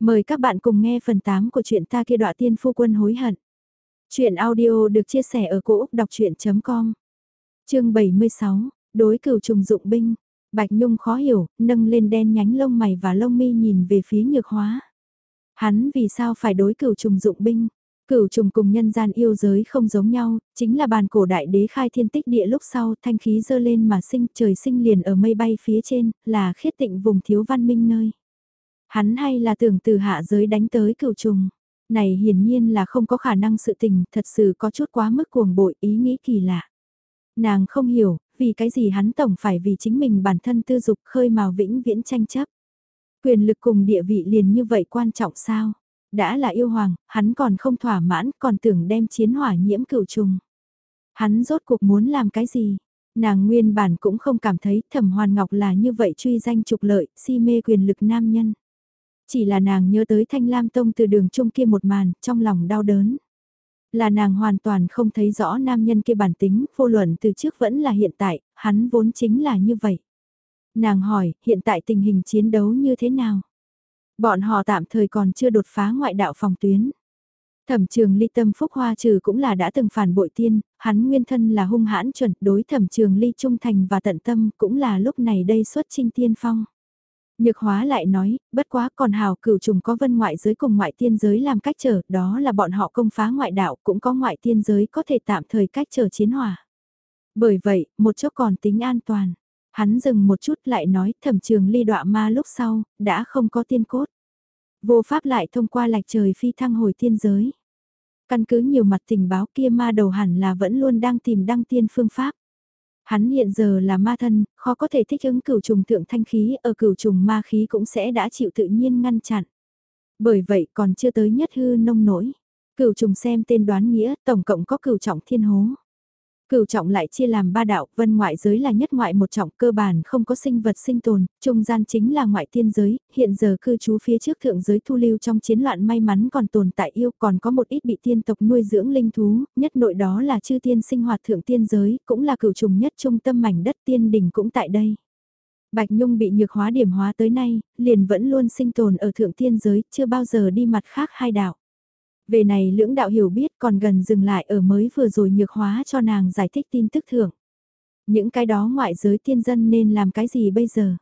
Mời các bạn cùng nghe phần 8 của truyện ta kia đọa tiên phu quân hối hận. Chuyện audio được chia sẻ ở cỗ đọc chuyện.com Chương 76, đối cửu trùng dụng binh. Bạch Nhung khó hiểu, nâng lên đen nhánh lông mày và lông mi nhìn về phía nhược hóa. Hắn vì sao phải đối cửu trùng dụng binh? Cửu trùng cùng nhân gian yêu giới không giống nhau, chính là bàn cổ đại đế khai thiên tích địa lúc sau thanh khí dơ lên mà sinh trời sinh liền ở mây bay phía trên, là khiết tịnh vùng thiếu văn minh nơi. Hắn hay là tưởng từ hạ giới đánh tới cửu trùng. Này hiển nhiên là không có khả năng sự tình, thật sự có chút quá mức cuồng bội ý nghĩ kỳ lạ. Nàng không hiểu, vì cái gì hắn tổng phải vì chính mình bản thân tư dục khơi mào vĩnh viễn tranh chấp. Quyền lực cùng địa vị liền như vậy quan trọng sao? Đã là yêu hoàng, hắn còn không thỏa mãn, còn tưởng đem chiến hỏa nhiễm cửu trùng. Hắn rốt cuộc muốn làm cái gì? Nàng nguyên bản cũng không cảm thấy thẩm hoàn ngọc là như vậy truy danh trục lợi, si mê quyền lực nam nhân. Chỉ là nàng nhớ tới thanh lam tông từ đường trung kia một màn, trong lòng đau đớn. Là nàng hoàn toàn không thấy rõ nam nhân kia bản tính, vô luận từ trước vẫn là hiện tại, hắn vốn chính là như vậy. Nàng hỏi, hiện tại tình hình chiến đấu như thế nào? Bọn họ tạm thời còn chưa đột phá ngoại đạo phòng tuyến. Thẩm trường ly tâm phúc hoa trừ cũng là đã từng phản bội tiên, hắn nguyên thân là hung hãn chuẩn đối thẩm trường ly trung thành và tận tâm cũng là lúc này đây xuất trinh tiên phong. Nhược hóa lại nói, bất quá còn hào cửu trùng có vân ngoại giới cùng ngoại tiên giới làm cách trở, đó là bọn họ công phá ngoại đạo cũng có ngoại tiên giới có thể tạm thời cách trở chiến hỏa. Bởi vậy, một chỗ còn tính an toàn. Hắn dừng một chút lại nói thẩm trường ly đọa ma lúc sau, đã không có tiên cốt. Vô pháp lại thông qua lạch trời phi thăng hồi tiên giới. Căn cứ nhiều mặt tình báo kia ma đầu hẳn là vẫn luôn đang tìm đăng tiên phương pháp. Hắn hiện giờ là ma thân, khó có thể thích ứng cửu trùng thượng thanh khí, ở cửu trùng ma khí cũng sẽ đã chịu tự nhiên ngăn chặn. Bởi vậy còn chưa tới nhất hư nông nổi. Cửu trùng xem tên đoán nghĩa, tổng cộng có cửu trọng thiên hố. Cửu trọng lại chia làm ba đạo, vân ngoại giới là nhất ngoại một trọng cơ bản không có sinh vật sinh tồn, trung gian chính là ngoại tiên giới, hiện giờ cư trú phía trước thượng giới thu lưu trong chiến loạn may mắn còn tồn tại yêu còn có một ít bị tiên tộc nuôi dưỡng linh thú, nhất nội đó là chư tiên sinh hoạt thượng tiên giới, cũng là cửu trùng nhất trung tâm mảnh đất tiên đỉnh cũng tại đây. Bạch Nhung bị nhược hóa điểm hóa tới nay, liền vẫn luôn sinh tồn ở thượng tiên giới, chưa bao giờ đi mặt khác hai đạo. Về này lưỡng đạo hiểu biết còn gần dừng lại ở mới vừa rồi nhược hóa cho nàng giải thích tin tức thưởng. Những cái đó ngoại giới tiên dân nên làm cái gì bây giờ?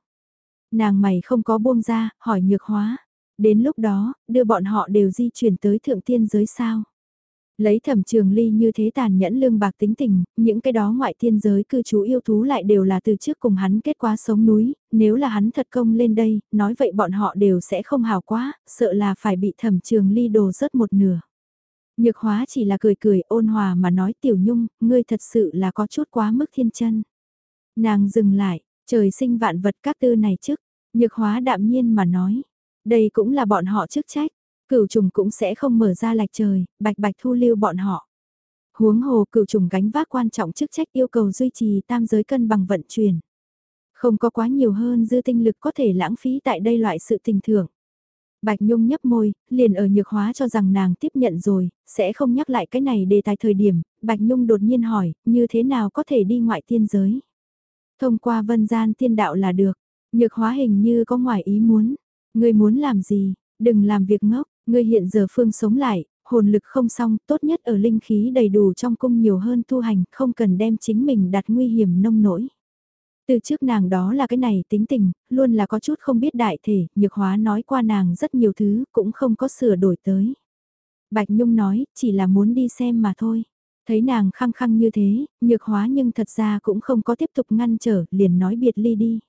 Nàng mày không có buông ra, hỏi nhược hóa. Đến lúc đó, đưa bọn họ đều di chuyển tới thượng tiên giới sao? Lấy thẩm trường ly như thế tàn nhẫn lương bạc tính tình, những cái đó ngoại thiên giới cư trú yêu thú lại đều là từ trước cùng hắn kết quả sống núi, nếu là hắn thật công lên đây, nói vậy bọn họ đều sẽ không hào quá, sợ là phải bị thẩm trường ly đồ rớt một nửa. Nhược hóa chỉ là cười cười ôn hòa mà nói tiểu nhung, ngươi thật sự là có chút quá mức thiên chân. Nàng dừng lại, trời sinh vạn vật các tư này trước, nhược hóa đạm nhiên mà nói, đây cũng là bọn họ chức trách. Cửu trùng cũng sẽ không mở ra lạch trời, bạch bạch thu lưu bọn họ. Huống hồ cửu trùng gánh vác quan trọng chức trách yêu cầu duy trì tam giới cân bằng vận chuyển. Không có quá nhiều hơn dư tinh lực có thể lãng phí tại đây loại sự tình thường. Bạch Nhung nhấp môi, liền ở nhược hóa cho rằng nàng tiếp nhận rồi, sẽ không nhắc lại cái này đề tài thời điểm, Bạch Nhung đột nhiên hỏi, như thế nào có thể đi ngoại tiên giới? Thông qua vân gian tiên đạo là được, nhược hóa hình như có ngoài ý muốn, người muốn làm gì, đừng làm việc ngốc, Ngươi hiện giờ phương sống lại, hồn lực không xong, tốt nhất ở linh khí đầy đủ trong cung nhiều hơn tu hành, không cần đem chính mình đặt nguy hiểm nông nổi. Từ trước nàng đó là cái này tính tình, luôn là có chút không biết đại thể, nhược hóa nói qua nàng rất nhiều thứ, cũng không có sửa đổi tới. Bạch Nhung nói, chỉ là muốn đi xem mà thôi. Thấy nàng khăng khăng như thế, nhược hóa nhưng thật ra cũng không có tiếp tục ngăn trở, liền nói biệt ly đi.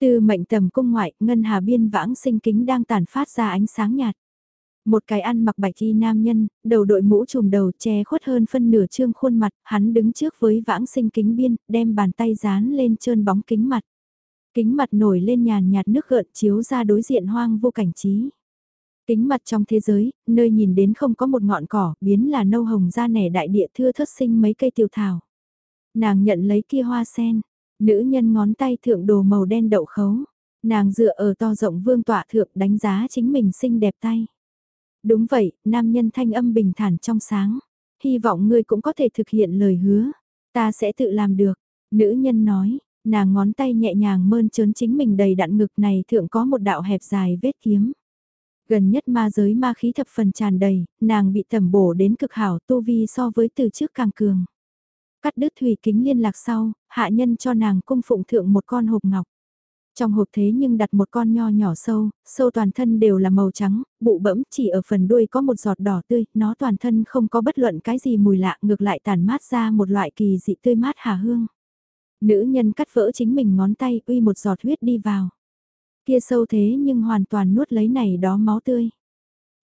Từ mệnh tầm cung ngoại, ngân hà biên vãng sinh kính đang tàn phát ra ánh sáng nhạt. Một cái ăn mặc bạch y nam nhân, đầu đội mũ trùm đầu che khuất hơn phân nửa trương khuôn mặt, hắn đứng trước với vãng sinh kính biên, đem bàn tay dán lên trơn bóng kính mặt. Kính mặt nổi lên nhàn nhạt nước gợn chiếu ra đối diện hoang vô cảnh trí. Kính mặt trong thế giới, nơi nhìn đến không có một ngọn cỏ, biến là nâu hồng da nẻ đại địa thưa thất sinh mấy cây tiểu thảo. Nàng nhận lấy kia hoa sen, nữ nhân ngón tay thượng đồ màu đen đậu khấu. Nàng dựa ở to rộng vương tọa thượng đánh giá chính mình xinh đẹp tay. Đúng vậy, nam nhân thanh âm bình thản trong sáng. Hy vọng ngươi cũng có thể thực hiện lời hứa. Ta sẽ tự làm được. Nữ nhân nói, nàng ngón tay nhẹ nhàng mơn trớn chính mình đầy đặn ngực này thượng có một đạo hẹp dài vết kiếm. Gần nhất ma giới ma khí thập phần tràn đầy, nàng bị tẩm bổ đến cực hảo tu vi so với từ trước càng cường. Cắt đứt thủy kính liên lạc sau, hạ nhân cho nàng cung phụng thượng một con hộp ngọc. Trong hộp thế nhưng đặt một con nho nhỏ sâu, sâu toàn thân đều là màu trắng, bụ bẫm chỉ ở phần đuôi có một giọt đỏ tươi, nó toàn thân không có bất luận cái gì mùi lạ ngược lại tàn mát ra một loại kỳ dị tươi mát hà hương. Nữ nhân cắt vỡ chính mình ngón tay uy một giọt huyết đi vào. Kia sâu thế nhưng hoàn toàn nuốt lấy này đó máu tươi.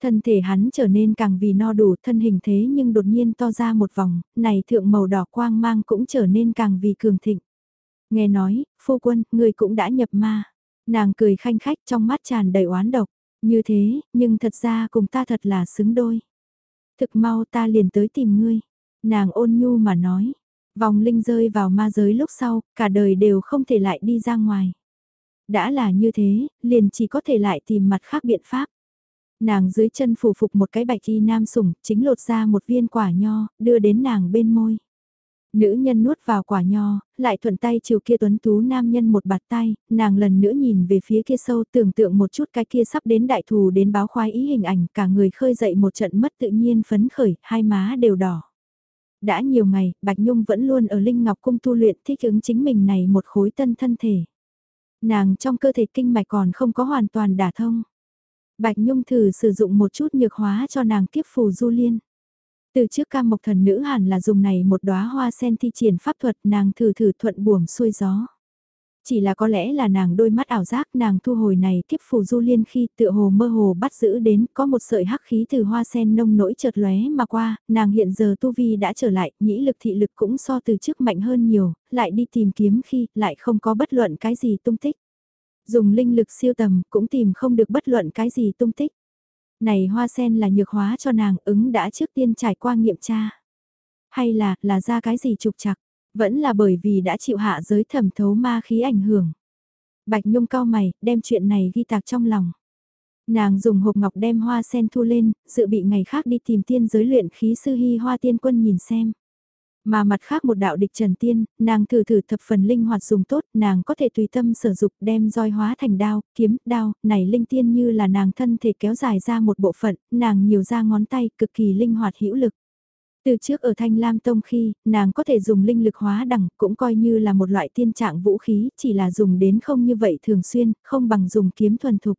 Thân thể hắn trở nên càng vì no đủ thân hình thế nhưng đột nhiên to ra một vòng, này thượng màu đỏ quang mang cũng trở nên càng vì cường thịnh. Nghe nói, phu quân, người cũng đã nhập ma. Nàng cười khanh khách trong mắt tràn đầy oán độc. Như thế, nhưng thật ra cùng ta thật là xứng đôi. Thực mau ta liền tới tìm ngươi. Nàng ôn nhu mà nói. Vòng linh rơi vào ma giới lúc sau, cả đời đều không thể lại đi ra ngoài. Đã là như thế, liền chỉ có thể lại tìm mặt khác biện pháp. Nàng dưới chân phủ phục một cái bạch y nam sủng, chính lột ra một viên quả nho, đưa đến nàng bên môi. Nữ nhân nuốt vào quả nho, lại thuận tay chiều kia tuấn tú nam nhân một bạt tay, nàng lần nữa nhìn về phía kia sâu tưởng tượng một chút cái kia sắp đến đại thù đến báo khoái ý hình ảnh cả người khơi dậy một trận mất tự nhiên phấn khởi, hai má đều đỏ. Đã nhiều ngày, Bạch Nhung vẫn luôn ở Linh Ngọc Cung tu luyện thích ứng chính mình này một khối tân thân thể. Nàng trong cơ thể kinh mạch còn không có hoàn toàn đả thông. Bạch Nhung thử sử dụng một chút nhược hóa cho nàng kiếp phù du liên. Từ trước cam mộc thần nữ hẳn là dùng này một đóa hoa sen thi triển pháp thuật nàng thử thử thuận buồm xuôi gió. Chỉ là có lẽ là nàng đôi mắt ảo giác nàng thu hồi này kiếp phù du liên khi tựa hồ mơ hồ bắt giữ đến có một sợi hắc khí từ hoa sen nông nỗi chợt lóe mà qua, nàng hiện giờ tu vi đã trở lại, nhĩ lực thị lực cũng so từ trước mạnh hơn nhiều, lại đi tìm kiếm khi lại không có bất luận cái gì tung tích. Dùng linh lực siêu tầm cũng tìm không được bất luận cái gì tung tích. Này hoa sen là nhược hóa cho nàng ứng đã trước tiên trải qua nghiệm tra. Hay là, là ra cái gì trục chặt, vẫn là bởi vì đã chịu hạ giới thẩm thấu ma khí ảnh hưởng. Bạch Nhung cao mày, đem chuyện này ghi tạc trong lòng. Nàng dùng hộp ngọc đem hoa sen thu lên, dự bị ngày khác đi tìm tiên giới luyện khí sư hy hoa tiên quân nhìn xem. Mà mặt khác một đạo địch trần tiên, nàng thử thử thập phần linh hoạt dùng tốt, nàng có thể tùy tâm sử dụng đem roi hóa thành đao, kiếm, đao, này linh tiên như là nàng thân thể kéo dài ra một bộ phận, nàng nhiều ra ngón tay, cực kỳ linh hoạt hữu lực. Từ trước ở Thanh Lam Tông khi, nàng có thể dùng linh lực hóa đẳng, cũng coi như là một loại tiên trạng vũ khí, chỉ là dùng đến không như vậy thường xuyên, không bằng dùng kiếm thuần thục.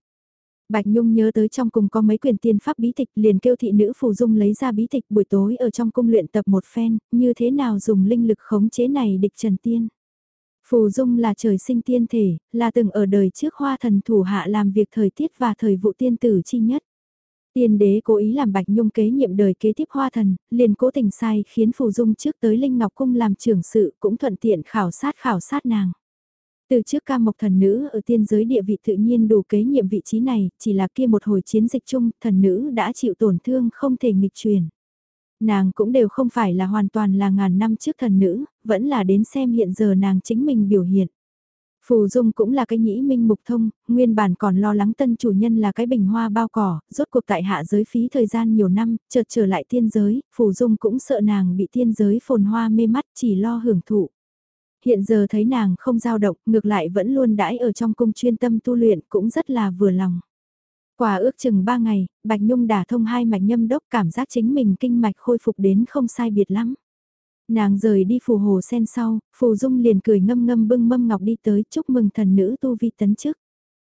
Bạch Nhung nhớ tới trong cùng có mấy quyền tiên pháp bí tịch liền kêu thị nữ phù dung lấy ra bí tịch buổi tối ở trong cung luyện tập một phen, như thế nào dùng linh lực khống chế này địch trần tiên. Phù dung là trời sinh tiên thể, là từng ở đời trước hoa thần thủ hạ làm việc thời tiết và thời vụ tiên tử chi nhất. Tiên đế cố ý làm Bạch Nhung kế nhiệm đời kế tiếp hoa thần, liền cố tình sai khiến Phù Dung trước tới Linh Ngọc Cung làm trưởng sự cũng thuận tiện khảo sát khảo sát nàng. Từ trước ca mộc thần nữ ở tiên giới địa vị tự nhiên đủ kế nhiệm vị trí này, chỉ là kia một hồi chiến dịch chung, thần nữ đã chịu tổn thương không thể nghịch truyền. Nàng cũng đều không phải là hoàn toàn là ngàn năm trước thần nữ, vẫn là đến xem hiện giờ nàng chính mình biểu hiện. Phù Dung cũng là cái nhĩ minh mục thông, nguyên bản còn lo lắng tân chủ nhân là cái bình hoa bao cỏ, rốt cuộc tại hạ giới phí thời gian nhiều năm, chợt trở lại tiên giới, Phù Dung cũng sợ nàng bị tiên giới phồn hoa mê mắt chỉ lo hưởng thụ. Hiện giờ thấy nàng không dao động, ngược lại vẫn luôn đãi ở trong cung chuyên tâm tu luyện cũng rất là vừa lòng. Quả ước chừng 3 ngày, Bạch Nhung đã thông hai mạch nhâm đốc cảm giác chính mình kinh mạch khôi phục đến không sai biệt lắm. Nàng rời đi phù hồ sen sau, phù dung liền cười ngâm ngâm bưng mâm ngọc đi tới chúc mừng thần nữ tu vi tấn chức.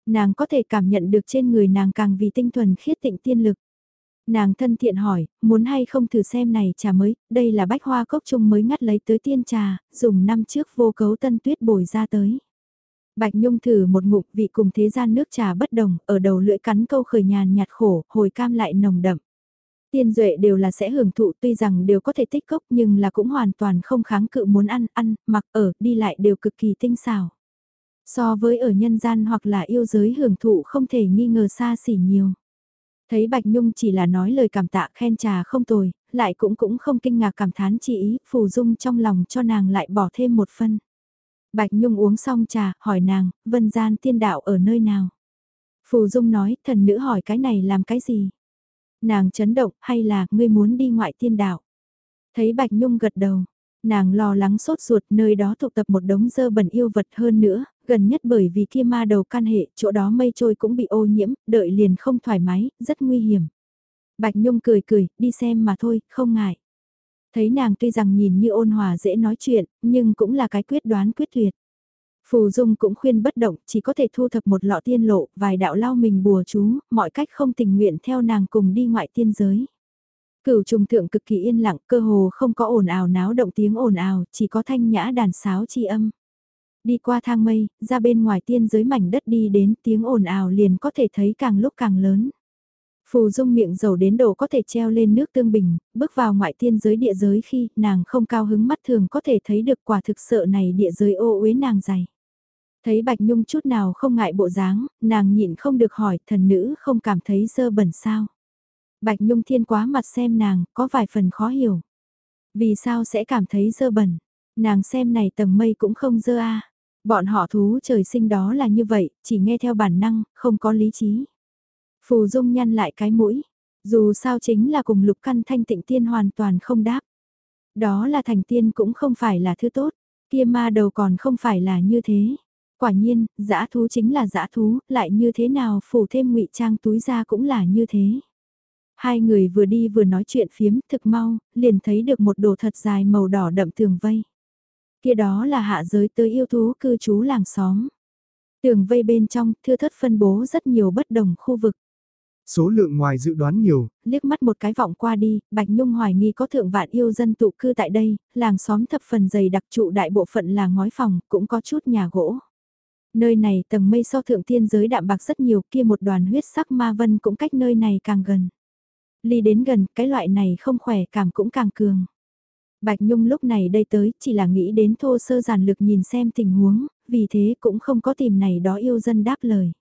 Nàng có thể cảm nhận được trên người nàng càng vì tinh thuần khiết tịnh tiên lực. Nàng thân thiện hỏi, muốn hay không thử xem này trà mới, đây là bách hoa cốc trung mới ngắt lấy tới tiên trà, dùng năm trước vô cấu tân tuyết bồi ra tới. Bạch Nhung thử một ngụm vị cùng thế gian nước trà bất đồng, ở đầu lưỡi cắn câu khởi nhàn nhạt khổ, hồi cam lại nồng đậm. Tiên duệ đều là sẽ hưởng thụ tuy rằng đều có thể tích cốc nhưng là cũng hoàn toàn không kháng cự muốn ăn, ăn, mặc ở, đi lại đều cực kỳ tinh xảo. So với ở nhân gian hoặc là yêu giới hưởng thụ không thể nghi ngờ xa xỉ nhiều. Thấy Bạch Nhung chỉ là nói lời cảm tạ khen trà không tồi, lại cũng cũng không kinh ngạc cảm thán chỉ ý, phù dung trong lòng cho nàng lại bỏ thêm một phân. Bạch Nhung uống xong trà, hỏi nàng, vân gian tiên đạo ở nơi nào? Phù dung nói, thần nữ hỏi cái này làm cái gì? Nàng chấn động, hay là, ngươi muốn đi ngoại tiên đạo? Thấy Bạch Nhung gật đầu, nàng lo lắng sốt ruột nơi đó tụ tập một đống dơ bẩn yêu vật hơn nữa, Gần nhất bởi vì kia ma đầu can hệ, chỗ đó mây trôi cũng bị ô nhiễm, đợi liền không thoải mái, rất nguy hiểm. Bạch Nhung cười cười, đi xem mà thôi, không ngại. Thấy nàng tuy rằng nhìn như ôn hòa dễ nói chuyện, nhưng cũng là cái quyết đoán quyết tuyệt. Phù Dung cũng khuyên bất động, chỉ có thể thu thập một lọ tiên lộ, vài đạo lao mình bùa chú, mọi cách không tình nguyện theo nàng cùng đi ngoại tiên giới. Cửu trùng thượng cực kỳ yên lặng, cơ hồ không có ồn ào náo động tiếng ồn ào, chỉ có thanh nhã đàn sáo chi âm. Đi qua thang mây, ra bên ngoài tiên giới mảnh đất đi đến tiếng ồn ào liền có thể thấy càng lúc càng lớn. Phù dung miệng dầu đến độ có thể treo lên nước tương bình, bước vào ngoại tiên giới địa giới khi nàng không cao hứng mắt thường có thể thấy được quả thực sợ này địa giới ô uế nàng dày. Thấy Bạch Nhung chút nào không ngại bộ dáng, nàng nhịn không được hỏi thần nữ không cảm thấy dơ bẩn sao. Bạch Nhung thiên quá mặt xem nàng, có vài phần khó hiểu. Vì sao sẽ cảm thấy dơ bẩn? Nàng xem này tầng mây cũng không dơ a. Bọn họ thú trời sinh đó là như vậy, chỉ nghe theo bản năng, không có lý trí. Phù Dung nhăn lại cái mũi, dù sao chính là cùng lục căn thanh tịnh tiên hoàn toàn không đáp. Đó là thành tiên cũng không phải là thứ tốt, kia ma đầu còn không phải là như thế. Quả nhiên, dã thú chính là dã thú, lại như thế nào phủ thêm ngụy trang túi ra cũng là như thế. Hai người vừa đi vừa nói chuyện phiếm thực mau, liền thấy được một đồ thật dài màu đỏ đậm thường vây. Kia đó là hạ giới tới yêu thú cư trú làng xóm. Tường vây bên trong, thưa thất phân bố rất nhiều bất đồng khu vực. Số lượng ngoài dự đoán nhiều. Liếc mắt một cái vọng qua đi, Bạch Nhung hoài nghi có thượng vạn yêu dân tụ cư tại đây, làng xóm thập phần dày đặc trụ đại bộ phận là ngói phòng, cũng có chút nhà gỗ. Nơi này tầng mây so thượng tiên giới đạm bạc rất nhiều kia một đoàn huyết sắc ma vân cũng cách nơi này càng gần. Ly đến gần, cái loại này không khỏe cảm cũng càng cường. Bạch Nhung lúc này đây tới chỉ là nghĩ đến thô sơ giản lực nhìn xem tình huống, vì thế cũng không có tìm này đó yêu dân đáp lời.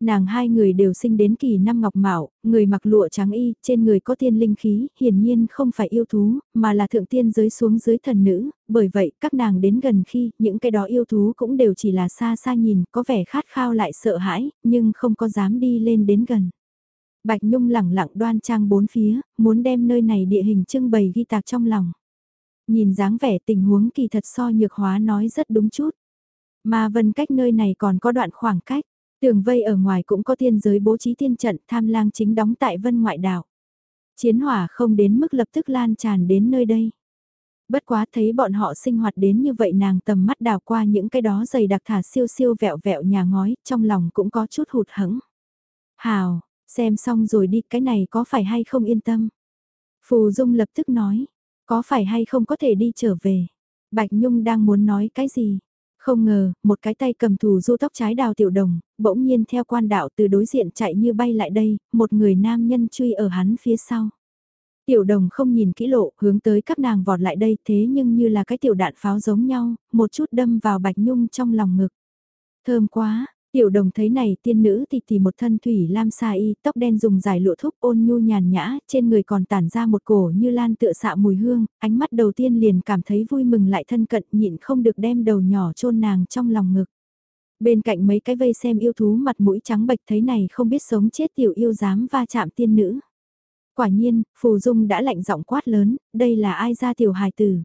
Nàng hai người đều sinh đến kỳ năm ngọc mạo, người mặc lụa trắng y, trên người có tiên linh khí, hiển nhiên không phải yêu thú, mà là thượng tiên giới xuống dưới thần nữ, bởi vậy các nàng đến gần khi những cái đó yêu thú cũng đều chỉ là xa xa nhìn, có vẻ khát khao lại sợ hãi, nhưng không có dám đi lên đến gần. Bạch Nhung lẳng lặng đoan trang bốn phía, muốn đem nơi này địa hình trưng bày ghi tạc trong lòng. Nhìn dáng vẻ tình huống kỳ thật so nhược hóa nói rất đúng chút. Mà vân cách nơi này còn có đoạn khoảng cách. Tường vây ở ngoài cũng có thiên giới bố trí thiên trận tham lang chính đóng tại vân ngoại đảo. Chiến hỏa không đến mức lập tức lan tràn đến nơi đây. Bất quá thấy bọn họ sinh hoạt đến như vậy nàng tầm mắt đào qua những cái đó dày đặc thả siêu siêu vẹo vẹo nhà ngói, trong lòng cũng có chút hụt hẫng. Hào, xem xong rồi đi cái này có phải hay không yên tâm. Phù Dung lập tức nói, có phải hay không có thể đi trở về. Bạch Nhung đang muốn nói cái gì, không ngờ, một cái tay cầm thù du tóc trái đào tiểu đồng, bỗng nhiên theo quan đạo từ đối diện chạy như bay lại đây, một người nam nhân truy ở hắn phía sau. Tiểu đồng không nhìn kỹ lộ, hướng tới các nàng vọt lại đây thế nhưng như là cái tiểu đạn pháo giống nhau, một chút đâm vào bạch nhung trong lòng ngực. Thơm quá, Tiểu đồng thấy này tiên nữ thì thì một thân thủy lam xa y, tóc đen dùng dài lụa thúc ôn nhu nhàn nhã, trên người còn tản ra một cổ như lan tựa xạ mùi hương, ánh mắt đầu tiên liền cảm thấy vui mừng lại thân cận nhịn không được đem đầu nhỏ chôn nàng trong lòng ngực. Bên cạnh mấy cái vây xem yêu thú mặt mũi trắng bệch thấy này không biết sống chết tiểu yêu dám va chạm tiên nữ. Quả nhiên, Phù Dung đã lạnh giọng quát lớn, đây là ai ra tiểu hài tử.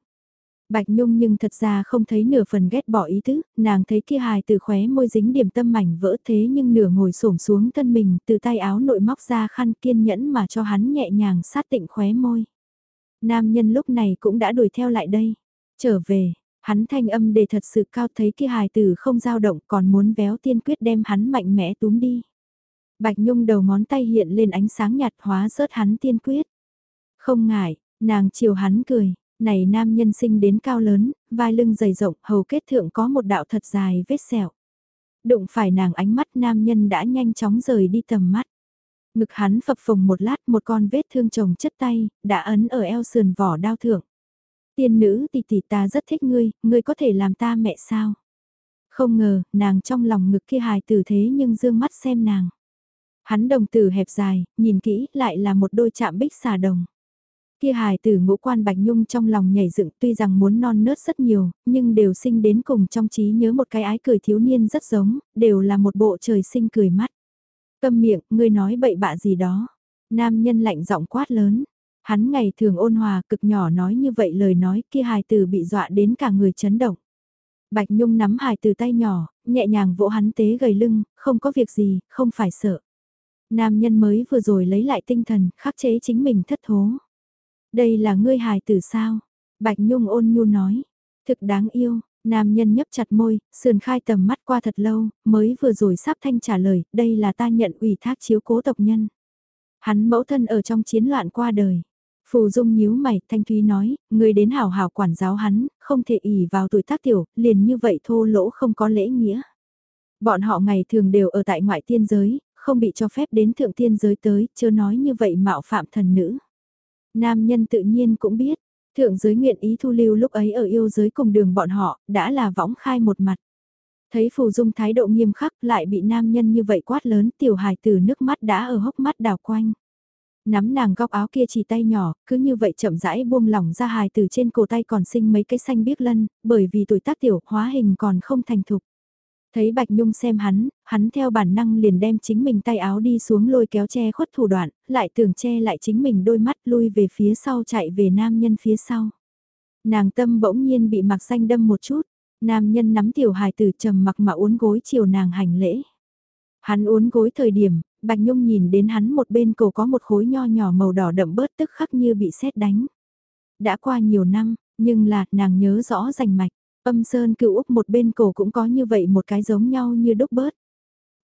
Bạch Nhung nhưng thật ra không thấy nửa phần ghét bỏ ý tứ, nàng thấy kia hài từ khóe môi dính điểm tâm mảnh vỡ thế nhưng nửa ngồi xổm xuống thân mình từ tay áo nội móc ra khăn kiên nhẫn mà cho hắn nhẹ nhàng sát tịnh khóe môi. Nam nhân lúc này cũng đã đuổi theo lại đây. Trở về, hắn thanh âm để thật sự cao thấy kia hài tử không dao động còn muốn véo tiên quyết đem hắn mạnh mẽ túm đi. Bạch Nhung đầu ngón tay hiện lên ánh sáng nhạt hóa rớt hắn tiên quyết. Không ngại, nàng chiều hắn cười, này nam nhân sinh đến cao lớn, vai lưng dày rộng, hầu kết thượng có một đạo thật dài vết sẹo. Đụng phải nàng ánh mắt nam nhân đã nhanh chóng rời đi tầm mắt. Ngực hắn phập phồng một lát một con vết thương chồng chất tay, đã ấn ở eo sườn vỏ đao thượng. Tiên nữ tỷ tỷ ta rất thích ngươi, ngươi có thể làm ta mẹ sao? Không ngờ, nàng trong lòng ngực kia hài tử thế nhưng dương mắt xem nàng. Hắn đồng tử hẹp dài, nhìn kỹ lại là một đôi chạm bích xà đồng. Kia hài tử ngũ quan Bạch Nhung trong lòng nhảy dựng tuy rằng muốn non nớt rất nhiều, nhưng đều sinh đến cùng trong trí nhớ một cái ái cười thiếu niên rất giống, đều là một bộ trời sinh cười mắt. Câm miệng, ngươi nói bậy bạ gì đó. Nam nhân lạnh giọng quát lớn. Hắn ngày thường ôn hòa cực nhỏ nói như vậy lời nói kia hài tử bị dọa đến cả người chấn động. Bạch Nhung nắm hài từ tay nhỏ, nhẹ nhàng vỗ hắn tế gầy lưng, không có việc gì, không phải sợ. Nam nhân mới vừa rồi lấy lại tinh thần, khắc chế chính mình thất thố. Đây là ngươi hài tử sao? Bạch Nhung ôn nhu nói. Thực đáng yêu, nam nhân nhấp chặt môi, sườn khai tầm mắt qua thật lâu, mới vừa rồi sắp thanh trả lời, đây là ta nhận ủy thác chiếu cố tộc nhân. Hắn mẫu thân ở trong chiến loạn qua đời. Phù Dung nhíu mày, Thanh Thúy nói, người đến hảo hảo quản giáo hắn, không thể ỉ vào tuổi tác tiểu, liền như vậy thô lỗ không có lễ nghĩa. Bọn họ ngày thường đều ở tại ngoại tiên giới, không bị cho phép đến thượng tiên giới tới, chưa nói như vậy mạo phạm thần nữ. Nam nhân tự nhiên cũng biết, thượng giới nguyện ý thu lưu lúc ấy ở yêu giới cùng đường bọn họ, đã là võng khai một mặt. Thấy Phù Dung thái độ nghiêm khắc lại bị nam nhân như vậy quát lớn tiểu hài từ nước mắt đã ở hốc mắt đào quanh. Nắm nàng góc áo kia chỉ tay nhỏ, cứ như vậy chậm rãi buông lỏng ra hài từ trên cổ tay còn sinh mấy cái xanh biếc lân, bởi vì tuổi tác tiểu hóa hình còn không thành thục. Thấy Bạch Nhung xem hắn, hắn theo bản năng liền đem chính mình tay áo đi xuống lôi kéo che khuất thủ đoạn, lại tưởng che lại chính mình đôi mắt lui về phía sau chạy về nam nhân phía sau. Nàng tâm bỗng nhiên bị mặc xanh đâm một chút, nam nhân nắm tiểu hài tử trầm mặc mà uốn gối chiều nàng hành lễ. Hắn uốn gối thời điểm, Bạch Nhung nhìn đến hắn một bên cổ có một khối nho nhỏ màu đỏ đậm bớt tức khắc như bị sét đánh. Đã qua nhiều năm, nhưng là nàng nhớ rõ rành mạch. Âm sơn cựu Úc một bên cổ cũng có như vậy một cái giống nhau như đúc bớt.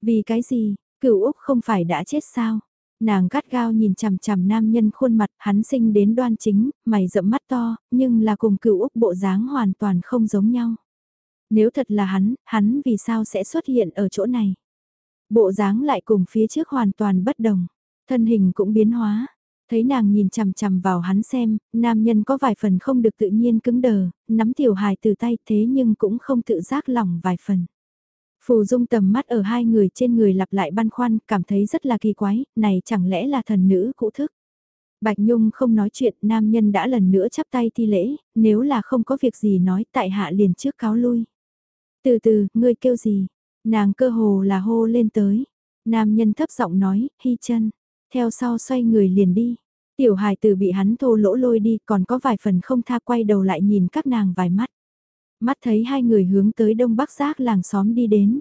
Vì cái gì, cựu Úc không phải đã chết sao? Nàng gắt gao nhìn chằm chằm nam nhân khuôn mặt, hắn sinh đến đoan chính, mày rậm mắt to, nhưng là cùng cựu Úc bộ dáng hoàn toàn không giống nhau. Nếu thật là hắn, hắn vì sao sẽ xuất hiện ở chỗ này? Bộ dáng lại cùng phía trước hoàn toàn bất đồng, thân hình cũng biến hóa, Thấy nàng nhìn chằm chằm vào hắn xem, nam nhân có vài phần không được tự nhiên cứng đờ, nắm tiểu hài từ tay thế nhưng cũng không tự giác lòng vài phần. Phù dung tầm mắt ở hai người trên người lặp lại băn khoăn, cảm thấy rất là kỳ quái, này chẳng lẽ là thần nữ cũ thức. Bạch Nhung không nói chuyện, nam nhân đã lần nữa chắp tay thi lễ, nếu là không có việc gì nói tại hạ liền trước cáo lui. Từ từ, ngươi kêu gì? Nàng cơ hồ là hô lên tới. Nam nhân thấp giọng nói, hy chân theo sau xoay người liền đi. Tiểu hài tử bị hắn thô lỗ lôi đi còn có vài phần không tha quay đầu lại nhìn các nàng vài mắt. Mắt thấy hai người hướng tới đông bắc giác làng xóm đi đến.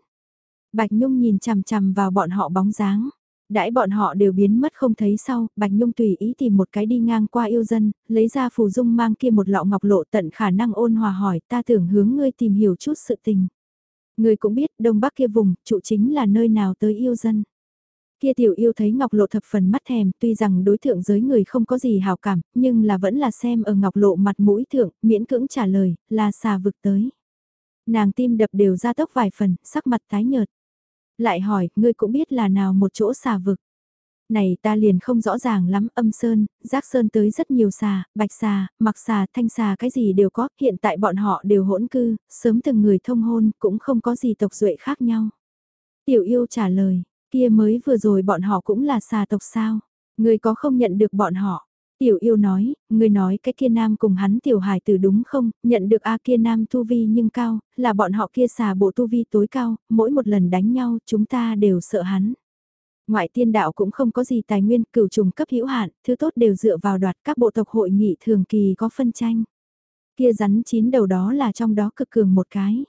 Bạch Nhung nhìn chằm chằm vào bọn họ bóng dáng. Đãi bọn họ đều biến mất không thấy sau, Bạch Nhung tùy ý tìm một cái đi ngang qua yêu dân, lấy ra phù dung mang kia một lọ ngọc lộ tận khả năng ôn hòa hỏi ta tưởng hướng ngươi tìm hiểu chút sự tình. Ngươi cũng biết đông bắc kia vùng, trụ chính là nơi nào tới yêu dân. Kia tiểu yêu thấy Ngọc Lộ thập phần mắt thèm, tuy rằng đối tượng giới người không có gì hào cảm, nhưng là vẫn là xem ở Ngọc Lộ mặt mũi thượng, miễn cưỡng trả lời, là xà vực tới. Nàng tim đập đều ra tốc vài phần, sắc mặt tái nhợt. Lại hỏi, ngươi cũng biết là nào một chỗ xà vực. Này ta liền không rõ ràng lắm, âm sơn, giác sơn tới rất nhiều xà, bạch xà, mặc xà, thanh xà cái gì đều có, hiện tại bọn họ đều hỗn cư, sớm từng người thông hôn, cũng không có gì tộc duệ khác nhau. Tiểu yêu trả lời, Kia mới vừa rồi bọn họ cũng là xà tộc sao? Người có không nhận được bọn họ? Tiểu yêu nói, người nói cái kia nam cùng hắn tiểu hài tử đúng không, nhận được A kia nam tu vi nhưng cao, là bọn họ kia xà bộ tu vi tối cao, mỗi một lần đánh nhau chúng ta đều sợ hắn. Ngoại tiên đạo cũng không có gì tài nguyên cửu trùng cấp hữu hạn, thứ tốt đều dựa vào đoạt các bộ tộc hội nghị thường kỳ có phân tranh. Kia rắn chín đầu đó là trong đó cực cường một cái.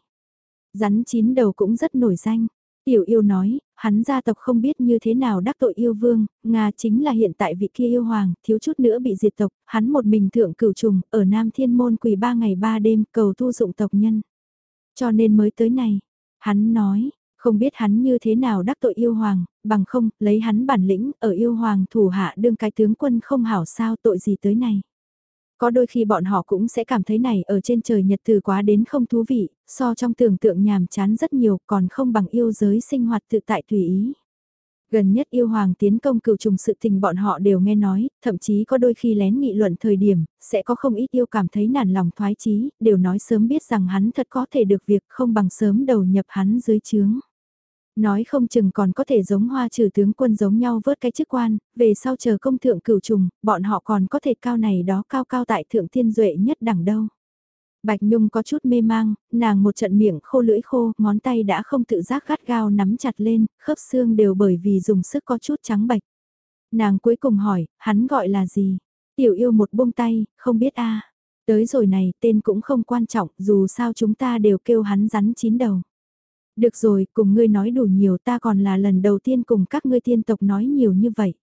Rắn chín đầu cũng rất nổi danh. Tiểu yêu nói, hắn gia tộc không biết như thế nào đắc tội yêu vương, Nga chính là hiện tại vị kia yêu hoàng, thiếu chút nữa bị diệt tộc, hắn một mình thượng cửu trùng, ở Nam Thiên Môn quỳ ba ngày ba đêm cầu thu dụng tộc nhân. Cho nên mới tới này, hắn nói, không biết hắn như thế nào đắc tội yêu hoàng, bằng không, lấy hắn bản lĩnh, ở yêu hoàng thủ hạ đương cái tướng quân không hảo sao tội gì tới này. Có đôi khi bọn họ cũng sẽ cảm thấy này ở trên trời nhật từ quá đến không thú vị, so trong tưởng tượng nhàm chán rất nhiều còn không bằng yêu giới sinh hoạt tự tại tùy ý. Gần nhất yêu hoàng tiến công cựu trùng sự tình bọn họ đều nghe nói, thậm chí có đôi khi lén nghị luận thời điểm, sẽ có không ít yêu cảm thấy nản lòng thoái chí, đều nói sớm biết rằng hắn thật có thể được việc không bằng sớm đầu nhập hắn dưới chướng. Nói không chừng còn có thể giống hoa trừ tướng quân giống nhau vớt cái chức quan, về sau chờ công thượng cửu trùng, bọn họ còn có thể cao này đó cao cao tại thượng thiên duệ nhất đẳng đâu. Bạch Nhung có chút mê mang, nàng một trận miệng khô lưỡi khô, ngón tay đã không tự giác gắt gao nắm chặt lên, khớp xương đều bởi vì dùng sức có chút trắng bạch. Nàng cuối cùng hỏi, hắn gọi là gì? Tiểu yêu một buông tay, không biết a Tới rồi này, tên cũng không quan trọng, dù sao chúng ta đều kêu hắn rắn chín đầu. Được rồi, cùng ngươi nói đủ nhiều ta còn là lần đầu tiên cùng các ngươi tiên tộc nói nhiều như vậy.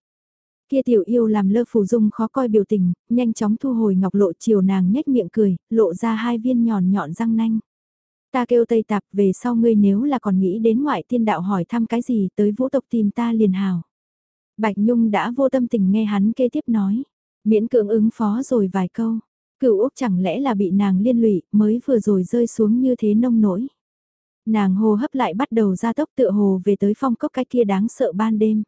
Kia tiểu yêu làm lơ phù dung khó coi biểu tình, nhanh chóng thu hồi ngọc lộ chiều nàng nhếch miệng cười, lộ ra hai viên nhọn nhọn răng nanh. Ta kêu Tây Tạp về sau ngươi nếu là còn nghĩ đến ngoại tiên đạo hỏi thăm cái gì tới vũ tộc tìm ta liền hào. Bạch Nhung đã vô tâm tình nghe hắn kê tiếp nói, miễn cưỡng ứng phó rồi vài câu. Cựu Úc chẳng lẽ là bị nàng liên lụy mới vừa rồi rơi xuống như thế nông nỗi. Nàng hồ hấp lại bắt đầu ra tốc tựa hồ về tới phong cốc cái kia đáng sợ ban đêm.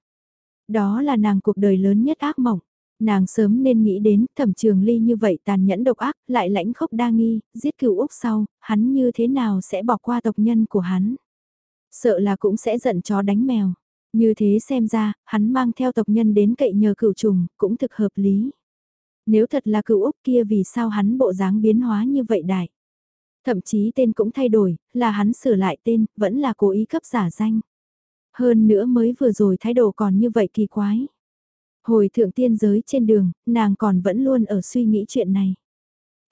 Đó là nàng cuộc đời lớn nhất ác mộng. Nàng sớm nên nghĩ đến thẩm trường ly như vậy tàn nhẫn độc ác, lại lãnh khốc đa nghi, giết cựu Úc sau, hắn như thế nào sẽ bỏ qua tộc nhân của hắn. Sợ là cũng sẽ giận chó đánh mèo. Như thế xem ra, hắn mang theo tộc nhân đến cậy nhờ cựu trùng, cũng thực hợp lý. Nếu thật là cựu Úc kia vì sao hắn bộ dáng biến hóa như vậy đại. Thậm chí tên cũng thay đổi, là hắn sửa lại tên, vẫn là cố ý cấp giả danh. Hơn nữa mới vừa rồi thái độ còn như vậy kỳ quái. Hồi thượng tiên giới trên đường, nàng còn vẫn luôn ở suy nghĩ chuyện này.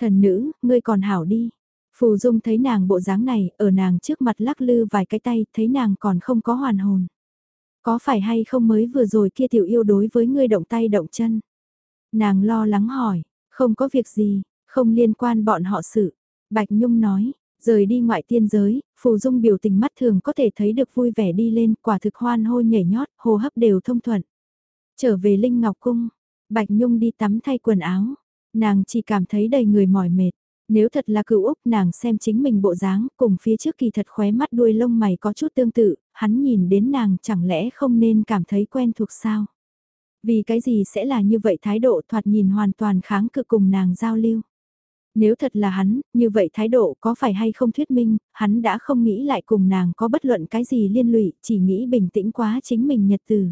Thần nữ, ngươi còn hảo đi. Phù Dung thấy nàng bộ dáng này, ở nàng trước mặt lắc lư vài cái tay, thấy nàng còn không có hoàn hồn. Có phải hay không mới vừa rồi kia tiểu yêu đối với ngươi động tay động chân? Nàng lo lắng hỏi, không có việc gì, không liên quan bọn họ sự. Bạch Nhung nói, rời đi ngoại tiên giới, Phù Dung biểu tình mắt thường có thể thấy được vui vẻ đi lên, quả thực hoan hô nhảy nhót, hô hấp đều thông thuận. Trở về Linh Ngọc Cung, Bạch Nhung đi tắm thay quần áo, nàng chỉ cảm thấy đầy người mỏi mệt. Nếu thật là cựu Úc nàng xem chính mình bộ dáng, cùng phía trước kỳ thật khóe mắt đuôi lông mày có chút tương tự, hắn nhìn đến nàng chẳng lẽ không nên cảm thấy quen thuộc sao? Vì cái gì sẽ là như vậy thái độ thoạt nhìn hoàn toàn kháng cự cùng nàng giao lưu? Nếu thật là hắn, như vậy thái độ có phải hay không thuyết minh, hắn đã không nghĩ lại cùng nàng có bất luận cái gì liên lụy, chỉ nghĩ bình tĩnh quá chính mình nhật từ.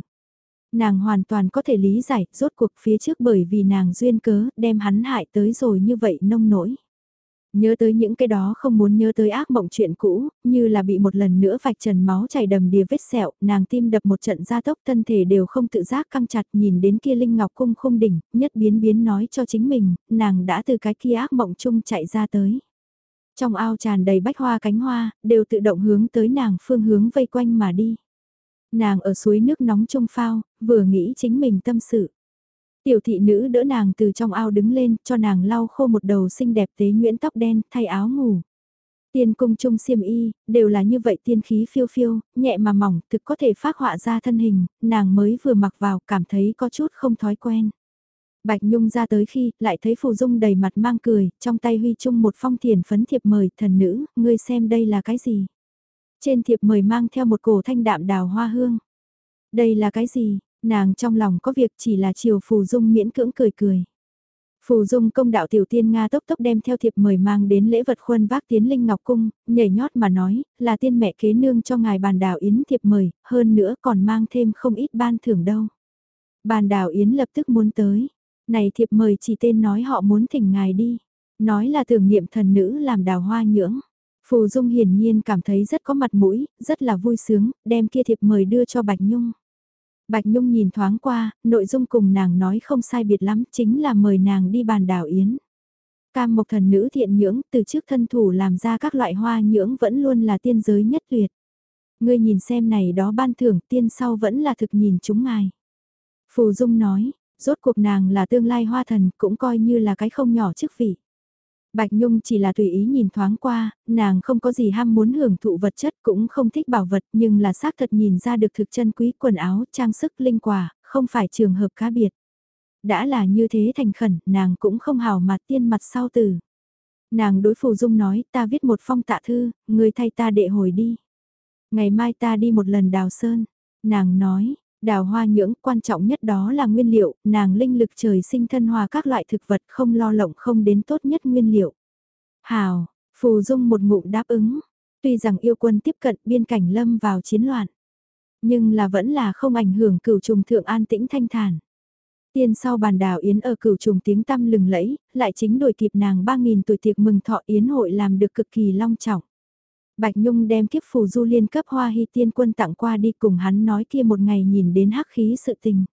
Nàng hoàn toàn có thể lý giải, rốt cuộc phía trước bởi vì nàng duyên cớ, đem hắn hại tới rồi như vậy nông nỗi. Nhớ tới những cái đó không muốn nhớ tới ác mộng chuyện cũ, như là bị một lần nữa vạch trần máu chảy đầm đìa vết sẹo, nàng tim đập một trận gia tốc thân thể đều không tự giác căng chặt nhìn đến kia Linh Ngọc Cung không đỉnh, nhất biến biến nói cho chính mình, nàng đã từ cái kia ác mộng chung chạy ra tới. Trong ao tràn đầy bách hoa cánh hoa, đều tự động hướng tới nàng phương hướng vây quanh mà đi. Nàng ở suối nước nóng trung phao, vừa nghĩ chính mình tâm sự. Tiểu thị nữ đỡ nàng từ trong ao đứng lên, cho nàng lau khô một đầu xinh đẹp tế nhuyễn tóc đen, thay áo ngủ. Tiên cung trung xiêm y, đều là như vậy tiên khí phiêu phiêu, nhẹ mà mỏng, thực có thể phát họa ra thân hình, nàng mới vừa mặc vào, cảm thấy có chút không thói quen. Bạch Nhung ra tới khi, lại thấy Phù Dung đầy mặt mang cười, trong tay huy chung một phong thiền phấn thiệp mời, thần nữ, ngươi xem đây là cái gì? Trên thiệp mời mang theo một cổ thanh đạm đào hoa hương. Đây là cái gì? Nàng trong lòng có việc chỉ là chiều Phù Dung miễn cưỡng cười cười. Phù Dung công đạo tiểu tiên Nga tốc tốc đem theo thiệp mời mang đến lễ vật khuân vác tiến linh ngọc cung, nhảy nhót mà nói, là tiên mẹ kế nương cho ngài bàn đào yến thiệp mời, hơn nữa còn mang thêm không ít ban thưởng đâu. Bàn đào yến lập tức muốn tới, này thiệp mời chỉ tên nói họ muốn thỉnh ngài đi, nói là tưởng niệm thần nữ làm đào hoa nhưỡng. Phù Dung hiển nhiên cảm thấy rất có mặt mũi, rất là vui sướng, đem kia thiệp mời đưa cho Bạch Nhung. Bạch Nhung nhìn thoáng qua, nội dung cùng nàng nói không sai biệt lắm, chính là mời nàng đi bàn đảo yến. Cam mộc thần nữ thiện nhưỡng, từ trước thân thủ làm ra các loại hoa nhưỡng vẫn luôn là tiên giới nhất tuyệt. Ngươi nhìn xem này đó ban thưởng tiên sau vẫn là thực nhìn chúng ngài. Phù Dung nói, rốt cuộc nàng là tương lai hoa thần cũng coi như là cái không nhỏ chức vị. Bạch Nhung chỉ là tùy ý nhìn thoáng qua, nàng không có gì ham muốn hưởng thụ vật chất cũng không thích bảo vật nhưng là xác thật nhìn ra được thực chân quý quần áo, trang sức linh quả, không phải trường hợp cá biệt. Đã là như thế thành khẩn, nàng cũng không hào mặt tiên mặt sau từ. Nàng đối phù dung nói ta viết một phong tạ thư, người thay ta đệ hồi đi. Ngày mai ta đi một lần đào sơn. Nàng nói, Đào hoa nhưỡng quan trọng nhất đó là nguyên liệu, nàng linh lực trời sinh thân hòa các loại thực vật không lo lộng không đến tốt nhất nguyên liệu. Hào, Phù Dung một ngụm đáp ứng, tuy rằng yêu quân tiếp cận biên cảnh lâm vào chiến loạn, nhưng là vẫn là không ảnh hưởng cửu trùng thượng an tĩnh thanh thản. Tiên sau bàn đào yến ở cửu trùng tiếng tăm lừng lẫy, lại chính đổi kịp nàng 3.000 tuổi tiệc mừng thọ yến hội làm được cực kỳ long trọng. Bạch Nhung đem kiếp phù du liên cấp Hoa Hy tiên quân tặng qua đi cùng hắn nói kia một ngày nhìn đến hắc khí sự tình.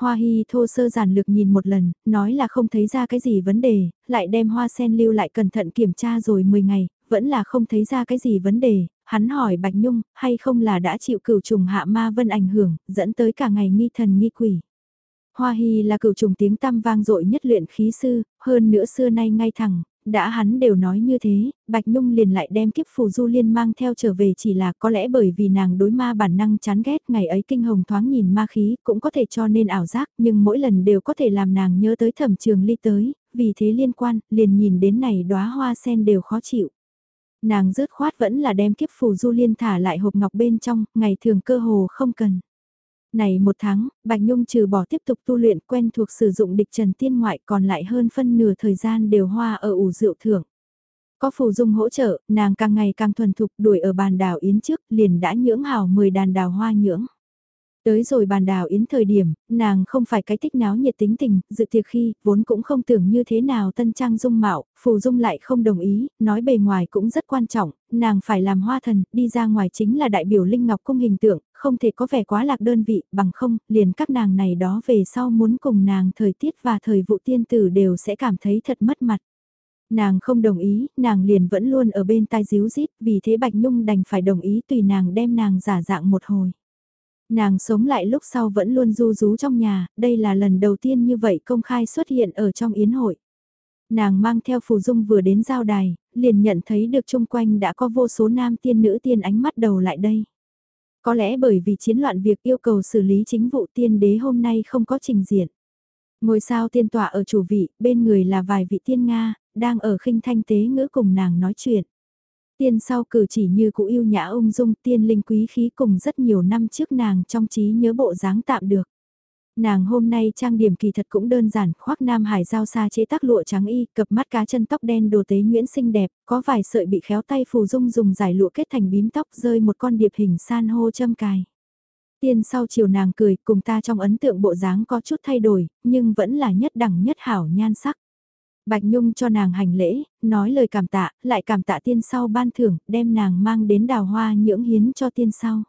Hoa Hy thô sơ giản lược nhìn một lần, nói là không thấy ra cái gì vấn đề, lại đem hoa sen lưu lại cẩn thận kiểm tra rồi 10 ngày, vẫn là không thấy ra cái gì vấn đề, hắn hỏi Bạch Nhung, hay không là đã chịu cửu trùng hạ ma vân ảnh hưởng, dẫn tới cả ngày nghi thần nghi quỷ. Hoa Hy là cửu trùng tiếng tăm vang dội nhất luyện khí sư, hơn nữa xưa nay ngay thẳng, đã hắn đều nói như thế, Bạch Nhung liền lại đem kiếp phù du liên mang theo trở về chỉ là có lẽ bởi vì nàng đối ma bản năng chán ghét ngày ấy kinh hồng thoáng nhìn ma khí cũng có thể cho nên ảo giác nhưng mỗi lần đều có thể làm nàng nhớ tới thẩm trường ly tới, vì thế liên quan, liền nhìn đến này đóa hoa sen đều khó chịu. Nàng rớt khoát vẫn là đem kiếp phù du liên thả lại hộp ngọc bên trong, ngày thường cơ hồ không cần. Này một tháng, Bạch Nhung trừ bỏ tiếp tục tu luyện quen thuộc sử dụng địch trần tiên ngoại còn lại hơn phân nửa thời gian đều hoa ở ủ rượu thưởng. Có phù dung hỗ trợ, nàng càng ngày càng thuần thục đuổi ở bàn đảo yến trước liền đã nhưỡng hào 10 đàn đào hoa nhưỡng. Tới rồi bàn đào yến thời điểm, nàng không phải cái thích náo nhiệt tính tình, dự tiệc khi, vốn cũng không tưởng như thế nào tân trang dung mạo, phù dung lại không đồng ý, nói bề ngoài cũng rất quan trọng, nàng phải làm hoa thần, đi ra ngoài chính là đại biểu Linh Ngọc cung hình tượng, không thể có vẻ quá lạc đơn vị, bằng không, liền các nàng này đó về sau muốn cùng nàng thời tiết và thời vụ tiên tử đều sẽ cảm thấy thật mất mặt. Nàng không đồng ý, nàng liền vẫn luôn ở bên tai díu rít, vì thế Bạch Nhung đành phải đồng ý tùy nàng đem nàng giả dạng một hồi. Nàng sống lại lúc sau vẫn luôn du rú trong nhà, đây là lần đầu tiên như vậy công khai xuất hiện ở trong yến hội. Nàng mang theo phù dung vừa đến giao đài, liền nhận thấy được chung quanh đã có vô số nam tiên nữ tiên ánh mắt đầu lại đây. Có lẽ bởi vì chiến loạn việc yêu cầu xử lý chính vụ tiên đế hôm nay không có trình diện. Ngôi sao tiên tọa ở chủ vị, bên người là vài vị tiên Nga, đang ở khinh thanh tế ngữ cùng nàng nói chuyện. Tiên sau cử chỉ như cụ yêu nhã ung dung tiên linh quý khí cùng rất nhiều năm trước nàng trong trí nhớ bộ dáng tạm được. Nàng hôm nay trang điểm kỳ thật cũng đơn giản, khoác nam hải giao xa chế tác lụa trắng y, cập mắt cá chân tóc đen đồ tế nguyễn xinh đẹp, có vài sợi bị khéo tay phù dung dùng giải lụa kết thành bím tóc rơi một con điệp hình san hô châm cài. Tiên sau chiều nàng cười, cùng ta trong ấn tượng bộ dáng có chút thay đổi, nhưng vẫn là nhất đẳng nhất hảo nhan sắc. Bạch Nhung cho nàng hành lễ, nói lời cảm tạ, lại cảm tạ tiên sau ban thưởng, đem nàng mang đến đào hoa nhưỡng hiến cho tiên sau.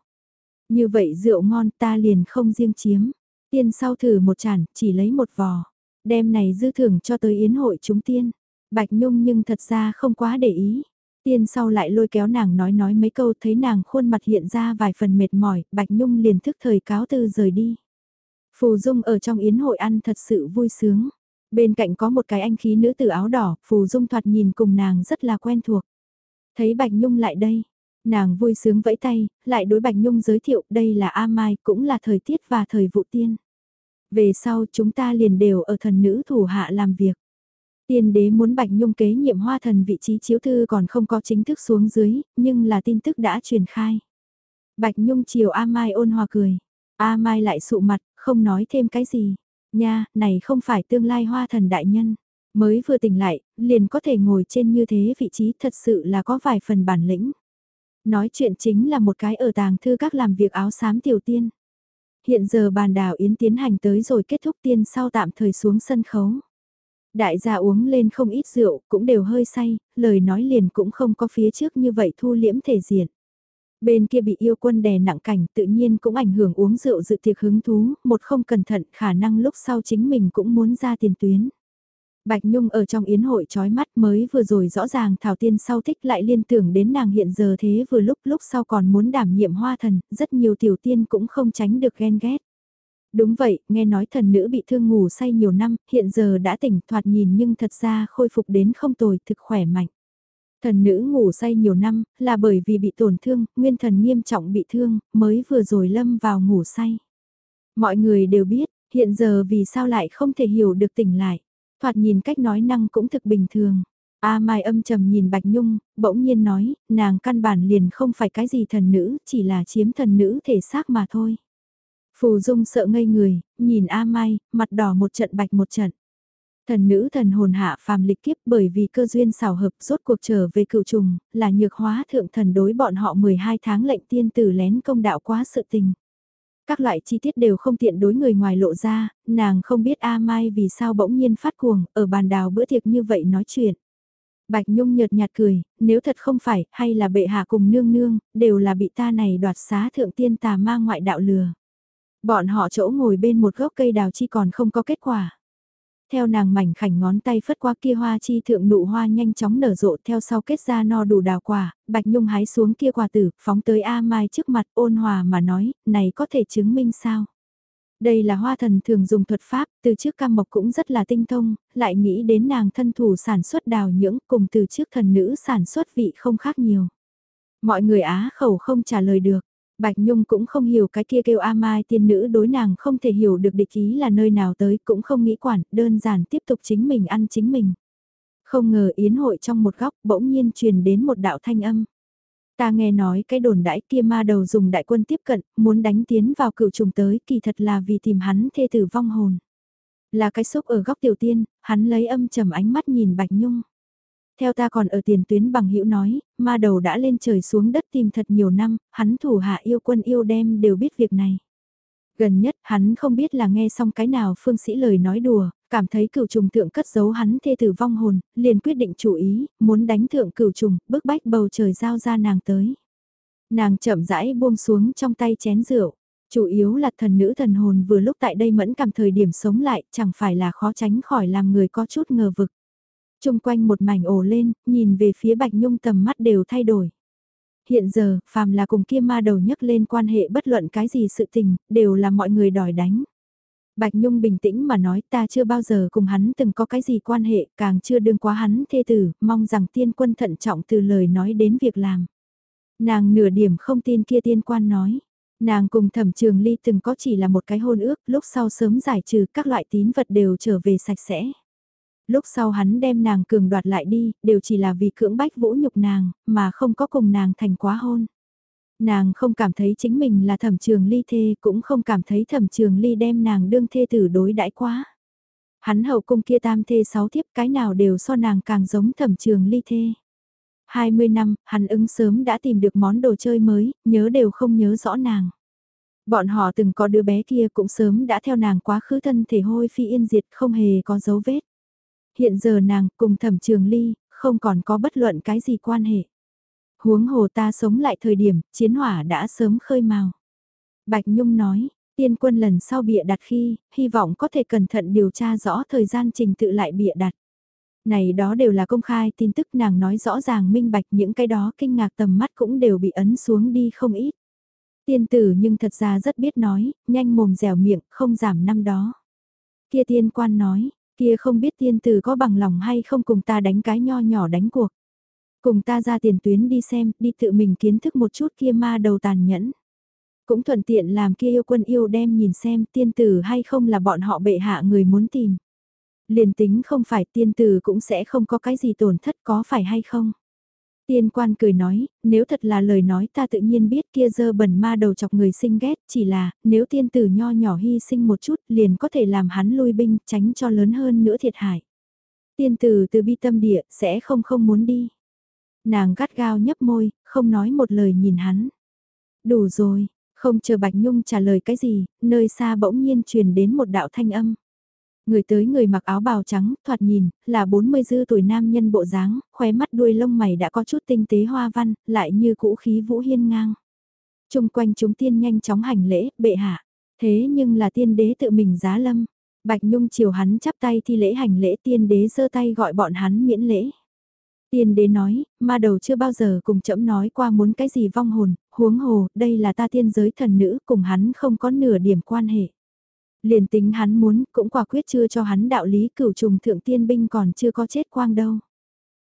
Như vậy rượu ngon ta liền không riêng chiếm. Tiên sau thử một chản, chỉ lấy một vò. Đem này dư thưởng cho tới yến hội chúng tiên. Bạch Nhung nhưng thật ra không quá để ý. Tiên sau lại lôi kéo nàng nói nói mấy câu thấy nàng khuôn mặt hiện ra vài phần mệt mỏi, Bạch Nhung liền thức thời cáo từ rời đi. Phù Dung ở trong yến hội ăn thật sự vui sướng. Bên cạnh có một cái anh khí nữ tử áo đỏ, Phù Dung thoạt nhìn cùng nàng rất là quen thuộc. Thấy Bạch Nhung lại đây, nàng vui sướng vẫy tay, lại đối Bạch Nhung giới thiệu đây là A Mai cũng là thời tiết và thời vụ tiên. Về sau chúng ta liền đều ở thần nữ thủ hạ làm việc. Tiên đế muốn Bạch Nhung kế nhiệm hoa thần vị trí chiếu thư còn không có chính thức xuống dưới, nhưng là tin tức đã truyền khai. Bạch Nhung chiều A Mai ôn hòa cười. A Mai lại sụ mặt, không nói thêm cái gì. Nha, này không phải tương lai hoa thần đại nhân. Mới vừa tỉnh lại, liền có thể ngồi trên như thế vị trí thật sự là có vài phần bản lĩnh. Nói chuyện chính là một cái ở tàng thư các làm việc áo xám tiểu tiên. Hiện giờ bàn đảo yến tiến hành tới rồi kết thúc tiên sau tạm thời xuống sân khấu. Đại gia uống lên không ít rượu, cũng đều hơi say, lời nói liền cũng không có phía trước như vậy thu liễm thể diện. Bên kia bị yêu quân đè nặng cảnh tự nhiên cũng ảnh hưởng uống rượu dự tiệc hứng thú, một không cẩn thận khả năng lúc sau chính mình cũng muốn ra tiền tuyến. Bạch Nhung ở trong yến hội trói mắt mới vừa rồi rõ ràng Thảo Tiên sau thích lại liên tưởng đến nàng hiện giờ thế vừa lúc lúc sau còn muốn đảm nhiệm hoa thần, rất nhiều tiểu tiên cũng không tránh được ghen ghét. Đúng vậy, nghe nói thần nữ bị thương ngủ say nhiều năm, hiện giờ đã tỉnh thoạt nhìn nhưng thật ra khôi phục đến không tồi, thực khỏe mạnh. Thần nữ ngủ say nhiều năm, là bởi vì bị tổn thương, nguyên thần nghiêm trọng bị thương, mới vừa rồi lâm vào ngủ say. Mọi người đều biết, hiện giờ vì sao lại không thể hiểu được tỉnh lại. Thoạt nhìn cách nói năng cũng thực bình thường. A Mai âm trầm nhìn Bạch Nhung, bỗng nhiên nói, nàng căn bản liền không phải cái gì thần nữ, chỉ là chiếm thần nữ thể xác mà thôi. Phù Dung sợ ngây người, nhìn A Mai, mặt đỏ một trận bạch một trận. Thần nữ thần hồn hạ phàm lịch kiếp bởi vì cơ duyên xảo hợp rốt cuộc trở về cựu trùng, là nhược hóa thượng thần đối bọn họ 12 tháng lệnh tiên tử lén công đạo quá sự tình. Các loại chi tiết đều không tiện đối người ngoài lộ ra, nàng không biết A Mai vì sao bỗng nhiên phát cuồng, ở bàn đào bữa tiệc như vậy nói chuyện. Bạch Nhung nhợt nhạt cười, nếu thật không phải, hay là bệ hạ cùng nương nương, đều là bị ta này đoạt xá thượng tiên tà ma ngoại đạo lừa. Bọn họ chỗ ngồi bên một gốc cây đào chi còn không có kết quả. Theo nàng mảnh khảnh ngón tay phất qua kia hoa chi thượng nụ hoa nhanh chóng nở rộ theo sau kết ra no đủ đào quả, Bạch Nhung hái xuống kia quả tử, phóng tới A Mai trước mặt ôn hòa mà nói, này có thể chứng minh sao? Đây là hoa thần thường dùng thuật pháp, từ trước cam mộc cũng rất là tinh thông, lại nghĩ đến nàng thân thủ sản xuất đào nhưỡng cùng từ trước thần nữ sản xuất vị không khác nhiều. Mọi người á khẩu không trả lời được. Bạch Nhung cũng không hiểu cái kia kêu A Mai tiên nữ đối nàng không thể hiểu được địch ý là nơi nào tới cũng không nghĩ quản, đơn giản tiếp tục chính mình ăn chính mình. Không ngờ yến hội trong một góc bỗng nhiên truyền đến một đạo thanh âm. Ta nghe nói cái đồn đãi kia ma đầu dùng đại quân tiếp cận, muốn đánh tiến vào cựu trùng tới kỳ thật là vì tìm hắn thê tử vong hồn. Là cái xúc ở góc tiểu tiên, hắn lấy âm trầm ánh mắt nhìn Bạch Nhung. Theo ta còn ở tiền tuyến bằng hữu nói, ma đầu đã lên trời xuống đất tìm thật nhiều năm, hắn thủ hạ yêu quân yêu đem đều biết việc này. Gần nhất hắn không biết là nghe xong cái nào phương sĩ lời nói đùa, cảm thấy cửu trùng thượng cất giấu hắn thê tử vong hồn, liền quyết định chủ ý, muốn đánh thượng cửu trùng, bức bách bầu trời giao ra nàng tới. Nàng chậm rãi buông xuống trong tay chén rượu, chủ yếu là thần nữ thần hồn vừa lúc tại đây mẫn cảm thời điểm sống lại, chẳng phải là khó tránh khỏi làm người có chút ngờ vực chung quanh một mảnh ổ lên, nhìn về phía Bạch Nhung tầm mắt đều thay đổi. Hiện giờ, phàm là cùng kia ma đầu nhấc lên quan hệ bất luận cái gì sự tình, đều là mọi người đòi đánh. Bạch Nhung bình tĩnh mà nói ta chưa bao giờ cùng hắn từng có cái gì quan hệ, càng chưa đương quá hắn thê tử, mong rằng tiên quân thận trọng từ lời nói đến việc làm. Nàng nửa điểm không tin kia tiên quan nói. Nàng cùng thẩm trường ly từng có chỉ là một cái hôn ước, lúc sau sớm giải trừ các loại tín vật đều trở về sạch sẽ. Lúc sau hắn đem nàng cường đoạt lại đi, đều chỉ là vì cưỡng bách vũ nhục nàng, mà không có cùng nàng thành quá hôn. Nàng không cảm thấy chính mình là thẩm trường ly thê, cũng không cảm thấy thẩm trường ly đem nàng đương thê tử đối đãi quá. Hắn hậu cung kia tam thê sáu thiếp cái nào đều so nàng càng giống thẩm trường ly thê. 20 năm, hắn ứng sớm đã tìm được món đồ chơi mới, nhớ đều không nhớ rõ nàng. Bọn họ từng có đứa bé kia cũng sớm đã theo nàng quá khứ thân thể hôi phi yên diệt không hề có dấu vết. Hiện giờ nàng cùng thẩm trường ly, không còn có bất luận cái gì quan hệ. Huống hồ ta sống lại thời điểm, chiến hỏa đã sớm khơi mào. Bạch Nhung nói, tiên quân lần sau bịa đặt khi, hy vọng có thể cẩn thận điều tra rõ thời gian trình tự lại bịa đặt. Này đó đều là công khai tin tức nàng nói rõ ràng minh bạch những cái đó kinh ngạc tầm mắt cũng đều bị ấn xuống đi không ít. Tiên tử nhưng thật ra rất biết nói, nhanh mồm dẻo miệng, không giảm năm đó. Kia tiên quan nói, kia không biết tiên tử có bằng lòng hay không cùng ta đánh cái nho nhỏ đánh cuộc. Cùng ta ra tiền tuyến đi xem, đi tự mình kiến thức một chút kia ma đầu tàn nhẫn. Cũng thuận tiện làm kia yêu quân yêu đem nhìn xem tiên tử hay không là bọn họ bệ hạ người muốn tìm. Liền tính không phải tiên tử cũng sẽ không có cái gì tổn thất có phải hay không. Tiên quan cười nói, nếu thật là lời nói ta tự nhiên biết kia dơ bẩn ma đầu chọc người sinh ghét, chỉ là, nếu tiên tử nho nhỏ hy sinh một chút liền có thể làm hắn lui binh tránh cho lớn hơn nữa thiệt hại. Tiên tử từ bi tâm địa sẽ không không muốn đi. Nàng gắt gao nhấp môi, không nói một lời nhìn hắn. Đủ rồi, không chờ Bạch Nhung trả lời cái gì, nơi xa bỗng nhiên truyền đến một đạo thanh âm. Người tới người mặc áo bào trắng, thoạt nhìn, là 40 dư tuổi nam nhân bộ dáng, khóe mắt đuôi lông mày đã có chút tinh tế hoa văn, lại như cũ khí vũ hiên ngang. Trung quanh chúng tiên nhanh chóng hành lễ, bệ hạ. Thế nhưng là tiên đế tự mình giá lâm. Bạch Nhung chiều hắn chắp tay thi lễ hành lễ tiên đế giơ tay gọi bọn hắn miễn lễ. Tiên đế nói, ma đầu chưa bao giờ cùng chậm nói qua muốn cái gì vong hồn, huống hồ, đây là ta tiên giới thần nữ, cùng hắn không có nửa điểm quan hệ. Liền tính hắn muốn, cũng quả quyết chưa cho hắn đạo lý cửu trùng thượng tiên binh còn chưa có chết quang đâu.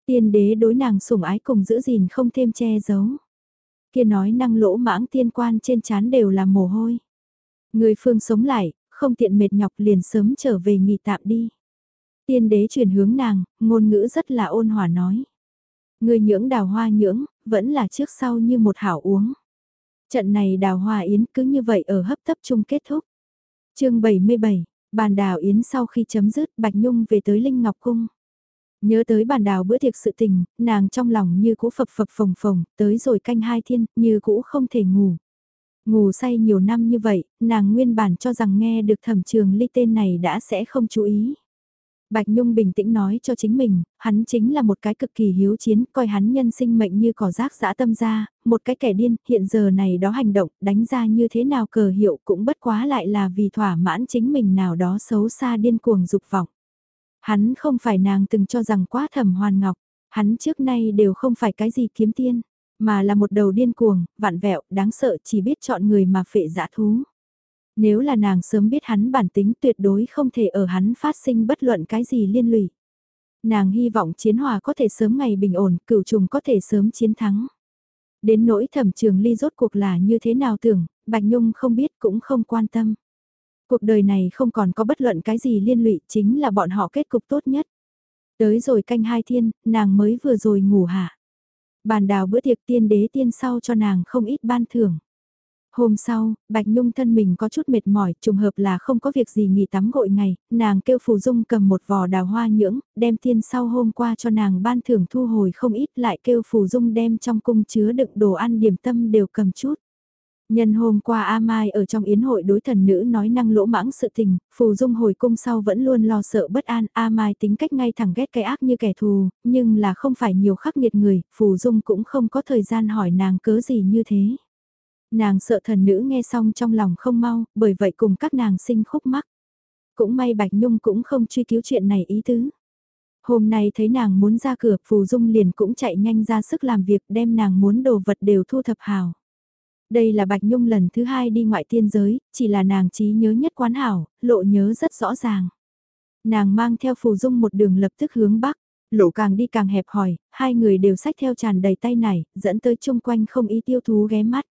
Tiên đế đối nàng sủng ái cùng giữ gìn không thêm che giấu. Kia nói năng lỗ mãng tiên quan trên chán đều là mồ hôi. Người phương sống lại, không tiện mệt nhọc liền sớm trở về nghỉ tạm đi. Tiên đế chuyển hướng nàng, ngôn ngữ rất là ôn hòa nói. Người nhưỡng đào hoa nhưỡng, vẫn là trước sau như một hảo uống. Trận này đào hoa yến cứ như vậy ở hấp tấp chung kết thúc chương 77, bàn đào yến sau khi chấm dứt Bạch Nhung về tới Linh Ngọc Cung. Nhớ tới bàn đào bữa tiệc sự tình, nàng trong lòng như cũ phập phập phồng phồng, tới rồi canh hai thiên, như cũ không thể ngủ. Ngủ say nhiều năm như vậy, nàng nguyên bản cho rằng nghe được thẩm trường ly tên này đã sẽ không chú ý. Bạch Nhung bình tĩnh nói cho chính mình, hắn chính là một cái cực kỳ hiếu chiến, coi hắn nhân sinh mệnh như cỏ rác dã tâm ra, một cái kẻ điên, hiện giờ này đó hành động, đánh ra như thế nào cờ hiệu cũng bất quá lại là vì thỏa mãn chính mình nào đó xấu xa điên cuồng dục vọng. Hắn không phải nàng từng cho rằng quá thầm hoàn ngọc, hắn trước nay đều không phải cái gì kiếm tiên, mà là một đầu điên cuồng, vạn vẹo, đáng sợ chỉ biết chọn người mà phệ dã thú. Nếu là nàng sớm biết hắn bản tính tuyệt đối không thể ở hắn phát sinh bất luận cái gì liên lụy. Nàng hy vọng chiến hòa có thể sớm ngày bình ổn, cửu trùng có thể sớm chiến thắng. Đến nỗi thẩm trường ly rốt cuộc là như thế nào tưởng, Bạch Nhung không biết cũng không quan tâm. Cuộc đời này không còn có bất luận cái gì liên lụy chính là bọn họ kết cục tốt nhất. Tới rồi canh hai thiên, nàng mới vừa rồi ngủ hạ. Bàn đào bữa tiệc tiên đế tiên sau cho nàng không ít ban thưởng. Hôm sau, Bạch Nhung thân mình có chút mệt mỏi, trùng hợp là không có việc gì nghỉ tắm gội ngày, nàng kêu Phù Dung cầm một vò đào hoa nhưỡng, đem tiên sau hôm qua cho nàng ban thưởng thu hồi không ít lại kêu Phù Dung đem trong cung chứa đựng đồ ăn điểm tâm đều cầm chút. Nhân hôm qua A Mai ở trong yến hội đối thần nữ nói năng lỗ mãng sự tình, Phù Dung hồi cung sau vẫn luôn lo sợ bất an, A Mai tính cách ngay thẳng ghét cái ác như kẻ thù, nhưng là không phải nhiều khắc nghiệt người, Phù Dung cũng không có thời gian hỏi nàng cớ gì như thế. Nàng sợ thần nữ nghe xong trong lòng không mau, bởi vậy cùng các nàng sinh khúc mắc. Cũng may Bạch Nhung cũng không truy cứu chuyện này ý tứ. Hôm nay thấy nàng muốn ra cửa, Phù Dung liền cũng chạy nhanh ra sức làm việc đem nàng muốn đồ vật đều thu thập hào. Đây là Bạch Nhung lần thứ hai đi ngoại tiên giới, chỉ là nàng trí nhớ nhất quán hảo, lộ nhớ rất rõ ràng. Nàng mang theo Phù Dung một đường lập tức hướng Bắc, lộ càng đi càng hẹp hòi, hai người đều sách theo tràn đầy tay này dẫn tới chung quanh không ý tiêu thú ghé mắt.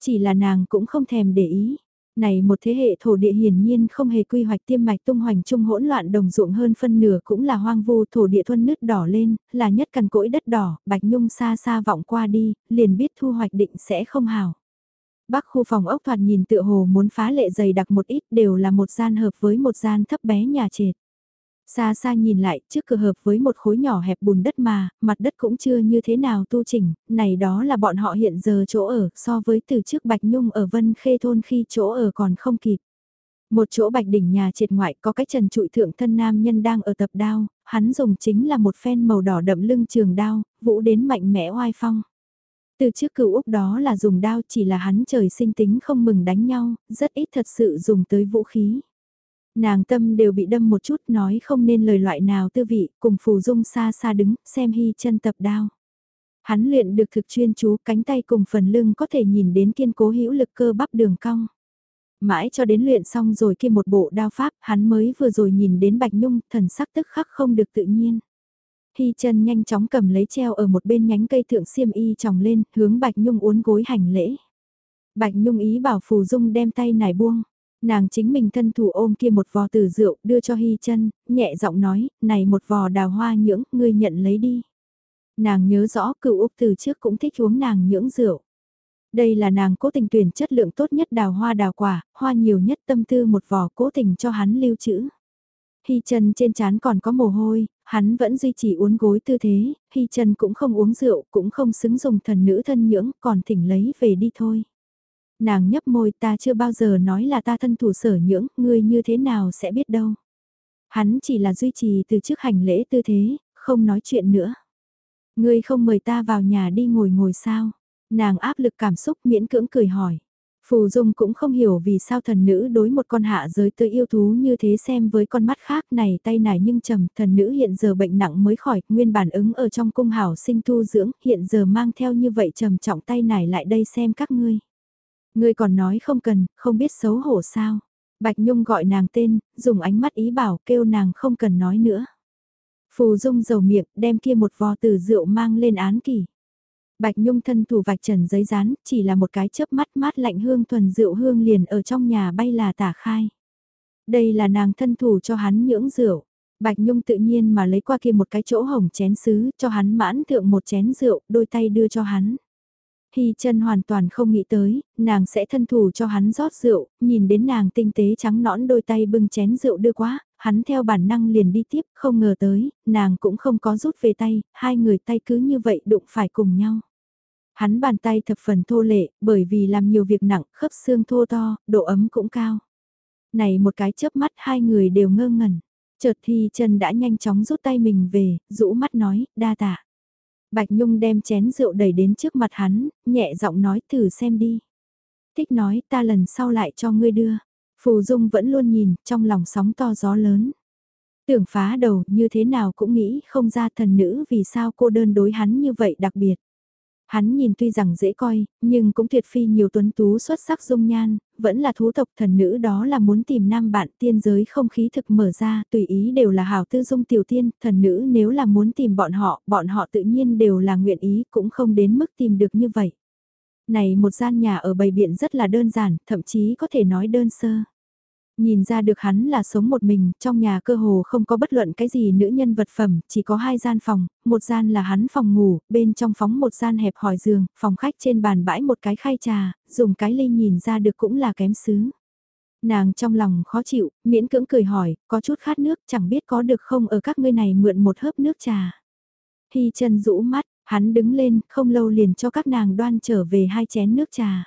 Chỉ là nàng cũng không thèm để ý. Này một thế hệ thổ địa hiển nhiên không hề quy hoạch tiêm mạch tung hoành chung hỗn loạn đồng ruộng hơn phân nửa cũng là hoang vu thổ địa thuân nứt đỏ lên, là nhất cằn cỗi đất đỏ, bạch nhung xa xa vọng qua đi, liền biết thu hoạch định sẽ không hào. Bắc khu phòng ốc thoạt nhìn tựa hồ muốn phá lệ dày đặc một ít đều là một gian hợp với một gian thấp bé nhà trệt. Xa xa nhìn lại, trước cửa hợp với một khối nhỏ hẹp bùn đất mà, mặt đất cũng chưa như thế nào tu chỉnh, này đó là bọn họ hiện giờ chỗ ở, so với từ trước Bạch Nhung ở Vân Khê Thôn khi chỗ ở còn không kịp. Một chỗ bạch đỉnh nhà triệt ngoại có cái trần trụi thượng thân nam nhân đang ở tập đao, hắn dùng chính là một phen màu đỏ đậm lưng trường đao, vũ đến mạnh mẽ oai phong. Từ trước cựu Úc đó là dùng đao chỉ là hắn trời sinh tính không mừng đánh nhau, rất ít thật sự dùng tới vũ khí. Nàng tâm đều bị đâm một chút nói không nên lời loại nào tư vị, cùng phù dung xa xa đứng, xem hy chân tập đao. Hắn luyện được thực chuyên chú cánh tay cùng phần lưng có thể nhìn đến kiên cố hữu lực cơ bắp đường cong. Mãi cho đến luyện xong rồi kia một bộ đao pháp, hắn mới vừa rồi nhìn đến Bạch Nhung, thần sắc tức khắc không được tự nhiên. Hy chân nhanh chóng cầm lấy treo ở một bên nhánh cây thượng xiêm y tròng lên, hướng Bạch Nhung uốn gối hành lễ. Bạch Nhung ý bảo Phù Dung đem tay nải buông. Nàng chính mình thân thủ ôm kia một vò tử rượu đưa cho Hy chân, nhẹ giọng nói, này một vò đào hoa nhưỡng, ngươi nhận lấy đi. Nàng nhớ rõ cựu Úc từ trước cũng thích uống nàng nhưỡng rượu. Đây là nàng cố tình tuyển chất lượng tốt nhất đào hoa đào quả, hoa nhiều nhất tâm tư một vò cố tình cho hắn lưu trữ. Hy chân trên chán còn có mồ hôi, hắn vẫn duy trì uốn gối tư thế, Hy chân cũng không uống rượu, cũng không xứng dùng thần nữ thân nhưỡng, còn thỉnh lấy về đi thôi nàng nhấp môi ta chưa bao giờ nói là ta thân thủ sở nhưỡng, ngươi như thế nào sẽ biết đâu. Hắn chỉ là duy trì từ trước hành lễ tư thế, không nói chuyện nữa. Ngươi không mời ta vào nhà đi ngồi ngồi sao? Nàng áp lực cảm xúc miễn cưỡng cười hỏi. Phù Dung cũng không hiểu vì sao thần nữ đối một con hạ giới tới yêu thú như thế xem với con mắt khác này tay nải nhưng trầm thần nữ hiện giờ bệnh nặng mới khỏi nguyên bản ứng ở trong cung hảo sinh tu dưỡng hiện giờ mang theo như vậy trầm trọng tay nải lại đây xem các ngươi. Ngươi còn nói không cần, không biết xấu hổ sao. Bạch Nhung gọi nàng tên, dùng ánh mắt ý bảo kêu nàng không cần nói nữa. Phù dung dầu miệng, đem kia một vò từ rượu mang lên án kỳ. Bạch Nhung thân thủ vạch trần giấy rán, chỉ là một cái chớp mắt mát lạnh hương thuần rượu hương liền ở trong nhà bay là tả khai. Đây là nàng thân thủ cho hắn nhưỡng rượu. Bạch Nhung tự nhiên mà lấy qua kia một cái chỗ hồng chén sứ, cho hắn mãn thượng một chén rượu, đôi tay đưa cho hắn. Hy chân hoàn toàn không nghĩ tới, nàng sẽ thân thủ cho hắn rót rượu, nhìn đến nàng tinh tế trắng nõn đôi tay bưng chén rượu đưa quá, hắn theo bản năng liền đi tiếp, không ngờ tới, nàng cũng không có rút về tay, hai người tay cứ như vậy đụng phải cùng nhau. Hắn bàn tay thập phần thô lệ, bởi vì làm nhiều việc nặng, khớp xương thô to, độ ấm cũng cao. Này một cái chớp mắt hai người đều ngơ ngẩn. Chợt thì chân đã nhanh chóng rút tay mình về, rũ mắt nói, đa tạ. Bạch Nhung đem chén rượu đẩy đến trước mặt hắn, nhẹ giọng nói thử xem đi. Thích nói ta lần sau lại cho ngươi đưa. Phù Dung vẫn luôn nhìn, trong lòng sóng to gió lớn. Tưởng phá đầu như thế nào cũng nghĩ không ra thần nữ vì sao cô đơn đối hắn như vậy đặc biệt. Hắn nhìn tuy rằng dễ coi, nhưng cũng tuyệt phi nhiều tuấn tú xuất sắc dung nhan, vẫn là thú tộc thần nữ đó là muốn tìm nam bạn tiên giới không khí thực mở ra, tùy ý đều là hào tư dung tiểu tiên, thần nữ nếu là muốn tìm bọn họ, bọn họ tự nhiên đều là nguyện ý, cũng không đến mức tìm được như vậy. Này một gian nhà ở bầy biện rất là đơn giản, thậm chí có thể nói đơn sơ. Nhìn ra được hắn là sống một mình, trong nhà cơ hồ không có bất luận cái gì nữ nhân vật phẩm, chỉ có hai gian phòng, một gian là hắn phòng ngủ, bên trong phóng một gian hẹp hòi giường, phòng khách trên bàn bãi một cái khay trà, dùng cái ly nhìn ra được cũng là kém xứ. Nàng trong lòng khó chịu, miễn cưỡng cười hỏi, có chút khát nước, chẳng biết có được không ở các ngươi này mượn một hớp nước trà. Hy chân rũ mắt, hắn đứng lên, không lâu liền cho các nàng đoan trở về hai chén nước trà.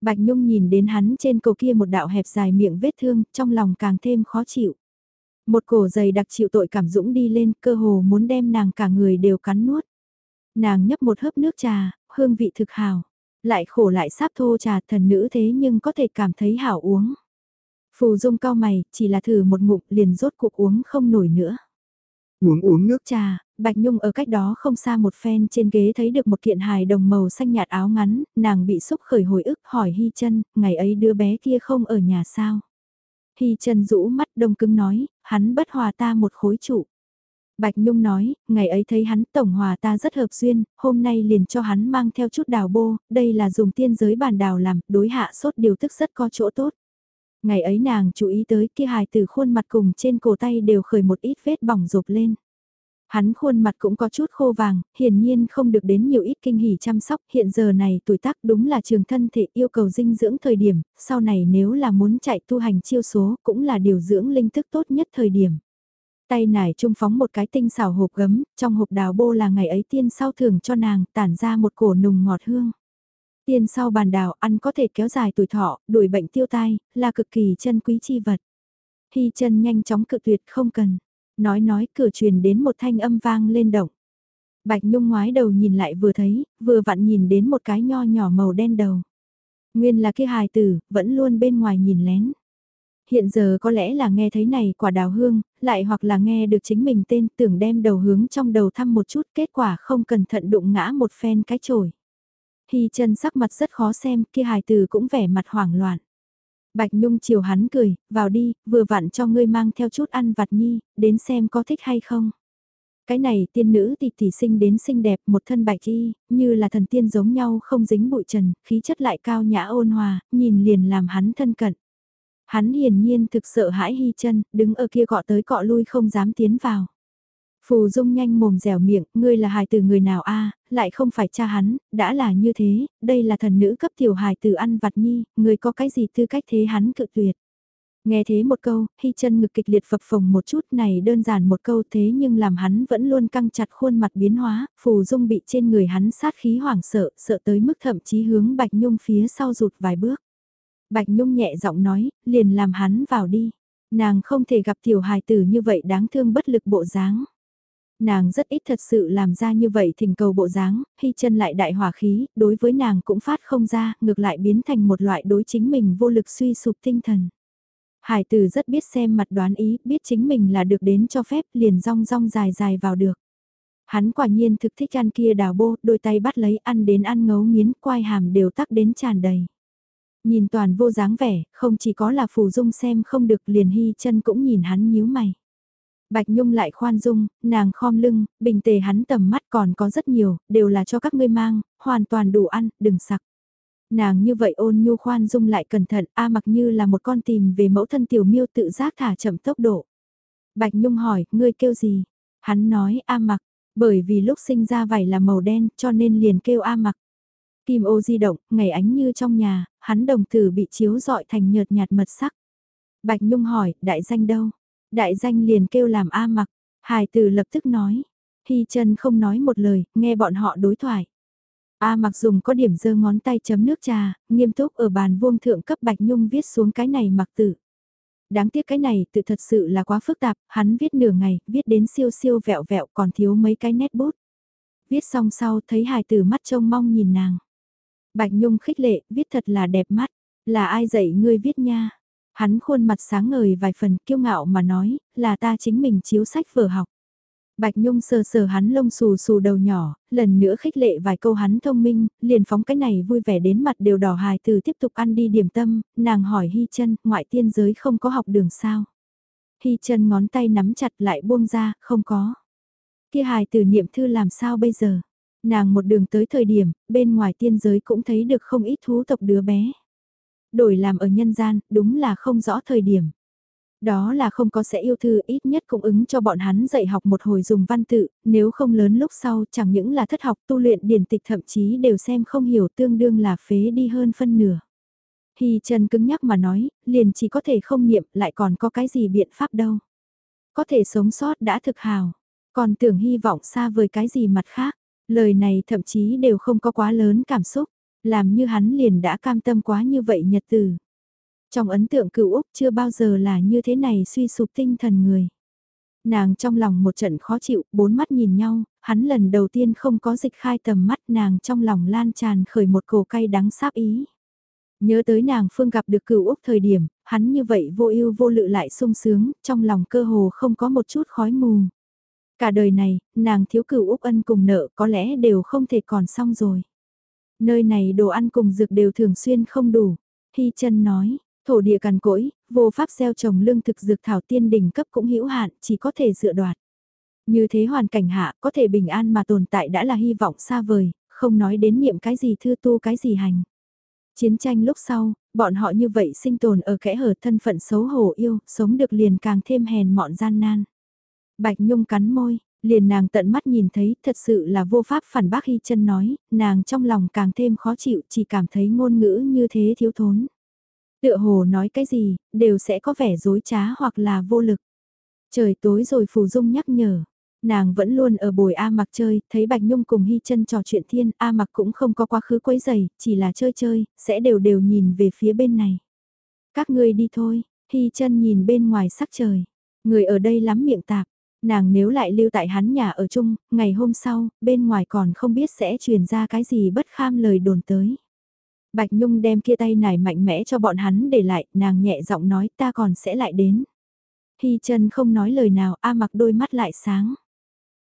Bạch Nhung nhìn đến hắn trên cổ kia một đạo hẹp dài miệng vết thương, trong lòng càng thêm khó chịu. Một cổ dày đặc chịu tội cảm dũng đi lên, cơ hồ muốn đem nàng cả người đều cắn nuốt. Nàng nhấp một hớp nước trà, hương vị thực hào. Lại khổ lại sáp thô trà thần nữ thế nhưng có thể cảm thấy hảo uống. Phù dung cao mày, chỉ là thử một ngụm liền rốt cuộc uống không nổi nữa. Uống uống nước trà, Bạch Nhung ở cách đó không xa một phen trên ghế thấy được một kiện hài đồng màu xanh nhạt áo ngắn, nàng bị xúc khởi hồi ức hỏi Hy chân ngày ấy đứa bé kia không ở nhà sao? Hy chân rũ mắt đông cứng nói, hắn bất hòa ta một khối trụ. Bạch Nhung nói, ngày ấy thấy hắn tổng hòa ta rất hợp duyên, hôm nay liền cho hắn mang theo chút đào bô, đây là dùng tiên giới bàn đào làm, đối hạ sốt điều tức rất có chỗ tốt. Ngày ấy nàng chú ý tới kia hài từ khuôn mặt cùng trên cổ tay đều khởi một ít vết bỏng rộp lên. Hắn khuôn mặt cũng có chút khô vàng, hiển nhiên không được đến nhiều ít kinh hỉ chăm sóc, hiện giờ này tuổi tác đúng là trường thân thể yêu cầu dinh dưỡng thời điểm, sau này nếu là muốn chạy tu hành chiêu số cũng là điều dưỡng linh thức tốt nhất thời điểm. Tay nải trung phóng một cái tinh xảo hộp gấm, trong hộp đào bô là ngày ấy tiên sau thưởng cho nàng, tản ra một cổ nùng ngọt hương. Tiên sau bàn đào ăn có thể kéo dài tuổi thọ, đuổi bệnh tiêu tai, là cực kỳ chân quý chi vật. Hy chân nhanh chóng cự tuyệt không cần. Nói nói cửa truyền đến một thanh âm vang lên động. Bạch Nhung ngoái đầu nhìn lại vừa thấy, vừa vặn nhìn đến một cái nho nhỏ màu đen đầu. Nguyên là kia hài tử, vẫn luôn bên ngoài nhìn lén. Hiện giờ có lẽ là nghe thấy này quả đào hương, lại hoặc là nghe được chính mình tên tưởng đem đầu hướng trong đầu thăm một chút kết quả không cẩn thận đụng ngã một phen cái chổi. Hy chân sắc mặt rất khó xem, kia hài tử cũng vẻ mặt hoảng loạn. Bạch Nhung chiều hắn cười, vào đi, vừa vặn cho ngươi mang theo chút ăn vặt nhi, đến xem có thích hay không. Cái này tiên nữ tỷ tỷ sinh đến xinh đẹp một thân bạch y, như là thần tiên giống nhau không dính bụi trần, khí chất lại cao nhã ôn hòa, nhìn liền làm hắn thân cận. Hắn hiển nhiên thực sợ hãi hy chân, đứng ở kia cọ tới cọ lui không dám tiến vào. Phù Dung nhanh mồm dẻo miệng, ngươi là hài tử người nào a? lại không phải cha hắn, đã là như thế, đây là thần nữ cấp tiểu hài tử ăn vặt nhi, ngươi có cái gì tư cách thế hắn cự tuyệt. Nghe thế một câu, hy chân ngực kịch liệt phập phồng một chút này đơn giản một câu thế nhưng làm hắn vẫn luôn căng chặt khuôn mặt biến hóa, Phù Dung bị trên người hắn sát khí hoảng sợ, sợ tới mức thậm chí hướng Bạch Nhung phía sau rụt vài bước. Bạch Nhung nhẹ giọng nói, liền làm hắn vào đi. Nàng không thể gặp tiểu hài tử như vậy đáng thương bất lực bộ dáng nàng rất ít thật sự làm ra như vậy thỉnh cầu bộ dáng, hy chân lại đại hỏa khí, đối với nàng cũng phát không ra, ngược lại biến thành một loại đối chính mình vô lực suy sụp tinh thần. Hải tử rất biết xem mặt đoán ý, biết chính mình là được đến cho phép liền rong rong dài dài vào được. Hắn quả nhiên thực thích ăn kia đào bô, đôi tay bắt lấy ăn đến ăn ngấu nghiến, quai hàm đều tắc đến tràn đầy. Nhìn toàn vô dáng vẻ, không chỉ có là phù dung xem không được liền hy chân cũng nhìn hắn nhíu mày. Bạch Nhung lại khoan dung, nàng khom lưng, bình tề hắn tầm mắt còn có rất nhiều, đều là cho các ngươi mang, hoàn toàn đủ ăn, đừng sặc. Nàng như vậy ôn nhu khoan dung lại cẩn thận, a mặc như là một con tìm về mẫu thân tiểu miêu tự giác thả chậm tốc độ. Bạch Nhung hỏi, ngươi kêu gì? Hắn nói a mặc, bởi vì lúc sinh ra vảy là màu đen cho nên liền kêu a mặc. Kim ô di động, ngày ánh như trong nhà, hắn đồng tử bị chiếu dọi thành nhợt nhạt mật sắc. Bạch Nhung hỏi, đại danh đâu? Đại danh liền kêu làm A mặc, hài tử lập tức nói. Hy chân không nói một lời, nghe bọn họ đối thoại. A mặc dùng có điểm dơ ngón tay chấm nước trà, nghiêm túc ở bàn vuông thượng cấp Bạch Nhung viết xuống cái này mặc tử. Đáng tiếc cái này tự thật sự là quá phức tạp, hắn viết nửa ngày, viết đến siêu siêu vẹo vẹo còn thiếu mấy cái nét bút. Viết xong sau thấy hài tử mắt trông mong nhìn nàng. Bạch Nhung khích lệ, viết thật là đẹp mắt, là ai dạy ngươi viết nha. Hắn khuôn mặt sáng ngời vài phần kiêu ngạo mà nói, là ta chính mình chiếu sách vừa học. Bạch Nhung sờ sờ hắn lông xù xù đầu nhỏ, lần nữa khích lệ vài câu hắn thông minh, liền phóng cái này vui vẻ đến mặt đều đỏ hài từ tiếp tục ăn đi điểm tâm, nàng hỏi Hy chân ngoại tiên giới không có học đường sao. Hy chân ngón tay nắm chặt lại buông ra, không có. Kia hài từ niệm thư làm sao bây giờ? Nàng một đường tới thời điểm, bên ngoài tiên giới cũng thấy được không ít thú tộc đứa bé. Đổi làm ở nhân gian, đúng là không rõ thời điểm. Đó là không có sẽ yêu thư ít nhất cũng ứng cho bọn hắn dạy học một hồi dùng văn tự, nếu không lớn lúc sau chẳng những là thất học tu luyện điển tịch thậm chí đều xem không hiểu tương đương là phế đi hơn phân nửa. Hy Trần cứng nhắc mà nói, liền chỉ có thể không niệm lại còn có cái gì biện pháp đâu. Có thể sống sót đã thực hào, còn tưởng hy vọng xa vời cái gì mặt khác, lời này thậm chí đều không có quá lớn cảm xúc, làm như hắn liền đã cam tâm quá như vậy nhật từ. Trong ấn tượng cựu Úc chưa bao giờ là như thế này suy sụp tinh thần người. Nàng trong lòng một trận khó chịu, bốn mắt nhìn nhau, hắn lần đầu tiên không có dịch khai tầm mắt nàng trong lòng lan tràn khởi một cổ cay đắng sáp ý. Nhớ tới nàng phương gặp được cựu Úc thời điểm, hắn như vậy vô ưu vô lự lại sung sướng, trong lòng cơ hồ không có một chút khói mù. Cả đời này, nàng thiếu cựu Úc ân cùng nợ có lẽ đều không thể còn xong rồi. Nơi này đồ ăn cùng dược đều thường xuyên không đủ. Hy chân nói, thổ địa cằn cỗi, vô pháp gieo trồng lương thực dược thảo tiên đỉnh cấp cũng hữu hạn, chỉ có thể dựa đoạt. Như thế hoàn cảnh hạ, có thể bình an mà tồn tại đã là hy vọng xa vời, không nói đến niệm cái gì thư tu cái gì hành. Chiến tranh lúc sau, bọn họ như vậy sinh tồn ở kẽ hở thân phận xấu hổ yêu, sống được liền càng thêm hèn mọn gian nan. Bạch Nhung cắn môi, liền nàng tận mắt nhìn thấy thật sự là vô pháp phản bác Hy chân nói, nàng trong lòng càng thêm khó chịu chỉ cảm thấy ngôn ngữ như thế thiếu thốn. Tựa hồ nói cái gì, đều sẽ có vẻ dối trá hoặc là vô lực. Trời tối rồi Phù Dung nhắc nhở. Nàng vẫn luôn ở bồi A mặc chơi, thấy Bạch Nhung cùng Hy chân trò chuyện thiên, A mặc cũng không có quá khứ quấy giày, chỉ là chơi chơi, sẽ đều đều nhìn về phía bên này. Các ngươi đi thôi, Hy chân nhìn bên ngoài sắc trời. Người ở đây lắm miệng tạp, Nàng nếu lại lưu tại hắn nhà ở chung, ngày hôm sau, bên ngoài còn không biết sẽ truyền ra cái gì bất kham lời đồn tới. Bạch Nhung đem kia tay nải mạnh mẽ cho bọn hắn để lại, nàng nhẹ giọng nói ta còn sẽ lại đến. Hy chân không nói lời nào, A mặc đôi mắt lại sáng.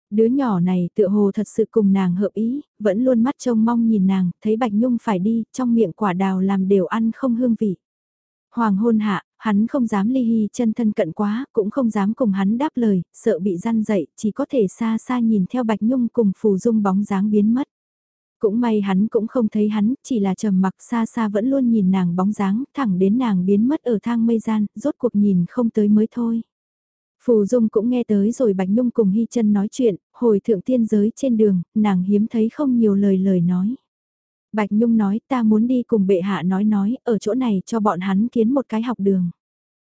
Đứa nhỏ này tựa hồ thật sự cùng nàng hợp ý, vẫn luôn mắt trông mong nhìn nàng, thấy Bạch Nhung phải đi, trong miệng quả đào làm đều ăn không hương vị. Hoàng hôn hạ, hắn không dám ly hy chân thân cận quá, cũng không dám cùng hắn đáp lời, sợ bị răn dậy, chỉ có thể xa xa nhìn theo Bạch Nhung cùng phù dung bóng dáng biến mất. Cũng may hắn cũng không thấy hắn, chỉ là trầm mặc xa xa vẫn luôn nhìn nàng bóng dáng, thẳng đến nàng biến mất ở thang mây gian, rốt cuộc nhìn không tới mới thôi. Phù Dung cũng nghe tới rồi Bạch Nhung cùng Hy chân nói chuyện, hồi thượng tiên giới trên đường, nàng hiếm thấy không nhiều lời lời nói. Bạch Nhung nói ta muốn đi cùng bệ hạ nói nói, ở chỗ này cho bọn hắn kiến một cái học đường.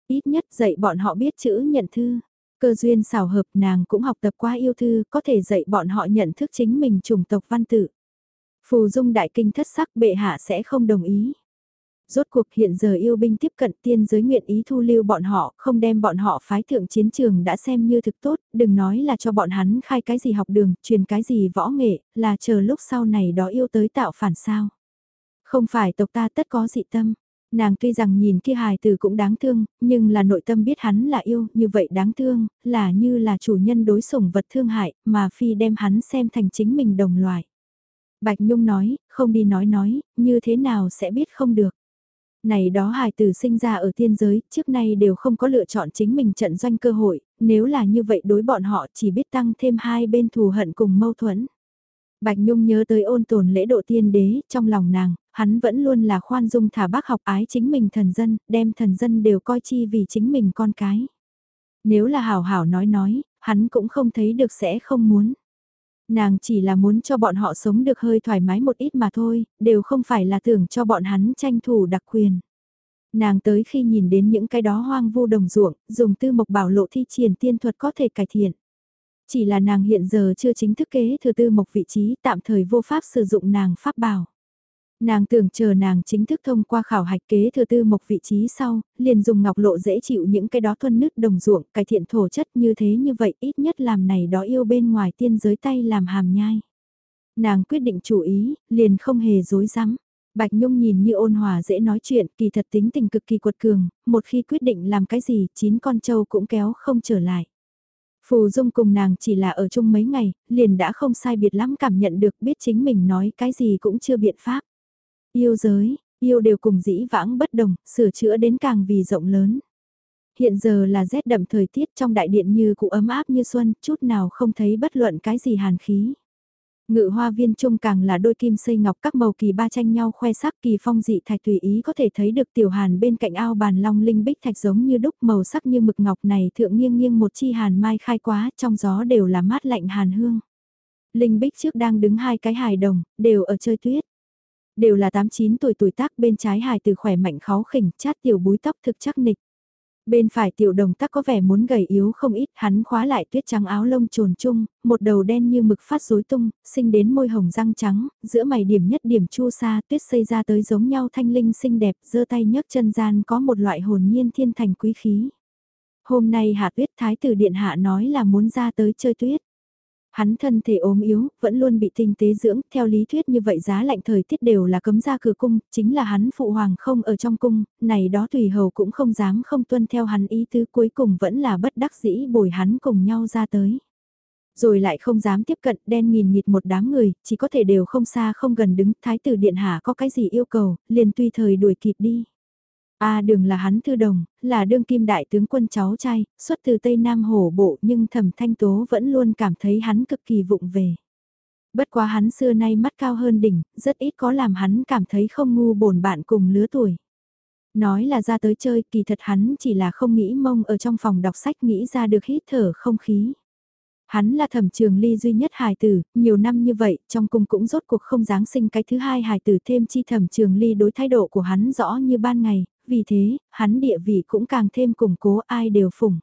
Ít nhất dạy bọn họ biết chữ nhận thư. Cơ duyên xảo hợp nàng cũng học tập qua yêu thư, có thể dạy bọn họ nhận thức chính mình chủng tộc văn tự. Phù dung đại kinh thất sắc bệ hạ sẽ không đồng ý. Rốt cuộc hiện giờ yêu binh tiếp cận tiên giới nguyện ý thu lưu bọn họ, không đem bọn họ phái thượng chiến trường đã xem như thực tốt, đừng nói là cho bọn hắn khai cái gì học đường, truyền cái gì võ nghệ, là chờ lúc sau này đó yêu tới tạo phản sao. Không phải tộc ta tất có dị tâm. Nàng tuy rằng nhìn kia hài từ cũng đáng thương, nhưng là nội tâm biết hắn là yêu, như vậy đáng thương, là như là chủ nhân đối sủng vật thương hại, mà phi đem hắn xem thành chính mình đồng loại. Bạch Nhung nói, không đi nói nói, như thế nào sẽ biết không được này đó hài tử sinh ra ở thiên giới, trước nay đều không có lựa chọn chính mình trận doanh cơ hội, nếu là như vậy đối bọn họ chỉ biết tăng thêm hai bên thù hận cùng mâu thuẫn. Bạch Nhung nhớ tới ôn tồn lễ độ tiên đế, trong lòng nàng, hắn vẫn luôn là khoan dung thả bác học ái chính mình thần dân, đem thần dân đều coi chi vì chính mình con cái. Nếu là hảo hảo nói nói, hắn cũng không thấy được sẽ không muốn. Nàng chỉ là muốn cho bọn họ sống được hơi thoải mái một ít mà thôi, đều không phải là tưởng cho bọn hắn tranh thủ đặc quyền. Nàng tới khi nhìn đến những cái đó hoang vu đồng ruộng, dùng tư mộc bảo lộ thi triển tiên thuật có thể cải thiện. Chỉ là nàng hiện giờ chưa chính thức kế thừa tư mộc vị trí tạm thời vô pháp sử dụng nàng pháp bảo. Nàng tưởng chờ nàng chính thức thông qua khảo hạch kế thừa tư mộc vị trí sau, liền dùng ngọc lộ dễ chịu những cái đó thuân nứt đồng ruộng, cải thiện thổ chất như thế như vậy ít nhất làm này đó yêu bên ngoài tiên giới tay làm hàm nhai. Nàng quyết định chủ ý, liền không hề dối rắm Bạch Nhung nhìn như ôn hòa dễ nói chuyện, kỳ thật tính tình cực kỳ quật cường, một khi quyết định làm cái gì, chín con trâu cũng kéo không trở lại. Phù Dung cùng nàng chỉ là ở chung mấy ngày, liền đã không sai biệt lắm cảm nhận được biết chính mình nói cái gì cũng chưa biện pháp. Yêu giới, yêu đều cùng dĩ vãng bất đồng, sửa chữa đến càng vì rộng lớn. Hiện giờ là rét đậm thời tiết trong đại điện như cụ ấm áp như xuân, chút nào không thấy bất luận cái gì hàn khí. Ngự hoa viên trung càng là đôi kim xây ngọc các màu kỳ ba tranh nhau khoe sắc kỳ phong dị thạch tùy ý có thể thấy được tiểu hàn bên cạnh ao bàn long linh bích thạch giống như đúc màu sắc như mực ngọc này thượng nghiêng nghiêng một chi hàn mai khai quá trong gió đều là mát lạnh hàn hương. Linh bích trước đang đứng hai cái hài đồng, đều ở chơi tuyết. Đều là 8-9 tuổi tuổi tác bên trái hài từ khỏe mạnh khó khỉnh chát tiểu búi tóc thực chắc nịch. Bên phải tiểu đồng tắc có vẻ muốn gầy yếu không ít, hắn khóa lại tuyết trắng áo lông trồn chung, một đầu đen như mực phát rối tung, sinh đến môi hồng răng trắng, giữa mày điểm nhất điểm chu sa tuyết xây ra tới giống nhau thanh linh xinh đẹp, giơ tay nhấc chân gian có một loại hồn nhiên thiên thành quý khí. Hôm nay hạ tuyết thái tử điện hạ nói là muốn ra tới chơi tuyết. Hắn thân thể ốm yếu, vẫn luôn bị tinh tế dưỡng, theo lý thuyết như vậy giá lạnh thời tiết đều là cấm ra cửa cung, chính là hắn phụ hoàng không ở trong cung, này đó tùy hầu cũng không dám không tuân theo hắn ý tứ cuối cùng vẫn là bất đắc dĩ bồi hắn cùng nhau ra tới. Rồi lại không dám tiếp cận đen nghìn nghịt một đám người, chỉ có thể đều không xa không gần đứng, thái tử điện hạ có cái gì yêu cầu, liền tùy thời đuổi kịp đi. A đường là hắn thư đồng, là đương kim đại tướng quân cháu trai, xuất từ Tây Nam hổ bộ nhưng thẩm thanh tố vẫn luôn cảm thấy hắn cực kỳ vụng về. Bất quá hắn xưa nay mắt cao hơn đỉnh, rất ít có làm hắn cảm thấy không ngu bổn bạn cùng lứa tuổi. Nói là ra tới chơi, kỳ thật hắn chỉ là không nghĩ mông ở trong phòng đọc sách nghĩ ra được hít thở không khí. Hắn là thẩm trường ly duy nhất hài tử, nhiều năm như vậy, trong cung cũng rốt cuộc không dáng sinh cái thứ hai hài tử thêm chi thẩm trường ly đối thái độ của hắn rõ như ban ngày, vì thế, hắn địa vị cũng càng thêm củng cố ai đều phủng.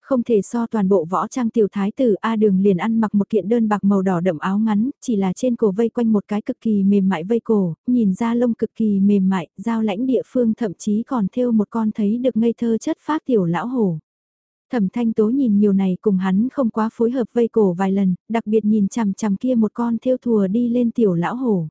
Không thể so toàn bộ võ trang tiểu thái tử A đường liền ăn mặc một kiện đơn bạc màu đỏ đậm áo ngắn, chỉ là trên cổ vây quanh một cái cực kỳ mềm mại vây cổ, nhìn ra lông cực kỳ mềm mại, giao lãnh địa phương thậm chí còn thêu một con thấy được ngây thơ chất phát tiểu lão hổ. Thẩm thanh tố nhìn nhiều này cùng hắn không quá phối hợp vây cổ vài lần, đặc biệt nhìn chằm chằm kia một con thêu thùa đi lên tiểu lão hổ.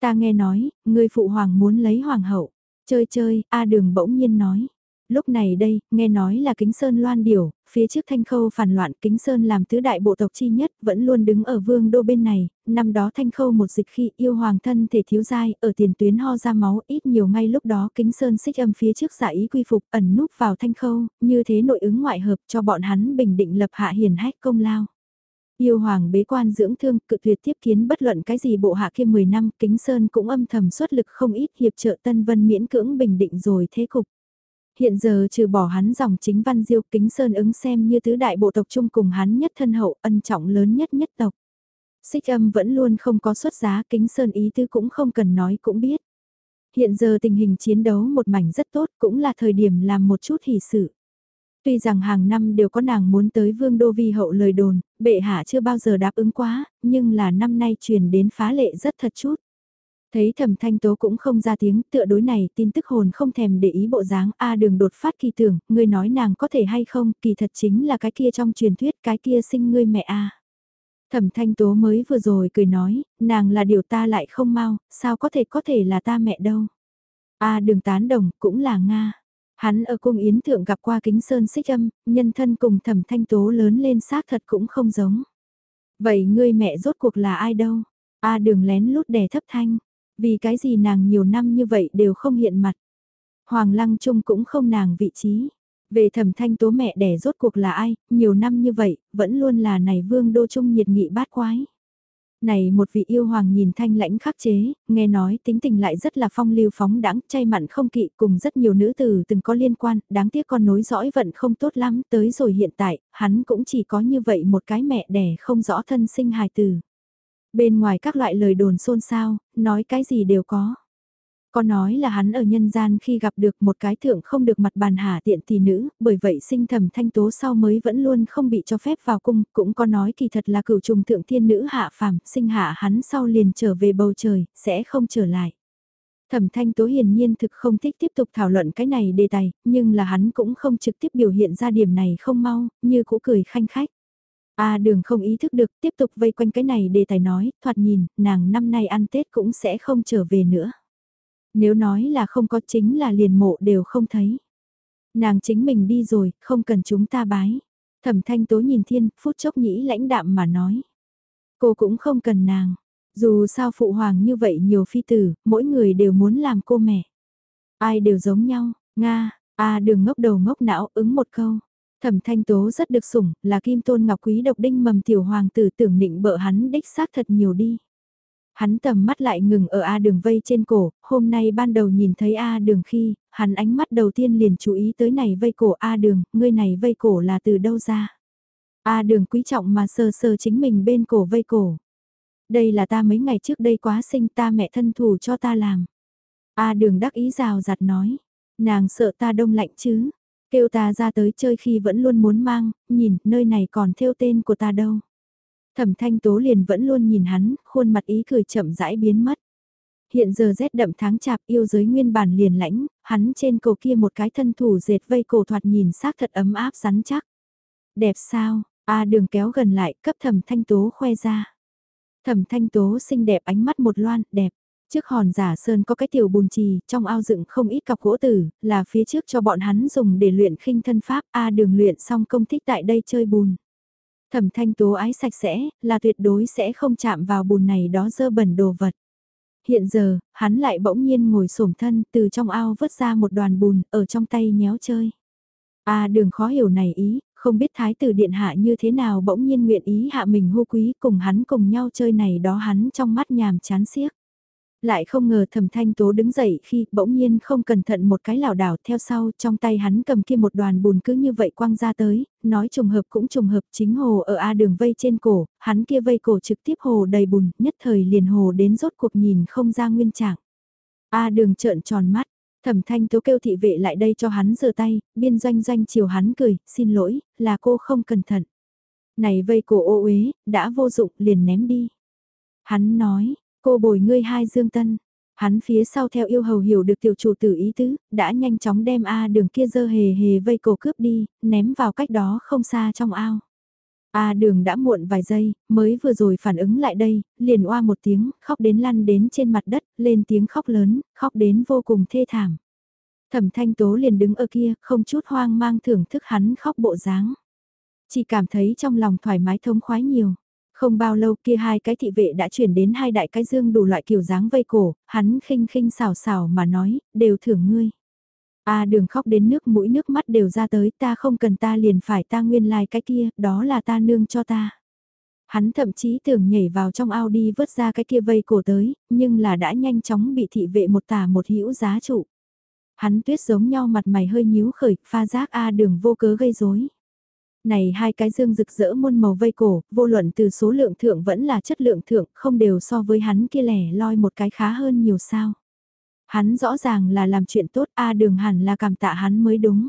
Ta nghe nói, người phụ hoàng muốn lấy hoàng hậu. Chơi chơi, A đường bỗng nhiên nói. Lúc này đây, nghe nói là Kính Sơn loan điểu, phía trước thanh khâu phản loạn Kính Sơn làm tứ đại bộ tộc chi nhất, vẫn luôn đứng ở vương đô bên này, năm đó thanh khâu một dịch khi yêu hoàng thân thể thiếu dai, ở tiền tuyến ho ra máu ít nhiều ngay lúc đó Kính Sơn xích âm phía trước giả ý quy phục ẩn núp vào thanh khâu, như thế nội ứng ngoại hợp cho bọn hắn bình định lập hạ hiền hách công lao. Yêu hoàng bế quan dưỡng thương, cự tuyệt tiếp kiến bất luận cái gì bộ hạ kia 10 năm, Kính Sơn cũng âm thầm xuất lực không ít hiệp trợ Tân Vân miễn cưỡng bình định rồi thế cục. Hiện giờ trừ bỏ hắn dòng chính văn diêu Kính Sơn ứng xem như tứ đại bộ tộc chung cùng hắn nhất thân hậu ân trọng lớn nhất nhất tộc. Xích âm vẫn luôn không có xuất giá Kính Sơn ý tứ cũng không cần nói cũng biết. Hiện giờ tình hình chiến đấu một mảnh rất tốt cũng là thời điểm làm một chút hỷ sự. Tuy rằng hàng năm đều có nàng muốn tới vương đô vi hậu lời đồn, bệ hạ chưa bao giờ đáp ứng quá, nhưng là năm nay truyền đến phá lệ rất thật chút. Thấy thẩm thanh tố cũng không ra tiếng tựa đối này tin tức hồn không thèm để ý bộ dáng A đường đột phát kỳ tưởng, người nói nàng có thể hay không, kỳ thật chính là cái kia trong truyền thuyết cái kia sinh ngươi mẹ A. Thẩm thanh tố mới vừa rồi cười nói, nàng là điều ta lại không mau, sao có thể có thể là ta mẹ đâu. A đường tán đồng, cũng là Nga. Hắn ở cung yến thượng gặp qua kính sơn xích âm, nhân thân cùng thẩm thanh tố lớn lên xác thật cũng không giống. Vậy ngươi mẹ rốt cuộc là ai đâu? A đường lén lút đè thấp thanh. Vì cái gì nàng nhiều năm như vậy đều không hiện mặt. Hoàng lăng trung cũng không nàng vị trí. Về thẩm thanh tố mẹ đẻ rốt cuộc là ai, nhiều năm như vậy, vẫn luôn là này vương đô trung nhiệt nghị bát quái. Này một vị yêu hoàng nhìn thanh lãnh khắc chế, nghe nói tính tình lại rất là phong lưu phóng đãng chay mặn không kỵ cùng rất nhiều nữ tử từng có liên quan, đáng tiếc con nối dõi vận không tốt lắm, tới rồi hiện tại, hắn cũng chỉ có như vậy một cái mẹ đẻ không rõ thân sinh hài tử. Bên ngoài các loại lời đồn xôn xao, nói cái gì đều có. Có nói là hắn ở nhân gian khi gặp được một cái thượng không được mặt bàn hạ tiện tỷ nữ, bởi vậy sinh thầm thanh tố sau mới vẫn luôn không bị cho phép vào cung, cũng có nói kỳ thật là cửu trùng thượng thiên nữ hạ phàm, sinh hạ hắn sau liền trở về bầu trời, sẽ không trở lại. Thẩm thanh tố hiển nhiên thực không thích tiếp tục thảo luận cái này đề tài, nhưng là hắn cũng không trực tiếp biểu hiện ra điểm này không mau, như cũ cười khanh khách. A đường không ý thức được tiếp tục vây quanh cái này đề tài nói, thoạt nhìn, nàng năm nay ăn Tết cũng sẽ không trở về nữa. Nếu nói là không có chính là liền mộ đều không thấy. Nàng chính mình đi rồi, không cần chúng ta bái. Thẩm thanh tố nhìn thiên, phút chốc nhĩ lãnh đạm mà nói. Cô cũng không cần nàng. Dù sao phụ hoàng như vậy nhiều phi tử, mỗi người đều muốn làm cô mẹ. Ai đều giống nhau, Nga, a đường ngốc đầu ngốc não ứng một câu. Thẩm thanh tố rất được sủng, là kim tôn ngọc quý độc đinh mầm tiểu hoàng tử tưởng định bợ hắn đích xác thật nhiều đi. Hắn tầm mắt lại ngừng ở A đường vây trên cổ, hôm nay ban đầu nhìn thấy A đường khi, hắn ánh mắt đầu tiên liền chú ý tới này vây cổ A đường, ngươi này vây cổ là từ đâu ra. A đường quý trọng mà sờ sờ chính mình bên cổ vây cổ. Đây là ta mấy ngày trước đây quá sinh ta mẹ thân thủ cho ta làm. A đường đắc ý rào giặt nói, nàng sợ ta đông lạnh chứ, kêu ta ra tới chơi khi vẫn luôn muốn mang, nhìn nơi này còn theo tên của ta đâu. Thẩm thanh tố liền vẫn luôn nhìn hắn, khuôn mặt ý cười chậm rãi biến mất. Hiện giờ rét đậm tháng chạp yêu giới nguyên bản liền lãnh, hắn trên cổ kia một cái thân thủ dệt vây cổ thoạt nhìn xác thật ấm áp rắn chắc. Đẹp sao, a đường kéo gần lại cấp thẩm thanh tố khoe ra. Thẩm thanh tố xinh đẹp ánh mắt một loan, đẹp. Trước hòn giả sơn có cái tiểu bùn trì, trong ao dựng không ít cọc gỗ tử, là phía trước cho bọn hắn dùng để luyện khinh thân pháp, A đường luyện xong công thích tại đây chơi bùn. Thẩm thanh tố ái sạch sẽ, là tuyệt đối sẽ không chạm vào bùn này đó dơ bẩn đồ vật. Hiện giờ, hắn lại bỗng nhiên ngồi xổm thân từ trong ao vớt ra một đoàn bùn ở trong tay nhéo chơi. à đường khó hiểu này ý, không biết thái tử điện hạ như thế nào bỗng nhiên nguyện ý hạ mình hô quý cùng hắn cùng nhau chơi này đó hắn trong mắt nhàm chán xiếc. Lại không ngờ thẩm thanh tố đứng dậy khi bỗng nhiên không cẩn thận một cái lảo đảo theo sau trong tay hắn cầm kia một đoàn bùn cứ như vậy quăng ra tới, nói trùng hợp cũng trùng hợp chính hồ ở A đường vây trên cổ, hắn kia vây cổ trực tiếp hồ đầy bùn, nhất thời liền hồ đến rốt cuộc nhìn không ra nguyên trạng. A đường trợn tròn mắt, thẩm thanh tố kêu thị vệ lại đây cho hắn rửa tay, biên doanh doanh chiều hắn cười, xin lỗi, là cô không cẩn thận. Này vây cổ ô uế, đã vô dụng liền ném đi. Hắn nói, Cô bồi ngươi hai dương tân. Hắn phía sau theo yêu hầu hiểu được tiểu chủ tử ý tứ, đã nhanh chóng đem A đường kia dơ hề hề vây cổ cướp đi, ném vào cách đó không xa trong ao. A đường đã muộn vài giây, mới vừa rồi phản ứng lại đây, liền oa một tiếng, khóc đến lăn đến trên mặt đất, lên tiếng khóc lớn, khóc đến vô cùng thê thảm. Thẩm thanh tố liền đứng ở kia, không chút hoang mang thưởng thức hắn khóc bộ dáng. Chỉ cảm thấy trong lòng thoải mái thông khoái nhiều. Không bao lâu kia hai cái thị vệ đã chuyển đến hai đại cái dương đủ loại kiểu dáng vây cổ, hắn khinh khinh xào xào mà nói, đều thưởng ngươi. A đường khóc đến nước mũi nước mắt đều ra tới ta không cần ta liền phải ta nguyên lai like cái kia, đó là ta nương cho ta. Hắn thậm chí tưởng nhảy vào trong ao đi vớt ra cái kia vây cổ tới, nhưng là đã nhanh chóng bị thị vệ một tà một hữu giá trụ. Hắn tuyết giống nhau mặt mày hơi nhíu khởi, pha giác A đường vô cớ gây rối này hai cái dương rực rỡ muôn màu vây cổ, vô luận từ số lượng thượng vẫn là chất lượng thượng, không đều so với hắn kia lẻ loi một cái khá hơn nhiều sao. Hắn rõ ràng là làm chuyện tốt, A đường hẳn là cảm tạ hắn mới đúng.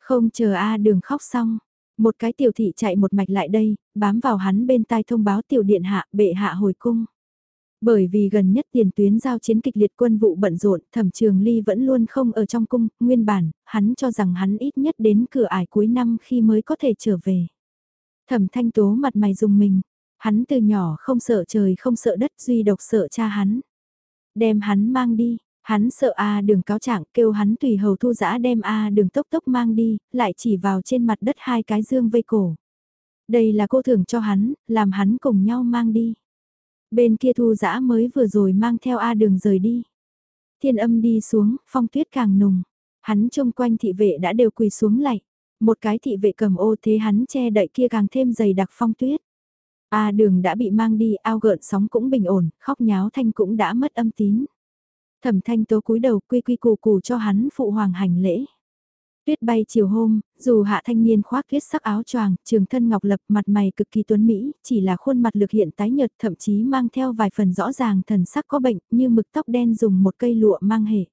Không chờ A đường khóc xong, một cái tiểu thị chạy một mạch lại đây, bám vào hắn bên tai thông báo tiểu điện hạ, bệ hạ hồi cung. Bởi vì gần nhất tiền tuyến giao chiến kịch liệt quân vụ bận rộn, thẩm trường ly vẫn luôn không ở trong cung, nguyên bản, hắn cho rằng hắn ít nhất đến cửa ải cuối năm khi mới có thể trở về. Thẩm thanh tố mặt mày dùng mình, hắn từ nhỏ không sợ trời không sợ đất duy độc sợ cha hắn. Đem hắn mang đi, hắn sợ A đường cáo trạng kêu hắn tùy hầu thu giã đem A đường tốc tốc mang đi, lại chỉ vào trên mặt đất hai cái dương vây cổ. Đây là cô thưởng cho hắn, làm hắn cùng nhau mang đi. Bên kia thu dã mới vừa rồi mang theo A đường rời đi. Thiên âm đi xuống, phong tuyết càng nùng. Hắn trông quanh thị vệ đã đều quỳ xuống lạy. Một cái thị vệ cầm ô thế hắn che đậy kia càng thêm dày đặc phong tuyết. A đường đã bị mang đi, ao gợn sóng cũng bình ổn, khóc nháo thanh cũng đã mất âm tín. Thẩm thanh tố cúi đầu quy quy củ củ cho hắn phụ hoàng hành lễ. Tuyết bay chiều hôm, dù hạ thanh niên khoác tuyết sắc áo choàng, trường thân ngọc lập mặt mày cực kỳ tuấn Mỹ, chỉ là khuôn mặt lực hiện tái nhợt thậm chí mang theo vài phần rõ ràng thần sắc có bệnh như mực tóc đen dùng một cây lụa mang hệ.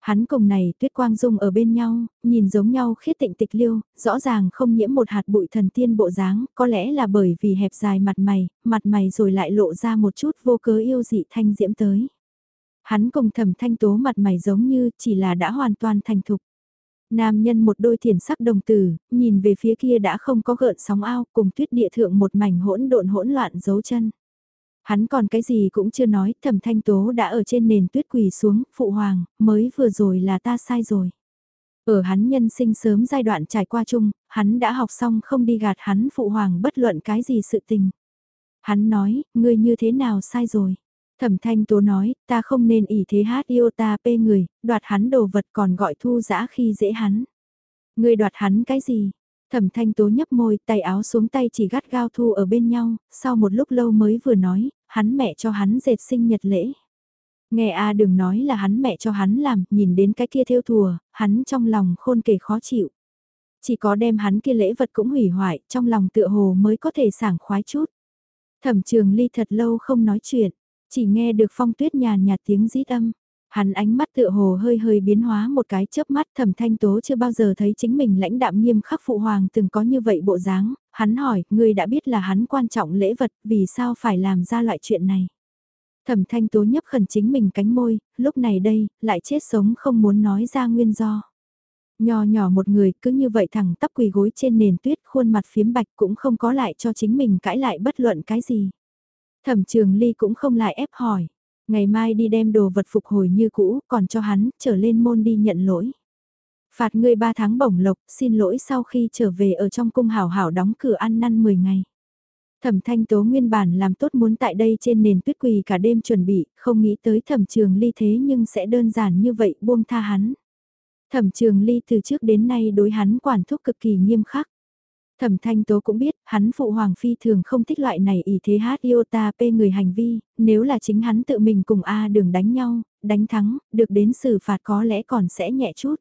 Hắn cùng này tuyết quang dung ở bên nhau, nhìn giống nhau khiết tịnh tịch liêu, rõ ràng không nhiễm một hạt bụi thần tiên bộ dáng, có lẽ là bởi vì hẹp dài mặt mày, mặt mày rồi lại lộ ra một chút vô cớ yêu dị thanh diễm tới. Hắn cùng thầm thanh tố mặt mày giống như chỉ là đã hoàn toàn thành thục. Nam nhân một đôi thiền sắc đồng tử, nhìn về phía kia đã không có gợn sóng ao cùng tuyết địa thượng một mảnh hỗn độn hỗn loạn dấu chân. Hắn còn cái gì cũng chưa nói, thẩm thanh tố đã ở trên nền tuyết quỳ xuống, phụ hoàng, mới vừa rồi là ta sai rồi. Ở hắn nhân sinh sớm giai đoạn trải qua chung, hắn đã học xong không đi gạt hắn phụ hoàng bất luận cái gì sự tình. Hắn nói, ngươi như thế nào sai rồi. Thẩm thanh tố nói, ta không nên ỉ thế hát yêu ta pê người, đoạt hắn đồ vật còn gọi thu dã khi dễ hắn. Ngươi đoạt hắn cái gì? Thẩm thanh tố nhấp môi, tay áo xuống tay chỉ gắt gao thu ở bên nhau, sau một lúc lâu mới vừa nói, hắn mẹ cho hắn dệt sinh nhật lễ. Nghe a đừng nói là hắn mẹ cho hắn làm, nhìn đến cái kia theo thùa, hắn trong lòng khôn kể khó chịu. Chỉ có đem hắn kia lễ vật cũng hủy hoại, trong lòng tựa hồ mới có thể sảng khoái chút. Thẩm trường ly thật lâu không nói chuyện, chỉ nghe được phong tuyết nhàn nhạt tiếng rít âm. Hắn ánh mắt tựa hồ hơi hơi biến hóa một cái chớp mắt thẩm thanh tố chưa bao giờ thấy chính mình lãnh đạm nghiêm khắc phụ hoàng từng có như vậy bộ dáng, hắn hỏi, ngươi đã biết là hắn quan trọng lễ vật, vì sao phải làm ra loại chuyện này. Thẩm thanh tố nhấp khẩn chính mình cánh môi, lúc này đây, lại chết sống không muốn nói ra nguyên do. Nhỏ nhỏ một người cứ như vậy thẳng tắp quỳ gối trên nền tuyết khuôn mặt phiếm bạch cũng không có lại cho chính mình cãi lại bất luận cái gì. Thẩm trường ly cũng không lại ép hỏi. Ngày mai đi đem đồ vật phục hồi như cũ, còn cho hắn, trở lên môn đi nhận lỗi. Phạt ngươi 3 tháng bổng lộc, xin lỗi sau khi trở về ở trong cung hảo hảo đóng cửa ăn năn 10 ngày. Thẩm thanh tố nguyên bản làm tốt muốn tại đây trên nền tuyết quỳ cả đêm chuẩn bị, không nghĩ tới thẩm trường ly thế nhưng sẽ đơn giản như vậy buông tha hắn. Thẩm trường ly từ trước đến nay đối hắn quản thúc cực kỳ nghiêm khắc. Thẩm thanh tố cũng biết, hắn phụ hoàng phi thường không thích loại này ý thế hát iota p người hành vi, nếu là chính hắn tự mình cùng A đường đánh nhau, đánh thắng, được đến xử phạt có lẽ còn sẽ nhẹ chút.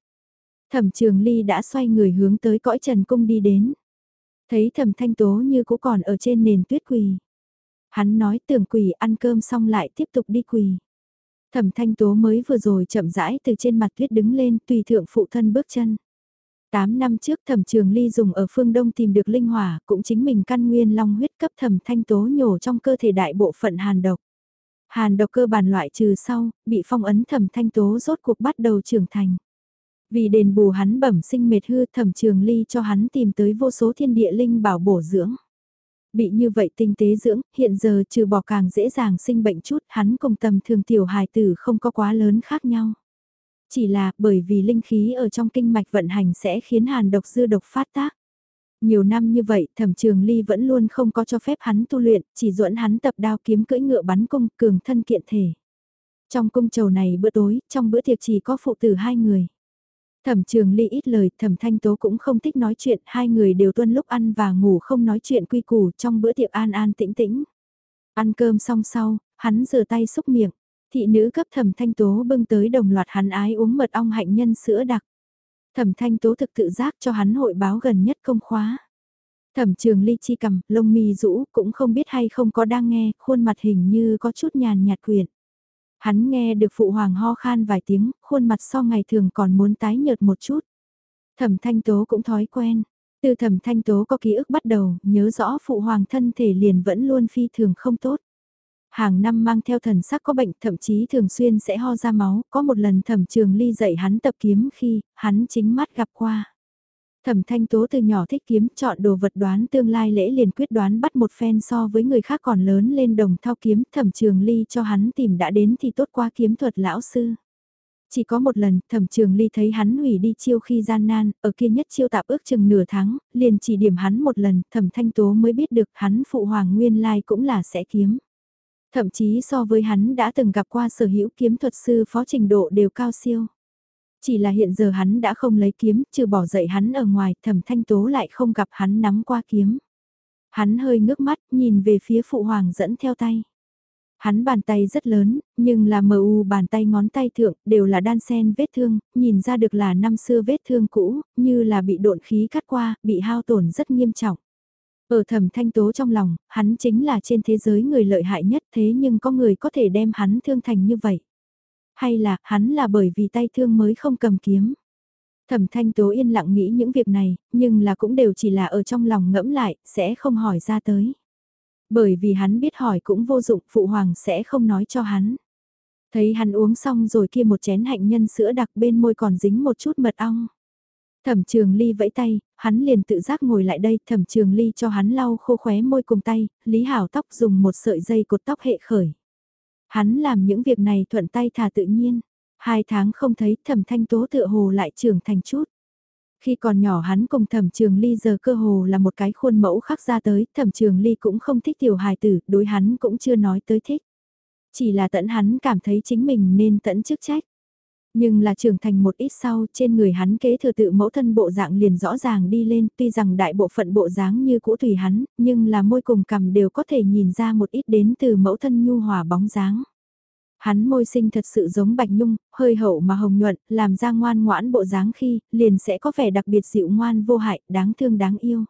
Thẩm trường ly đã xoay người hướng tới cõi trần cung đi đến. Thấy thẩm thanh tố như cũ còn ở trên nền tuyết quỳ. Hắn nói tưởng quỳ ăn cơm xong lại tiếp tục đi quỳ. Thẩm thanh tố mới vừa rồi chậm rãi từ trên mặt tuyết đứng lên tùy thượng phụ thân bước chân. Tám năm trước thẩm trường ly dùng ở phương Đông tìm được linh hỏa, cũng chính mình căn nguyên long huyết cấp thẩm thanh tố nhổ trong cơ thể đại bộ phận hàn độc. Hàn độc cơ bản loại trừ sau, bị phong ấn thẩm thanh tố rốt cuộc bắt đầu trưởng thành. Vì đền bù hắn bẩm sinh mệt hư thẩm trường ly cho hắn tìm tới vô số thiên địa linh bảo bổ dưỡng. Bị như vậy tinh tế dưỡng, hiện giờ trừ bỏ càng dễ dàng sinh bệnh chút, hắn cùng tầm thường tiểu hài tử không có quá lớn khác nhau. Chỉ là bởi vì linh khí ở trong kinh mạch vận hành sẽ khiến hàn độc dư độc phát tác. Nhiều năm như vậy, thẩm trường ly vẫn luôn không có cho phép hắn tu luyện, chỉ dẫn hắn tập đao kiếm cưỡi ngựa bắn cung, cường thân kiện thể. Trong cung trầu này bữa tối, trong bữa tiệc chỉ có phụ tử hai người. Thẩm trường ly ít lời, thẩm thanh tố cũng không thích nói chuyện, hai người đều tuân lúc ăn và ngủ không nói chuyện quy củ trong bữa tiệc an an tĩnh tĩnh. Ăn cơm xong sau, hắn rửa tay xúc miệng, thị nữ cấp thẩm thanh tố bưng tới đồng loạt hắn ái uống mật ong hạnh nhân sữa đặc. Thẩm thanh tố thực tự giác cho hắn hội báo gần nhất công khóa. Thẩm trường ly chi cầm, lông mi rũ, cũng không biết hay không có đang nghe, khuôn mặt hình như có chút nhàn nhạt quyển. Hắn nghe được phụ hoàng ho khan vài tiếng, khuôn mặt so ngày thường còn muốn tái nhợt một chút. Thẩm thanh tố cũng thói quen. Từ thẩm thanh tố có ký ức bắt đầu, nhớ rõ phụ hoàng thân thể liền vẫn luôn phi thường không tốt. Hàng năm mang theo thần sắc có bệnh thậm chí thường xuyên sẽ ho ra máu, có một lần thẩm trường ly dạy hắn tập kiếm khi, hắn chính mắt gặp qua. Thẩm thanh tố từ nhỏ thích kiếm chọn đồ vật đoán tương lai lễ liền quyết đoán bắt một phen so với người khác còn lớn lên đồng thao kiếm thẩm trường ly cho hắn tìm đã đến thì tốt qua kiếm thuật lão sư. Chỉ có một lần, thẩm trường ly thấy hắn hủy đi chiêu khi gian nan, ở kia nhất chiêu tạp ước chừng nửa tháng, liền chỉ điểm hắn một lần, thẩm thanh tố mới biết được hắn phụ hoàng nguyên lai cũng là sẽ kiếm. Thậm chí so với hắn đã từng gặp qua sở hữu kiếm thuật sư phó trình độ đều cao siêu. Chỉ là hiện giờ hắn đã không lấy kiếm, trừ bỏ dậy hắn ở ngoài, thẩm thanh tố lại không gặp hắn nắm qua kiếm. Hắn hơi ngước mắt, nhìn về phía phụ hoàng dẫn theo tay. Hắn bàn tay rất lớn, nhưng là mờ u bàn tay ngón tay thượng, đều là đan sen vết thương, nhìn ra được là năm xưa vết thương cũ, như là bị độn khí cắt qua, bị hao tổn rất nghiêm trọng. Ở thẩm thanh tố trong lòng, hắn chính là trên thế giới người lợi hại nhất thế nhưng có người có thể đem hắn thương thành như vậy. Hay là hắn là bởi vì tay thương mới không cầm kiếm. Thẩm thanh tố yên lặng nghĩ những việc này, nhưng là cũng đều chỉ là ở trong lòng ngẫm lại, sẽ không hỏi ra tới. Bởi vì hắn biết hỏi cũng vô dụng, phụ hoàng sẽ không nói cho hắn. Thấy hắn uống xong rồi kia một chén hạnh nhân sữa đặc bên môi còn dính một chút mật ong. Thẩm trường ly vẫy tay, hắn liền tự giác ngồi lại đây, thẩm trường ly cho hắn lau khô khóe môi cùng tay, Lý Hảo tóc dùng một sợi dây cột tóc hệ khởi. Hắn làm những việc này thuận tay thả tự nhiên. Hai tháng không thấy thẩm thanh tố tựa hồ lại trưởng thành chút. Khi còn nhỏ hắn cùng thẩm trường ly giờ cơ hồ là một cái khuôn mẫu khác ra tới, thẩm trường ly cũng không thích tiểu hài tử, đối hắn cũng chưa nói tới thích. Chỉ là tận hắn cảm thấy chính mình nên tận chức trách. Nhưng là trưởng thành một ít sau trên người hắn kế thừa tự mẫu thân bộ dạng liền rõ ràng đi lên tuy rằng đại bộ phận bộ dáng như cũ tùy hắn, nhưng là môi cùng cằm đều có thể nhìn ra một ít đến từ mẫu thân nhu hòa bóng dáng. Hắn môi sinh thật sự giống bạch nhung, hơi hậu mà hồng nhuận, làm ra ngoan ngoãn bộ dáng khi, liền sẽ có vẻ đặc biệt dịu ngoan vô hại, đáng thương đáng yêu.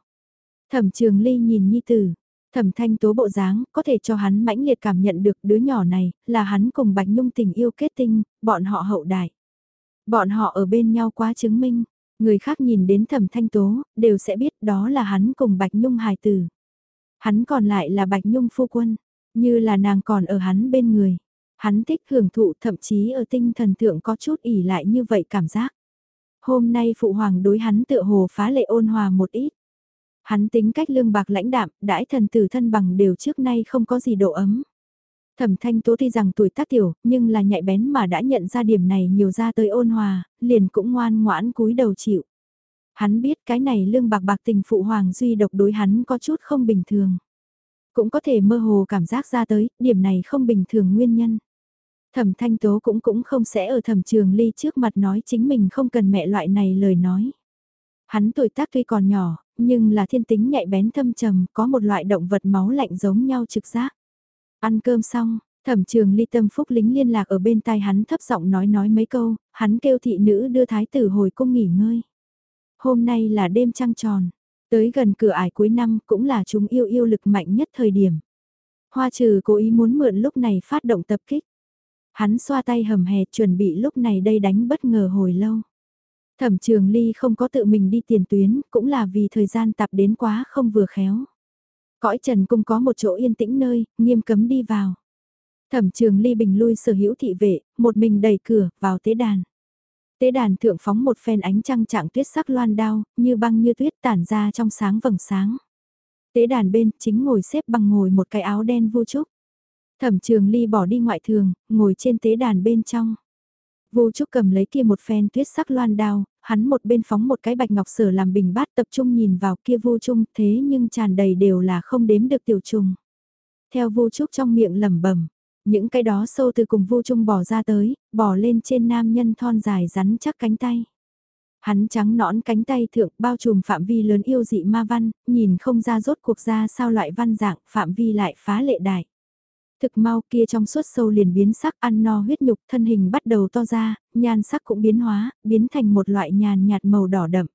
Thẩm trường ly nhìn nhi tử, thẩm thanh tố bộ dáng, có thể cho hắn mãnh liệt cảm nhận được đứa nhỏ này, là hắn cùng bạch nhung tình yêu kết tinh, bọn họ hậu đại. Bọn họ ở bên nhau quá chứng minh, người khác nhìn đến thẩm thanh tố, đều sẽ biết đó là hắn cùng Bạch Nhung hài tử. Hắn còn lại là Bạch Nhung phu quân, như là nàng còn ở hắn bên người. Hắn thích hưởng thụ thậm chí ở tinh thần thượng có chút ỉ lại như vậy cảm giác. Hôm nay phụ hoàng đối hắn tựa hồ phá lệ ôn hòa một ít. Hắn tính cách lương bạc lãnh đạm, đãi thần tử thân bằng đều trước nay không có gì độ ấm. Thẩm thanh tố tuy rằng tuổi tác tiểu, nhưng là nhạy bén mà đã nhận ra điểm này nhiều ra tới ôn hòa, liền cũng ngoan ngoãn cúi đầu chịu. Hắn biết cái này lương bạc bạc tình phụ hoàng duy độc đối hắn có chút không bình thường. Cũng có thể mơ hồ cảm giác ra tới, điểm này không bình thường nguyên nhân. Thẩm thanh tố cũng cũng không sẽ ở thẩm trường ly trước mặt nói chính mình không cần mẹ loại này lời nói. Hắn tuổi tác tuy còn nhỏ, nhưng là thiên tính nhạy bén thâm trầm, có một loại động vật máu lạnh giống nhau trực giác. Ăn cơm xong, thẩm trường ly tâm phúc lính liên lạc ở bên tai hắn thấp giọng nói nói mấy câu, hắn kêu thị nữ đưa thái tử hồi cung nghỉ ngơi. Hôm nay là đêm trăng tròn, tới gần cửa ải cuối năm cũng là chúng yêu yêu lực mạnh nhất thời điểm. Hoa trừ cố ý muốn mượn lúc này phát động tập kích. Hắn xoa tay hầm hè chuẩn bị lúc này đây đánh bất ngờ hồi lâu. Thẩm trường ly không có tự mình đi tiền tuyến, cũng là vì thời gian tạp đến quá không vừa khéo. Cõi trần cung có một chỗ yên tĩnh nơi, nghiêm cấm đi vào. Thẩm trường ly bình lui sở hữu thị vệ, một mình đẩy cửa, vào tế đàn. Tế đàn thượng phóng một phen ánh trăng trạng tuyết sắc loan đao, như băng như tuyết tản ra trong sáng vầng sáng. Tế đàn bên chính ngồi xếp bằng ngồi một cái áo đen vô trúc. Thẩm trường ly bỏ đi ngoại thường, ngồi trên tế đàn bên trong. Vô Trúc cầm lấy kia một phen tuyết sắc loan đao, hắn một bên phóng một cái bạch ngọc sở làm bình bát tập trung nhìn vào kia vô trung thế nhưng tràn đầy đều là không đếm được tiểu trùng. Theo vô Trúc trong miệng lẩm bẩm những cái đó sâu từ cùng vô trung bỏ ra tới, bỏ lên trên nam nhân thon dài rắn chắc cánh tay. Hắn trắng nõn cánh tay thượng bao trùm phạm vi lớn yêu dị ma văn, nhìn không ra rốt cuộc ra sao loại văn dạng phạm vi lại phá lệ đại. Thực mau kia trong suốt sâu liền biến sắc ăn no huyết nhục thân hình bắt đầu to ra, nhan sắc cũng biến hóa, biến thành một loại nhàn nhạt màu đỏ đậm.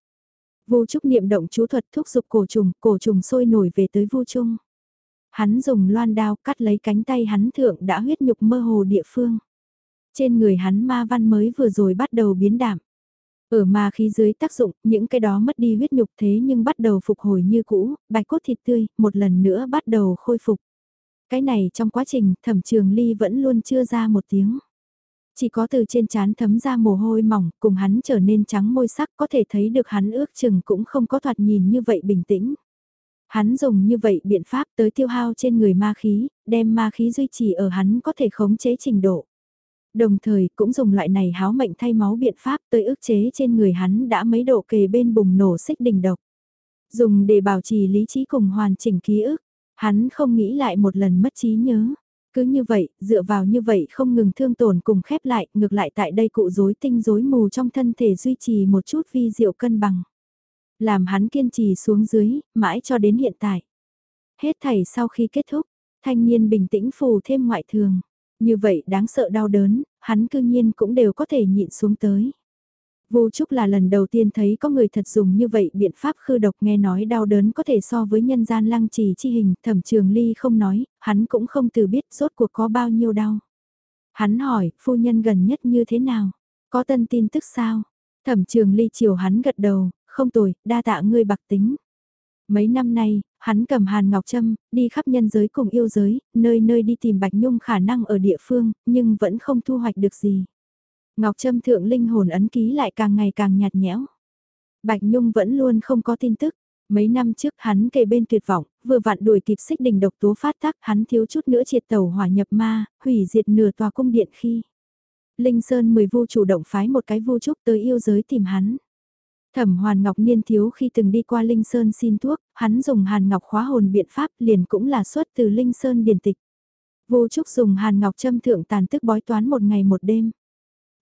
Vô trúc niệm động chú thuật thúc giục cổ trùng, cổ trùng sôi nổi về tới vô trung. Hắn dùng loan đao cắt lấy cánh tay hắn thượng đã huyết nhục mơ hồ địa phương. Trên người hắn ma văn mới vừa rồi bắt đầu biến đảm. Ở ma khí dưới tác dụng, những cái đó mất đi huyết nhục thế nhưng bắt đầu phục hồi như cũ, bạch cốt thịt tươi, một lần nữa bắt đầu khôi phục. Cái này trong quá trình thẩm trường ly vẫn luôn chưa ra một tiếng. Chỉ có từ trên trán thấm ra mồ hôi mỏng cùng hắn trở nên trắng môi sắc có thể thấy được hắn ước chừng cũng không có thoạt nhìn như vậy bình tĩnh. Hắn dùng như vậy biện pháp tới tiêu hao trên người ma khí, đem ma khí duy trì ở hắn có thể khống chế trình độ. Đồng thời cũng dùng loại này háo mệnh thay máu biện pháp tới ước chế trên người hắn đã mấy độ kề bên bùng nổ xích đỉnh độc. Dùng để bảo trì lý trí cùng hoàn chỉnh ký ức. Hắn không nghĩ lại một lần mất trí nhớ. Cứ như vậy, dựa vào như vậy không ngừng thương tổn cùng khép lại, ngược lại tại đây cụ rối tinh rối mù trong thân thể duy trì một chút vi diệu cân bằng. Làm hắn kiên trì xuống dưới, mãi cho đến hiện tại. Hết thảy sau khi kết thúc, thanh niên bình tĩnh phù thêm ngoại thường. Như vậy đáng sợ đau đớn, hắn cư nhiên cũng đều có thể nhịn xuống tới. Vô Trúc là lần đầu tiên thấy có người thật dùng như vậy biện pháp khư độc nghe nói đau đớn có thể so với nhân gian lăng trì chi hình, thẩm trường ly không nói, hắn cũng không từ biết rốt cuộc có bao nhiêu đau. Hắn hỏi, phu nhân gần nhất như thế nào? Có tân tin tức sao? Thẩm trường ly chiều hắn gật đầu, không tồi, đa tạ ngươi bạc tính. Mấy năm nay, hắn cầm hàn ngọc trâm, đi khắp nhân giới cùng yêu giới, nơi nơi đi tìm Bạch Nhung khả năng ở địa phương, nhưng vẫn không thu hoạch được gì. Ngọc Trâm thượng linh hồn ấn ký lại càng ngày càng nhạt nhẽo. Bạch Nhung vẫn luôn không có tin tức. Mấy năm trước hắn kề bên tuyệt vọng, vừa vặn đuổi kịp xích đình độc tố phát tác hắn thiếu chút nữa triệt tàu hỏa nhập ma, hủy diệt nửa tòa cung điện khi. Linh Sơn mười vu chủ động phái một cái vu trúc tới yêu giới tìm hắn. Thẩm Hoàn Ngọc niên thiếu khi từng đi qua Linh Sơn xin thuốc, hắn dùng Hàn Ngọc khóa hồn biện pháp liền cũng là xuất từ Linh Sơn điển tịch. Vô Trúc dùng Hàn Ngọc châm thượng tàn tức bói toán một ngày một đêm.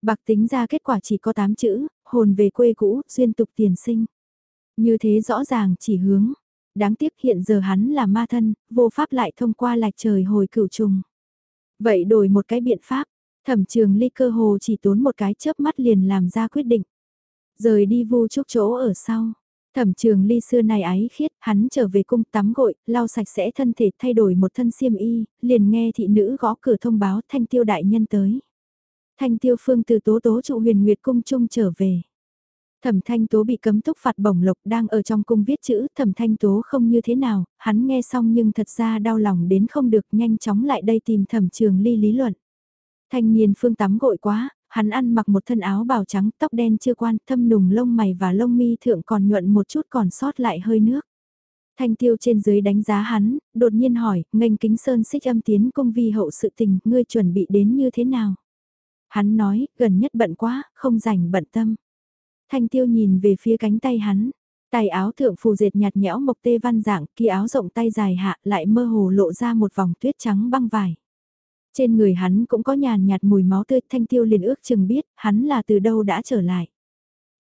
Bạc tính ra kết quả chỉ có 8 chữ, hồn về quê cũ, duyên tục tiền sinh. Như thế rõ ràng chỉ hướng. Đáng tiếc hiện giờ hắn là ma thân, vô pháp lại thông qua lạch trời hồi cửu trùng. Vậy đổi một cái biện pháp, thẩm trường ly cơ hồ chỉ tốn một cái chớp mắt liền làm ra quyết định. Rời đi vu trúc chỗ ở sau. Thẩm trường ly xưa này ái khiết, hắn trở về cung tắm gội, lau sạch sẽ thân thể thay đổi một thân xiêm y, liền nghe thị nữ gõ cửa thông báo thanh tiêu đại nhân tới. Thanh tiêu phương từ tố tố trụ huyền nguyệt cung trung trở về. Thẩm thanh tố bị cấm túc phạt bổng lộc đang ở trong cung viết chữ, thẩm thanh tố không như thế nào, hắn nghe xong nhưng thật ra đau lòng đến không được nhanh chóng lại đây tìm thẩm trường ly lý luận. Thanh niên phương tắm gội quá, hắn ăn mặc một thân áo bào trắng, tóc đen chưa quan, thâm nùng lông mày và lông mi thượng còn nhuận một chút còn sót lại hơi nước. Thanh tiêu trên dưới đánh giá hắn, đột nhiên hỏi, ngành kính sơn xích âm tiến công vi hậu sự tình, ngươi chuẩn bị đến như thế nào? Hắn nói, gần nhất bận quá, không rảnh bận tâm. Thanh tiêu nhìn về phía cánh tay hắn. Tay áo thượng phù dệt nhạt nhẽo mộc tê văn dạng, kia áo rộng tay dài hạ lại mơ hồ lộ ra một vòng tuyết trắng băng vải. Trên người hắn cũng có nhàn nhạt mùi máu tươi, Thanh Tiêu liền ước chừng biết, hắn là từ đâu đã trở lại.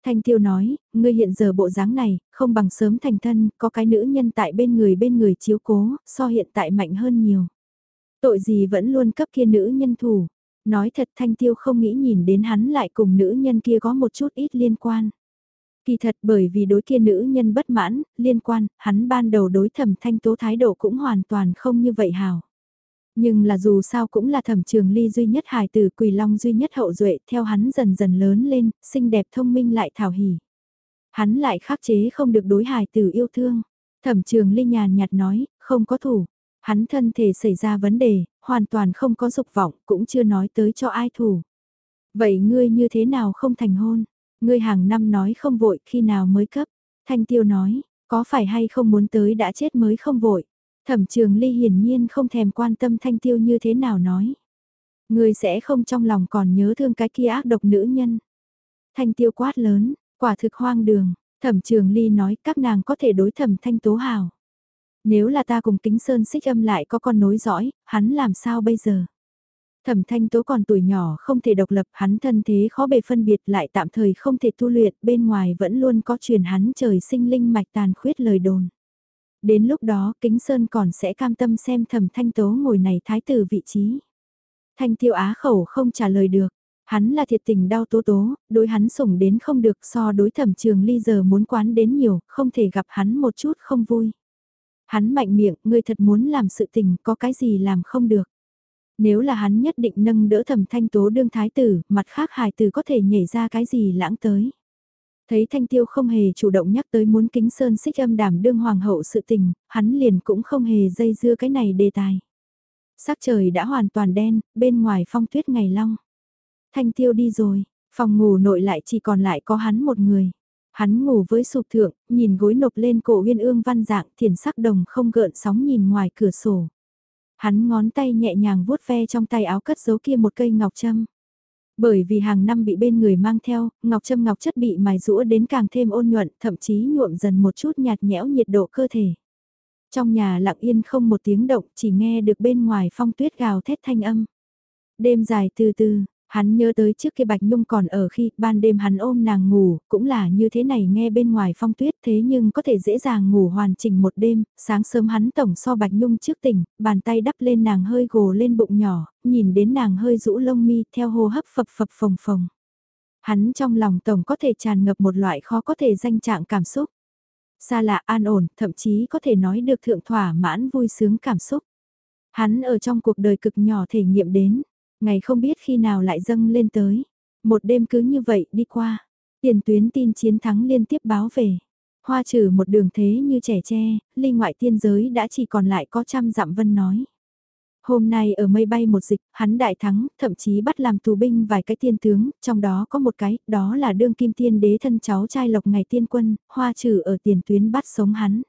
Thanh Tiêu nói, ngươi hiện giờ bộ dáng này, không bằng sớm thành thân, có cái nữ nhân tại bên người bên người chiếu cố, so hiện tại mạnh hơn nhiều. Tội gì vẫn luôn cấp kia nữ nhân thủ, Nói thật Thanh Tiêu không nghĩ nhìn đến hắn lại cùng nữ nhân kia có một chút ít liên quan. Kỳ thật bởi vì đối kia nữ nhân bất mãn, liên quan, hắn ban đầu đối thẩm thanh tố thái độ cũng hoàn toàn không như vậy hào. Nhưng là dù sao cũng là thẩm trường ly duy nhất hài tử quỳ long duy nhất hậu duệ theo hắn dần dần lớn lên, xinh đẹp thông minh lại thảo hỉ. Hắn lại khắc chế không được đối hài tử yêu thương. Thẩm trường ly nhàn nhạt nói, không có thủ. Hắn thân thể xảy ra vấn đề, hoàn toàn không có dục vọng, cũng chưa nói tới cho ai thủ. Vậy ngươi như thế nào không thành hôn? Ngươi hàng năm nói không vội, khi nào mới cấp? Thanh tiêu nói, có phải hay không muốn tới đã chết mới không vội? Thẩm trường ly hiển nhiên không thèm quan tâm thanh tiêu như thế nào nói. Ngươi sẽ không trong lòng còn nhớ thương cái kia ác độc nữ nhân. Thanh tiêu quát lớn, quả thực hoang đường, thẩm trường ly nói các nàng có thể đối thẩm thanh tố hào. Nếu là ta cùng kính sơn xích âm lại có con nối dõi, hắn làm sao bây giờ? Thẩm thanh tố còn tuổi nhỏ không thể độc lập hắn thân thế khó bề phân biệt lại tạm thời không thể tu luyện bên ngoài vẫn luôn có truyền hắn trời sinh linh mạch tàn khuyết lời đồn. Đến lúc đó kính sơn còn sẽ cam tâm xem thẩm thanh tố ngồi này thái tử vị trí. Thanh tiêu á khẩu không trả lời được. Hắn là thiệt tình đau tố tố, đối hắn sủng đến không được so đối thẩm trường ly giờ muốn quán đến nhiều, không thể gặp hắn một chút không vui. Hắn mạnh miệng, ngươi thật muốn làm sự tình, có cái gì làm không được. Nếu là hắn nhất định nâng đỡ thẩm thanh tố đương thái tử, mặt khác hài tử có thể nhảy ra cái gì lãng tới. Thấy thanh tiêu không hề chủ động nhắc tới muốn kính sơn xích âm đảm đương hoàng hậu sự tình, hắn liền cũng không hề dây dưa cái này đề tài. Sắc trời đã hoàn toàn đen, bên ngoài phong tuyết ngày long. Thanh tiêu đi rồi, phòng ngủ nội lại chỉ còn lại có hắn một người. Hắn ngủ với sụp thượng, nhìn gối nộp lên cổ uyên ương văn dạng thiền sắc đồng không gợn sóng nhìn ngoài cửa sổ. Hắn ngón tay nhẹ nhàng vuốt ve trong tay áo cất giấu kia một cây ngọc châm. Bởi vì hàng năm bị bên người mang theo, ngọc châm ngọc chất bị mài rũa đến càng thêm ôn nhuận, thậm chí nhuộm dần một chút nhạt nhẽo nhiệt độ cơ thể. Trong nhà lặng yên không một tiếng động, chỉ nghe được bên ngoài phong tuyết gào thét thanh âm. Đêm dài từ từ, Hắn nhớ tới trước khi Bạch Nhung còn ở khi ban đêm hắn ôm nàng ngủ, cũng là như thế này nghe bên ngoài phong tuyết thế nhưng có thể dễ dàng ngủ hoàn chỉnh một đêm, sáng sớm hắn tổng so Bạch Nhung trước tỉnh, bàn tay đắp lên nàng hơi gồ lên bụng nhỏ, nhìn đến nàng hơi rũ lông mi theo hô hấp phập phập phồng phồng. Hắn trong lòng tổng có thể tràn ngập một loại khó có thể danh trạng cảm xúc. Xa lạ an ổn, thậm chí có thể nói được thượng thỏa mãn vui sướng cảm xúc. Hắn ở trong cuộc đời cực nhỏ thể nghiệm đến Ngày không biết khi nào lại dâng lên tới. Một đêm cứ như vậy đi qua. Tiền tuyến tin chiến thắng liên tiếp báo về. Hoa trừ một đường thế như trẻ tre, ly ngoại tiên giới đã chỉ còn lại có trăm dặm vân nói. Hôm nay ở mây bay một dịch, hắn đại thắng, thậm chí bắt làm tù binh vài cái tiên tướng, trong đó có một cái, đó là đương kim tiên đế thân cháu trai lộc ngày tiên quân, hoa trừ ở tiền tuyến bắt sống hắn.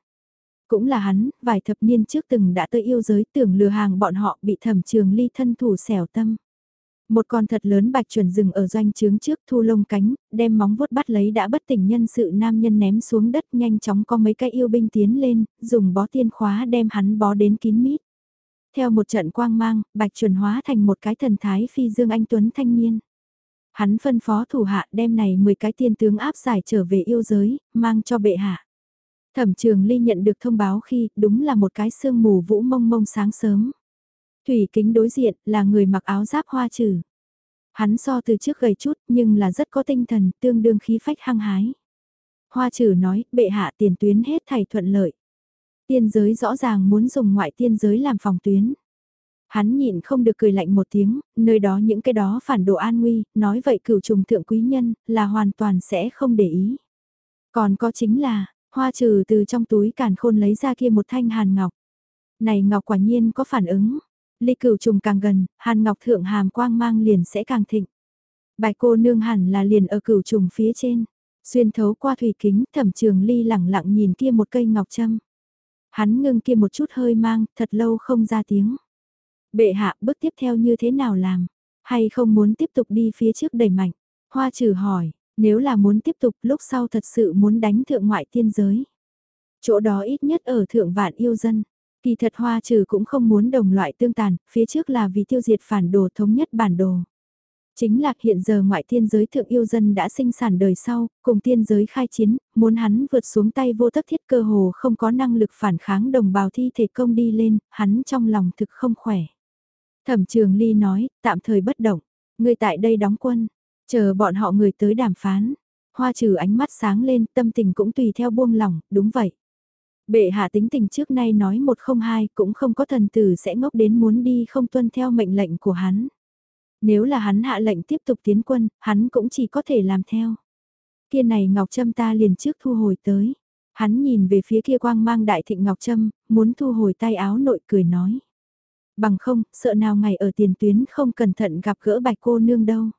Cũng là hắn, vài thập niên trước từng đã tới yêu giới tưởng lừa hàng bọn họ bị thẩm trường ly thân thủ xẻo tâm. Một con thật lớn bạch chuẩn rừng ở doanh trướng trước thu lông cánh, đem móng vuốt bắt lấy đã bất tỉnh nhân sự nam nhân ném xuống đất nhanh chóng có mấy cái yêu binh tiến lên, dùng bó tiên khóa đem hắn bó đến kín mít. Theo một trận quang mang, bạch chuẩn hóa thành một cái thần thái phi dương anh tuấn thanh niên. Hắn phân phó thủ hạ đem này 10 cái tiên tướng áp giải trở về yêu giới, mang cho bệ hạ. Thẩm trường ly nhận được thông báo khi đúng là một cái sương mù vũ mông mông sáng sớm. Thủy kính đối diện là người mặc áo giáp hoa trừ. Hắn so từ trước gầy chút nhưng là rất có tinh thần tương đương khí phách hăng hái. Hoa trừ nói bệ hạ tiền tuyến hết thảy thuận lợi. Tiên giới rõ ràng muốn dùng ngoại tiên giới làm phòng tuyến. Hắn nhịn không được cười lạnh một tiếng, nơi đó những cái đó phản đồ an nguy, nói vậy cửu trùng thượng quý nhân, là hoàn toàn sẽ không để ý. Còn có chính là, hoa trừ từ trong túi càn khôn lấy ra kia một thanh hàn ngọc. Này ngọc quả nhiên có phản ứng, ly cửu trùng càng gần, hàn ngọc thượng hàm quang mang liền sẽ càng thịnh. Bài cô nương hẳn là liền ở cửu trùng phía trên, xuyên thấu qua thủy kính thẩm trường ly lẳng lặng nhìn kia một cây ngọc châm. Hắn ngưng kia một chút hơi mang, thật lâu không ra tiếng. Bệ hạ bước tiếp theo như thế nào làm? Hay không muốn tiếp tục đi phía trước đẩy mạnh? Hoa trừ hỏi, nếu là muốn tiếp tục lúc sau thật sự muốn đánh thượng ngoại tiên giới. Chỗ đó ít nhất ở thượng vạn yêu dân. Kỳ thật hoa trừ cũng không muốn đồng loại tương tàn, phía trước là vì tiêu diệt phản đồ thống nhất bản đồ. Chính là hiện giờ ngoại thiên giới thượng yêu dân đã sinh sản đời sau, cùng tiên giới khai chiến, muốn hắn vượt xuống tay vô tất thiết cơ hồ không có năng lực phản kháng đồng bào thi thể công đi lên, hắn trong lòng thực không khỏe. Thẩm trường ly nói, tạm thời bất động, người tại đây đóng quân, chờ bọn họ người tới đàm phán. Hoa trừ ánh mắt sáng lên, tâm tình cũng tùy theo buông lỏng, đúng vậy. Bệ hạ tính tình trước nay nói một không hai cũng không có thần tử sẽ ngốc đến muốn đi không tuân theo mệnh lệnh của hắn. Nếu là hắn hạ lệnh tiếp tục tiến quân, hắn cũng chỉ có thể làm theo. Kia này Ngọc Trâm ta liền trước thu hồi tới. Hắn nhìn về phía kia quang mang đại thịnh Ngọc Trâm, muốn thu hồi tay áo nội cười nói. Bằng không, sợ nào ngày ở tiền tuyến không cẩn thận gặp gỡ bạch cô nương đâu.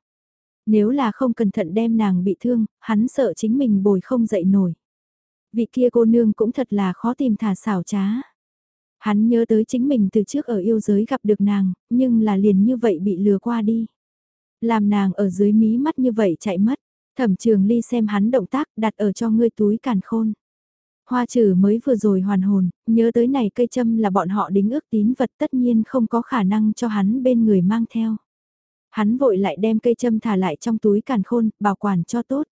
Nếu là không cẩn thận đem nàng bị thương, hắn sợ chính mình bồi không dậy nổi. Vị kia cô nương cũng thật là khó tìm thả xảo trá. Hắn nhớ tới chính mình từ trước ở yêu giới gặp được nàng, nhưng là liền như vậy bị lừa qua đi. Làm nàng ở dưới mí mắt như vậy chạy mất, thẩm trường ly xem hắn động tác đặt ở cho ngươi túi càn khôn. Hoa trừ mới vừa rồi hoàn hồn, nhớ tới này cây châm là bọn họ đính ước tín vật tất nhiên không có khả năng cho hắn bên người mang theo. Hắn vội lại đem cây châm thả lại trong túi càn khôn, bảo quản cho tốt.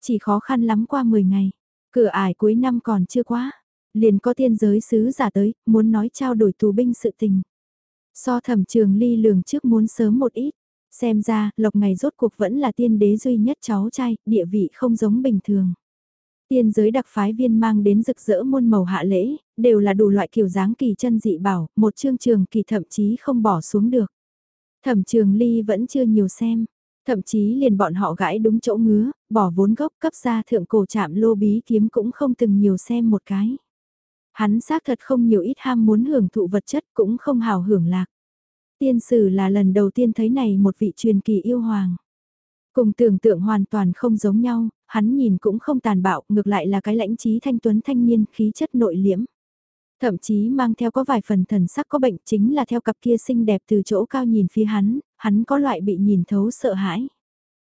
Chỉ khó khăn lắm qua 10 ngày, cửa ải cuối năm còn chưa quá. Liền có tiên giới sứ giả tới, muốn nói trao đổi tù binh sự tình. So thẩm trường ly lường trước muốn sớm một ít. Xem ra, lộc ngày rốt cuộc vẫn là tiên đế duy nhất cháu trai, địa vị không giống bình thường. Tiên giới đặc phái viên mang đến rực rỡ muôn màu hạ lễ, đều là đủ loại kiểu dáng kỳ chân dị bảo, một chương trường kỳ thậm chí không bỏ xuống được. Thẩm trường ly vẫn chưa nhiều xem, thậm chí liền bọn họ gãi đúng chỗ ngứa, bỏ vốn gốc cấp ra thượng cổ chạm lô bí kiếm cũng không từng nhiều xem một cái. Hắn xác thật không nhiều ít ham muốn hưởng thụ vật chất cũng không hào hưởng lạc. Tiên sử là lần đầu tiên thấy này một vị truyền kỳ yêu hoàng. Cùng tưởng tượng hoàn toàn không giống nhau, hắn nhìn cũng không tàn bạo, ngược lại là cái lãnh trí thanh tuấn thanh niên khí chất nội liễm. Thậm chí mang theo có vài phần thần sắc có bệnh chính là theo cặp kia xinh đẹp từ chỗ cao nhìn phía hắn, hắn có loại bị nhìn thấu sợ hãi.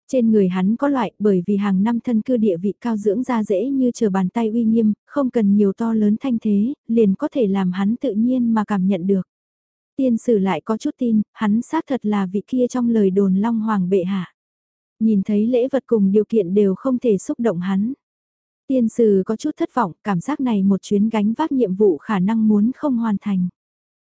Trên người hắn có loại bởi vì hàng năm thân cư địa vị cao dưỡng ra dễ như chờ bàn tay uy nghiêm, không cần nhiều to lớn thanh thế, liền có thể làm hắn tự nhiên mà cảm nhận được. Tiên sử lại có chút tin, hắn xác thật là vị kia trong lời đồn long hoàng bệ hạ. Nhìn thấy lễ vật cùng điều kiện đều không thể xúc động hắn. Tiên sử có chút thất vọng, cảm giác này một chuyến gánh vác nhiệm vụ khả năng muốn không hoàn thành.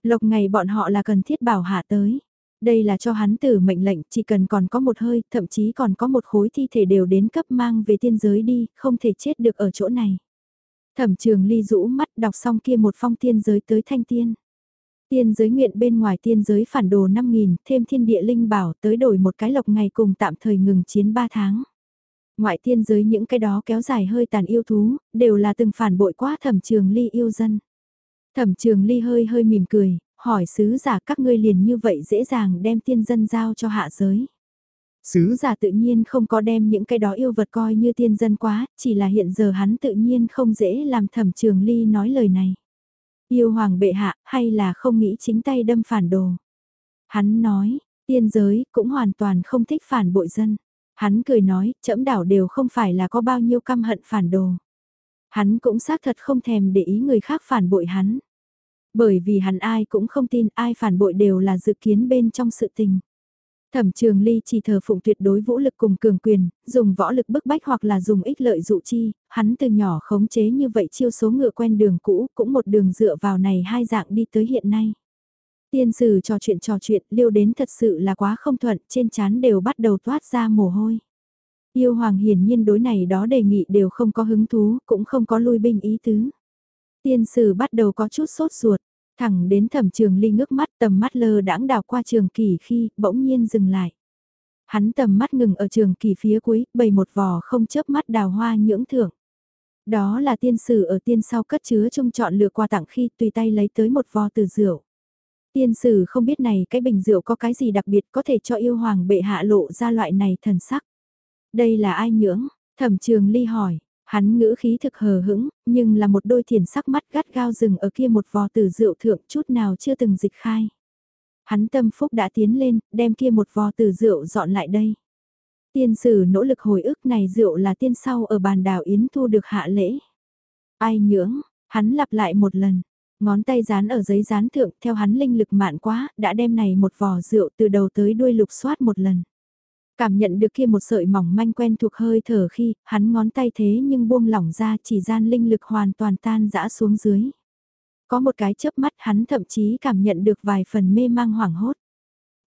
Lộc ngày bọn họ là cần thiết bảo hạ tới. Đây là cho hắn tử mệnh lệnh, chỉ cần còn có một hơi, thậm chí còn có một khối thi thể đều đến cấp mang về tiên giới đi, không thể chết được ở chỗ này. Thẩm trường ly rũ mắt đọc xong kia một phong tiên giới tới thanh tiên. Tiên giới nguyện bên ngoài tiên giới phản đồ 5.000, thêm thiên địa linh bảo tới đổi một cái lộc ngày cùng tạm thời ngừng chiến 3 tháng. Ngoại tiên giới những cái đó kéo dài hơi tàn yêu thú, đều là từng phản bội quá thẩm trường ly yêu dân. Thẩm trường ly hơi hơi mỉm cười, hỏi sứ giả các ngươi liền như vậy dễ dàng đem tiên dân giao cho hạ giới. Sứ giả tự nhiên không có đem những cái đó yêu vật coi như tiên dân quá, chỉ là hiện giờ hắn tự nhiên không dễ làm thẩm trường ly nói lời này. Yêu hoàng bệ hạ hay là không nghĩ chính tay đâm phản đồ. Hắn nói, tiên giới cũng hoàn toàn không thích phản bội dân. Hắn cười nói, trẫm đảo đều không phải là có bao nhiêu căm hận phản đồ. Hắn cũng xác thật không thèm để ý người khác phản bội hắn. Bởi vì hắn ai cũng không tin ai phản bội đều là dự kiến bên trong sự tình. Thẩm trường ly chỉ thờ phụng tuyệt đối vũ lực cùng cường quyền, dùng võ lực bức bách hoặc là dùng ích lợi dụ chi, hắn từ nhỏ khống chế như vậy chiêu số ngựa quen đường cũ cũng một đường dựa vào này hai dạng đi tới hiện nay. Tiên sử trò chuyện trò chuyện liêu đến thật sự là quá không thuận, trên chán đều bắt đầu toát ra mồ hôi. Yêu hoàng hiển nhiên đối này đó đề nghị đều không có hứng thú, cũng không có lui binh ý tứ. Tiên sử bắt đầu có chút sốt ruột, thẳng đến thẩm trường ly ngước mắt tầm mắt lơ đãng đào qua trường kỳ khi bỗng nhiên dừng lại. Hắn tầm mắt ngừng ở trường kỳ phía cuối, bầy một vò không chớp mắt đào hoa nhưỡng thưởng. Đó là tiên sử ở tiên sau cất chứa trông chọn lựa quà tặng khi tùy tay lấy tới một vò từ rượu. Tiên sử không biết này cái bình rượu có cái gì đặc biệt có thể cho yêu hoàng bệ hạ lộ ra loại này thần sắc. Đây là ai nhưỡng? Thẩm trường ly hỏi, hắn ngữ khí thực hờ hững, nhưng là một đôi thiền sắc mắt gắt gao rừng ở kia một vò tử rượu thượng chút nào chưa từng dịch khai. Hắn tâm phúc đã tiến lên, đem kia một vò tử rượu dọn lại đây. Tiên sử nỗ lực hồi ức này rượu là tiên sau ở bàn đảo Yến Thu được hạ lễ. Ai nhưỡng, hắn lặp lại một lần, Ngón tay dán ở giấy dán thượng theo hắn linh lực mạn quá, đã đem này một vò rượu từ đầu tới đuôi lục soát một lần. Cảm nhận được kia một sợi mỏng manh quen thuộc hơi thở khi, hắn ngón tay thế nhưng buông lỏng ra chỉ gian linh lực hoàn toàn tan dã xuống dưới. Có một cái chớp mắt hắn thậm chí cảm nhận được vài phần mê mang hoảng hốt.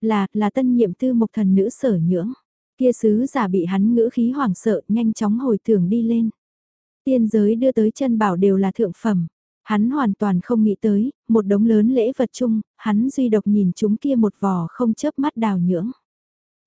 Là, là tân nhiệm tư mục thần nữ sở nhưỡng. Kia sứ giả bị hắn ngữ khí hoảng sợ nhanh chóng hồi tưởng đi lên. Tiên giới đưa tới chân bảo đều là thượng phẩm. Hắn hoàn toàn không nghĩ tới, một đống lớn lễ vật chung, hắn duy độc nhìn chúng kia một vò không chớp mắt đào nhưỡng.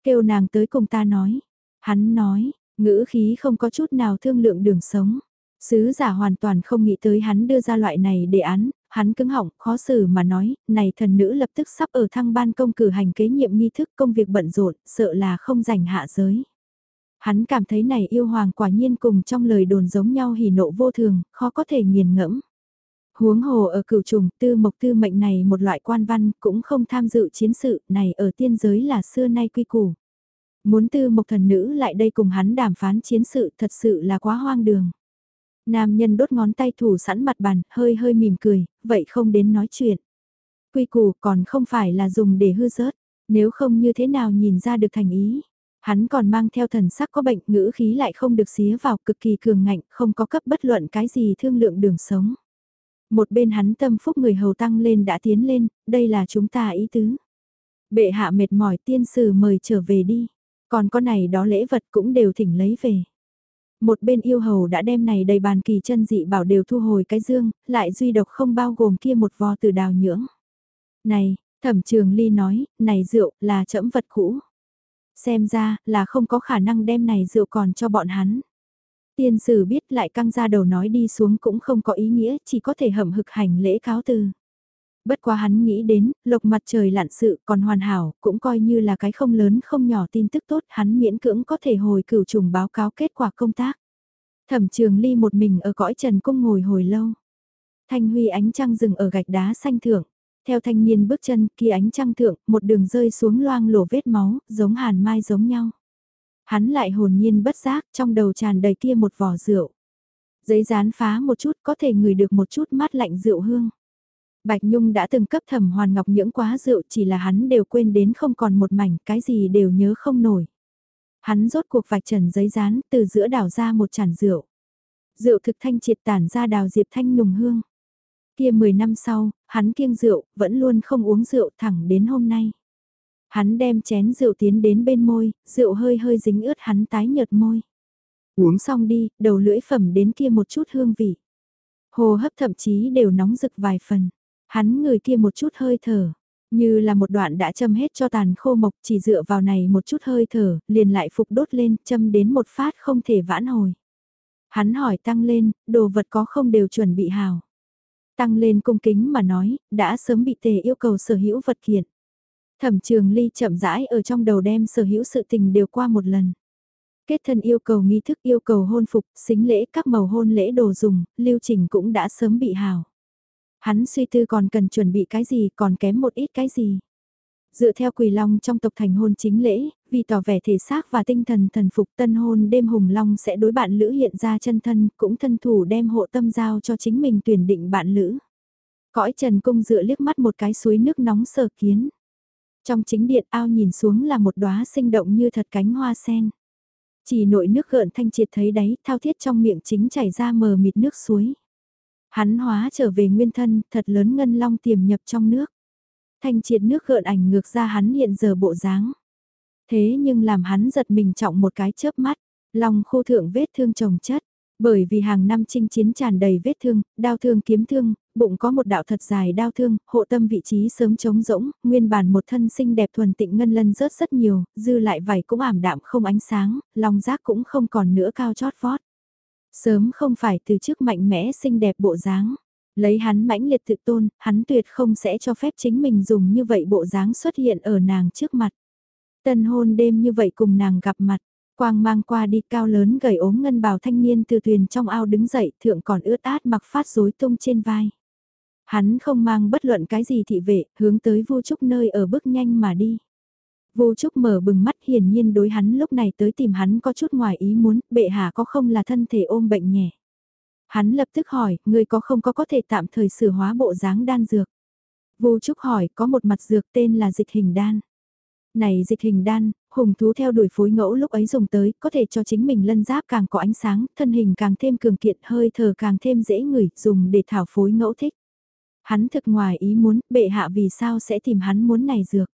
Kêu nàng tới cùng ta nói. Hắn nói, ngữ khí không có chút nào thương lượng đường sống. Sứ giả hoàn toàn không nghĩ tới hắn đưa ra loại này đề án, hắn cứng họng, khó xử mà nói, này thần nữ lập tức sắp ở thăng ban công cử hành kế nhiệm nghi thức công việc bận rộn, sợ là không rảnh hạ giới. Hắn cảm thấy này yêu hoàng quả nhiên cùng trong lời đồn giống nhau hỉ nộ vô thường, khó có thể nghiền ngẫm. Huống hồ ở cửu trùng tư mộc tư mệnh này một loại quan văn cũng không tham dự chiến sự này ở tiên giới là xưa nay quy củ. Muốn tư mộc thần nữ lại đây cùng hắn đàm phán chiến sự thật sự là quá hoang đường. Nam nhân đốt ngón tay thủ sẵn mặt bàn, hơi hơi mỉm cười, vậy không đến nói chuyện. Quy củ còn không phải là dùng để hư rớt, nếu không như thế nào nhìn ra được thành ý. Hắn còn mang theo thần sắc có bệnh ngữ khí lại không được xía vào cực kỳ cường ngạnh, không có cấp bất luận cái gì thương lượng đường sống. Một bên hắn tâm phúc người hầu tăng lên đã tiến lên, đây là chúng ta ý tứ. Bệ hạ mệt mỏi tiên sử mời trở về đi, còn có này đó lễ vật cũng đều thỉnh lấy về. Một bên yêu hầu đã đem này đầy bàn kỳ chân dị bảo đều thu hồi cái dương, lại duy độc không bao gồm kia một vò từ đào nhưỡng. Này, thẩm trường ly nói, này rượu là trẫm vật cũ. Xem ra là không có khả năng đem này rượu còn cho bọn hắn. Tiên sử biết lại căng ra đầu nói đi xuống cũng không có ý nghĩa, chỉ có thể hậm hực hành lễ cáo từ. Bất quá hắn nghĩ đến, lộc mặt trời lặn sự còn hoàn hảo, cũng coi như là cái không lớn không nhỏ tin tức tốt, hắn miễn cưỡng có thể hồi cửu trùng báo cáo kết quả công tác. Thẩm trường ly một mình ở cõi trần cung ngồi hồi lâu. Thanh huy ánh trăng rừng ở gạch đá xanh thượng. Theo thanh niên bước chân kia ánh trăng thượng, một đường rơi xuống loang lổ vết máu, giống hàn mai giống nhau. Hắn lại hồn nhiên bất giác trong đầu tràn đầy kia một vỏ rượu. Giấy dán phá một chút có thể ngửi được một chút mát lạnh rượu hương. Bạch Nhung đã từng cấp thẩm hoàn ngọc nhưỡng quá rượu chỉ là hắn đều quên đến không còn một mảnh cái gì đều nhớ không nổi. Hắn rốt cuộc vạch trần giấy dán từ giữa đảo ra một chản rượu. Rượu thực thanh triệt tản ra đào diệp thanh nùng hương. Kia 10 năm sau, hắn kiêng rượu, vẫn luôn không uống rượu thẳng đến hôm nay. Hắn đem chén rượu tiến đến bên môi, rượu hơi hơi dính ướt hắn tái nhợt môi. Uống xong đi, đầu lưỡi phẩm đến kia một chút hương vị. Hồ hấp thậm chí đều nóng rực vài phần. Hắn người kia một chút hơi thở, như là một đoạn đã châm hết cho tàn khô mộc chỉ dựa vào này một chút hơi thở, liền lại phục đốt lên, châm đến một phát không thể vãn hồi. Hắn hỏi tăng lên, đồ vật có không đều chuẩn bị hào. Tăng lên cung kính mà nói, đã sớm bị tề yêu cầu sở hữu vật kiện. Thẩm trường ly chậm rãi ở trong đầu đem sở hữu sự tình đều qua một lần. Kết thân yêu cầu nghi thức yêu cầu hôn phục, xính lễ các màu hôn lễ đồ dùng, lưu trình cũng đã sớm bị hào. Hắn suy tư còn cần chuẩn bị cái gì còn kém một ít cái gì. Dựa theo quỳ long trong tộc thành hôn chính lễ, vì tỏ vẻ thể xác và tinh thần thần phục tân hôn đêm hùng long sẽ đối bạn lữ hiện ra chân thân, cũng thân thủ đem hộ tâm giao cho chính mình tuyển định bạn lữ. Cõi trần cung dựa liếc mắt một cái suối nước nóng sờ kiến. Trong chính điện ao nhìn xuống là một đóa sinh động như thật cánh hoa sen. Chỉ nội nước gợn thanh triệt thấy đáy, thao thiết trong miệng chính chảy ra mờ mịt nước suối. Hắn hóa trở về nguyên thân, thật lớn ngân long tiềm nhập trong nước. Thanh triệt nước gợn ảnh ngược ra hắn hiện giờ bộ dáng. Thế nhưng làm hắn giật mình trọng một cái chớp mắt, long khô thượng vết thương trồng chất. Bởi vì hàng năm chinh chiến tràn đầy vết thương, đau thương kiếm thương, bụng có một đạo thật dài đau thương, hộ tâm vị trí sớm trống rỗng, nguyên bản một thân xinh đẹp thuần tịnh ngân lân rớt rất nhiều, dư lại vảy cũng ảm đạm không ánh sáng, lòng giác cũng không còn nữa cao chót vót. Sớm không phải từ trước mạnh mẽ xinh đẹp bộ dáng. Lấy hắn mãnh liệt tự tôn, hắn tuyệt không sẽ cho phép chính mình dùng như vậy bộ dáng xuất hiện ở nàng trước mặt. Tân hôn đêm như vậy cùng nàng gặp mặt, quang mang qua đi cao lớn gầy ốm ngân bào thanh niên từ thuyền trong ao đứng dậy thượng còn ướt át mặc phát rối tung trên vai. Hắn không mang bất luận cái gì thị vệ, hướng tới vu trúc nơi ở bước nhanh mà đi. Vô Trúc mở bừng mắt hiển nhiên đối hắn lúc này tới tìm hắn có chút ngoài ý muốn, bệ hạ có không là thân thể ôm bệnh nhẹ. Hắn lập tức hỏi, người có không có có thể tạm thời sửa hóa bộ dáng đan dược. Vô Trúc hỏi, có một mặt dược tên là dịch hình đan. Này dịch hình đan, hùng thú theo đuổi phối ngẫu lúc ấy dùng tới, có thể cho chính mình lân giáp càng có ánh sáng, thân hình càng thêm cường kiện, hơi thở càng thêm dễ ngửi, dùng để thảo phối ngẫu thích. Hắn thực ngoài ý muốn, bệ hạ vì sao sẽ tìm hắn muốn này dược.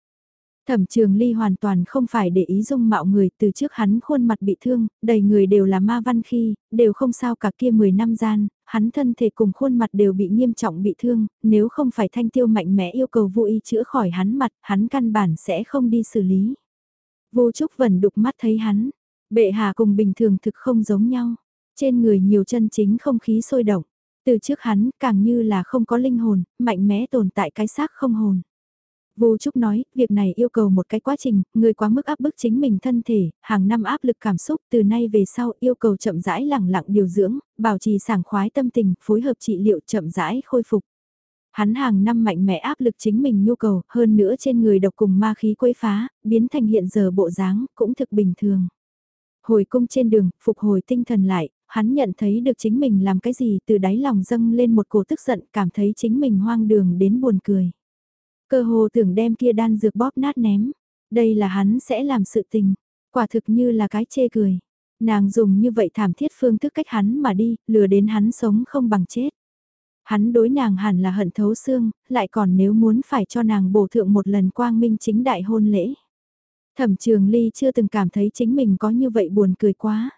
Thẩm trường ly hoàn toàn không phải để ý dung mạo người từ trước hắn khuôn mặt bị thương, đầy người đều là ma văn khi, đều không sao cả kia 10 năm gian, hắn thân thể cùng khuôn mặt đều bị nghiêm trọng bị thương, nếu không phải thanh tiêu mạnh mẽ yêu cầu vô y chữa khỏi hắn mặt, hắn căn bản sẽ không đi xử lý. Vô Trúc Vân đục mắt thấy hắn, bệ hạ cùng bình thường thực không giống nhau, trên người nhiều chân chính không khí sôi động, từ trước hắn càng như là không có linh hồn, mạnh mẽ tồn tại cái xác không hồn. Vô Trúc nói, việc này yêu cầu một cái quá trình, người quá mức áp bức chính mình thân thể, hàng năm áp lực cảm xúc từ nay về sau yêu cầu chậm rãi lẳng lặng điều dưỡng, bảo trì sảng khoái tâm tình, phối hợp trị liệu chậm rãi khôi phục. Hắn hàng năm mạnh mẽ áp lực chính mình nhu cầu, hơn nữa trên người độc cùng ma khí quấy phá, biến thành hiện giờ bộ dáng, cũng thực bình thường. Hồi cung trên đường, phục hồi tinh thần lại, hắn nhận thấy được chính mình làm cái gì từ đáy lòng dâng lên một cổ tức giận, cảm thấy chính mình hoang đường đến buồn cười. Cơ hồ tưởng đem kia đan dược bóp nát ném. Đây là hắn sẽ làm sự tình. Quả thực như là cái chê cười. Nàng dùng như vậy thảm thiết phương thức cách hắn mà đi, lừa đến hắn sống không bằng chết. Hắn đối nàng hẳn là hận thấu xương, lại còn nếu muốn phải cho nàng bổ thượng một lần quang minh chính đại hôn lễ. Thẩm trường ly chưa từng cảm thấy chính mình có như vậy buồn cười quá.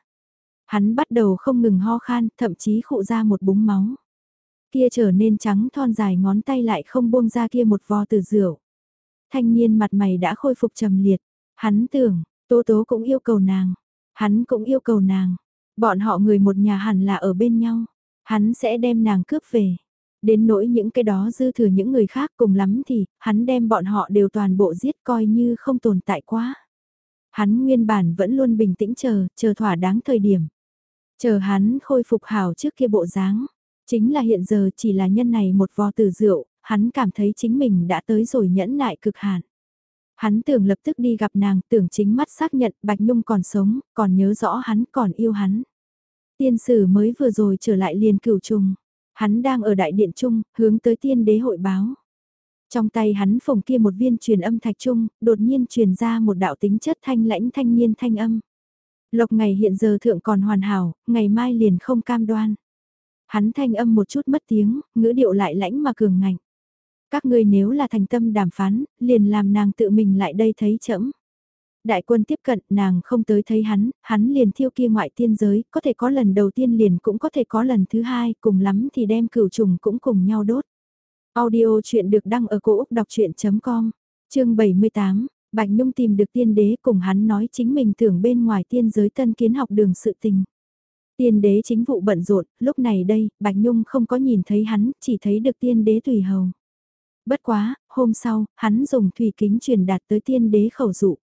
Hắn bắt đầu không ngừng ho khan, thậm chí khụ ra một búng máu kia trở nên trắng thon dài ngón tay lại không buông ra kia một vò từ rượu. Thanh niên mặt mày đã khôi phục trầm liệt, hắn tưởng, tố tố cũng yêu cầu nàng, hắn cũng yêu cầu nàng, bọn họ người một nhà hẳn là ở bên nhau, hắn sẽ đem nàng cướp về. Đến nỗi những cái đó dư thừa những người khác cùng lắm thì, hắn đem bọn họ đều toàn bộ giết coi như không tồn tại quá. Hắn nguyên bản vẫn luôn bình tĩnh chờ, chờ thỏa đáng thời điểm. Chờ hắn khôi phục hảo trước kia bộ dáng. Chính là hiện giờ chỉ là nhân này một vò từ rượu, hắn cảm thấy chính mình đã tới rồi nhẫn nại cực hạn. Hắn tưởng lập tức đi gặp nàng, tưởng chính mắt xác nhận Bạch Nhung còn sống, còn nhớ rõ hắn còn yêu hắn. Tiên sử mới vừa rồi trở lại liền cửu trùng. Hắn đang ở đại điện trung, hướng tới tiên đế hội báo. Trong tay hắn phồng kia một viên truyền âm thạch trung, đột nhiên truyền ra một đạo tính chất thanh lãnh thanh niên thanh âm. Lộc ngày hiện giờ thượng còn hoàn hảo, ngày mai liền không cam đoan. Hắn thanh âm một chút mất tiếng, ngữ điệu lại lãnh mà cường ngạnh. Các ngươi nếu là thành tâm đàm phán, liền làm nàng tự mình lại đây thấy chậm. Đại quân tiếp cận, nàng không tới thấy hắn, hắn liền thiêu kia ngoại tiên giới, có thể có lần đầu tiên liền cũng có thể có lần thứ hai, cùng lắm thì đem cửu trùng cũng cùng nhau đốt. Audio chuyện được đăng ở cổ Úc đọc chuyện.com, chương 78, Bạch Nhung tìm được tiên đế cùng hắn nói chính mình tưởng bên ngoài tiên giới tân kiến học đường sự tình. Tiên đế chính vụ bận rộn, lúc này đây, Bạch Nhung không có nhìn thấy hắn, chỉ thấy được tiên đế tùy hầu. Bất quá, hôm sau, hắn dùng thủy kính truyền đạt tới tiên đế khẩu dụ.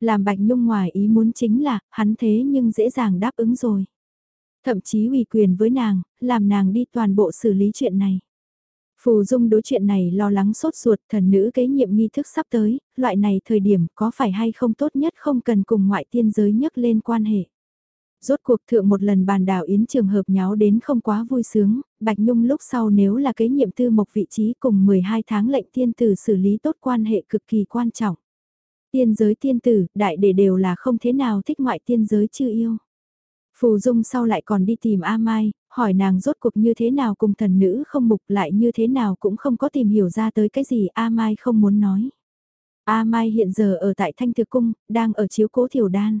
Làm Bạch Nhung ngoài ý muốn chính là, hắn thế nhưng dễ dàng đáp ứng rồi. Thậm chí ủy quyền với nàng, làm nàng đi toàn bộ xử lý chuyện này. Phù Dung đối chuyện này lo lắng sốt ruột thần nữ kế nhiệm nghi thức sắp tới, loại này thời điểm có phải hay không tốt nhất không cần cùng ngoại tiên giới nhắc lên quan hệ. Rốt cuộc thượng một lần bàn đảo yến trường hợp nháo đến không quá vui sướng, Bạch Nhung lúc sau nếu là kế nhiệm tư mộc vị trí cùng 12 tháng lệnh tiên tử xử lý tốt quan hệ cực kỳ quan trọng. Tiên giới tiên tử, đại để đều là không thế nào thích ngoại tiên giới chưa yêu. Phù Dung sau lại còn đi tìm A Mai, hỏi nàng rốt cuộc như thế nào cùng thần nữ không mục lại như thế nào cũng không có tìm hiểu ra tới cái gì A Mai không muốn nói. A Mai hiện giờ ở tại Thanh Thực Cung, đang ở chiếu cố Thiểu Đan.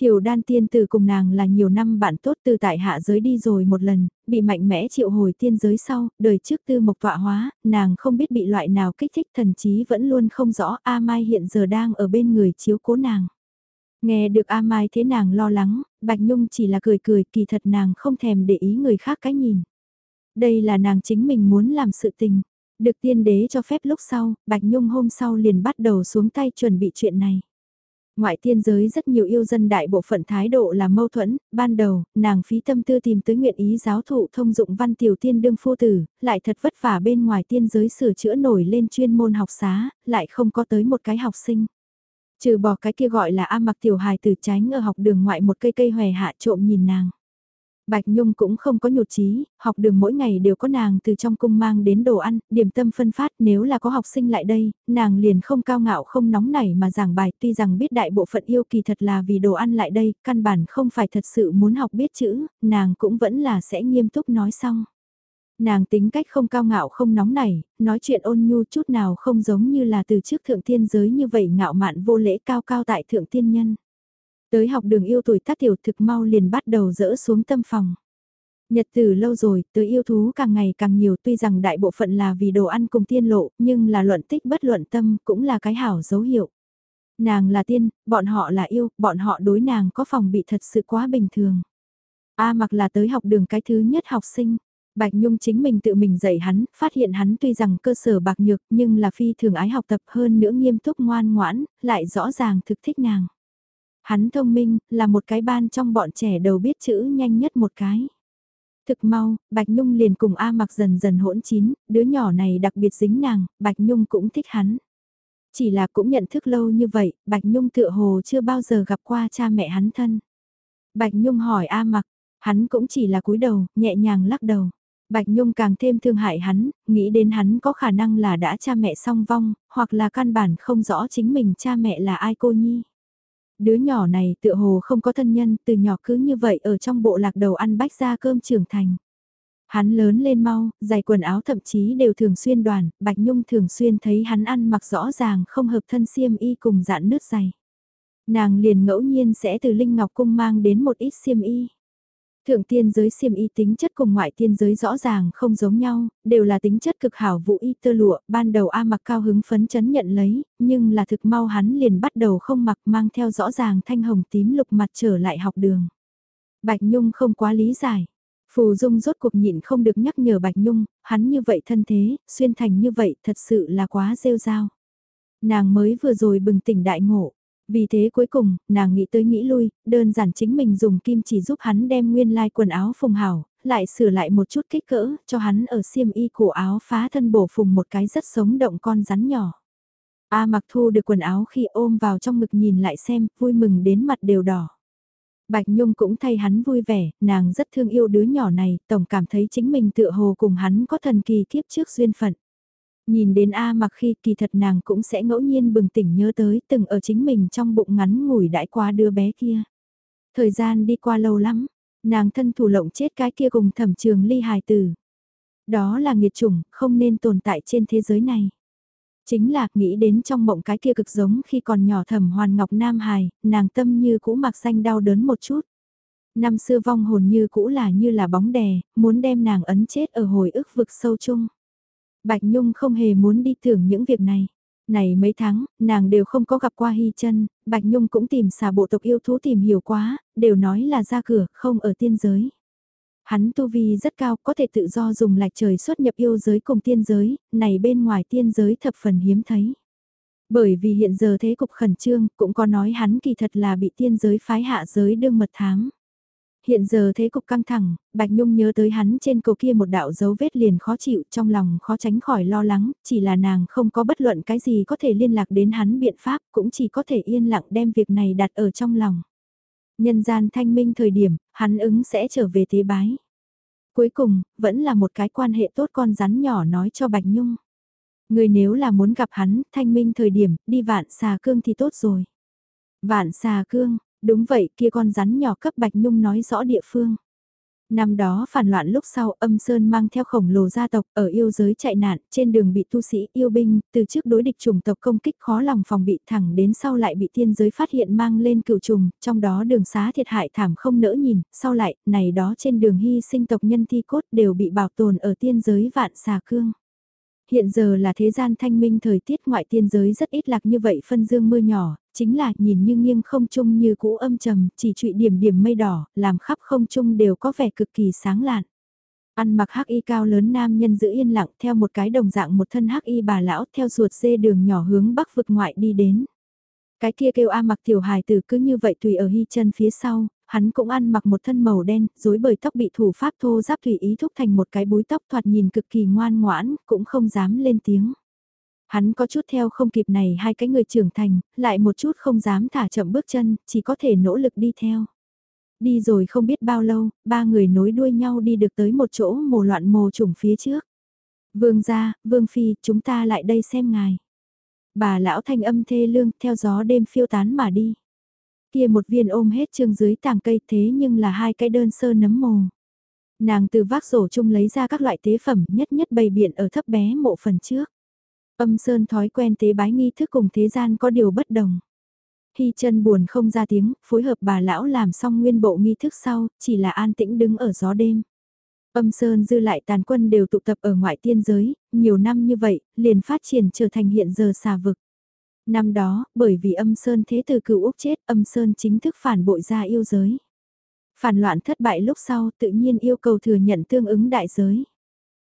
Thiều Đan tiên tử cùng nàng là nhiều năm bạn tốt từ tại hạ giới đi rồi một lần, bị mạnh mẽ triệu hồi tiên giới sau, đời trước tư mộc tọa hóa, nàng không biết bị loại nào kích thích thần trí vẫn luôn không rõ A Mai hiện giờ đang ở bên người chiếu cố nàng. Nghe được A Mai thế nàng lo lắng, Bạch Nhung chỉ là cười cười kỳ thật nàng không thèm để ý người khác cái nhìn. Đây là nàng chính mình muốn làm sự tình. Được tiên đế cho phép lúc sau, Bạch Nhung hôm sau liền bắt đầu xuống tay chuẩn bị chuyện này. Ngoại tiên giới rất nhiều yêu dân đại bộ phận thái độ là mâu thuẫn, ban đầu, nàng phí tâm tư tìm tới nguyện ý giáo thụ thông dụng văn tiểu tiên đương phu tử, lại thật vất vả bên ngoài tiên giới sửa chữa nổi lên chuyên môn học xá, lại không có tới một cái học sinh. Trừ bỏ cái kia gọi là A mặc tiểu hài từ tránh ở học đường ngoại một cây cây hòe hạ trộm nhìn nàng. Bạch Nhung cũng không có nhụt chí, học đường mỗi ngày đều có nàng từ trong cung mang đến đồ ăn, điểm tâm phân phát nếu là có học sinh lại đây, nàng liền không cao ngạo không nóng nảy mà giảng bài tuy rằng biết đại bộ phận yêu kỳ thật là vì đồ ăn lại đây, căn bản không phải thật sự muốn học biết chữ, nàng cũng vẫn là sẽ nghiêm túc nói xong. Nàng tính cách không cao ngạo không nóng nảy, nói chuyện ôn nhu chút nào không giống như là từ trước thượng thiên giới như vậy ngạo mạn vô lễ cao cao tại thượng thiên nhân. Tới học đường yêu tuổi tác tiểu thực mau liền bắt đầu dỡ xuống tâm phòng. Nhật từ lâu rồi, tới yêu thú càng ngày càng nhiều tuy rằng đại bộ phận là vì đồ ăn cùng tiên lộ, nhưng là luận tích bất luận tâm cũng là cái hảo dấu hiệu. Nàng là tiên, bọn họ là yêu, bọn họ đối nàng có phòng bị thật sự quá bình thường. A mặc là tới học đường cái thứ nhất học sinh. Bạch Nhung chính mình tự mình dạy hắn, phát hiện hắn tuy rằng cơ sở bạc nhược nhưng là phi thường ái học tập hơn nữa nghiêm túc ngoan ngoãn, lại rõ ràng thực thích nàng. Hắn thông minh, là một cái ban trong bọn trẻ đầu biết chữ nhanh nhất một cái. Thực mau, Bạch Nhung liền cùng A mặc dần dần hỗn chín, đứa nhỏ này đặc biệt dính nàng, Bạch Nhung cũng thích hắn. Chỉ là cũng nhận thức lâu như vậy, Bạch Nhung tựa hồ chưa bao giờ gặp qua cha mẹ hắn thân. Bạch Nhung hỏi A mặc, hắn cũng chỉ là cúi đầu, nhẹ nhàng lắc đầu. Bạch Nhung càng thêm thương hại hắn, nghĩ đến hắn có khả năng là đã cha mẹ song vong, hoặc là căn bản không rõ chính mình cha mẹ là ai cô nhi. Đứa nhỏ này tựa hồ không có thân nhân, từ nhỏ cứ như vậy ở trong bộ lạc đầu ăn bách ra cơm trưởng thành. Hắn lớn lên mau, giày quần áo thậm chí đều thường xuyên đoàn, Bạch Nhung thường xuyên thấy hắn ăn mặc rõ ràng không hợp thân xiêm y cùng dạn nước giày. Nàng liền ngẫu nhiên sẽ từ Linh Ngọc Cung mang đến một ít xiêm y. Thượng tiên giới xiêm y tính chất cùng ngoại tiên giới rõ ràng không giống nhau, đều là tính chất cực hảo vũ y tơ lụa, ban đầu A mặc cao hứng phấn chấn nhận lấy, nhưng là thực mau hắn liền bắt đầu không mặc mang theo rõ ràng thanh hồng tím lục mặt trở lại học đường. Bạch Nhung không quá lý giải. Phù Dung rốt cuộc nhịn không được nhắc nhở Bạch Nhung, hắn như vậy thân thế, xuyên thành như vậy thật sự là quá rêu rao. Nàng mới vừa rồi bừng tỉnh đại ngộ, vì thế cuối cùng, nàng nghĩ tới nghĩ lui, đơn giản chính mình dùng kim chỉ giúp hắn đem nguyên lai quần áo phùng hảo, lại sửa lại một chút kích cỡ, cho hắn ở xiêm y cổ áo phá thân bổ phùng một cái rất sống động con rắn nhỏ. A mặc thu được quần áo khi ôm vào trong ngực nhìn lại xem, vui mừng đến mặt đều đỏ. Bạch Nhung cũng thay hắn vui vẻ, nàng rất thương yêu đứa nhỏ này, tổng cảm thấy chính mình tựa hồ cùng hắn có thần kỳ kiếp trước duyên phận. Nhìn đến A mặc khi kỳ thật nàng cũng sẽ ngẫu nhiên bừng tỉnh nhớ tới từng ở chính mình trong bụng ngắn ngủi đãi qua đứa bé kia. Thời gian đi qua lâu lắm, nàng thân thủ lộng chết cái kia cùng thẩm trường ly hài tử. Đó là nghiệt chủng, không nên tồn tại trên thế giới này. Chính là nghĩ đến trong mộng cái kia cực giống khi còn nhỏ thẩm hoàn ngọc nam hài, nàng tâm như cũ mặc xanh đau đớn một chút. Năm xưa vong hồn như cũ là như là bóng đè, muốn đem nàng ấn chết ở hồi ức vực sâu chung. Bạch Nhung không hề muốn đi tưởng những việc này. Này mấy tháng, nàng đều không có gặp qua Hy chân, Bạch Nhung cũng tìm xà bộ tộc yêu thú tìm hiểu quá, đều nói là ra cửa, không ở tiên giới. Hắn tu vi rất cao, có thể tự do dùng lạch trời xuất nhập yêu giới cùng tiên giới, này bên ngoài tiên giới thập phần hiếm thấy. Bởi vì hiện giờ thế cục khẩn trương, cũng có nói hắn kỳ thật là bị tiên giới phái hạ giới đương mật thám. Hiện giờ thế cục căng thẳng, Bạch Nhung nhớ tới hắn trên cầu kia một đạo dấu vết liền khó chịu trong lòng khó tránh khỏi lo lắng, chỉ là nàng không có bất luận cái gì có thể liên lạc đến hắn biện pháp cũng chỉ có thể yên lặng đem việc này đặt ở trong lòng. Nhân gian thanh minh thời điểm, hắn ứng sẽ trở về tế bái. Cuối cùng, vẫn là một cái quan hệ tốt con rắn nhỏ nói cho Bạch Nhung. Người nếu là muốn gặp hắn, thanh minh thời điểm, đi vạn xà cương thì tốt rồi. Vạn xà cương, đúng vậy kia con rắn nhỏ cấp Bạch Nhung nói rõ địa phương. Năm đó phản loạn lúc sau âm sơn mang theo khổng lồ gia tộc ở yêu giới chạy nạn, trên đường bị tu sĩ yêu binh, từ trước đối địch trùng tộc công kích khó lòng phòng bị thẳng đến sau lại bị tiên giới phát hiện mang lên cựu trùng, trong đó đường xá thiệt hại thảm không nỡ nhìn, sau lại, này đó trên đường hy sinh tộc nhân thi cốt đều bị bảo tồn ở tiên giới vạn xà cương hiện giờ là thế gian thanh minh thời tiết ngoại tiên giới rất ít lạc như vậy phân dương mưa nhỏ, chính là nhìn như nghiêng không trung như cũ âm trầm, chỉ trụy điểm điểm mây đỏ, làm khắp không trung đều có vẻ cực kỳ sáng lạn. Ăn mặc hắc y cao lớn nam nhân giữ yên lặng theo một cái đồng dạng một thân hắc y bà lão theo ruột dê đường nhỏ hướng bắc vực ngoại đi đến. Cái kia kêu A mặc tiểu hài tử cứ như vậy tùy ở hy chân phía sau, hắn cũng ăn mặc một thân màu đen, rối bời tóc bị thủ pháp thô giáp tùy ý thúc thành một cái búi tóc thoạt nhìn cực kỳ ngoan ngoãn, cũng không dám lên tiếng. Hắn có chút theo không kịp này hai cái người trưởng thành, lại một chút không dám thả chậm bước chân, chỉ có thể nỗ lực đi theo. Đi rồi không biết bao lâu, ba người nối đuôi nhau đi được tới một chỗ mồ loạn mồ trùng phía trước. Vương gia, Vương Phi, chúng ta lại đây xem ngài. Bà lão thanh âm thê lương theo gió đêm phiêu tán mà đi. Kia một viên ôm hết chương dưới tàng cây thế nhưng là hai cái đơn sơ nấm mồ. Nàng từ vác rổ chung lấy ra các loại tế phẩm nhất nhất bày biện ở thấp bé mộ phần trước. Âm Sơn thói quen tế bái nghi thức cùng thế gian có điều bất đồng. Hy chân buồn không ra tiếng, phối hợp bà lão làm xong nguyên bộ nghi thức sau, chỉ là an tĩnh đứng ở gió đêm. Âm Sơn dư lại tàn quân đều tụ tập ở ngoại tiên giới, nhiều năm như vậy, liền phát triển trở thành hiện giờ xà vực. Năm đó, bởi vì âm Sơn thế từ cựu Úc chết, âm Sơn chính thức phản bội ra yêu giới. Phản loạn thất bại lúc sau tự nhiên yêu cầu thừa nhận tương ứng đại giới.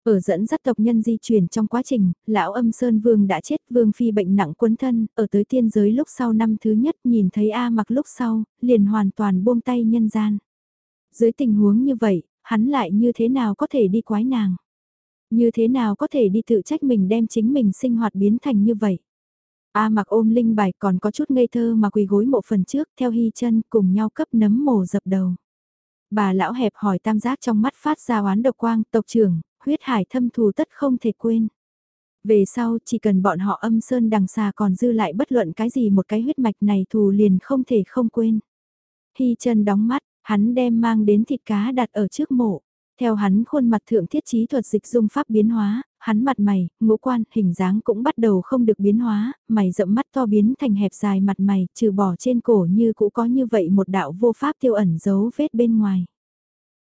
Ở dẫn dắt tộc nhân di chuyển trong quá trình, lão âm Sơn Vương đã chết Vương Phi bệnh nặng quấn thân, ở tới tiên giới lúc sau năm thứ nhất nhìn thấy A mặc lúc sau, liền hoàn toàn buông tay nhân gian. Dưới tình huống như vậy, hắn lại như thế nào có thể đi quái nàng? Như thế nào có thể đi tự trách mình đem chính mình sinh hoạt biến thành như vậy? A mặc ôm linh bài còn có chút ngây thơ mà quỳ gối mộ phần trước theo hy chân cùng nhau cấp nấm mồ dập đầu. Bà lão hẹp hỏi tam giác trong mắt phát ra oán độc quang tộc trưởng, huyết hải thâm thù tất không thể quên. Về sau chỉ cần bọn họ âm sơn đằng xa còn dư lại bất luận cái gì một cái huyết mạch này thù liền không thể không quên. Hy chân đóng mắt, hắn đem mang đến thịt cá đặt ở trước mộ. Theo hắn khuôn mặt thượng thiết trí thuật dịch dung pháp biến hóa, hắn mặt mày, ngũ quan, hình dáng cũng bắt đầu không được biến hóa, mày rậm mắt to biến thành hẹp dài mặt mày, trừ bỏ trên cổ như cũ có như vậy một đạo vô pháp tiêu ẩn dấu vết bên ngoài.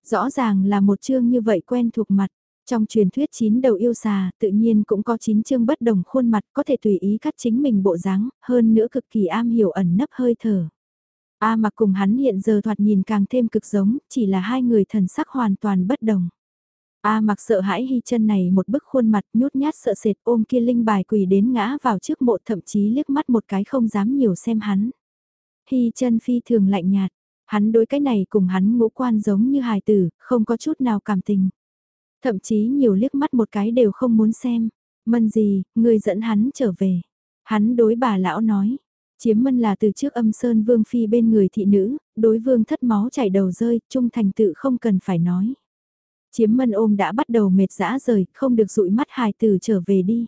Rõ ràng là một chương như vậy quen thuộc mặt. Trong truyền thuyết chín đầu yêu xà, tự nhiên cũng có chín chương bất đồng khuôn mặt có thể tùy ý cắt chính mình bộ dáng, hơn nữa cực kỳ am hiểu ẩn nấp hơi thở. A mặc cùng hắn hiện giờ thoạt nhìn càng thêm cực giống, chỉ là hai người thần sắc hoàn toàn bất đồng. A mặc sợ hãi hy chân này một bức khuôn mặt nhút nhát sợ sệt ôm kia linh bài quỳ đến ngã vào trước mộ thậm chí liếc mắt một cái không dám nhiều xem hắn. Hy chân phi thường lạnh nhạt, hắn đối cái này cùng hắn ngũ quan giống như hài tử, không có chút nào cảm tình. Thậm chí nhiều liếc mắt một cái đều không muốn xem. Mân gì, người dẫn hắn trở về. Hắn đối bà lão nói. Chiếm mân là từ trước âm sơn vương phi bên người thị nữ, đối vương thất máu chảy đầu rơi, trung thành tự không cần phải nói. Chiếm mân ôm đã bắt đầu mệt dã rời, không được dụi mắt hài tử trở về đi.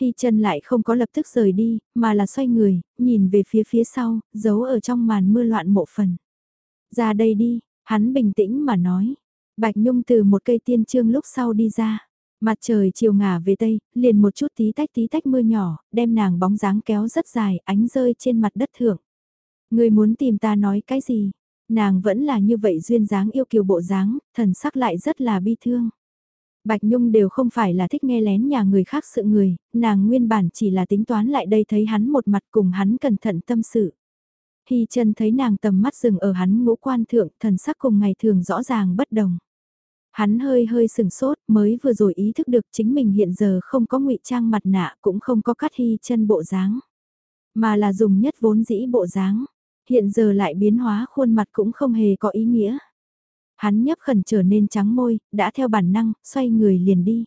Hy chân lại không có lập tức rời đi, mà là xoay người, nhìn về phía phía sau, giấu ở trong màn mưa loạn mộ phần. Ra đây đi, hắn bình tĩnh mà nói. Bạch Nhung từ một cây tiên trương lúc sau đi ra. Mặt trời chiều ngả về tây, liền một chút tí tách tí tách mưa nhỏ, đem nàng bóng dáng kéo rất dài, ánh rơi trên mặt đất thượng. Người muốn tìm ta nói cái gì? Nàng vẫn là như vậy duyên dáng yêu kiều bộ dáng, thần sắc lại rất là bi thương. Bạch Nhung đều không phải là thích nghe lén nhà người khác sự người, nàng nguyên bản chỉ là tính toán lại đây thấy hắn một mặt cùng hắn cẩn thận tâm sự. Hy chân thấy nàng tầm mắt dừng ở hắn ngũ quan thượng, thần sắc cùng ngày thường rõ ràng bất đồng. Hắn hơi hơi sừng sốt, mới vừa rồi ý thức được chính mình hiện giờ không có ngụy trang mặt nạ cũng không có cắt hy chân bộ dáng. Mà là dùng nhất vốn dĩ bộ dáng. Hiện giờ lại biến hóa khuôn mặt cũng không hề có ý nghĩa. Hắn nhấp khẩn trở nên trắng môi, đã theo bản năng, xoay người liền đi.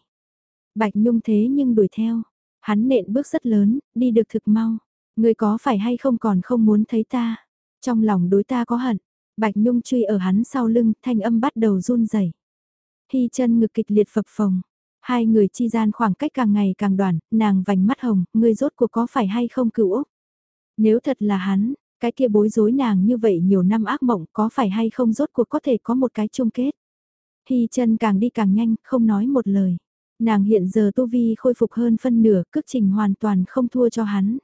Bạch Nhung thế nhưng đuổi theo. Hắn nện bước rất lớn, đi được thực mau. Người có phải hay không còn không muốn thấy ta? Trong lòng đối ta có hận. Bạch Nhung truy ở hắn sau lưng, thanh âm bắt đầu run rẩy. Hy chân ngực kịch liệt phập phồng. Hai người chi gian khoảng cách càng ngày càng đoạn, nàng vành mắt hồng, người rốt cuộc có phải hay không cựu Úc? Nếu thật là hắn, cái kia bối rối nàng như vậy nhiều năm ác mộng có phải hay không rốt cuộc có thể có một cái chung kết. Hy chân càng đi càng nhanh, không nói một lời. Nàng hiện giờ tu vi khôi phục hơn phân nửa, cước trình hoàn toàn không thua cho hắn.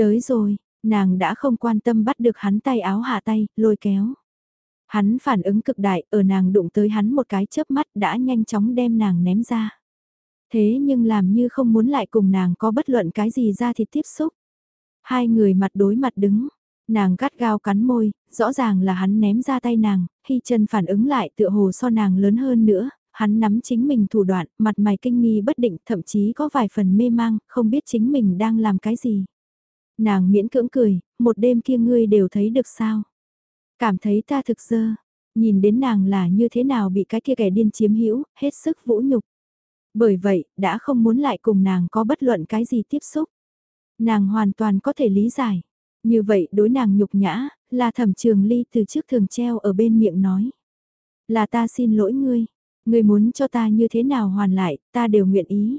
Tới rồi, nàng đã không quan tâm bắt được hắn tay áo hạ tay, lôi kéo. Hắn phản ứng cực đại, ở nàng đụng tới hắn một cái chớp mắt đã nhanh chóng đem nàng ném ra. Thế nhưng làm như không muốn lại cùng nàng có bất luận cái gì ra thì tiếp xúc. Hai người mặt đối mặt đứng, nàng gắt gao cắn môi, rõ ràng là hắn ném ra tay nàng, khi chân phản ứng lại tựa hồ so nàng lớn hơn nữa, hắn nắm chính mình thủ đoạn, mặt mày kinh nghi bất định, thậm chí có vài phần mê mang, không biết chính mình đang làm cái gì. Nàng miễn cưỡng cười, một đêm kia ngươi đều thấy được sao. Cảm thấy ta thực dơ, nhìn đến nàng là như thế nào bị cái kia kẻ điên chiếm hữu, hết sức vũ nhục. Bởi vậy, đã không muốn lại cùng nàng có bất luận cái gì tiếp xúc. Nàng hoàn toàn có thể lý giải. Như vậy đối nàng nhục nhã, là thẩm trường ly từ trước thường treo ở bên miệng nói. Là ta xin lỗi ngươi, ngươi muốn cho ta như thế nào hoàn lại, ta đều nguyện ý.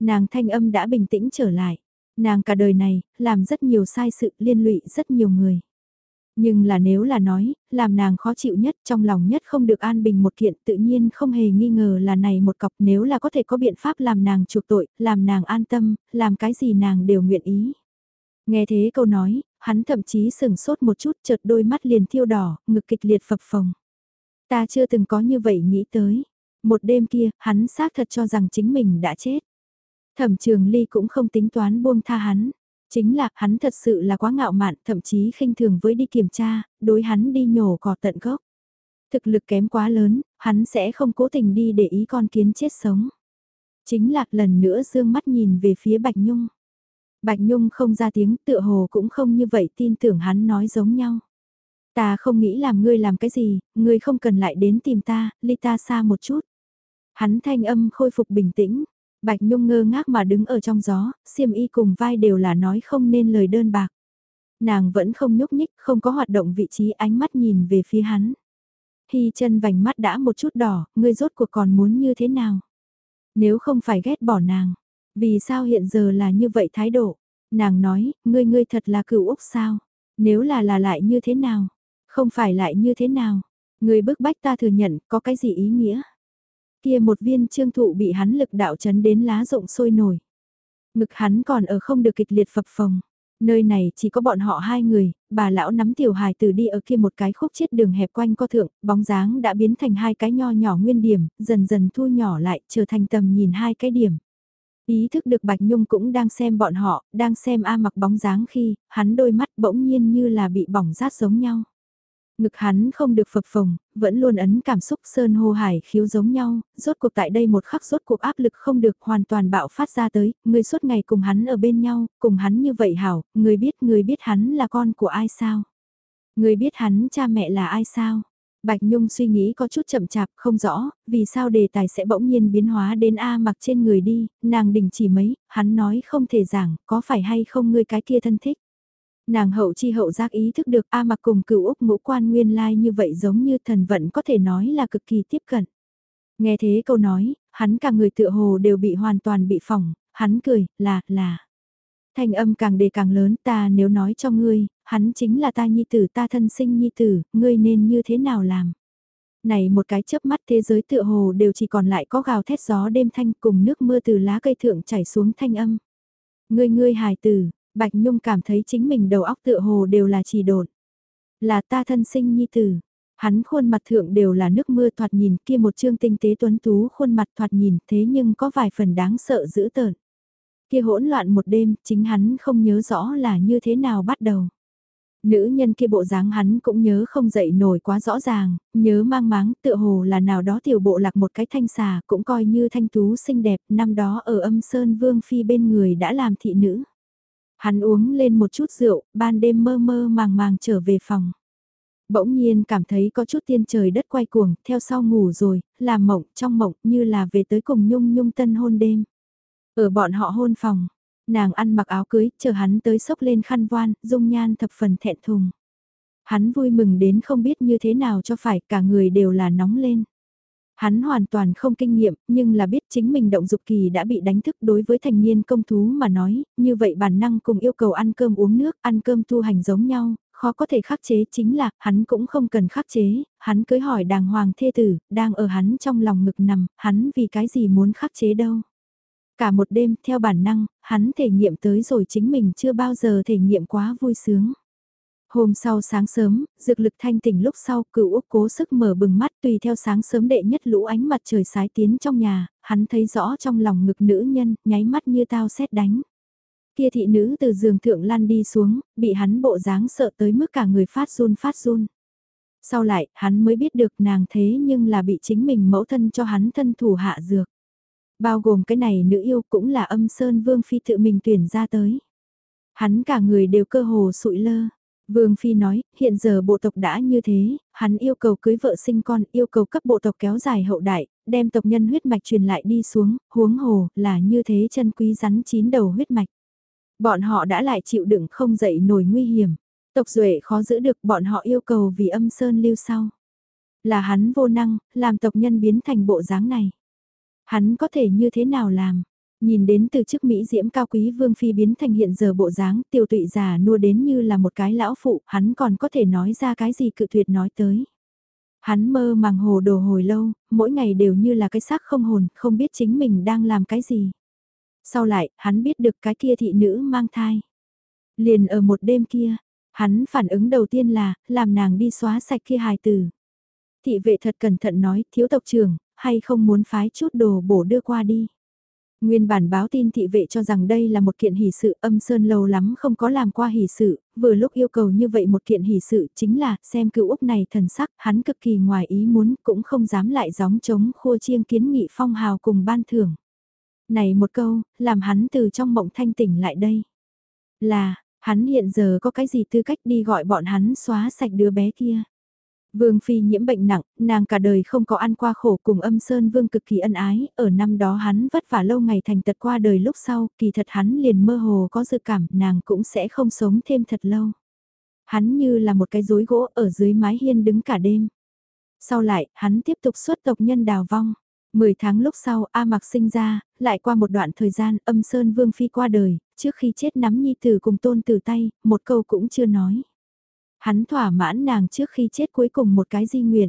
Nàng thanh âm đã bình tĩnh trở lại. Nàng cả đời này, làm rất nhiều sai sự liên lụy rất nhiều người. Nhưng là nếu là nói, làm nàng khó chịu nhất trong lòng nhất không được an bình một kiện tự nhiên không hề nghi ngờ là này một cọc nếu là có thể có biện pháp làm nàng chuộc tội, làm nàng an tâm, làm cái gì nàng đều nguyện ý. Nghe thế câu nói, hắn thậm chí sừng sốt một chút chợt đôi mắt liền thiêu đỏ, ngực kịch liệt phập phồng. Ta chưa từng có như vậy nghĩ tới. Một đêm kia, hắn xác thật cho rằng chính mình đã chết. Thẩm trường ly cũng không tính toán buông tha hắn. Chính là, hắn thật sự là quá ngạo mạn, thậm chí khinh thường với đi kiểm tra, đối hắn đi nhổ cỏ tận gốc. Thực lực kém quá lớn, hắn sẽ không cố tình đi để ý con kiến chết sống. Chính là, lần nữa dương mắt nhìn về phía Bạch Nhung. Bạch Nhung không ra tiếng tựa hồ cũng không như vậy tin tưởng hắn nói giống nhau. Ta không nghĩ làm ngươi làm cái gì, ngươi không cần lại đến tìm ta, ly ta xa một chút. Hắn thanh âm khôi phục bình tĩnh, Bạch Nhung ngơ ngác mà đứng ở trong gió, xiêm y cùng vai đều là nói không nên lời đơn bạc. Nàng vẫn không nhúc nhích, không có hoạt động vị trí ánh mắt nhìn về phía hắn. Hy chân vành mắt đã một chút đỏ, ngươi rốt cuộc còn muốn như thế nào? Nếu không phải ghét bỏ nàng, vì sao hiện giờ là như vậy thái độ? Nàng nói, ngươi ngươi thật là cựu Úc sao? Nếu là là lại như thế nào? Không phải lại như thế nào? Ngươi bức bách ta thừa nhận, có cái gì ý nghĩa? Kia một viên trương thụ bị hắn lực đạo chấn đến lá rộng sôi nổi. Ngực hắn còn ở không được kịch liệt phập phồng. Nơi này chỉ có bọn họ hai người, bà lão nắm tiểu hài từ đi ở kia một cái khúc chết đường hẹp quanh co thượng, bóng dáng đã biến thành hai cái nho nhỏ nguyên điểm, dần dần thu nhỏ lại, trở thành tầm nhìn hai cái điểm. Ý thức được Bạch Nhung cũng đang xem bọn họ, đang xem A mặc bóng dáng khi, hắn đôi mắt bỗng nhiên như là bị bỏng rát giống nhau. Ngực hắn không được phập phồng, vẫn luôn ấn cảm xúc sơn hô hải khiếu giống nhau, rốt cuộc tại đây một khắc rốt cuộc áp lực không được hoàn toàn bạo phát ra tới, người suốt ngày cùng hắn ở bên nhau, cùng hắn như vậy hảo, người biết người biết hắn là con của ai sao? Người biết hắn cha mẹ là ai sao? Bạch Nhung suy nghĩ có chút chậm chạp, không rõ, vì sao đề tài sẽ bỗng nhiên biến hóa đến A mặc trên người đi, nàng đình chỉ mấy, hắn nói không thể giảng, có phải hay không ngươi cái kia thân thích. Nàng hậu chi hậu giác ý thức được A mặc cùng cựu Úc ngũ quan nguyên lai như vậy giống như thần vận có thể nói là cực kỳ tiếp cận. Nghe thế câu nói, hắn cả người tựa hồ đều bị hoàn toàn bị phỏng, hắn cười, là, là. Thanh âm càng đề càng lớn ta nếu nói cho ngươi, hắn chính là ta nhi tử ta thân sinh nhi tử, ngươi nên như thế nào làm. Này một cái chớp mắt thế giới tựa hồ đều chỉ còn lại có gào thét gió đêm thanh cùng nước mưa từ lá cây thượng chảy xuống thanh âm. Ngươi ngươi hài tử, Bạch Nhung cảm thấy chính mình đầu óc tựa hồ đều là chỉ đột, Là ta thân sinh nhi tử. Hắn khuôn mặt thượng đều là nước mưa thoạt nhìn kia một trương tinh tế tuấn tú khuôn mặt thoạt nhìn thế nhưng có vài phần đáng sợ dữ tợn. Kia hỗn loạn một đêm, chính hắn không nhớ rõ là như thế nào bắt đầu. Nữ nhân kia bộ dáng hắn cũng nhớ không dậy nổi quá rõ ràng, nhớ mang máng tựa hồ là nào đó tiểu bộ lạc một cái thanh xà cũng coi như thanh tú xinh đẹp năm đó ở âm sơn vương phi bên người đã làm thị nữ. Hắn uống lên một chút rượu, ban đêm mơ mơ màng màng trở về phòng. Bỗng nhiên cảm thấy có chút tiên trời đất quay cuồng, theo sau ngủ rồi, làm mộng, trong mộng như là về tới cùng nhung nhung tân hôn đêm. Ở bọn họ hôn phòng, nàng ăn mặc áo cưới, chờ hắn tới sốc lên khăn voan, dung nhan thập phần thẹn thùng. Hắn vui mừng đến không biết như thế nào cho phải, cả người đều là nóng lên. Hắn hoàn toàn không kinh nghiệm, nhưng là biết chính mình động dục kỳ đã bị đánh thức đối với thành niên công thú mà nói, như vậy bản năng cùng yêu cầu ăn cơm uống nước, ăn cơm tu hành giống nhau, khó có thể khắc chế chính là, hắn cũng không cần khắc chế, hắn cưới hỏi đàng hoàng thê tử, đang ở hắn trong lòng ngực nằm, hắn vì cái gì muốn khắc chế đâu. Cả một đêm, theo bản năng, hắn thể nghiệm tới rồi chính mình chưa bao giờ thể nghiệm quá vui sướng. Hôm sau sáng sớm, dược lực thanh tỉnh lúc sau, cựu Úc cố sức mở bừng mắt tùy theo sáng sớm đệ nhất lũ ánh mặt trời sái tiến trong nhà, hắn thấy rõ trong lòng ngực nữ nhân, nháy mắt như tao xét đánh. Kia thị nữ từ giường thượng lăn đi xuống, bị hắn bộ dáng sợ tới mức cả người phát run phát run. Sau lại, hắn mới biết được nàng thế nhưng là bị chính mình mẫu thân cho hắn thân thủ hạ dược. Bao gồm cái này nữ yêu cũng là âm sơn vương phi tự mình tuyển ra tới. Hắn cả người đều cơ hồ sụi lơ. Vương Phi nói, hiện giờ bộ tộc đã như thế, hắn yêu cầu cưới vợ sinh con, yêu cầu cấp bộ tộc kéo dài hậu đại, đem tộc nhân huyết mạch truyền lại đi xuống, huống hồ, là như thế chân quý rắn chín đầu huyết mạch. Bọn họ đã lại chịu đựng không dậy nổi nguy hiểm. Tộc duệ khó giữ được bọn họ yêu cầu vì âm sơn lưu sau. Là hắn vô năng, làm tộc nhân biến thành bộ dáng này. Hắn có thể như thế nào làm? Nhìn đến từ chức Mỹ diễm cao quý vương phi biến thành hiện giờ bộ dáng tiêu tụy già nua đến như là một cái lão phụ, hắn còn có thể nói ra cái gì cự tuyệt nói tới. Hắn mơ màng hồ đồ hồi lâu, mỗi ngày đều như là cái xác không hồn, không biết chính mình đang làm cái gì. Sau lại, hắn biết được cái kia thị nữ mang thai. Liền ở một đêm kia, hắn phản ứng đầu tiên là, làm nàng đi xóa sạch kia hài tử. Thị vệ thật cẩn thận nói, thiếu tộc trưởng, hay không muốn phái chút đồ bổ đưa qua đi. Nguyên bản báo tin thị vệ cho rằng đây là một kiện hỷ sự âm sơn lâu lắm không có làm qua hỷ sự, vừa lúc yêu cầu như vậy một kiện hỷ sự chính là xem cựu Úc này thần sắc, hắn cực kỳ ngoài ý muốn cũng không dám lại gióng chống khua chiêng kiến nghị phong hào cùng ban thưởng. Này một câu, làm hắn từ trong mộng thanh tỉnh lại đây. Là, hắn hiện giờ có cái gì tư cách đi gọi bọn hắn xóa sạch đứa bé kia. Vương Phi nhiễm bệnh nặng, nàng cả đời không có ăn qua khổ cùng âm Sơn Vương cực kỳ ân ái, ở năm đó hắn vất vả lâu ngày thành tật qua đời lúc sau, kỳ thật hắn liền mơ hồ có dự cảm nàng cũng sẽ không sống thêm thật lâu. Hắn như là một cái rối gỗ ở dưới mái hiên đứng cả đêm. Sau lại, hắn tiếp tục xuất tộc nhân đào vong. Mười tháng lúc sau A Mặc sinh ra, lại qua một đoạn thời gian âm Sơn Vương Phi qua đời, trước khi chết nắm nhi tử cùng tôn tử tay, một câu cũng chưa nói. Hắn thỏa mãn nàng trước khi chết cuối cùng một cái di nguyện.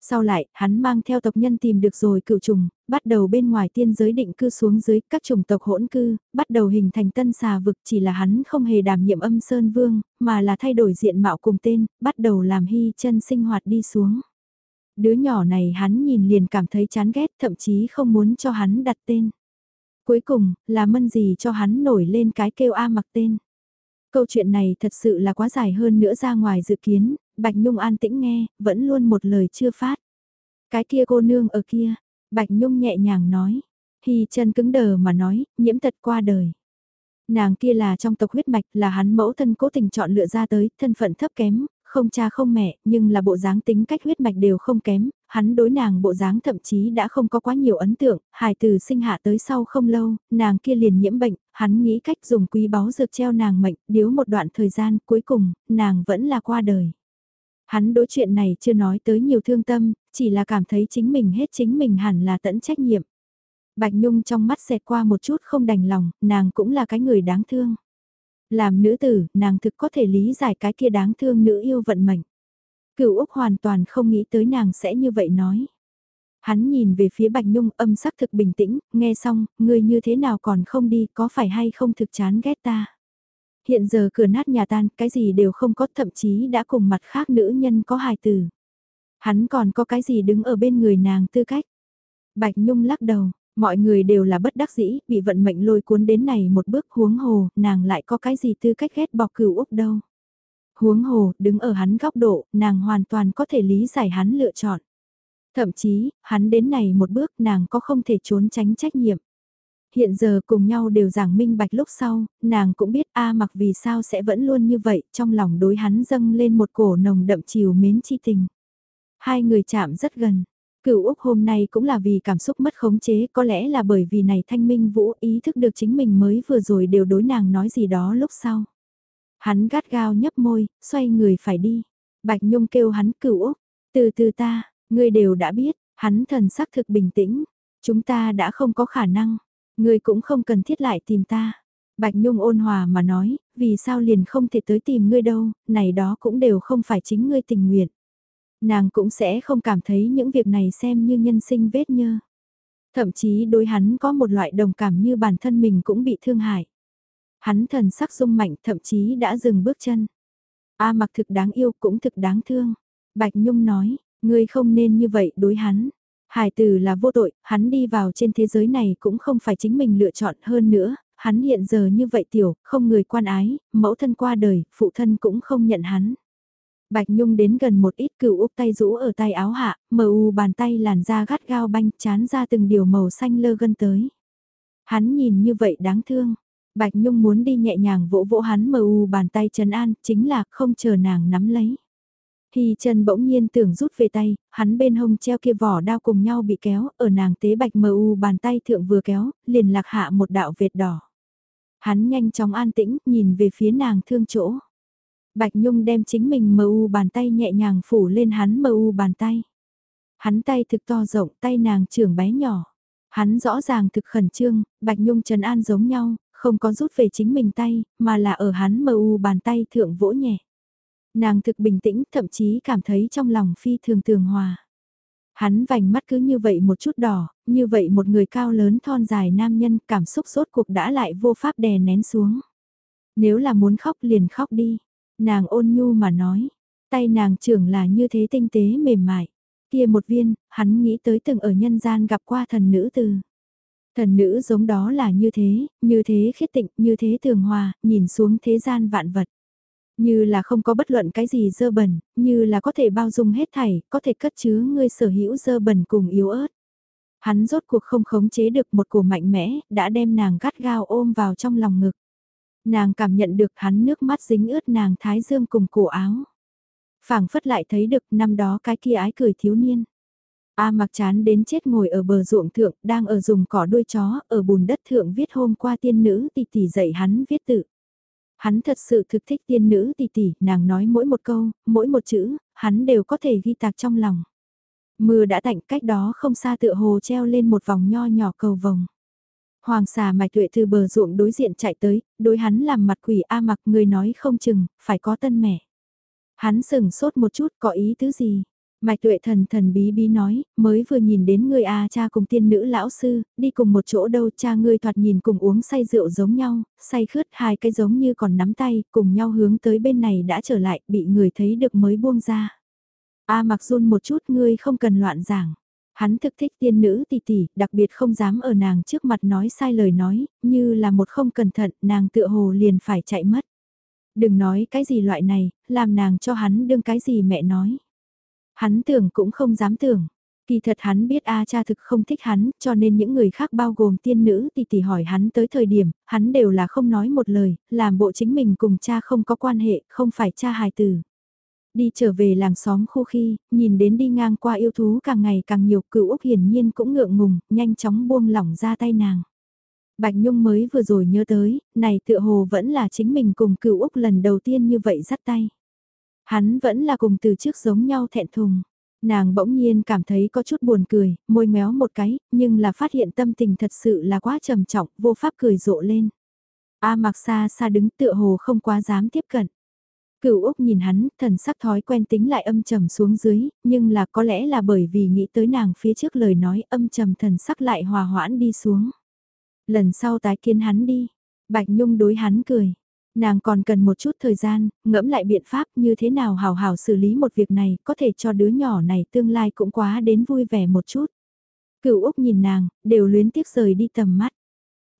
Sau lại, hắn mang theo tộc nhân tìm được rồi cựu trùng, bắt đầu bên ngoài tiên giới định cư xuống dưới các chủng tộc hỗn cư, bắt đầu hình thành tân xà vực chỉ là hắn không hề đảm nhiệm âm sơn vương, mà là thay đổi diện mạo cùng tên, bắt đầu làm hy chân sinh hoạt đi xuống. Đứa nhỏ này hắn nhìn liền cảm thấy chán ghét thậm chí không muốn cho hắn đặt tên. Cuối cùng, là mân gì cho hắn nổi lên cái kêu A mặc tên. Câu chuyện này thật sự là quá dài hơn nữa ra ngoài dự kiến, Bạch Nhung an tĩnh nghe, vẫn luôn một lời chưa phát. Cái kia cô nương ở kia, Bạch Nhung nhẹ nhàng nói, Hy chân cứng đờ mà nói, nhiễm tật qua đời. Nàng kia là trong tộc huyết mạch là hắn mẫu thân cố tình chọn lựa ra tới, thân phận thấp kém, không cha không mẹ, nhưng là bộ dáng tính cách huyết mạch đều không kém, hắn đối nàng bộ dáng thậm chí đã không có quá nhiều ấn tượng, hài từ sinh hạ tới sau không lâu, nàng kia liền nhiễm bệnh, hắn nghĩ cách dùng quý báu dược treo nàng mệnh, điếu một đoạn thời gian, cuối cùng, nàng vẫn là qua đời. Hắn đối chuyện này chưa nói tới nhiều thương tâm, chỉ là cảm thấy chính mình hết chính mình hẳn là tận trách nhiệm. Bạch Nhung trong mắt xẹt qua một chút không đành lòng, nàng cũng là cái người đáng thương. Làm nữ tử, nàng thực có thể lý giải cái kia đáng thương nữ yêu vận mệnh. Cửu Úc hoàn toàn không nghĩ tới nàng sẽ như vậy nói. Hắn nhìn về phía Bạch Nhung âm sắc thực bình tĩnh, nghe xong, ngươi như thế nào còn không đi, có phải hay không thực chán ghét ta. Hiện giờ cửa nát nhà tan, cái gì đều không có, thậm chí đã cùng mặt khác nữ nhân có hài tử. Hắn còn có cái gì đứng ở bên người nàng tư cách. Bạch Nhung lắc đầu, mọi người đều là bất đắc dĩ, bị vận mệnh lôi cuốn đến này một bước huống hồ, nàng lại có cái gì tư cách ghét bỏ cửu Úc đâu. Huống hồ, đứng ở hắn góc độ, nàng hoàn toàn có thể lý giải hắn lựa chọn. Thậm chí, hắn đến này một bước nàng có không thể trốn tránh trách nhiệm. Hiện giờ cùng nhau đều giảng minh bạch lúc sau, nàng cũng biết A mặc vì sao sẽ vẫn luôn như vậy, trong lòng đối hắn dâng lên một cổ nồng đậm chiều mến chi tình. Hai người chạm rất gần. Cửu Úc hôm nay cũng là vì cảm xúc mất khống chế, có lẽ là bởi vì này thanh minh vũ ý thức được chính mình mới vừa rồi đều đối nàng nói gì đó lúc sau. Hắn gắt gao nhấp môi, xoay người phải đi. Bạch Nhung kêu hắn cửu Úc, từ từ ta, ngươi đều đã biết, hắn thần sắc thực bình tĩnh, chúng ta đã không có khả năng, ngươi cũng không cần thiết lại tìm ta. Bạch Nhung ôn hòa mà nói, vì sao liền không thể tới tìm ngươi đâu, này đó cũng đều không phải chính ngươi tình nguyện. Nàng cũng sẽ không cảm thấy những việc này xem như nhân sinh vết nhơ. Thậm chí đối hắn có một loại đồng cảm như bản thân mình cũng bị thương hại. Hắn thần sắc rung mạnh thậm chí đã dừng bước chân. A mặc thực đáng yêu cũng thực đáng thương. Bạch Nhung nói, ngươi không nên như vậy đối hắn. Hải tử là vô tội, hắn đi vào trên thế giới này cũng không phải chính mình lựa chọn hơn nữa, hắn hiện giờ như vậy tiểu, không người quan ái, mẫu thân qua đời, phụ thân cũng không nhận hắn. Bạch Nhung đến gần một ít cựu úp tay rũ ở tay áo hạ, mờ u bàn tay làn da gắt gao banh chán ra từng điều màu xanh lơ gân tới. Hắn nhìn như vậy đáng thương. Bạch Nhung muốn đi nhẹ nhàng vỗ vỗ hắn mờ u bàn tay trần an, chính là không chờ nàng nắm lấy. Hy chân bỗng nhiên tưởng rút về tay, hắn bên hông treo kia vỏ đao cùng nhau bị kéo, ở nàng tế bạch mờ u bàn tay thượng vừa kéo, liền lạc hạ một đạo vệt đỏ. Hắn nhanh chóng an tĩnh, nhìn về phía nàng thương chỗ. Bạch Nhung đem chính mình mờ u bàn tay nhẹ nhàng phủ lên hắn mờ u bàn tay. Hắn tay thực to rộng, tay nàng trưởng bé nhỏ. Hắn rõ ràng thực khẩn trương, Bạch Nhung trần an giống nhau, không có rút về chính mình tay, mà là ở hắn mờ u bàn tay thượng vỗ nhẹ. Nàng thực bình tĩnh, thậm chí cảm thấy trong lòng phi thường tường hòa. Hắn vành mắt cứ như vậy một chút đỏ, như vậy một người cao lớn thon dài nam nhân cảm xúc sốt cuộc đã lại vô pháp đè nén xuống. Nếu là muốn khóc liền khóc đi, Nàng ôn nhu mà nói, tay nàng trưởng là như thế tinh tế mềm mại. Kia một viên, hắn nghĩ tới từng ở nhân gian gặp qua thần nữ từ. Thần nữ giống đó là như thế, như thế khiết tịnh, như thế tường hòa, nhìn xuống thế gian vạn vật. Như là không có bất luận cái gì dơ bẩn, như là có thể bao dung hết thảy, có thể cất chứa ngươi sở hữu dơ bẩn cùng yếu ớt. Hắn rốt cuộc không khống chế được một cổ mạnh mẽ, đã đem nàng gắt gao ôm vào trong lòng ngực. Nàng cảm nhận được hắn nước mắt dính ướt nàng thái dương cùng cổ áo. phảng phất lại thấy được năm đó cái kia ái cười thiếu niên. A mặc chán đến chết ngồi ở bờ ruộng thượng, đang ở dùng cỏ đuôi chó, ở bùn đất thượng viết hôm qua tiên nữ tỷ tỷ dạy hắn viết tự. Hắn thật sự thực thích tiên nữ tỷ tỷ, nàng nói mỗi một câu, mỗi một chữ, hắn đều có thể ghi tạc trong lòng. Mưa đã tạnh cách đó không xa tựa hồ treo lên một vòng nho nhỏ cầu vồng. Hoàng xà mạch tuệ từ bờ ruộng đối diện chạy tới, đối hắn làm mặt quỷ A mặc người nói không chừng, phải có tân mẹ. Hắn sừng sốt một chút có ý tứ gì. Mạch tuệ thần thần bí bí nói, mới vừa nhìn đến người A cha cùng tiên nữ lão sư, đi cùng một chỗ đâu cha ngươi thoạt nhìn cùng uống say rượu giống nhau, say khướt hai cái giống như còn nắm tay, cùng nhau hướng tới bên này đã trở lại, bị người thấy được mới buông ra. A mặc run một chút ngươi không cần loạn giảng. Hắn thực thích tiên nữ tỷ tỷ, đặc biệt không dám ở nàng trước mặt nói sai lời nói, như là một không cẩn thận, nàng tựa hồ liền phải chạy mất. Đừng nói cái gì loại này, làm nàng cho hắn đương cái gì mẹ nói. Hắn tưởng cũng không dám tưởng. Kỳ thật hắn biết A cha thực không thích hắn, cho nên những người khác bao gồm tiên nữ tỷ tỷ hỏi hắn tới thời điểm, hắn đều là không nói một lời, làm bộ chính mình cùng cha không có quan hệ, không phải cha hài tử. Đi trở về làng xóm khu khi, nhìn đến đi ngang qua yêu thú càng ngày càng nhiều cựu Úc hiển nhiên cũng ngượng ngùng, nhanh chóng buông lỏng ra tay nàng. Bạch Nhung mới vừa rồi nhớ tới, này tựa hồ vẫn là chính mình cùng cựu Úc lần đầu tiên như vậy dắt tay. Hắn vẫn là cùng từ trước giống nhau thẹn thùng. Nàng bỗng nhiên cảm thấy có chút buồn cười, môi méo một cái, nhưng là phát hiện tâm tình thật sự là quá trầm trọng, vô pháp cười rộ lên. A mặc xa xa đứng tựa hồ không quá dám tiếp cận. Cửu Úc nhìn hắn, thần sắc thói quen tính lại âm trầm xuống dưới, nhưng là có lẽ là bởi vì nghĩ tới nàng phía trước lời nói âm trầm thần sắc lại hòa hoãn đi xuống. Lần sau tái kiến hắn đi, Bạch Nhung đối hắn cười. Nàng còn cần một chút thời gian, ngẫm lại biện pháp như thế nào hào hào xử lý một việc này, có thể cho đứa nhỏ này tương lai cũng quá đến vui vẻ một chút. Cửu Úc nhìn nàng, đều luyến tiếc rời đi tầm mắt.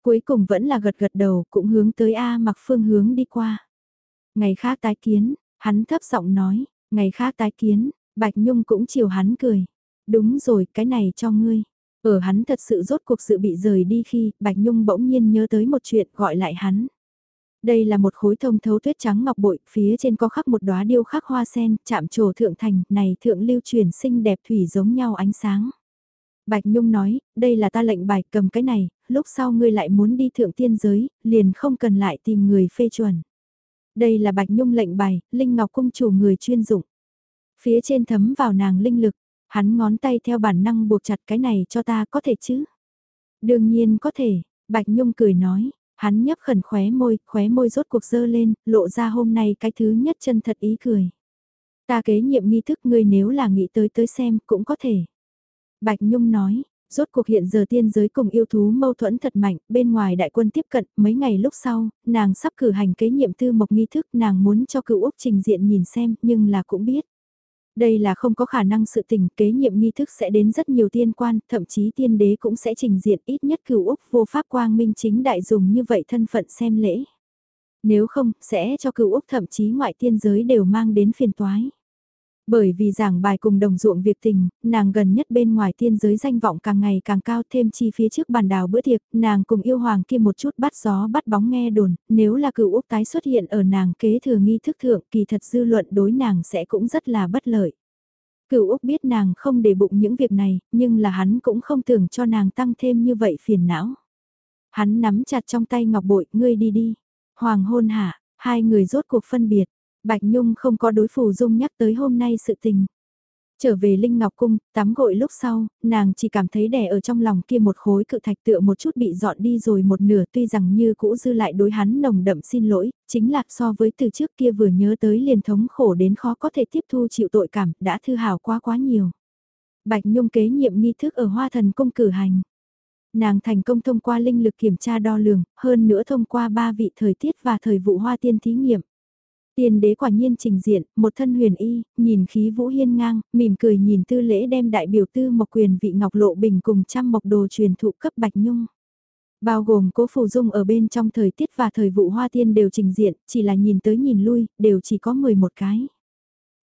Cuối cùng vẫn là gật gật đầu, cũng hướng tới A mặc phương hướng đi qua. Ngày khác tái kiến, hắn thấp giọng nói, ngày khác tái kiến, Bạch Nhung cũng chiều hắn cười. Đúng rồi, cái này cho ngươi. Ở hắn thật sự rốt cuộc sự bị rời đi khi Bạch Nhung bỗng nhiên nhớ tới một chuyện gọi lại hắn. Đây là một khối thông thấu tuyết trắng ngọc bội, phía trên có khắc một đóa điêu khắc hoa sen, chạm trổ thượng thành, này thượng lưu truyền xinh đẹp thủy giống nhau ánh sáng. Bạch Nhung nói, đây là ta lệnh bài cầm cái này, lúc sau ngươi lại muốn đi thượng tiên giới, liền không cần lại tìm người phê chuẩn. Đây là Bạch Nhung lệnh bài, Linh Ngọc Cung chủ người chuyên dụng. Phía trên thấm vào nàng linh lực, hắn ngón tay theo bản năng buộc chặt cái này cho ta có thể chứ? Đương nhiên có thể, Bạch Nhung cười nói, hắn nhấp khẩn khóe môi, khóe môi rốt cuộc dơ lên, lộ ra hôm nay cái thứ nhất chân thật ý cười. Ta kế nhiệm nghi thức ngươi nếu là nghĩ tới tới xem cũng có thể. Bạch Nhung nói, rốt cuộc hiện giờ tiên giới cùng yêu thú mâu thuẫn thật mạnh, bên ngoài đại quân tiếp cận, mấy ngày lúc sau, nàng sắp cử hành kế nhiệm tư mộc nghi thức, nàng muốn cho cựu Úc trình diện nhìn xem, nhưng là cũng biết. Đây là không có khả năng sự tình, kế nhiệm nghi thức sẽ đến rất nhiều tiên quan, thậm chí tiên đế cũng sẽ trình diện ít nhất cửu Úc vô pháp quang minh chính đại dùng như vậy thân phận xem lễ. Nếu không, sẽ cho cửu Úc thậm chí ngoại tiên giới đều mang đến phiền toái. Bởi vì giảng bài cùng đồng ruộng việc tình, nàng gần nhất bên ngoài tiên giới danh vọng càng ngày càng cao thêm chi phía trước bàn đào bữa tiệc, nàng cùng yêu hoàng kia một chút bắt gió bắt bóng nghe đồn, nếu là cựu Úc tái xuất hiện ở nàng kế thừa nghi thức thượng kỳ thật dư luận đối nàng sẽ cũng rất là bất lợi. Cựu Úc biết nàng không để bụng những việc này, nhưng là hắn cũng không tưởng cho nàng tăng thêm như vậy phiền não. Hắn nắm chặt trong tay ngọc bội, ngươi đi đi. Hoàng hôn hạ, hai người rốt cuộc phân biệt, Bạch Nhung không có đối phù dung nhắc tới hôm nay sự tình. Trở về Linh Ngọc Cung, tắm gội lúc sau, nàng chỉ cảm thấy đè ở trong lòng kia một khối cự thạch tựa một chút bị dọn đi rồi một nửa tuy rằng như cũ dư lại đối hắn nồng đậm xin lỗi, chính là so với từ trước kia vừa nhớ tới liền thống khổ đến khó có thể tiếp thu chịu tội cảm, đã thư hào quá quá nhiều. Bạch Nhung kế nhiệm nghi thức ở Hoa Thần Cung cử hành. Nàng thành công thông qua linh lực kiểm tra đo lường, hơn nữa thông qua ba vị thời tiết và thời vụ hoa tiên thí nghiệm. Tiên đế quả nhiên trình diện, một thân huyền y, nhìn khí vũ hiên ngang, mỉm cười nhìn tư lễ đem đại biểu tư mộc quyền vị ngọc lộ bình cùng trăm mộc đồ truyền thụ cấp bạch nhung. Bao gồm cố phù dung ở bên trong thời tiết và thời vụ hoa tiên đều trình diện, chỉ là nhìn tới nhìn lui, đều chỉ có 11 cái.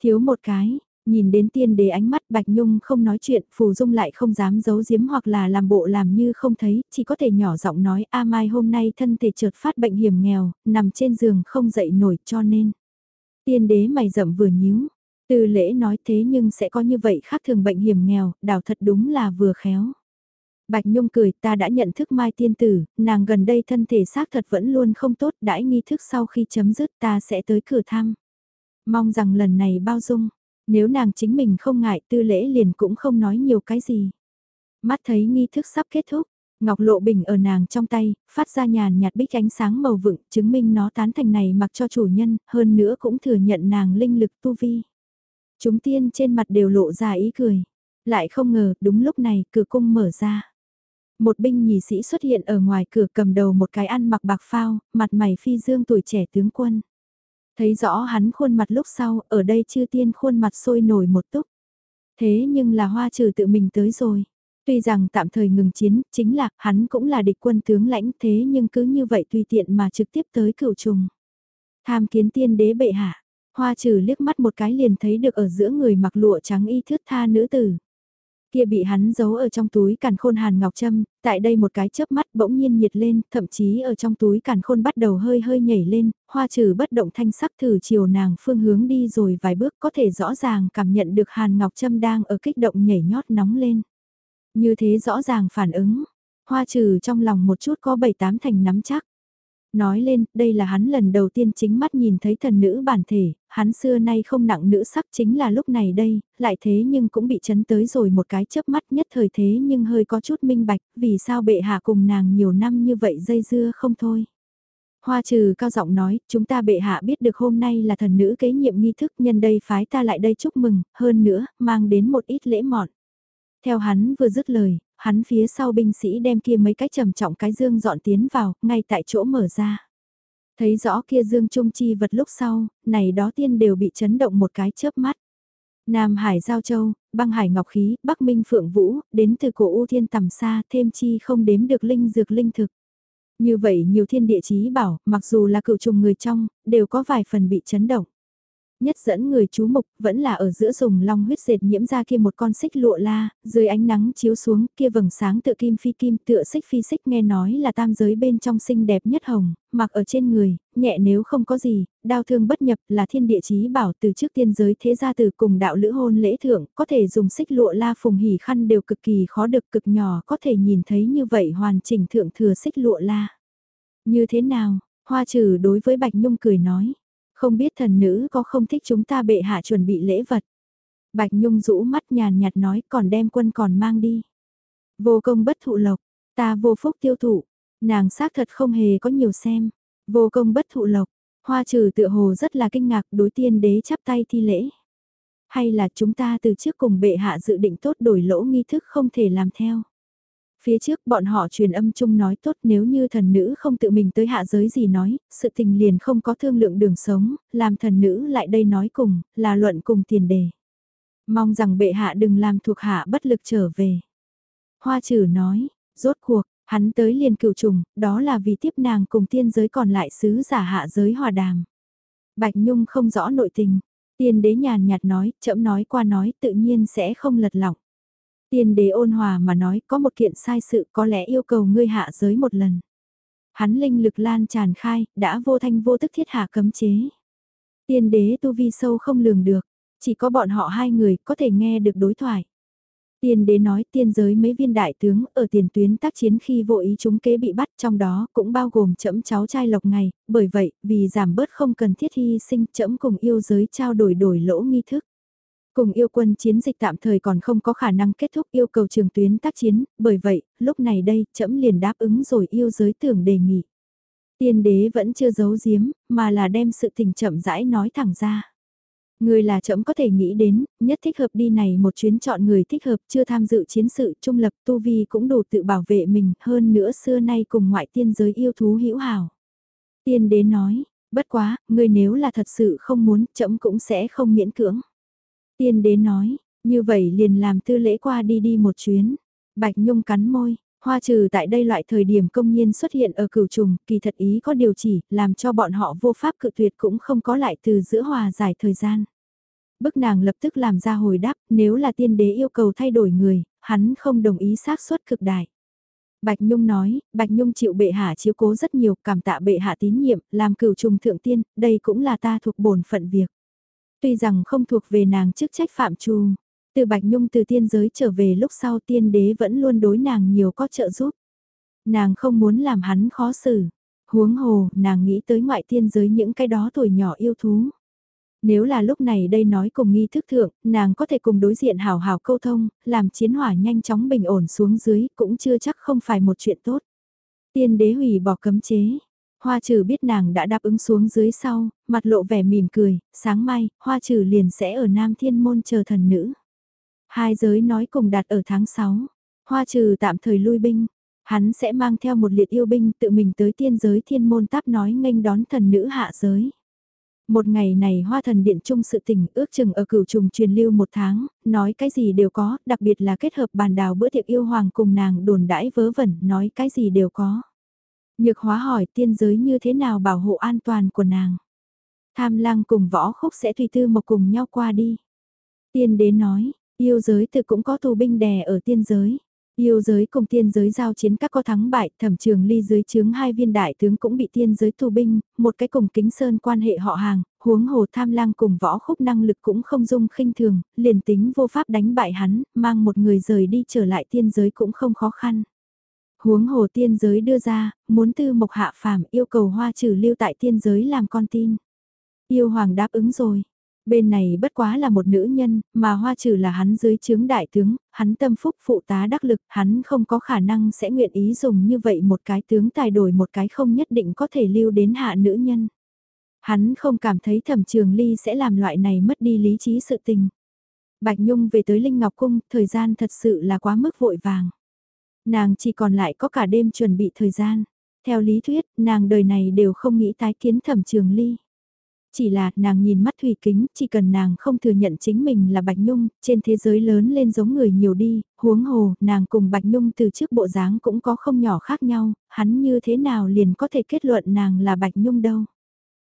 Thiếu một cái, nhìn đến tiên đế ánh mắt Bạch Nhung không nói chuyện, Phù Dung lại không dám giấu giếm hoặc là làm bộ làm như không thấy, chỉ có thể nhỏ giọng nói A Mai hôm nay thân thể chợt phát bệnh hiểm nghèo, nằm trên giường không dậy nổi cho nên. Tiên đế mày rậm vừa nhíu, từ lễ nói thế nhưng sẽ có như vậy khác thường bệnh hiểm nghèo, đảo thật đúng là vừa khéo. Bạch Nhung cười ta đã nhận thức Mai Tiên Tử, nàng gần đây thân thể xác thật vẫn luôn không tốt, đãi nghi thức sau khi chấm dứt ta sẽ tới cửa thăm. Mong rằng lần này bao dung, nếu nàng chính mình không ngại tư lễ liền cũng không nói nhiều cái gì. Mắt thấy nghi thức sắp kết thúc, Ngọc Lộ Bình ở nàng trong tay, phát ra nhàn nhạt bích ánh sáng màu vựng, chứng minh nó tán thành này mặc cho chủ nhân, hơn nữa cũng thừa nhận nàng linh lực tu vi. Chúng tiên trên mặt đều lộ ra ý cười. Lại không ngờ, đúng lúc này, cửa cung mở ra. Một binh nhì sĩ xuất hiện ở ngoài cửa cầm đầu một cái ăn mặc bạc phao, mặt mày phi dương tuổi trẻ tướng quân. Thấy rõ hắn khuôn mặt lúc sau, ở đây chư tiên khuôn mặt sôi nổi một túc. Thế nhưng là hoa trừ tự mình tới rồi. Tuy rằng tạm thời ngừng chiến, chính là hắn cũng là địch quân tướng lãnh thế nhưng cứ như vậy tùy tiện mà trực tiếp tới cửu trùng. Tham kiến tiên đế bệ hạ, hoa trừ liếc mắt một cái liền thấy được ở giữa người mặc lụa trắng y thước tha nữ tử. Kia bị hắn giấu ở trong túi càn khôn hàn ngọc trâm, tại đây một cái chớp mắt bỗng nhiên nhiệt lên, thậm chí ở trong túi càn khôn bắt đầu hơi hơi nhảy lên, hoa trừ bất động thanh sắc thử chiều nàng phương hướng đi rồi vài bước có thể rõ ràng cảm nhận được hàn ngọc trâm đang ở kích động nhảy nhót nóng lên. Như thế rõ ràng phản ứng, hoa trừ trong lòng một chút có bảy tám thành nắm chắc. Nói lên, đây là hắn lần đầu tiên chính mắt nhìn thấy thần nữ bản thể, hắn xưa nay không nặng nữ sắc chính là lúc này đây, lại thế nhưng cũng bị chấn tới rồi một cái chớp mắt nhất thời thế nhưng hơi có chút minh bạch, vì sao bệ hạ cùng nàng nhiều năm như vậy dây dưa không thôi. Hoa trừ cao giọng nói, chúng ta bệ hạ biết được hôm nay là thần nữ kế nhiệm nghi thức nhân đây phái ta lại đây chúc mừng, hơn nữa, mang đến một ít lễ mọn. Theo hắn vừa dứt lời, hắn phía sau binh sĩ đem kia mấy cái trầm trọng cái dương dọn tiến vào, ngay tại chỗ mở ra. Thấy rõ kia dương trung chi vật lúc sau, này đó tiên đều bị chấn động một cái chớp mắt. Nam Hải Giao Châu, băng Hải Ngọc Khí, Bắc Minh Phượng Vũ, đến từ cổ U Thiên tầm xa, thêm chi không đếm được linh dược linh thực. Như vậy nhiều thiên địa chí bảo, mặc dù là cựu trùng người trong, đều có vài phần bị chấn động nhất dẫn người chú mục vẫn là ở giữa dùng long huyết dệt nhiễm ra kia một con xích lụa la, dưới ánh nắng chiếu xuống kia vầng sáng tựa kim phi kim tựa xích phi xích nghe nói là tam giới bên trong xinh đẹp nhất hồng, mặc ở trên người, nhẹ nếu không có gì, đau thương bất nhập là thiên địa chí bảo từ trước tiên giới thế gia từ cùng đạo lữ hôn lễ thượng, có thể dùng xích lụa la phùng hỉ khăn đều cực kỳ khó được cực nhỏ có thể nhìn thấy như vậy hoàn chỉnh thượng thừa xích lụa la. Như thế nào? Hoa trừ đối với Bạch Nhung cười nói. Không biết thần nữ có không thích chúng ta bệ hạ chuẩn bị lễ vật. Bạch Nhung rũ mắt nhàn nhạt nói còn đem quân còn mang đi. Vô công bất thụ lộc, ta vô phúc tiêu thụ. Nàng xác thật không hề có nhiều xem. Vô công bất thụ lộc, hoa trừ tựa hồ rất là kinh ngạc đối tiên đế chắp tay thi lễ. Hay là chúng ta từ trước cùng bệ hạ dự định tốt đổi lỗ nghi thức không thể làm theo. Phía trước bọn họ truyền âm chung nói tốt nếu như thần nữ không tự mình tới hạ giới gì nói, sự tình liền không có thương lượng đường sống, làm thần nữ lại đây nói cùng, là luận cùng tiền đề. Mong rằng bệ hạ đừng làm thuộc hạ bất lực trở về. Hoa trừ nói, rốt cuộc, hắn tới liền cựu trùng, đó là vì tiếp nàng cùng tiên giới còn lại sứ giả hạ giới hòa đàm. Bạch Nhung không rõ nội tình, tiên đế nhàn nhạt nói, chậm nói qua nói tự nhiên sẽ không lật lọng Tiên đế ôn hòa mà nói có một kiện sai sự có lẽ yêu cầu ngươi hạ giới một lần. Hắn linh lực lan tràn khai, đã vô thanh vô tức thiết hạ cấm chế. Tiên đế tu vi sâu không lường được, chỉ có bọn họ hai người có thể nghe được đối thoại. Tiên đế nói tiên giới mấy viên đại tướng ở tiền tuyến tác chiến khi vô ý chúng kế bị bắt trong đó cũng bao gồm chấm cháu trai lộc ngày, bởi vậy vì giảm bớt không cần thiết hy sinh chấm cùng yêu giới trao đổi đổi lỗ nghi thức. Cùng yêu quân chiến dịch tạm thời còn không có khả năng kết thúc yêu cầu trường tuyến tác chiến, bởi vậy, lúc này đây, trẫm liền đáp ứng rồi yêu giới tưởng đề nghị. Tiên đế vẫn chưa giấu giếm, mà là đem sự tình chậm rãi nói thẳng ra. Người là trẫm có thể nghĩ đến, nhất thích hợp đi này một chuyến chọn người thích hợp chưa tham dự chiến sự trung lập tu vi cũng đủ tự bảo vệ mình hơn nữa xưa nay cùng ngoại tiên giới yêu thú hữu hảo. Tiên đế nói, bất quá, người nếu là thật sự không muốn trẫm cũng sẽ không miễn cưỡng. Tiên đế nói, như vậy liền làm tư lễ qua đi đi một chuyến. Bạch Nhung cắn môi, hoa trừ tại đây loại thời điểm công nhiên xuất hiện ở cửu trùng, kỳ thật ý có điều chỉ, làm cho bọn họ vô pháp cự tuyệt cũng không có lại từ giữa hòa giải thời gian. Bức nàng lập tức làm ra hồi đáp, nếu là tiên đế yêu cầu thay đổi người, hắn không đồng ý xác suất cực đại. Bạch Nhung nói, Bạch Nhung chịu bệ hạ chiếu cố rất nhiều, cảm tạ bệ hạ tín nhiệm, làm cửu trùng thượng tiên, đây cũng là ta thuộc bổn phận việc. Tuy rằng không thuộc về nàng chức trách phạm trù, từ Bạch Nhung từ tiên giới trở về lúc sau tiên đế vẫn luôn đối nàng nhiều có trợ giúp. Nàng không muốn làm hắn khó xử. Huống hồ, nàng nghĩ tới ngoại tiên giới những cái đó tuổi nhỏ yêu thú. Nếu là lúc này đây nói cùng nghi thức thượng, nàng có thể cùng đối diện hào hào câu thông, làm chiến hỏa nhanh chóng bình ổn xuống dưới cũng chưa chắc không phải một chuyện tốt. Tiên đế hủy bỏ cấm chế, Hoa trừ biết nàng đã đáp ứng xuống dưới sau, mặt lộ vẻ mỉm cười, sáng mai, hoa trừ liền sẽ ở Nam Thiên Môn chờ thần nữ. Hai giới nói cùng đạt ở tháng 6, hoa trừ tạm thời lui binh, hắn sẽ mang theo một liệt yêu binh tự mình tới tiên giới thiên môn táp nói nghênh đón thần nữ hạ giới. Một ngày này hoa thần điện chung sự tình ước chừng ở cửu trùng truyền lưu một tháng, nói cái gì đều có, đặc biệt là kết hợp bàn đào bữa tiệc yêu hoàng cùng nàng đồn đãi vớ vẩn, nói cái gì đều có. Nhược hóa hỏi tiên giới như thế nào bảo hộ an toàn của nàng. Tham lang cùng võ khúc sẽ tùy tư một cùng nhau qua đi. Tiên đế nói, yêu giới tự cũng có tù binh đè ở tiên giới. Yêu giới cùng tiên giới giao chiến các có thắng bại, thẩm trường ly dưới chướng hai viên đại tướng cũng bị tiên giới tù binh, một cái cùng kính sơn quan hệ họ hàng, huống hồ tham lang cùng võ khúc năng lực cũng không dung khinh thường, liền tính vô pháp đánh bại hắn, mang một người rời đi trở lại tiên giới cũng không khó khăn. Huống hồ tiên giới đưa ra, muốn tư mộc hạ phàm yêu cầu hoa trừ lưu tại tiên giới làm con tin. Yêu hoàng đáp ứng rồi. Bên này bất quá là một nữ nhân, mà hoa trừ là hắn dưới chướng đại tướng, hắn tâm phúc phụ tá đắc lực, hắn không có khả năng sẽ nguyện ý dùng như vậy một cái tướng tài đổi một cái không nhất định có thể lưu đến hạ nữ nhân. Hắn không cảm thấy thẩm trường ly sẽ làm loại này mất đi lý trí sự tình. Bạch Nhung về tới Linh Ngọc Cung, thời gian thật sự là quá mức vội vàng. Nàng chỉ còn lại có cả đêm chuẩn bị thời gian. Theo lý thuyết, nàng đời này đều không nghĩ tái kiến thẩm trường ly. Chỉ là nàng nhìn mắt thủy kính, chỉ cần nàng không thừa nhận chính mình là Bạch Nhung, trên thế giới lớn lên giống người nhiều đi, huống hồ, nàng cùng Bạch Nhung từ trước bộ dáng cũng có không nhỏ khác nhau, hắn như thế nào liền có thể kết luận nàng là Bạch Nhung đâu.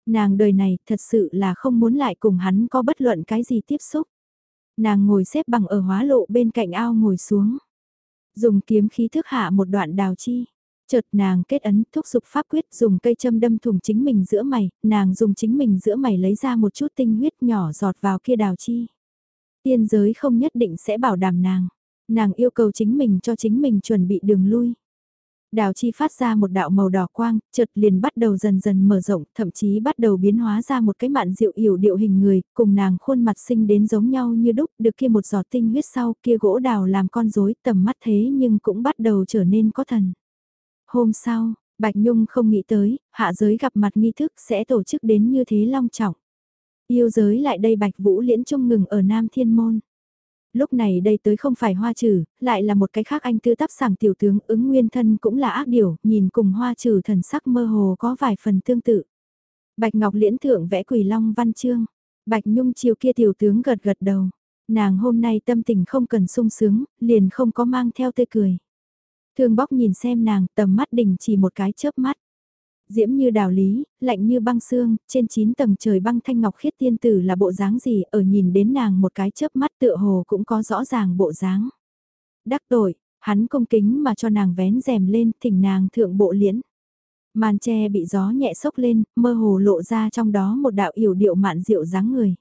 Nàng đời này thật sự là không muốn lại cùng hắn có bất luận cái gì tiếp xúc. Nàng ngồi xếp bằng ở hóa lộ bên cạnh ao ngồi xuống. Dùng kiếm khí thức hạ một đoạn đào chi. Chợt nàng kết ấn thúc giục pháp quyết dùng cây châm đâm thủng chính mình giữa mày, nàng dùng chính mình giữa mày lấy ra một chút tinh huyết nhỏ giọt vào kia đào chi. Tiên giới không nhất định sẽ bảo đảm nàng, nàng yêu cầu chính mình cho chính mình chuẩn bị đường lui. Đào chi phát ra một đạo màu đỏ quang, chợt liền bắt đầu dần dần mở rộng, thậm chí bắt đầu biến hóa ra một cái mạn diệu yểu điệu hình người, cùng nàng khuôn mặt sinh đến giống nhau như đúc, được kia một giọt tinh huyết sau kia gỗ đào làm con rối tầm mắt thế nhưng cũng bắt đầu trở nên có thần. Hôm sau, Bạch Nhung không nghĩ tới, hạ giới gặp mặt nghi thức sẽ tổ chức đến như thế long trọng. Yêu giới lại đây Bạch Vũ liễn trung ngừng ở Nam Thiên Môn. Lúc này đây tới không phải hoa trừ, lại là một cái khác anh tư tắp sàng tiểu tướng ứng nguyên thân cũng là ác điều, nhìn cùng hoa trừ thần sắc mơ hồ có vài phần tương tự. Bạch Ngọc liễn thượng vẽ quỷ long văn chương, Bạch Nhung chiều kia tiểu tướng gật gật đầu. Nàng hôm nay tâm tình không cần sung sướng, liền không có mang theo tươi cười. Thương bóc nhìn xem nàng, tầm mắt đình chỉ một cái chớp mắt. Diễm như đào lý, lạnh như băng xương, trên 9 tầng trời băng thanh ngọc khiết tiên tử là bộ dáng gì, ở nhìn đến nàng một cái chớp mắt tựa hồ cũng có rõ ràng bộ dáng. Đắc tội, hắn công kính mà cho nàng vén rèm lên, thỉnh nàng thượng bộ liễn. Màn tre bị gió nhẹ sốc lên, mơ hồ lộ ra trong đó một đạo yểu điệu mạn diệu dáng người.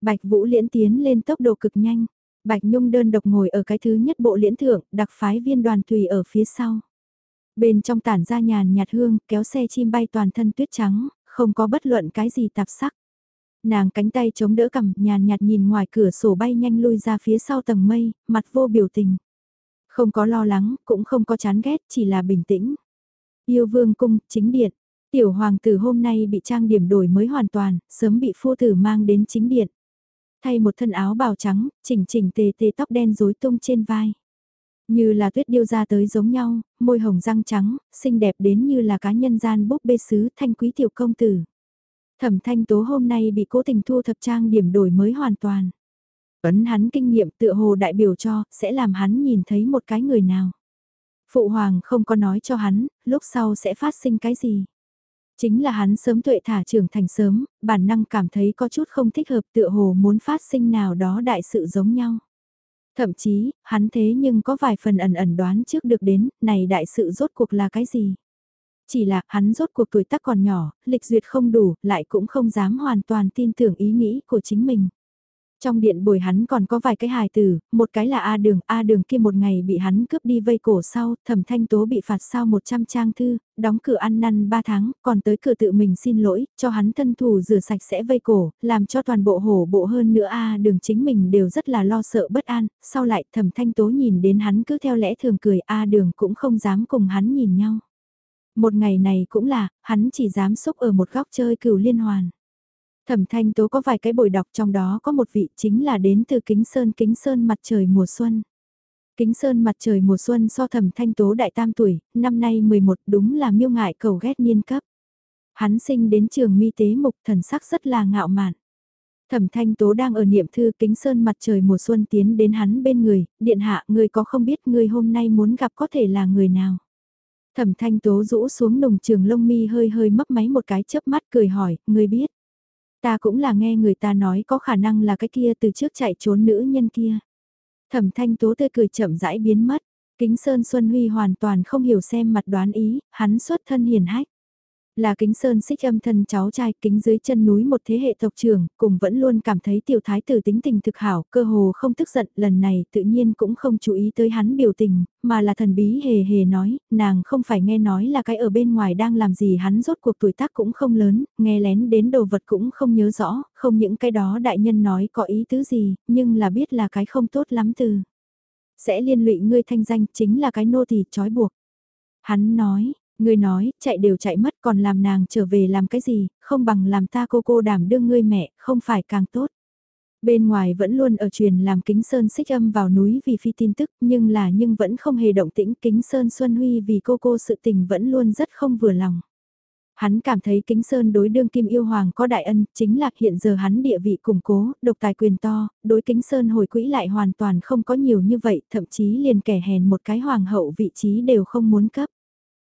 Bạch Vũ liễn tiến lên tốc độ cực nhanh, Bạch Nhung đơn độc ngồi ở cái thứ nhất bộ liễn thượng, đặc phái viên đoàn tùy ở phía sau. Bên trong tản ra nhàn nhạt hương, kéo xe chim bay toàn thân tuyết trắng, không có bất luận cái gì tạp sắc. Nàng cánh tay chống đỡ cầm, nhàn nhạt nhìn ngoài cửa sổ bay nhanh lui ra phía sau tầng mây, mặt vô biểu tình. Không có lo lắng, cũng không có chán ghét, chỉ là bình tĩnh. Yêu vương cung, chính điện. Tiểu hoàng tử hôm nay bị trang điểm đổi mới hoàn toàn, sớm bị phu tử mang đến chính điện thay một thân áo bào trắng, chỉnh chỉnh tề tề tóc đen rối tung trên vai. Như là tuyết điêu ra tới giống nhau, môi hồng răng trắng, xinh đẹp đến như là cá nhân gian búp bê sứ thanh quý tiểu công tử. Thẩm thanh tố hôm nay bị cố tình thu thập trang điểm đổi mới hoàn toàn. Ấn hắn kinh nghiệm tựa hồ đại biểu cho, sẽ làm hắn nhìn thấy một cái người nào. Phụ hoàng không có nói cho hắn, lúc sau sẽ phát sinh cái gì. Chính là hắn sớm tuệ thả trưởng thành sớm, bản năng cảm thấy có chút không thích hợp tựa hồ muốn phát sinh nào đó đại sự giống nhau. Thậm chí, hắn thế nhưng có vài phần ẩn ẩn đoán trước được đến, này đại sự rốt cuộc là cái gì. Chỉ là hắn rốt cuộc tuổi tác còn nhỏ, lịch duyệt không đủ, lại cũng không dám hoàn toàn tin tưởng ý nghĩ của chính mình. Trong điện bồi hắn còn có vài cái hài tử, một cái là A đường, A đường kia một ngày bị hắn cướp đi vây cổ sau, thẩm thanh tố bị phạt sau 100 trang thư, đóng cửa ăn năn 3 tháng, còn tới cửa tự mình xin lỗi, cho hắn thân thủ rửa sạch sẽ vây cổ, làm cho toàn bộ hổ bộ hơn nữa A đường chính mình đều rất là lo sợ bất an, sau lại thẩm thanh tố nhìn đến hắn cứ theo lẽ thường cười A đường cũng không dám cùng hắn nhìn nhau. Một ngày này cũng là, hắn chỉ dám xúc ở một góc chơi cửu liên hoàn. Thẩm thanh tố có vài cái bồi đọc trong đó có một vị chính là đến từ kính sơn kính sơn mặt trời mùa xuân. Kính sơn mặt trời mùa xuân so thẩm thanh tố đại tam tuổi, năm nay 11 đúng là miêu ngại cầu ghét niên cấp. Hắn sinh đến trường mi tế mục thần sắc rất là ngạo mạn. Thẩm thanh tố đang ở niệm thư kính sơn mặt trời mùa xuân tiến đến hắn bên người, điện hạ người có không biết người hôm nay muốn gặp có thể là người nào. Thẩm thanh tố rũ xuống nùng trường lông mi hơi hơi mấp máy một cái chớp mắt cười hỏi, người biết. Ta cũng là nghe người ta nói có khả năng là cái kia từ trước chạy trốn nữ nhân kia. Thẩm thanh tố tươi cười chậm rãi biến mất. Kính Sơn Xuân Huy hoàn toàn không hiểu xem mặt đoán ý, hắn xuất thân hiền hách. Là kính sơn xích âm thân cháu trai kính dưới chân núi một thế hệ tộc trưởng, cùng vẫn luôn cảm thấy tiểu thái tử tính tình thực hảo, cơ hồ không tức giận, lần này tự nhiên cũng không chú ý tới hắn biểu tình, mà là thần bí hề hề nói, nàng không phải nghe nói là cái ở bên ngoài đang làm gì hắn rốt cuộc tuổi tác cũng không lớn, nghe lén đến đồ vật cũng không nhớ rõ, không những cái đó đại nhân nói có ý tứ gì, nhưng là biết là cái không tốt lắm từ. Sẽ liên lụy ngươi thanh danh chính là cái nô tỳ trói buộc. Hắn nói, Ngươi nói, chạy đều chạy mất còn làm nàng trở về làm cái gì, không bằng làm ta cô cô đảm đương ngươi mẹ, không phải càng tốt. Bên ngoài vẫn luôn ở truyền làm Kính Sơn xích âm vào núi vì phi tin tức nhưng là nhưng vẫn không hề động tĩnh Kính Sơn Xuân Huy vì cô cô sự tình vẫn luôn rất không vừa lòng. Hắn cảm thấy Kính Sơn đối đương kim yêu hoàng có đại ân, chính là hiện giờ hắn địa vị củng cố, độc tài quyền to, đối Kính Sơn hồi quỹ lại hoàn toàn không có nhiều như vậy, thậm chí liền kẻ hèn một cái hoàng hậu vị trí đều không muốn cấp.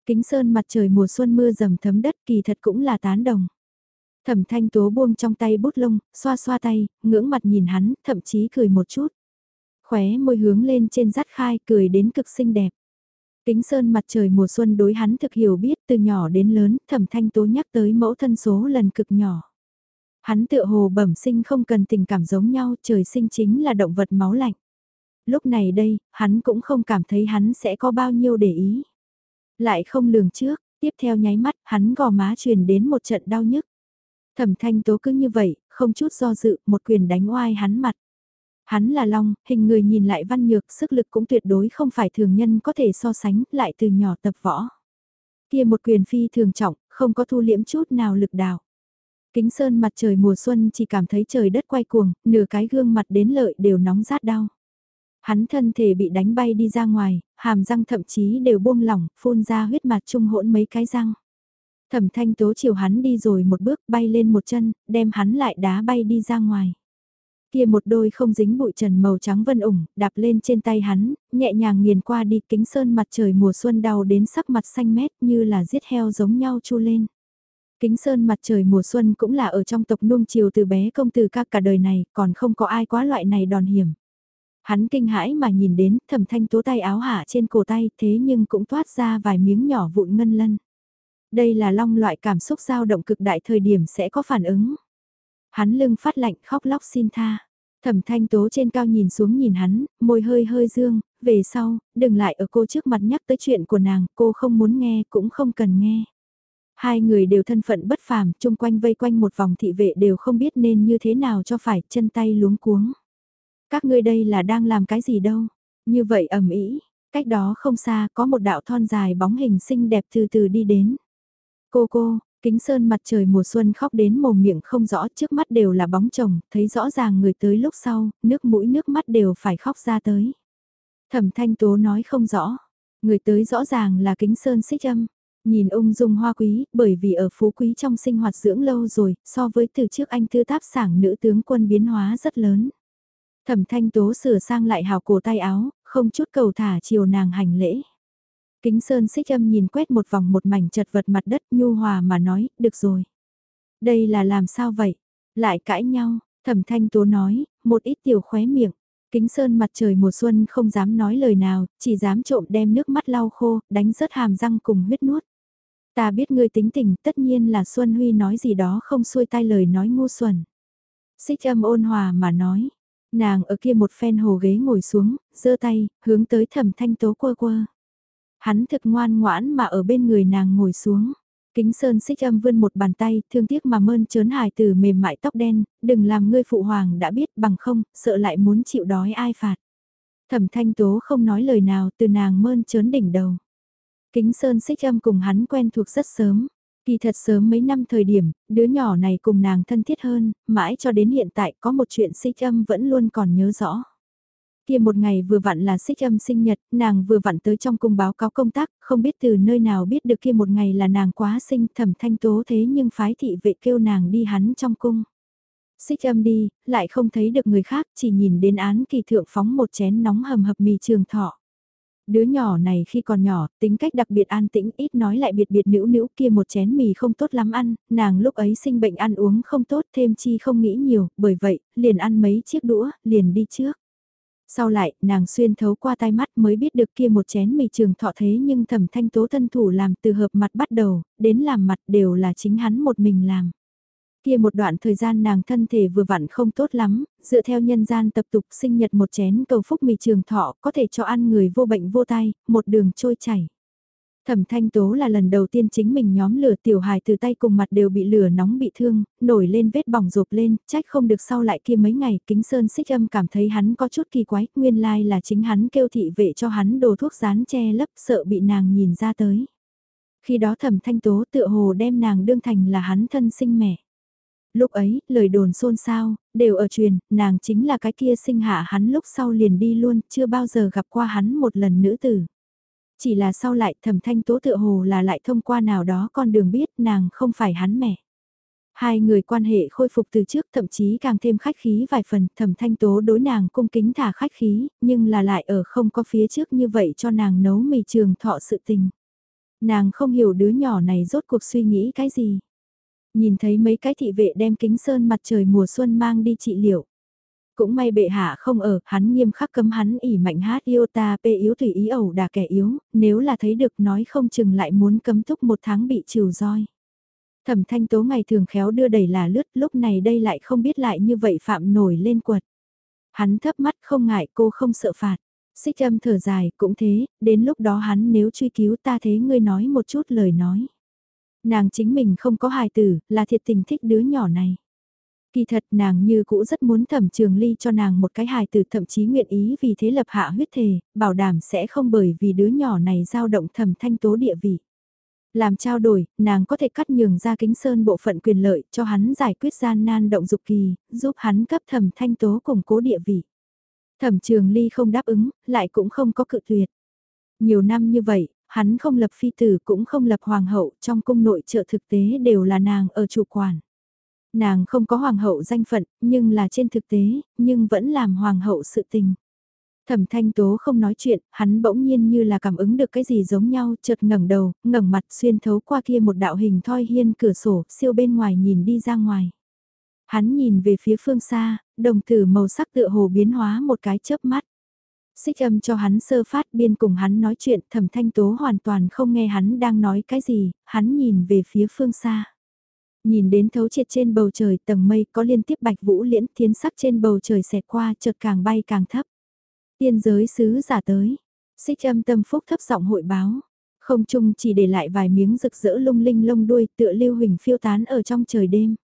Kính Sơn mặt trời mùa xuân mưa dầm thấm đất kỳ thật cũng là tán đồng. Thẩm thanh tố buông trong tay bút lông, xoa xoa tay, ngưỡng mặt nhìn hắn, thậm chí cười một chút. Khóe môi hướng lên trên rát khai, cười đến cực xinh đẹp. Kính sơn mặt trời mùa xuân đối hắn thực hiểu biết từ nhỏ đến lớn, thẩm thanh tố nhắc tới mẫu thân số lần cực nhỏ. Hắn tựa hồ bẩm sinh không cần tình cảm giống nhau, trời sinh chính là động vật máu lạnh. Lúc này đây, hắn cũng không cảm thấy hắn sẽ có bao nhiêu để ý. Lại không lường trước, tiếp theo nháy mắt, hắn gò má truyền đến một trận đau nhức. Thẩm thanh tố cứ như vậy, không chút do dự, một quyền đánh oai hắn mặt. Hắn là long, hình người nhìn lại văn nhược, sức lực cũng tuyệt đối không phải thường nhân có thể so sánh, lại từ nhỏ tập võ. Kia một quyền phi thường trọng, không có thu liễm chút nào lực đào. Kính sơn mặt trời mùa xuân chỉ cảm thấy trời đất quay cuồng, nửa cái gương mặt đến lợi đều nóng rát đau. Hắn thân thể bị đánh bay đi ra ngoài, hàm răng thậm chí đều buông lỏng, phun ra huyết mặt trung hỗn mấy cái răng. Thẩm thanh tố chiều hắn đi rồi một bước bay lên một chân, đem hắn lại đá bay đi ra ngoài. Kia một đôi không dính bụi trần màu trắng vân ủng, đạp lên trên tay hắn, nhẹ nhàng nghiền qua đi kính sơn mặt trời mùa xuân đau đến sắc mặt xanh mét như là giết heo giống nhau chu lên. Kính sơn mặt trời mùa xuân cũng là ở trong tộc nuông chiều từ bé công từ các cả đời này, còn không có ai quá loại này đòn hiểm. Hắn kinh hãi mà nhìn đến thẩm thanh tố tay áo hạ trên cổ tay thế nhưng cũng toát ra vài miếng nhỏ vụn ngân lân. Đây là long loại cảm xúc dao động cực đại thời điểm sẽ có phản ứng. Hắn lưng phát lạnh khóc lóc xin tha. Thẩm thanh tố trên cao nhìn xuống nhìn hắn, môi hơi hơi dương, về sau, đừng lại ở cô trước mặt nhắc tới chuyện của nàng, cô không muốn nghe cũng không cần nghe. Hai người đều thân phận bất phàm, chung quanh vây quanh một vòng thị vệ đều không biết nên như thế nào cho phải, chân tay luống cuống. Các ngươi đây là đang làm cái gì đâu? Như vậy ẩm ý, cách đó không xa có một đạo thon dài bóng hình xinh đẹp từ từ đi đến. Cô cô, kính sơn mặt trời mùa xuân khóc đến mồm miệng không rõ trước mắt đều là bóng chồng, thấy rõ ràng người tới lúc sau, nước mũi nước mắt đều phải khóc ra tới. Thẩm thanh tố nói không rõ, người tới rõ ràng là kính sơn xích âm. Nhìn ung dung hoa quý, bởi vì ở phú quý trong sinh hoạt dưỡng lâu rồi, so với từ trước anh tư táp sảng nữ tướng quân biến hóa rất lớn. Thẩm thanh tố sửa sang lại hào cổ tay áo, không chút cầu thả chiều nàng hành lễ. Kính sơn xích âm nhìn quét một vòng một mảnh chật vật mặt đất nhu hòa mà nói, được rồi. Đây là làm sao vậy? Lại cãi nhau, thẩm thanh tố nói, một ít tiểu khóe miệng. Kính sơn mặt trời mùa xuân không dám nói lời nào, chỉ dám trộm đem nước mắt lau khô, đánh rớt hàm răng cùng huyết nuốt. Ta biết ngươi tính tình, tất nhiên là Xuân Huy nói gì đó không xuôi tai lời nói ngu xuẩn. Xích âm ôn hòa mà nói, nàng ở kia một phen hồ ghế ngồi xuống, giơ tay, hướng tới thẩm thanh tố quơ quơ. Hắn thực ngoan ngoãn mà ở bên người nàng ngồi xuống. Kính Sơn xích âm vươn một bàn tay, thương tiếc mà mơn trớn hài từ mềm mại tóc đen, đừng làm ngươi phụ hoàng đã biết bằng không, sợ lại muốn chịu đói ai phạt. Thẩm thanh tố không nói lời nào từ nàng mơn trớn đỉnh đầu. Kính Sơn xích âm cùng hắn quen thuộc rất sớm. Kỳ thật sớm mấy năm thời điểm, đứa nhỏ này cùng nàng thân thiết hơn, mãi cho đến hiện tại có một chuyện xích âm vẫn luôn còn nhớ rõ. Kia một ngày vừa vặn là xích âm sinh nhật, nàng vừa vặn tới trong cung báo cáo công tác, không biết từ nơi nào biết được kia một ngày là nàng quá sinh thẩm thanh tố thế nhưng phái thị vệ kêu nàng đi hắn trong cung. Xích âm đi, lại không thấy được người khác, chỉ nhìn đến án kỳ thượng phóng một chén nóng hầm hập mì trường thọ. Đứa nhỏ này khi còn nhỏ, tính cách đặc biệt an tĩnh, ít nói lại biệt biệt nữ nữ kia một chén mì không tốt lắm ăn, nàng lúc ấy sinh bệnh ăn uống không tốt thêm chi không nghĩ nhiều, bởi vậy, liền ăn mấy chiếc đũa, liền đi trước. Sau lại, nàng xuyên thấu qua tai mắt mới biết được kia một chén mì trường thọ thế nhưng thẩm thanh tố thân thủ làm từ hợp mặt bắt đầu, đến làm mặt đều là chính hắn một mình làm. Kia một đoạn thời gian nàng thân thể vừa vặn không tốt lắm, dựa theo nhân gian tập tục sinh nhật một chén cầu phúc mì trường thọ có thể cho ăn người vô bệnh vô tai, một đường trôi chảy. Thẩm thanh tố là lần đầu tiên chính mình nhóm lửa tiểu hài từ tay cùng mặt đều bị lửa nóng bị thương, nổi lên vết bỏng rộp lên, trách không được sau lại kia mấy ngày, kính sơn xích âm cảm thấy hắn có chút kỳ quái, nguyên lai là chính hắn kêu thị vệ cho hắn đồ thuốc rán che lấp sợ bị nàng nhìn ra tới. Khi đó thẩm thanh tố tựa hồ đem nàng đương thành là hắn thân sinh mẹ. Lúc ấy, lời đồn xôn xao, đều ở truyền, nàng chính là cái kia sinh hạ hắn lúc sau liền đi luôn, chưa bao giờ gặp qua hắn một lần nữ tử. Chỉ là sau lại thẩm thanh tố tự hồ là lại thông qua nào đó con đường biết nàng không phải hắn mẹ. Hai người quan hệ khôi phục từ trước thậm chí càng thêm khách khí vài phần, thẩm thanh tố đối nàng cung kính thả khách khí, nhưng là lại ở không có phía trước như vậy cho nàng nấu mì trường thọ sự tình. Nàng không hiểu đứa nhỏ này rốt cuộc suy nghĩ cái gì. Nhìn thấy mấy cái thị vệ đem kính sơn mặt trời mùa xuân mang đi trị liệu. Cũng may bệ hạ không ở, hắn nghiêm khắc cấm hắn ỉ mạnh hát yêu ta pê yếu tùy ý ẩu đà kẻ yếu, nếu là thấy được nói không chừng lại muốn cấm thúc một tháng bị trừ roi. Thẩm thanh tố ngày thường khéo đưa đẩy là lướt, lúc này đây lại không biết lại như vậy phạm nổi lên quật. Hắn thấp mắt không ngại cô không sợ phạt. Xích âm thở dài, cũng thế, đến lúc đó hắn nếu truy cứu ta thế ngươi nói một chút lời nói. Nàng chính mình không có hài tử, là thiệt tình thích đứa nhỏ này. Kỳ thật nàng như cũ rất muốn thẩm trường ly cho nàng một cái hài tử thậm chí nguyện ý vì thế lập hạ huyết thề, bảo đảm sẽ không bởi vì đứa nhỏ này dao động thẩm thanh tố địa vị. Làm trao đổi, nàng có thể cắt nhường ra kính sơn bộ phận quyền lợi cho hắn giải quyết gian nan động dục kỳ, giúp hắn cấp thẩm thanh tố củng cố địa vị. Thẩm trường ly không đáp ứng, lại cũng không có cự tuyệt. Nhiều năm như vậy, hắn không lập phi tử cũng không lập hoàng hậu, trong cung nội trợ thực tế đều là nàng ở chủ quản. Nàng không có hoàng hậu danh phận, nhưng là trên thực tế, nhưng vẫn làm hoàng hậu sự tình. Thẩm thanh tố không nói chuyện, hắn bỗng nhiên như là cảm ứng được cái gì giống nhau, chợt ngẩng đầu, ngẩng mặt xuyên thấu qua kia một đạo hình thoi hiên cửa sổ, siêu bên ngoài nhìn đi ra ngoài. Hắn nhìn về phía phương xa, đồng tử màu sắc tựa hồ biến hóa một cái chớp mắt. Xích âm cho hắn sơ phát biên cùng hắn nói chuyện thẩm thanh tố hoàn toàn không nghe hắn đang nói cái gì, hắn nhìn về phía phương xa. Nhìn đến thấu triệt trên bầu trời tầng mây có liên tiếp bạch vũ liễn thiến sắc trên bầu trời xẹt qua chợt càng bay càng thấp. Tiên giới sứ giả tới, xích âm tâm phúc thấp giọng hội báo. Không chung chỉ để lại vài miếng rực rỡ lung linh lông đuôi tựa lưu huỳnh phiêu tán ở trong trời đêm.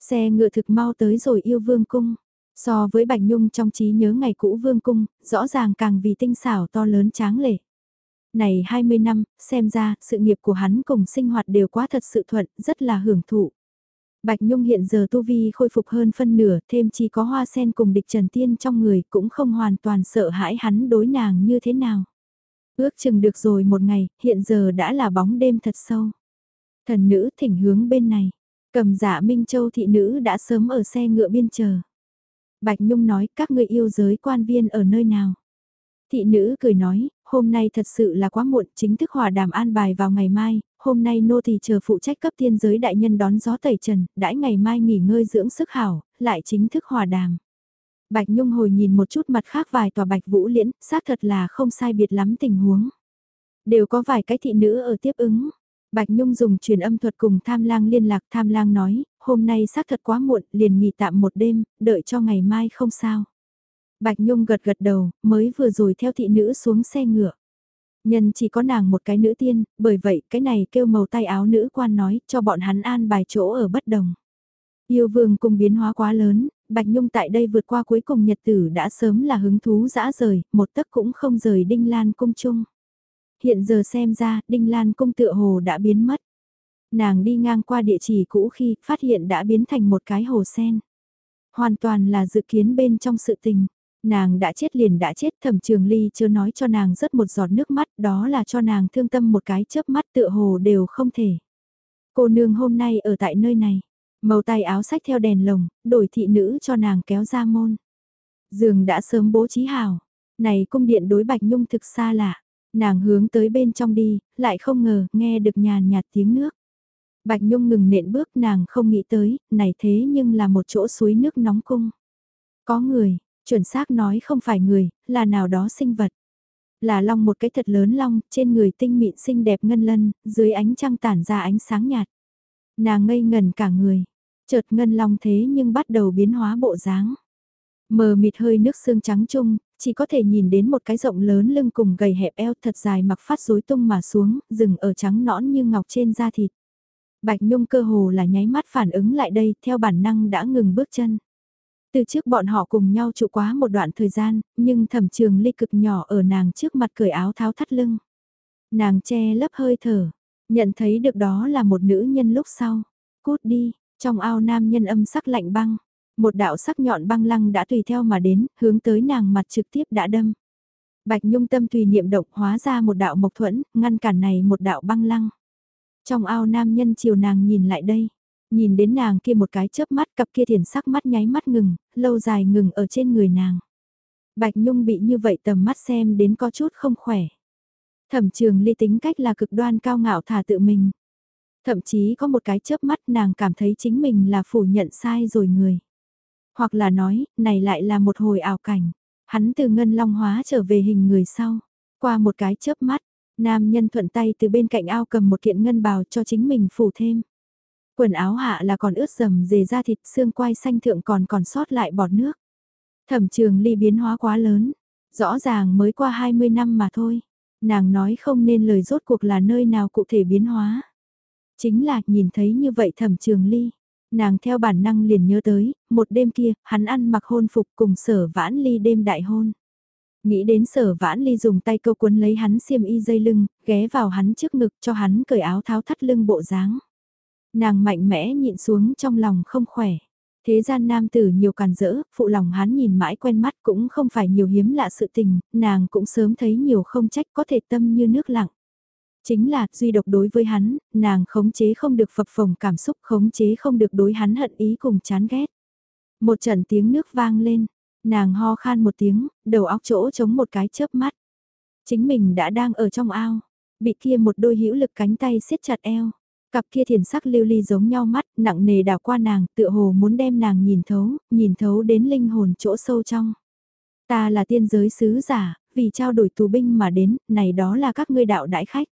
Xe ngựa thực mau tới rồi yêu vương cung. So với Bạch Nhung trong trí nhớ ngày cũ vương cung, rõ ràng càng vì tinh xảo to lớn tráng lệ. Này 20 năm, xem ra, sự nghiệp của hắn cùng sinh hoạt đều quá thật sự thuận, rất là hưởng thụ. Bạch Nhung hiện giờ tu vi khôi phục hơn phân nửa, thêm chỉ có hoa sen cùng địch trần tiên trong người cũng không hoàn toàn sợ hãi hắn đối nàng như thế nào. Ước chừng được rồi một ngày, hiện giờ đã là bóng đêm thật sâu. Thần nữ thỉnh hướng bên này, cầm giả Minh Châu thị nữ đã sớm ở xe ngựa biên chờ. Bạch Nhung nói các người yêu giới quan viên ở nơi nào. Thị nữ cười nói, hôm nay thật sự là quá muộn, chính thức hòa đàm an bài vào ngày mai, hôm nay nô thì chờ phụ trách cấp thiên giới đại nhân đón gió tẩy trần, đãi ngày mai nghỉ ngơi dưỡng sức hảo, lại chính thức hòa đàm. Bạch Nhung hồi nhìn một chút mặt khác vài tòa bạch vũ liễn, xác thật là không sai biệt lắm tình huống. Đều có vài cái thị nữ ở tiếp ứng. Bạch Nhung dùng truyền âm thuật cùng Tham Lang liên lạc Tham Lang nói, hôm nay xác thật quá muộn, liền nghỉ tạm một đêm, đợi cho ngày mai không sao. Bạch Nhung gật gật đầu, mới vừa rồi theo thị nữ xuống xe ngựa. Nhân chỉ có nàng một cái nữ tiên, bởi vậy cái này kêu màu tay áo nữ quan nói cho bọn hắn an bài chỗ ở bất đồng. Yêu vương cùng biến hóa quá lớn, Bạch Nhung tại đây vượt qua cuối cùng nhật tử đã sớm là hứng thú dã rời, một tấc cũng không rời Đinh Lan cung chung. Hiện giờ xem ra, Đinh Lan cung tựa hồ đã biến mất. Nàng đi ngang qua địa chỉ cũ khi phát hiện đã biến thành một cái hồ sen. Hoàn toàn là dự kiến bên trong sự tình. Nàng đã chết liền đã chết thẩm trường ly chưa nói cho nàng rớt một giọt nước mắt đó là cho nàng thương tâm một cái chớp mắt tựa hồ đều không thể. Cô nương hôm nay ở tại nơi này, màu tay áo sách theo đèn lồng, đổi thị nữ cho nàng kéo ra môn. Giường đã sớm bố trí hào, này cung điện đối bạch nhung thực xa lạ, nàng hướng tới bên trong đi, lại không ngờ nghe được nhàn nhạt tiếng nước. Bạch Nhung ngừng nện bước nàng không nghĩ tới, này thế nhưng là một chỗ suối nước nóng cung. Có người, chuẩn xác nói không phải người, là nào đó sinh vật. Là long một cái thật lớn long, trên người tinh mịn xinh đẹp ngân lân, dưới ánh trăng tản ra ánh sáng nhạt. Nàng ngây ngần cả người, chợt ngân long thế nhưng bắt đầu biến hóa bộ dáng. Mờ mịt hơi nước xương trắng chung, chỉ có thể nhìn đến một cái rộng lớn lưng cùng gầy hẹp eo thật dài mặc phát rối tung mà xuống, rừng ở trắng nõn như ngọc trên da thịt. Bạch Nhung cơ hồ là nháy mắt phản ứng lại đây, theo bản năng đã ngừng bước chân. Từ trước bọn họ cùng nhau trụ quá một đoạn thời gian, nhưng thẩm trường ly cực nhỏ ở nàng trước mặt cởi áo tháo thắt lưng. Nàng che lấp hơi thở, nhận thấy được đó là một nữ nhân lúc sau. Cút đi, Trong ao nam nhân âm sắc lạnh băng, một đạo sắc nhọn băng lăng đã tùy theo mà đến, hướng tới nàng mặt trực tiếp đã đâm. Bạch Nhung tâm tùy niệm động hóa ra một đạo mộc thuẫn, ngăn cản này một đạo băng lăng. Trong ao nam nhân chiều nàng nhìn lại đây, nhìn đến nàng kia một cái chớp mắt cặp kia thiền sắc mắt nháy mắt ngừng, lâu dài ngừng ở trên người nàng. Bạch Nhung bị như vậy tầm mắt xem đến có chút không khỏe. Thẩm trường ly tính cách là cực đoan cao ngạo thả tự mình. Thậm chí có một cái chớp mắt nàng cảm thấy chính mình là phủ nhận sai rồi người. Hoặc là nói, này lại là một hồi ảo cảnh. Hắn từ ngân long hóa trở về hình người sau. Qua một cái chớp mắt, nam nhân thuận tay từ bên cạnh ao cầm một kiện ngân bào cho chính mình phủ thêm. Quần áo hạ là còn ướt dầm dề da thịt xương quai xanh thượng còn còn sót lại bọt nước. Thẩm trường ly biến hóa quá lớn. Rõ ràng mới qua 20 năm mà thôi. Nàng nói không nên lời rốt cuộc là nơi nào cụ thể biến hóa. Chính là nhìn thấy như vậy thẩm trường ly. Nàng theo bản năng liền nhớ tới, một đêm kia, hắn ăn mặc hôn phục cùng sở vãn ly đêm đại hôn. Nghĩ đến sở vãn ly dùng tay câu cuốn lấy hắn xiêm y dây lưng, ghé vào hắn trước ngực cho hắn cởi áo tháo thắt lưng bộ dáng. Nàng mạnh mẽ nhịn xuống trong lòng không khỏe. Thế gian nam tử nhiều càn rỡ, phụ lòng hắn nhìn mãi quen mắt cũng không phải nhiều hiếm lạ sự tình, nàng cũng sớm thấy nhiều không trách có thể tâm như nước lặng. Chính là, duy độc đối với hắn, nàng khống chế không được phập phồng cảm xúc khống chế không được đối hắn hận ý cùng chán ghét. Một trận tiếng nước vang lên, nàng ho khan một tiếng, đầu óc chỗ chống một cái chớp mắt. Chính mình đã đang ở trong ao, bị kia một đôi hữu lực cánh tay siết chặt eo. Cặp kia thiền sắc lưu ly giống nhau mắt, nặng nề đảo qua nàng, tựa hồ muốn đem nàng nhìn thấu, nhìn thấu đến linh hồn chỗ sâu trong. Ta là tiên giới sứ giả, vì trao đổi tù binh mà đến, này đó là các ngươi đạo đại khách.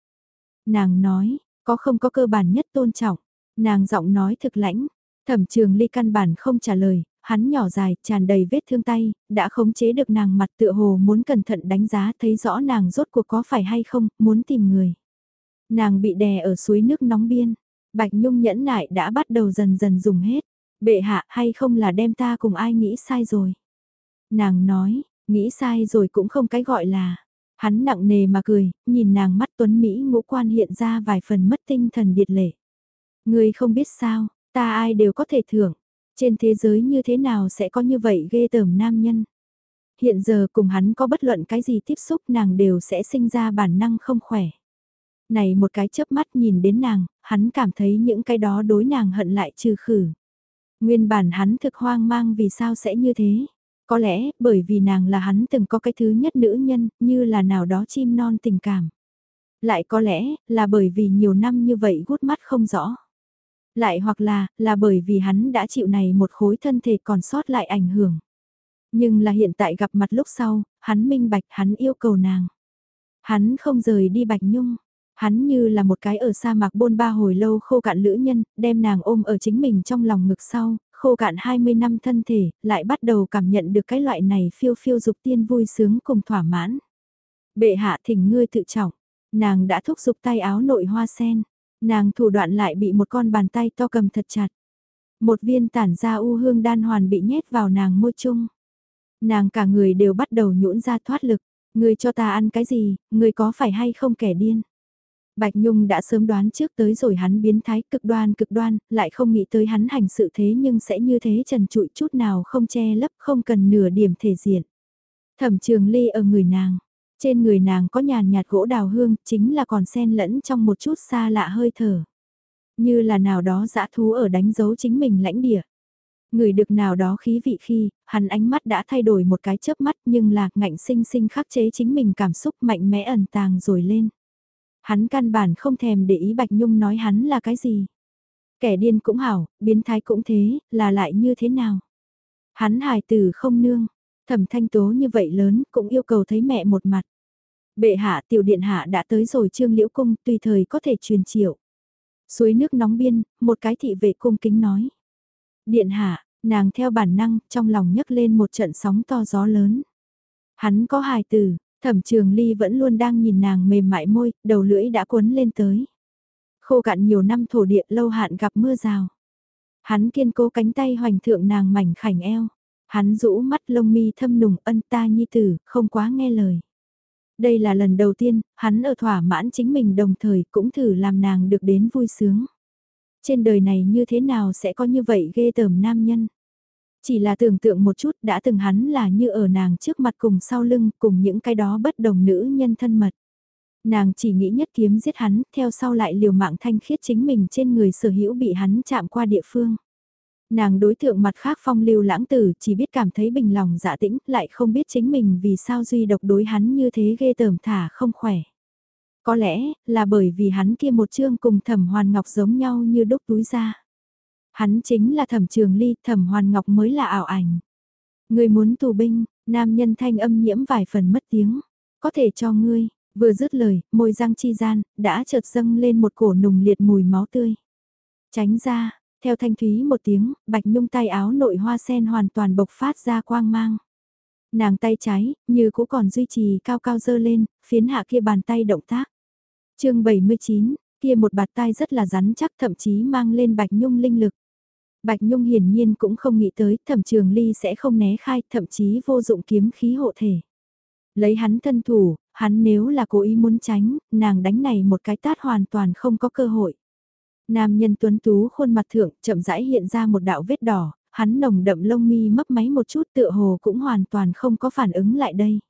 Nàng nói, có không có cơ bản nhất tôn trọng. Nàng giọng nói thực lãnh, thẩm trường ly căn bản không trả lời, hắn nhỏ dài, tràn đầy vết thương tay, đã khống chế được nàng mặt tựa hồ muốn cẩn thận đánh giá thấy rõ nàng rốt cuộc có phải hay không, muốn tìm người. Nàng bị đè ở suối nước nóng biên, Bạch Nhung nhẫn nại đã bắt đầu dần dần dùng hết, bệ hạ hay không là đem ta cùng ai nghĩ sai rồi. Nàng nói, nghĩ sai rồi cũng không cái gọi là, Hắn nặng nề mà cười, nhìn nàng mắt tuấn Mỹ ngũ quan hiện ra vài phần mất tinh thần điệt lệ. Người không biết sao, ta ai đều có thể thưởng. Trên thế giới như thế nào sẽ có như vậy ghê tởm nam nhân. Hiện giờ cùng hắn có bất luận cái gì tiếp xúc nàng đều sẽ sinh ra bản năng không khỏe. Này một cái chớp mắt nhìn đến nàng, hắn cảm thấy những cái đó đối nàng hận lại trừ khử. Nguyên bản hắn thực hoang mang vì sao sẽ như thế. Có lẽ, bởi vì nàng là hắn từng có cái thứ nhất nữ nhân, như là nào đó chim non tình cảm. Lại có lẽ, là bởi vì nhiều năm như vậy gút mắt không rõ. Lại hoặc là, là bởi vì hắn đã chịu này một khối thân thể còn sót lại ảnh hưởng. Nhưng là hiện tại gặp mặt lúc sau, hắn minh bạch hắn yêu cầu nàng. Hắn không rời đi Bạch Nhung. Hắn như là một cái ở sa mạc bôn ba hồi lâu khô cạn lữ nhân, đem nàng ôm ở chính mình trong lòng ngực sau, khô cạn 20 năm thân thể, lại bắt đầu cảm nhận được cái loại này phiêu phiêu dục tiên vui sướng cùng thỏa mãn. Bệ hạ thỉnh ngươi tự trọng, nàng đã thúc giục tay áo nội hoa sen, nàng thủ đoạn lại bị một con bàn tay to cầm thật chặt. Một viên tản ra u hương đan hoàn bị nhét vào nàng môi chung. Nàng cả người đều bắt đầu nhũn ra thoát lực, người cho ta ăn cái gì, người có phải hay không kẻ điên. Bạch Nhung đã sớm đoán trước tới rồi hắn biến thái cực đoan cực đoan, lại không nghĩ tới hắn hành sự thế nhưng sẽ như thế trần trụi chút nào không che lấp không cần nửa điểm thể diện. Thẩm trường ly ở người nàng, trên người nàng có nhàn nhạt gỗ đào hương chính là còn xen lẫn trong một chút xa lạ hơi thở. Như là nào đó dã thú ở đánh dấu chính mình lãnh địa. Người được nào đó khí vị khi, hắn ánh mắt đã thay đổi một cái chớp mắt nhưng là ngạnh sinh sinh khắc chế chính mình cảm xúc mạnh mẽ ẩn tàng rồi lên. Hắn căn bản không thèm để ý Bạch Nhung nói hắn là cái gì. Kẻ điên cũng hảo, biến thái cũng thế, là lại như thế nào. Hắn hài tử không nương, thẩm thanh tố như vậy lớn cũng yêu cầu thấy mẹ một mặt. Bệ hạ tiểu điện hạ đã tới rồi trương liễu cung tùy thời có thể truyền triệu. Suối nước nóng biên, một cái thị vệ cung kính nói. Điện hạ, nàng theo bản năng trong lòng nhấc lên một trận sóng to gió lớn. Hắn có hài từ. Thẩm trường ly vẫn luôn đang nhìn nàng mềm mại môi, đầu lưỡi đã cuốn lên tới. Khô cạn nhiều năm thổ địa lâu hạn gặp mưa rào. Hắn kiên cố cánh tay hoành thượng nàng mảnh khảnh eo. Hắn rũ mắt lông mi thâm nùng ân ta nhi tử, không quá nghe lời. Đây là lần đầu tiên, hắn ở thỏa mãn chính mình đồng thời cũng thử làm nàng được đến vui sướng. Trên đời này như thế nào sẽ có như vậy ghê tởm nam nhân? Chỉ là tưởng tượng một chút đã từng hắn là như ở nàng trước mặt cùng sau lưng cùng những cái đó bất đồng nữ nhân thân mật. Nàng chỉ nghĩ nhất kiếm giết hắn, theo sau lại liều mạng thanh khiết chính mình trên người sở hữu bị hắn chạm qua địa phương. Nàng đối tượng mặt khác phong lưu lãng tử chỉ biết cảm thấy bình lòng dạ tĩnh, lại không biết chính mình vì sao duy độc đối hắn như thế ghê tởm thả không khỏe. Có lẽ là bởi vì hắn kia một chương cùng thẩm hoàn ngọc giống nhau như đúc túi ra. Hắn chính là thẩm trường ly, thẩm hoàn ngọc mới là ảo ảnh. Người muốn tù binh, nam nhân thanh âm nhiễm vài phần mất tiếng. Có thể cho ngươi, vừa dứt lời, môi răng chi gian, đã chợt dâng lên một cổ nùng liệt mùi máu tươi. Tránh ra, theo thanh thúy một tiếng, bạch nhung tay áo nội hoa sen hoàn toàn bộc phát ra quang mang. Nàng tay trái, như cũ còn duy trì cao cao dơ lên, phiến hạ kia bàn tay động tác. chương 79, kia một bạt tay rất là rắn chắc thậm chí mang lên bạch nhung linh lực. Bạch Nhung hiển nhiên cũng không nghĩ tới thẩm trường ly sẽ không né khai thậm chí vô dụng kiếm khí hộ thể. Lấy hắn thân thủ, hắn nếu là cố ý muốn tránh, nàng đánh này một cái tát hoàn toàn không có cơ hội. Nam nhân tuấn tú khuôn mặt thượng chậm rãi hiện ra một đạo vết đỏ, hắn nồng đậm lông mi mấp máy một chút tựa hồ cũng hoàn toàn không có phản ứng lại đây.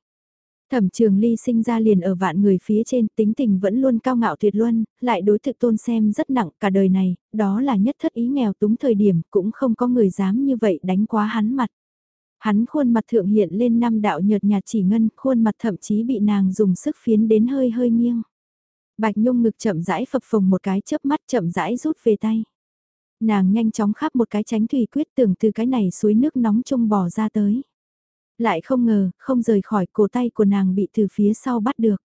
Thẩm trường ly sinh ra liền ở vạn người phía trên, tính tình vẫn luôn cao ngạo tuyệt luân, lại đối thực tôn xem rất nặng cả đời này, đó là nhất thất ý nghèo túng thời điểm, cũng không có người dám như vậy đánh quá hắn mặt. Hắn khuôn mặt thượng hiện lên năm đạo nhợt nhạt chỉ ngân, khuôn mặt thậm chí bị nàng dùng sức phiến đến hơi hơi nghiêng. Bạch Nhung ngực chậm rãi phập phồng một cái chớp mắt chậm rãi rút về tay. Nàng nhanh chóng khắp một cái tránh thủy quyết tưởng từ cái này suối nước nóng chung bò ra tới. Lại không ngờ, không rời khỏi cổ tay của nàng bị từ phía sau bắt được.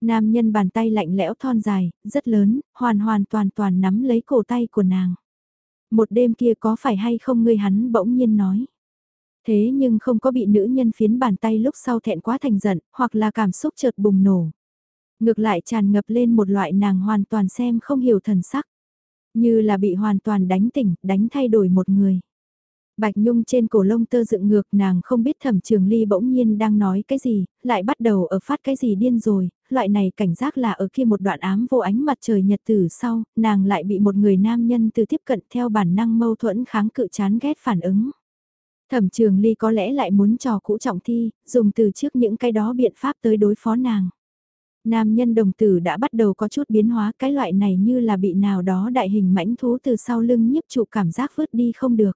Nam nhân bàn tay lạnh lẽo thon dài, rất lớn, hoàn hoàn toàn toàn nắm lấy cổ tay của nàng. Một đêm kia có phải hay không ngươi hắn bỗng nhiên nói. Thế nhưng không có bị nữ nhân phiến bàn tay lúc sau thẹn quá thành giận, hoặc là cảm xúc chợt bùng nổ. Ngược lại tràn ngập lên một loại nàng hoàn toàn xem không hiểu thần sắc. Như là bị hoàn toàn đánh tỉnh, đánh thay đổi một người. Bạch Nhung trên cổ lông tơ dựng ngược nàng không biết thẩm trường ly bỗng nhiên đang nói cái gì, lại bắt đầu ở phát cái gì điên rồi, loại này cảnh giác là ở kia một đoạn ám vô ánh mặt trời nhật tử sau, nàng lại bị một người nam nhân từ tiếp cận theo bản năng mâu thuẫn kháng cự chán ghét phản ứng. Thẩm trường ly có lẽ lại muốn trò cũ trọng thi, dùng từ trước những cái đó biện pháp tới đối phó nàng. Nam nhân đồng tử đã bắt đầu có chút biến hóa cái loại này như là bị nào đó đại hình mãnh thú từ sau lưng nhiếp trụ cảm giác vứt đi không được.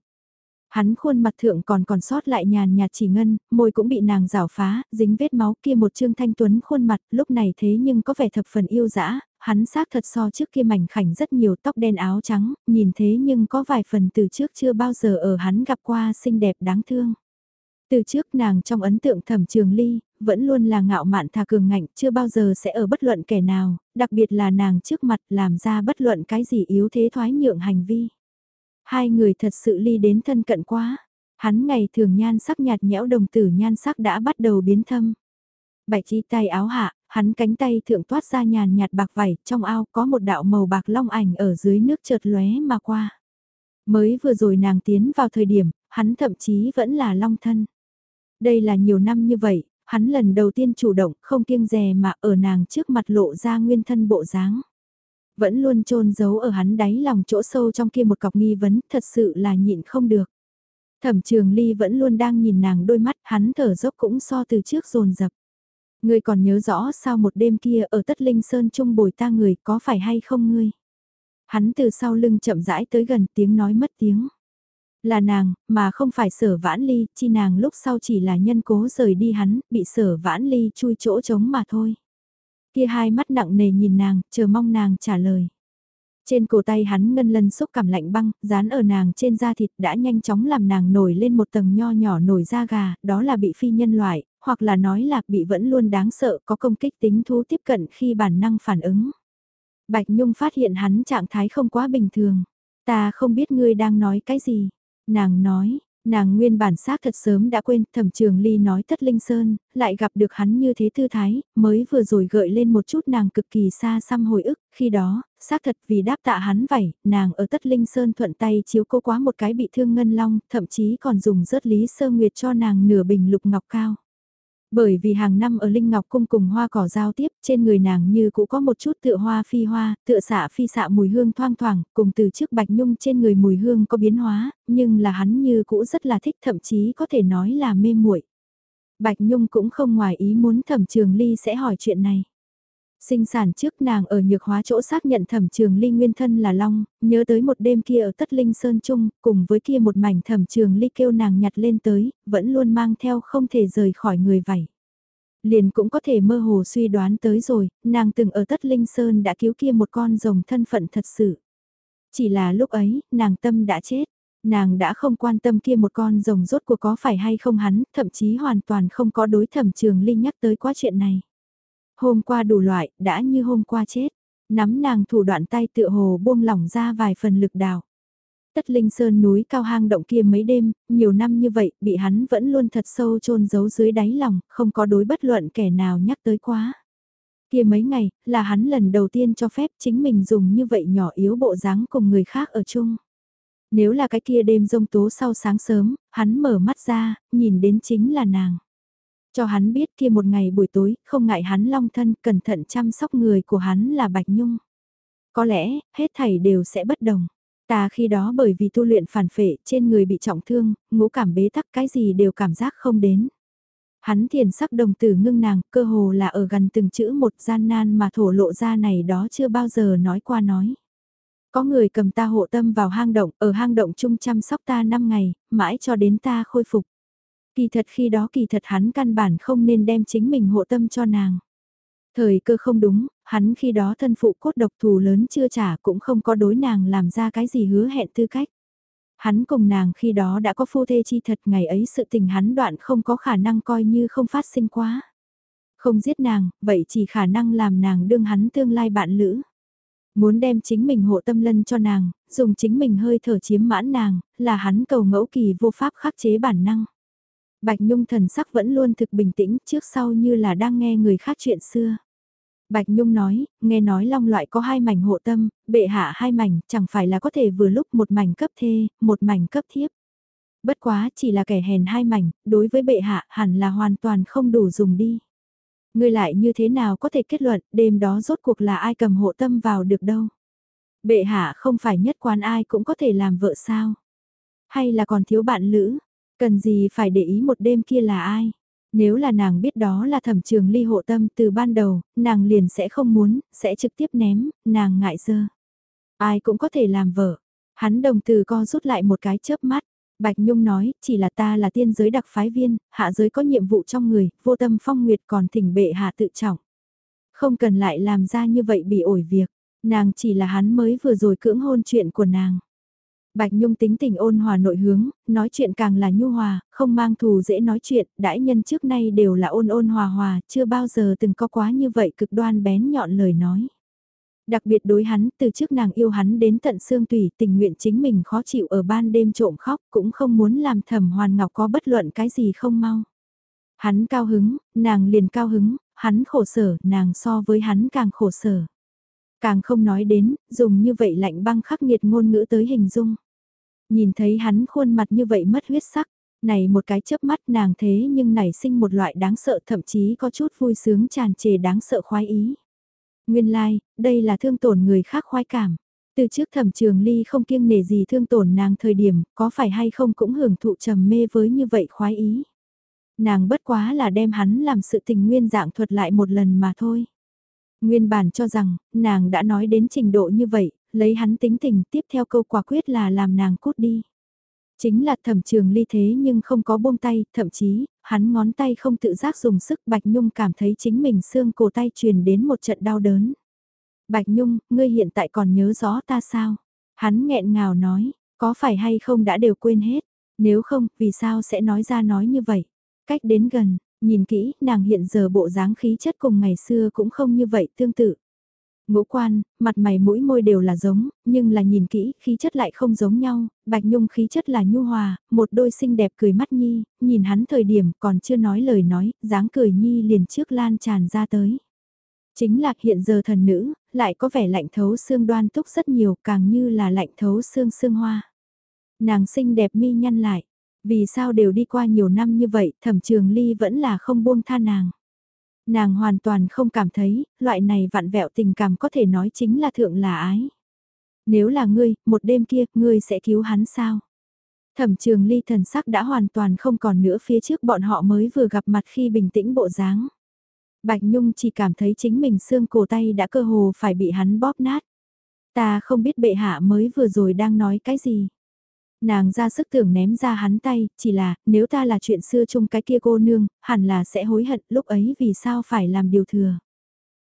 Hắn khuôn mặt thượng còn còn sót lại nhàn nhạt chỉ ngân, môi cũng bị nàng rào phá, dính vết máu kia một trương thanh tuấn khuôn mặt, lúc này thế nhưng có vẻ thập phần yêu dã, hắn xác thật so trước kia mảnh khảnh rất nhiều tóc đen áo trắng, nhìn thế nhưng có vài phần từ trước chưa bao giờ ở hắn gặp qua xinh đẹp đáng thương. Từ trước nàng trong ấn tượng thẩm trường ly, vẫn luôn là ngạo mạn thà cường ngạnh, chưa bao giờ sẽ ở bất luận kẻ nào, đặc biệt là nàng trước mặt làm ra bất luận cái gì yếu thế thoái nhượng hành vi. Hai người thật sự ly đến thân cận quá, hắn ngày thường nhan sắc nhạt nhẽo đồng tử nhan sắc đã bắt đầu biến thâm. Bạch chi tay áo hạ, hắn cánh tay thượng toát ra nhàn nhạt bạc vảy, trong ao có một đạo màu bạc long ảnh ở dưới nước chợt lóe mà qua. Mới vừa rồi nàng tiến vào thời điểm, hắn thậm chí vẫn là long thân. Đây là nhiều năm như vậy, hắn lần đầu tiên chủ động, không kiêng dè mà ở nàng trước mặt lộ ra nguyên thân bộ dáng. Vẫn luôn trôn giấu ở hắn đáy lòng chỗ sâu trong kia một cọc nghi vấn, thật sự là nhịn không được. Thẩm trường ly vẫn luôn đang nhìn nàng đôi mắt, hắn thở dốc cũng so từ trước rồn rập. Ngươi còn nhớ rõ sao một đêm kia ở tất linh sơn trung bồi ta người có phải hay không ngươi? Hắn từ sau lưng chậm rãi tới gần tiếng nói mất tiếng. Là nàng, mà không phải sở vãn ly, chi nàng lúc sau chỉ là nhân cố rời đi hắn, bị sở vãn ly chui chỗ trống mà thôi. Kia hai mắt nặng nề nhìn nàng, chờ mong nàng trả lời. Trên cổ tay hắn ngân lân xúc cảm lạnh băng, dán ở nàng trên da thịt đã nhanh chóng làm nàng nổi lên một tầng nho nhỏ nổi da gà, đó là bị phi nhân loại, hoặc là nói là bị vẫn luôn đáng sợ có công kích tính thú tiếp cận khi bản năng phản ứng. Bạch Nhung phát hiện hắn trạng thái không quá bình thường. Ta không biết ngươi đang nói cái gì. Nàng nói, nàng nguyên bản xác thật sớm đã quên thẩm trường ly nói tất linh sơn, lại gặp được hắn như thế tư thái, mới vừa rồi gợi lên một chút nàng cực kỳ xa xăm hồi ức, khi đó, xác thật vì đáp tạ hắn vậy nàng ở tất linh sơn thuận tay chiếu cố quá một cái bị thương ngân long, thậm chí còn dùng rớt lý sơ nguyệt cho nàng nửa bình lục ngọc cao. Bởi vì hàng năm ở Linh Ngọc Cung cùng hoa cỏ giao tiếp, trên người nàng như cũng có một chút tựa hoa phi hoa, tựa xạ phi xạ mùi hương thoang thoảng, cùng từ trước Bạch Nhung trên người mùi hương có biến hóa, nhưng là hắn như cũ rất là thích thậm chí có thể nói là mê muội. Bạch Nhung cũng không ngoài ý muốn thẩm trường ly sẽ hỏi chuyện này. Sinh sản trước nàng ở nhược hóa chỗ xác nhận thẩm trường ly nguyên thân là Long, nhớ tới một đêm kia ở Tất Linh Sơn Trung, cùng với kia một mảnh thẩm trường ly kêu nàng nhặt lên tới, vẫn luôn mang theo không thể rời khỏi người vảy. Liền cũng có thể mơ hồ suy đoán tới rồi, nàng từng ở Tất Linh Sơn đã cứu kia một con rồng thân phận thật sự. Chỉ là lúc ấy, nàng tâm đã chết. Nàng đã không quan tâm kia một con rồng rốt cuộc có phải hay không hắn, thậm chí hoàn toàn không có đối thẩm trường ly nhắc tới quá chuyện này. Hôm qua đủ loại, đã như hôm qua chết. Nắm nàng thủ đoạn tay tựa hồ buông lỏng ra vài phần lực đào. Tất Linh Sơn núi cao hang động kia mấy đêm, nhiều năm như vậy, bị hắn vẫn luôn thật sâu chôn giấu dưới đáy lòng, không có đối bất luận kẻ nào nhắc tới quá. Kia mấy ngày, là hắn lần đầu tiên cho phép chính mình dùng như vậy nhỏ yếu bộ dáng cùng người khác ở chung. Nếu là cái kia đêm rông tố sau sáng sớm, hắn mở mắt ra, nhìn đến chính là nàng. Cho hắn biết kia một ngày buổi tối, không ngại hắn long thân, cẩn thận chăm sóc người của hắn là Bạch Nhung. Có lẽ, hết thảy đều sẽ bất đồng. Ta khi đó bởi vì tu luyện phản phệ, trên người bị trọng thương, ngũ cảm bế tắc cái gì đều cảm giác không đến. Hắn thiền sắc đồng tử ngưng nàng, cơ hồ là ở gần từng chữ một gian nan mà thổ lộ ra này đó chưa bao giờ nói qua nói. Có người cầm ta hộ tâm vào hang động, ở hang động chung chăm sóc ta 5 ngày, mãi cho đến ta khôi phục. Kỳ thật khi đó kỳ thật hắn căn bản không nên đem chính mình hộ tâm cho nàng. Thời cơ không đúng, hắn khi đó thân phụ cốt độc thù lớn chưa trả cũng không có đối nàng làm ra cái gì hứa hẹn tư cách. Hắn cùng nàng khi đó đã có phu thê chi thật ngày ấy sự tình hắn đoạn không có khả năng coi như không phát sinh quá. Không giết nàng, vậy chỉ khả năng làm nàng đương hắn tương lai bạn lữ. Muốn đem chính mình hộ tâm lân cho nàng, dùng chính mình hơi thở chiếm mãn nàng, là hắn cầu ngẫu kỳ vô pháp khắc chế bản năng. Bạch Nhung thần sắc vẫn luôn thực bình tĩnh trước sau như là đang nghe người khác chuyện xưa. Bạch Nhung nói, nghe nói long loại có hai mảnh hộ tâm, bệ hạ hai mảnh, chẳng phải là có thể vừa lúc một mảnh cấp thê, một mảnh cấp thiếp. Bất quá chỉ là kẻ hèn hai mảnh, đối với bệ hạ hẳn là hoàn toàn không đủ dùng đi. Ngươi lại như thế nào có thể kết luận đêm đó rốt cuộc là ai cầm hộ tâm vào được đâu. Bệ hạ không phải nhất quan ai cũng có thể làm vợ sao. Hay là còn thiếu bạn lữ, cần gì phải để ý một đêm kia là ai. Nếu là nàng biết đó là thẩm trường ly hộ tâm từ ban đầu, nàng liền sẽ không muốn, sẽ trực tiếp ném, nàng ngại dơ. Ai cũng có thể làm vợ. Hắn đồng từ co rút lại một cái chớp mắt. Bạch Nhung nói, chỉ là ta là tiên giới đặc phái viên, hạ giới có nhiệm vụ trong người, vô tâm phong nguyệt còn thỉnh bệ hạ tự trọng. Không cần lại làm ra như vậy bị ổi việc, nàng chỉ là hắn mới vừa rồi cưỡng hôn chuyện của nàng. Bạch Nhung tính tình ôn hòa nội hướng, nói chuyện càng là nhu hòa, không mang thù dễ nói chuyện, đãi nhân trước nay đều là ôn ôn hòa hòa, chưa bao giờ từng có quá như vậy cực đoan bén nhọn lời nói. Đặc biệt đối hắn, từ trước nàng yêu hắn đến tận xương tùy tình nguyện chính mình khó chịu ở ban đêm trộm khóc, cũng không muốn làm thẩm hoàn ngọc có bất luận cái gì không mau. Hắn cao hứng, nàng liền cao hứng, hắn khổ sở, nàng so với hắn càng khổ sở. Càng không nói đến, dùng như vậy lạnh băng khắc nghiệt ngôn ngữ tới hình dung. Nhìn thấy hắn khuôn mặt như vậy mất huyết sắc, này một cái chớp mắt nàng thế nhưng nảy sinh một loại đáng sợ thậm chí có chút vui sướng tràn trề đáng sợ khoái ý. Nguyên lai, like, đây là thương tổn người khác khoái cảm. Từ trước thẩm trường ly không kiêng nể gì thương tổn nàng thời điểm, có phải hay không cũng hưởng thụ trầm mê với như vậy khoái ý. Nàng bất quá là đem hắn làm sự tình nguyên dạng thuật lại một lần mà thôi. Nguyên bản cho rằng, nàng đã nói đến trình độ như vậy, lấy hắn tính tình tiếp theo câu quả quyết là làm nàng cút đi. Chính là thẩm trường ly thế nhưng không có buông tay, thậm chí, hắn ngón tay không tự giác dùng sức Bạch Nhung cảm thấy chính mình xương cổ tay truyền đến một trận đau đớn. Bạch Nhung, ngươi hiện tại còn nhớ rõ ta sao? Hắn nghẹn ngào nói, có phải hay không đã đều quên hết? Nếu không, vì sao sẽ nói ra nói như vậy? Cách đến gần, nhìn kỹ, nàng hiện giờ bộ dáng khí chất cùng ngày xưa cũng không như vậy tương tự. Ngũ quan, mặt mày mũi môi đều là giống, nhưng là nhìn kỹ, khí chất lại không giống nhau, Bạch Nhung khí chất là nhu hòa, một đôi xinh đẹp cười mắt nhi, nhìn hắn thời điểm còn chưa nói lời nói, dáng cười nhi liền trước lan tràn ra tới. Chính là hiện giờ thần nữ, lại có vẻ lạnh thấu xương đoan túc rất nhiều, càng như là lạnh thấu xương xương hoa. Nàng xinh đẹp mi nhăn lại, vì sao đều đi qua nhiều năm như vậy, thẩm trường ly vẫn là không buông tha nàng. Nàng hoàn toàn không cảm thấy, loại này vạn vẹo tình cảm có thể nói chính là thượng là ái. Nếu là ngươi, một đêm kia, ngươi sẽ cứu hắn sao? Thẩm trường ly thần sắc đã hoàn toàn không còn nữa phía trước bọn họ mới vừa gặp mặt khi bình tĩnh bộ dáng. Bạch Nhung chỉ cảm thấy chính mình xương cổ tay đã cơ hồ phải bị hắn bóp nát. Ta không biết bệ hạ mới vừa rồi đang nói cái gì. Nàng ra sức tưởng ném ra hắn tay, chỉ là, nếu ta là chuyện xưa chung cái kia cô nương, hẳn là sẽ hối hận lúc ấy vì sao phải làm điều thừa.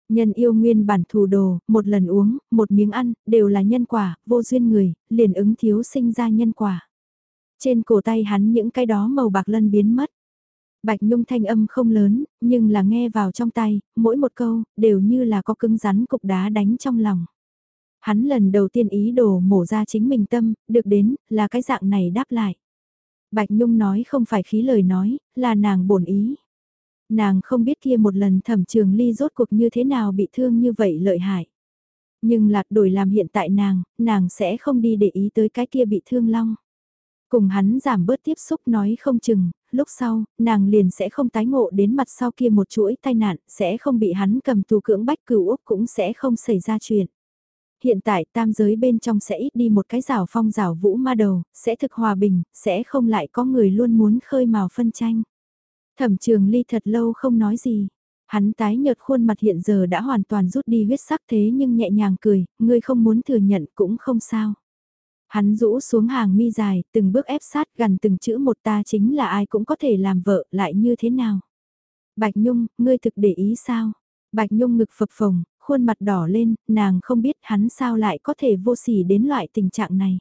Nhân yêu nguyên bản thù đồ, một lần uống, một miếng ăn, đều là nhân quả, vô duyên người, liền ứng thiếu sinh ra nhân quả. Trên cổ tay hắn những cái đó màu bạc lân biến mất. Bạch Nhung thanh âm không lớn, nhưng là nghe vào trong tay, mỗi một câu, đều như là có cứng rắn cục đá đánh trong lòng. Hắn lần đầu tiên ý đồ mổ ra chính mình tâm, được đến, là cái dạng này đáp lại. Bạch Nhung nói không phải khí lời nói, là nàng bổn ý. Nàng không biết kia một lần thẩm trường ly rốt cuộc như thế nào bị thương như vậy lợi hại. Nhưng lạc đổi làm hiện tại nàng, nàng sẽ không đi để ý tới cái kia bị thương long. Cùng hắn giảm bớt tiếp xúc nói không chừng, lúc sau, nàng liền sẽ không tái ngộ đến mặt sau kia một chuỗi tai nạn, sẽ không bị hắn cầm tù cưỡng bách cửu Úc cũng sẽ không xảy ra chuyện. Hiện tại tam giới bên trong sẽ ít đi một cái rào phong rào vũ ma đầu, sẽ thực hòa bình, sẽ không lại có người luôn muốn khơi mào phân tranh. Thẩm trường ly thật lâu không nói gì. Hắn tái nhợt khuôn mặt hiện giờ đã hoàn toàn rút đi huyết sắc thế nhưng nhẹ nhàng cười, ngươi không muốn thừa nhận cũng không sao. Hắn rũ xuống hàng mi dài, từng bước ép sát gần từng chữ một ta chính là ai cũng có thể làm vợ, lại như thế nào? Bạch Nhung, ngươi thực để ý sao? Bạch Nhung ngực phập phồng, khuôn mặt đỏ lên, nàng không biết hắn sao lại có thể vô sỉ đến loại tình trạng này.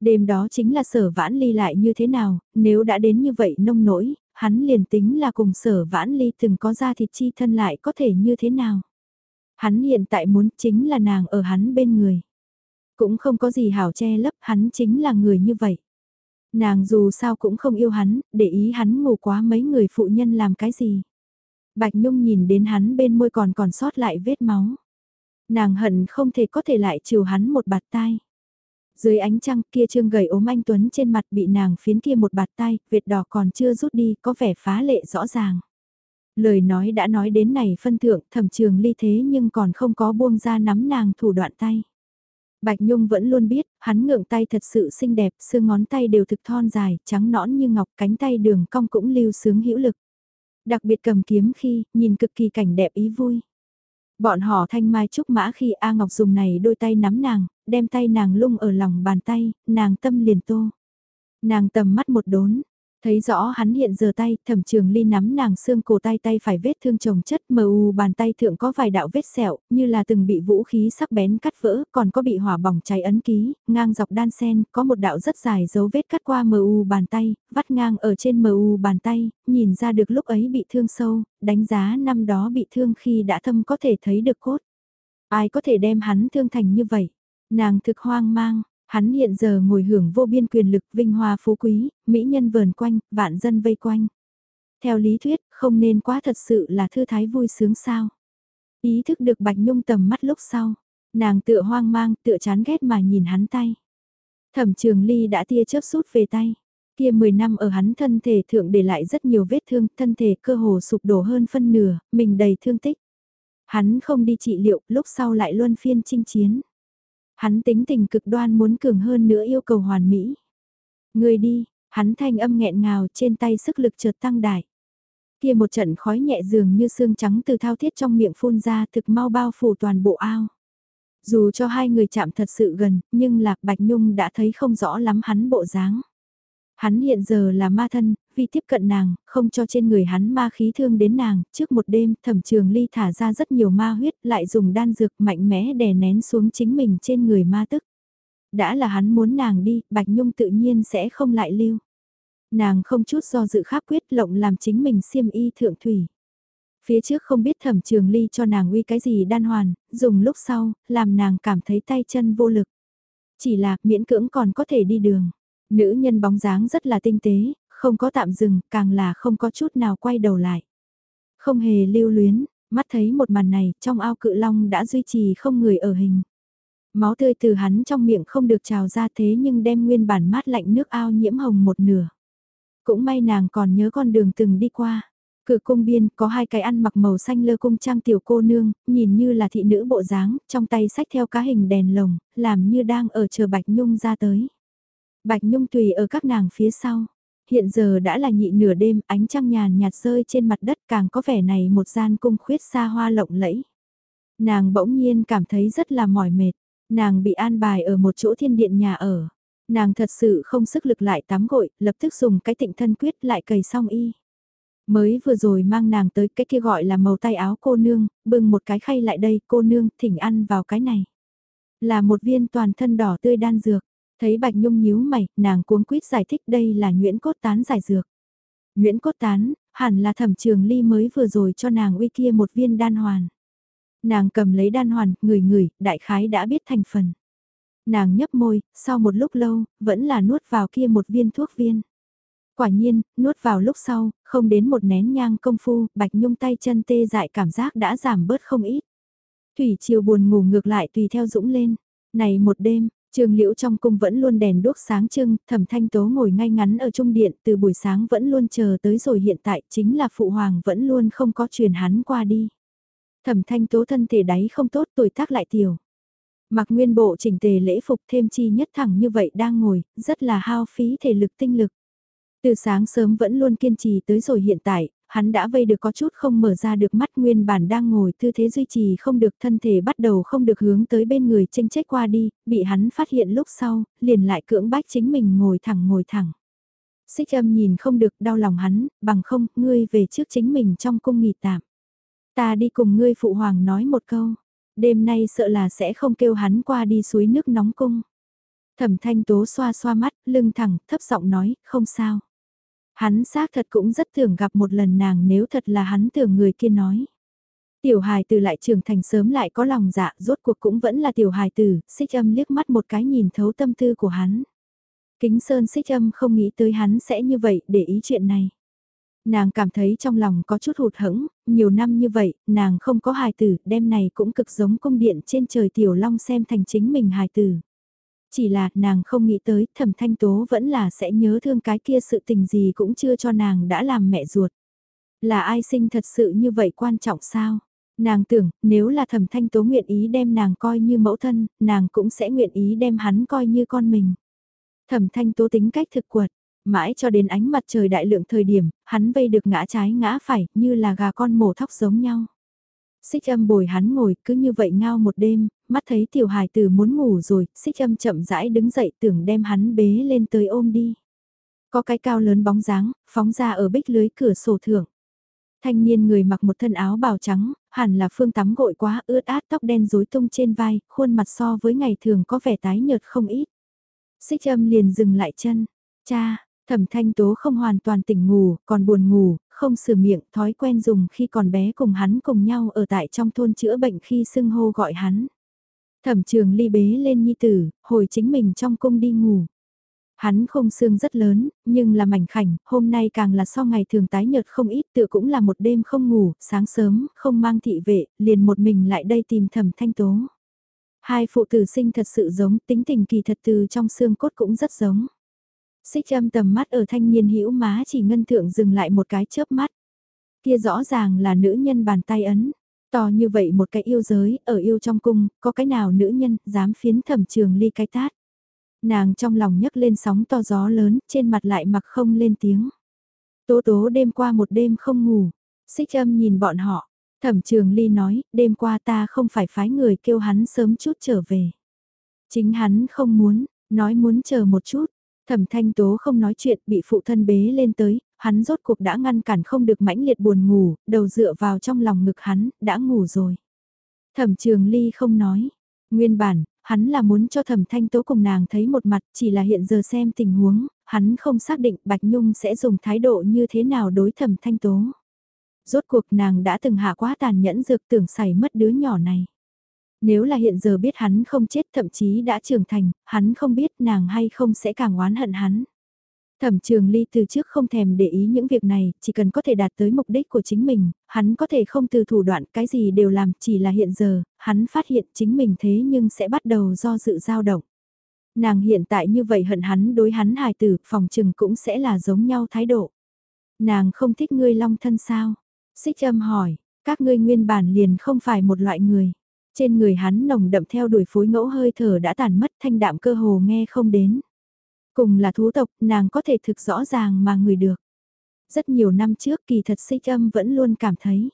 Đêm đó chính là sở vãn ly lại như thế nào, nếu đã đến như vậy nông nỗi, hắn liền tính là cùng sở vãn ly từng có ra thịt chi thân lại có thể như thế nào. Hắn hiện tại muốn chính là nàng ở hắn bên người. Cũng không có gì hảo che lấp hắn chính là người như vậy. Nàng dù sao cũng không yêu hắn, để ý hắn ngủ quá mấy người phụ nhân làm cái gì. Bạch Nhung nhìn đến hắn bên môi còn còn sót lại vết máu. Nàng hận không thể có thể lại chiều hắn một bạt tai. Dưới ánh trăng kia trương gầy ốm anh Tuấn trên mặt bị nàng phiến kia một bạt tay, vệt đỏ còn chưa rút đi, có vẻ phá lệ rõ ràng. Lời nói đã nói đến này phân thượng thẩm trường ly thế nhưng còn không có buông ra nắm nàng thủ đoạn tay. Bạch Nhung vẫn luôn biết, hắn ngượng tay thật sự xinh đẹp, xương ngón tay đều thực thon dài, trắng nõn như ngọc, cánh tay đường cong cũng lưu sướng hữu lực. Đặc biệt cầm kiếm khi, nhìn cực kỳ cảnh đẹp ý vui. Bọn họ thanh mai trúc mã khi A Ngọc dùng này đôi tay nắm nàng, đem tay nàng lung ở lòng bàn tay, nàng tâm liền tô. Nàng tầm mắt một đốn, Thấy rõ hắn hiện giờ tay, thẩm trường ly nắm nàng xương cổ tay tay phải vết thương chồng chất mờ u bàn tay thượng có vài đạo vết sẹo, như là từng bị vũ khí sắc bén cắt vỡ, còn có bị hỏa bỏng cháy ấn ký, ngang dọc đan sen, có một đạo rất dài dấu vết cắt qua mờ u bàn tay, vắt ngang ở trên mờ u bàn tay, nhìn ra được lúc ấy bị thương sâu, đánh giá năm đó bị thương khi đã thâm có thể thấy được cốt. Ai có thể đem hắn thương thành như vậy? Nàng thực hoang mang, Hắn hiện giờ ngồi hưởng vô biên quyền lực vinh hoa phú quý, mỹ nhân vờn quanh, vạn dân vây quanh. Theo lý thuyết, không nên quá thật sự là thư thái vui sướng sao. Ý thức được Bạch Nhung tầm mắt lúc sau, nàng tựa hoang mang, tựa chán ghét mà nhìn hắn tay. Thẩm trường ly đã tia chớp sút về tay. Kia 10 năm ở hắn thân thể thượng để lại rất nhiều vết thương, thân thể cơ hồ sụp đổ hơn phân nửa, mình đầy thương tích. Hắn không đi trị liệu, lúc sau lại luân phiên chinh chiến. Hắn tính tình cực đoan muốn cường hơn nữa yêu cầu hoàn mỹ. Người đi, hắn thanh âm nghẹn ngào trên tay sức lực chợt tăng đại. Kia một trận khói nhẹ dường như xương trắng từ thao thiết trong miệng phun ra thực mau bao phủ toàn bộ ao. Dù cho hai người chạm thật sự gần, nhưng Lạc Bạch Nhung đã thấy không rõ lắm hắn bộ dáng. Hắn hiện giờ là ma thân, vì tiếp cận nàng, không cho trên người hắn ma khí thương đến nàng, trước một đêm thẩm trường ly thả ra rất nhiều ma huyết lại dùng đan dược mạnh mẽ đè nén xuống chính mình trên người ma tức. Đã là hắn muốn nàng đi, Bạch Nhung tự nhiên sẽ không lại lưu. Nàng không chút do dự khác quyết lộng làm chính mình xiêm y thượng thủy. Phía trước không biết thẩm trường ly cho nàng uy cái gì đan hoàn, dùng lúc sau, làm nàng cảm thấy tay chân vô lực. Chỉ là miễn cưỡng còn có thể đi đường. Nữ nhân bóng dáng rất là tinh tế, không có tạm dừng, càng là không có chút nào quay đầu lại. Không hề lưu luyến, mắt thấy một màn này, trong ao cự long đã duy trì không người ở hình. Máu tươi từ hắn trong miệng không được trào ra thế nhưng đem nguyên bản mát lạnh nước ao nhiễm hồng một nửa. Cũng may nàng còn nhớ con đường từng đi qua. Cửa cung biên có hai cái ăn mặc màu xanh lơ cung trang tiểu cô nương, nhìn như là thị nữ bộ dáng, trong tay sách theo cá hình đèn lồng, làm như đang ở chờ Bạch Nhung ra tới. Bạch Nhung tùy ở các nàng phía sau. Hiện giờ đã là nhị nửa đêm, ánh trăng nhàn nhạt rơi trên mặt đất càng có vẻ này một gian cung khuyết xa hoa lộng lẫy. Nàng bỗng nhiên cảm thấy rất là mỏi mệt, nàng bị an bài ở một chỗ thiên điện nhà ở. Nàng thật sự không sức lực lại tắm gội, lập tức dùng cái tịnh thân quyết lại cầy xong y. Mới vừa rồi mang nàng tới cái kia gọi là màu tay áo cô nương, bưng một cái khay lại đây, cô nương, thỉnh ăn vào cái này. Là một viên toàn thân đỏ tươi đan dược. Thấy Bạch Nhung nhíu mày, nàng cuống quýt giải thích đây là nhuyễn cốt tán giải dược. Nhuyễn cốt tán, hẳn là thẩm trường ly mới vừa rồi cho nàng uy kia một viên đan hoàn. Nàng cầm lấy đan hoàn, ngửi ngửi, đại khái đã biết thành phần. Nàng nhấp môi, sau một lúc lâu, vẫn là nuốt vào kia một viên thuốc viên. Quả nhiên, nuốt vào lúc sau, không đến một nén nhang công phu, Bạch Nhung tay chân tê dại cảm giác đã giảm bớt không ít. Thủy chiều buồn ngủ ngược lại tùy theo dũng lên. Này một đêm, Trường liễu trong cung vẫn luôn đèn đốt sáng trưng, thẩm thanh tố ngồi ngay ngắn ở trung điện từ buổi sáng vẫn luôn chờ tới rồi hiện tại chính là phụ hoàng vẫn luôn không có truyền hắn qua đi. Thẩm thanh tố thân thể đáy không tốt tuổi tác lại tiểu. Mặc nguyên bộ chỉnh tề lễ phục thêm chi nhất thẳng như vậy đang ngồi, rất là hao phí thể lực tinh lực. Từ sáng sớm vẫn luôn kiên trì tới rồi hiện tại, hắn đã vây được có chút không mở ra được mắt nguyên bản đang ngồi tư thế duy trì không được thân thể bắt đầu không được hướng tới bên người tranh trách qua đi, bị hắn phát hiện lúc sau, liền lại cưỡng bách chính mình ngồi thẳng ngồi thẳng. Xích âm nhìn không được đau lòng hắn, bằng không, ngươi về trước chính mình trong cung nghỉ tạm. Ta đi cùng ngươi phụ hoàng nói một câu, đêm nay sợ là sẽ không kêu hắn qua đi suối nước nóng cung. Thẩm thanh tố xoa xoa mắt, lưng thẳng, thấp giọng nói, không sao. Hắn xác thật cũng rất thường gặp một lần nàng nếu thật là hắn tưởng người kia nói. Tiểu hài tử lại trưởng thành sớm lại có lòng dạ, rốt cuộc cũng vẫn là tiểu hài tử, xích âm liếc mắt một cái nhìn thấu tâm tư của hắn. Kính sơn xích âm không nghĩ tới hắn sẽ như vậy để ý chuyện này. Nàng cảm thấy trong lòng có chút hụt hẫng, nhiều năm như vậy, nàng không có hài tử, đêm này cũng cực giống cung điện trên trời tiểu long xem thành chính mình hài tử. Chỉ là nàng không nghĩ tới thẩm thanh tố vẫn là sẽ nhớ thương cái kia sự tình gì cũng chưa cho nàng đã làm mẹ ruột. Là ai sinh thật sự như vậy quan trọng sao? Nàng tưởng, nếu là thẩm thanh tố nguyện ý đem nàng coi như mẫu thân, nàng cũng sẽ nguyện ý đem hắn coi như con mình. Thẩm thanh tố tính cách thực quật, mãi cho đến ánh mặt trời đại lượng thời điểm, hắn vây được ngã trái ngã phải, như là gà con mổ thóc giống nhau. Xích âm bồi hắn ngồi cứ như vậy ngao một đêm, mắt thấy tiểu hài tử muốn ngủ rồi, xích âm chậm rãi đứng dậy tưởng đem hắn bế lên tới ôm đi. Có cái cao lớn bóng dáng, phóng ra ở bích lưới cửa sổ thượng. Thanh niên người mặc một thân áo bào trắng, hẳn là phương tắm gội quá ướt át tóc đen rối tung trên vai, khuôn mặt so với ngày thường có vẻ tái nhợt không ít. Xích âm liền dừng lại chân. Cha, thẩm thanh tố không hoàn toàn tỉnh ngủ, còn buồn ngủ, không sửa miệng, thói quen dùng khi còn bé cùng hắn cùng nhau ở tại trong thôn chữa bệnh khi sưng hô gọi hắn. Thẩm trường ly bế lên nhi tử, hồi chính mình trong cung đi ngủ. Hắn không xương rất lớn, nhưng là mảnh khảnh, hôm nay càng là so ngày thường tái nhợt không ít tự cũng là một đêm không ngủ, sáng sớm, không mang thị vệ, liền một mình lại đây tìm thẩm thanh tố. Hai phụ tử sinh thật sự giống, tính tình kỳ thật từ trong xương cốt cũng rất giống. Xích âm tầm mắt ở thanh niên hữu má chỉ ngân thượng dừng lại một cái chớp mắt. Kia rõ ràng là nữ nhân bàn tay ấn. To như vậy một cái yêu giới, ở yêu trong cung, có cái nào nữ nhân, dám phiến thẩm trường ly cái tát. Nàng trong lòng nhấc lên sóng to gió lớn, trên mặt lại mặc không lên tiếng. Tố tố đêm qua một đêm không ngủ, xích âm nhìn bọn họ. Thẩm trường ly nói, đêm qua ta không phải phái người kêu hắn sớm chút trở về. Chính hắn không muốn, nói muốn chờ một chút, Thẩm thanh tố không nói chuyện bị phụ thân bế lên tới, hắn rốt cuộc đã ngăn cản không được mãnh liệt buồn ngủ, đầu dựa vào trong lòng ngực hắn, đã ngủ rồi. Thẩm trường ly không nói. Nguyên bản, hắn là muốn cho thẩm thanh tố cùng nàng thấy một mặt chỉ là hiện giờ xem tình huống, hắn không xác định Bạch Nhung sẽ dùng thái độ như thế nào đối thẩm thanh tố. Rốt cuộc nàng đã từng hạ quá tàn nhẫn dược tưởng xảy mất đứa nhỏ này. Nếu là hiện giờ biết hắn không chết thậm chí đã trưởng thành, hắn không biết nàng hay không sẽ càng oán hận hắn. Thẩm trường ly từ trước không thèm để ý những việc này, chỉ cần có thể đạt tới mục đích của chính mình, hắn có thể không từ thủ đoạn cái gì đều làm, chỉ là hiện giờ, hắn phát hiện chính mình thế nhưng sẽ bắt đầu do dự dao động. Nàng hiện tại như vậy hận hắn đối hắn hài tử, phòng trừng cũng sẽ là giống nhau thái độ. Nàng không thích ngươi long thân sao? Xích âm hỏi, các ngươi nguyên bản liền không phải một loại người. Trên người hắn nồng đậm theo đuổi phối ngẫu hơi thở đã tàn mất thanh đạm cơ hồ nghe không đến. Cùng là thú tộc, nàng có thể thực rõ ràng mà người được. Rất nhiều năm trước kỳ thật xích âm vẫn luôn cảm thấy.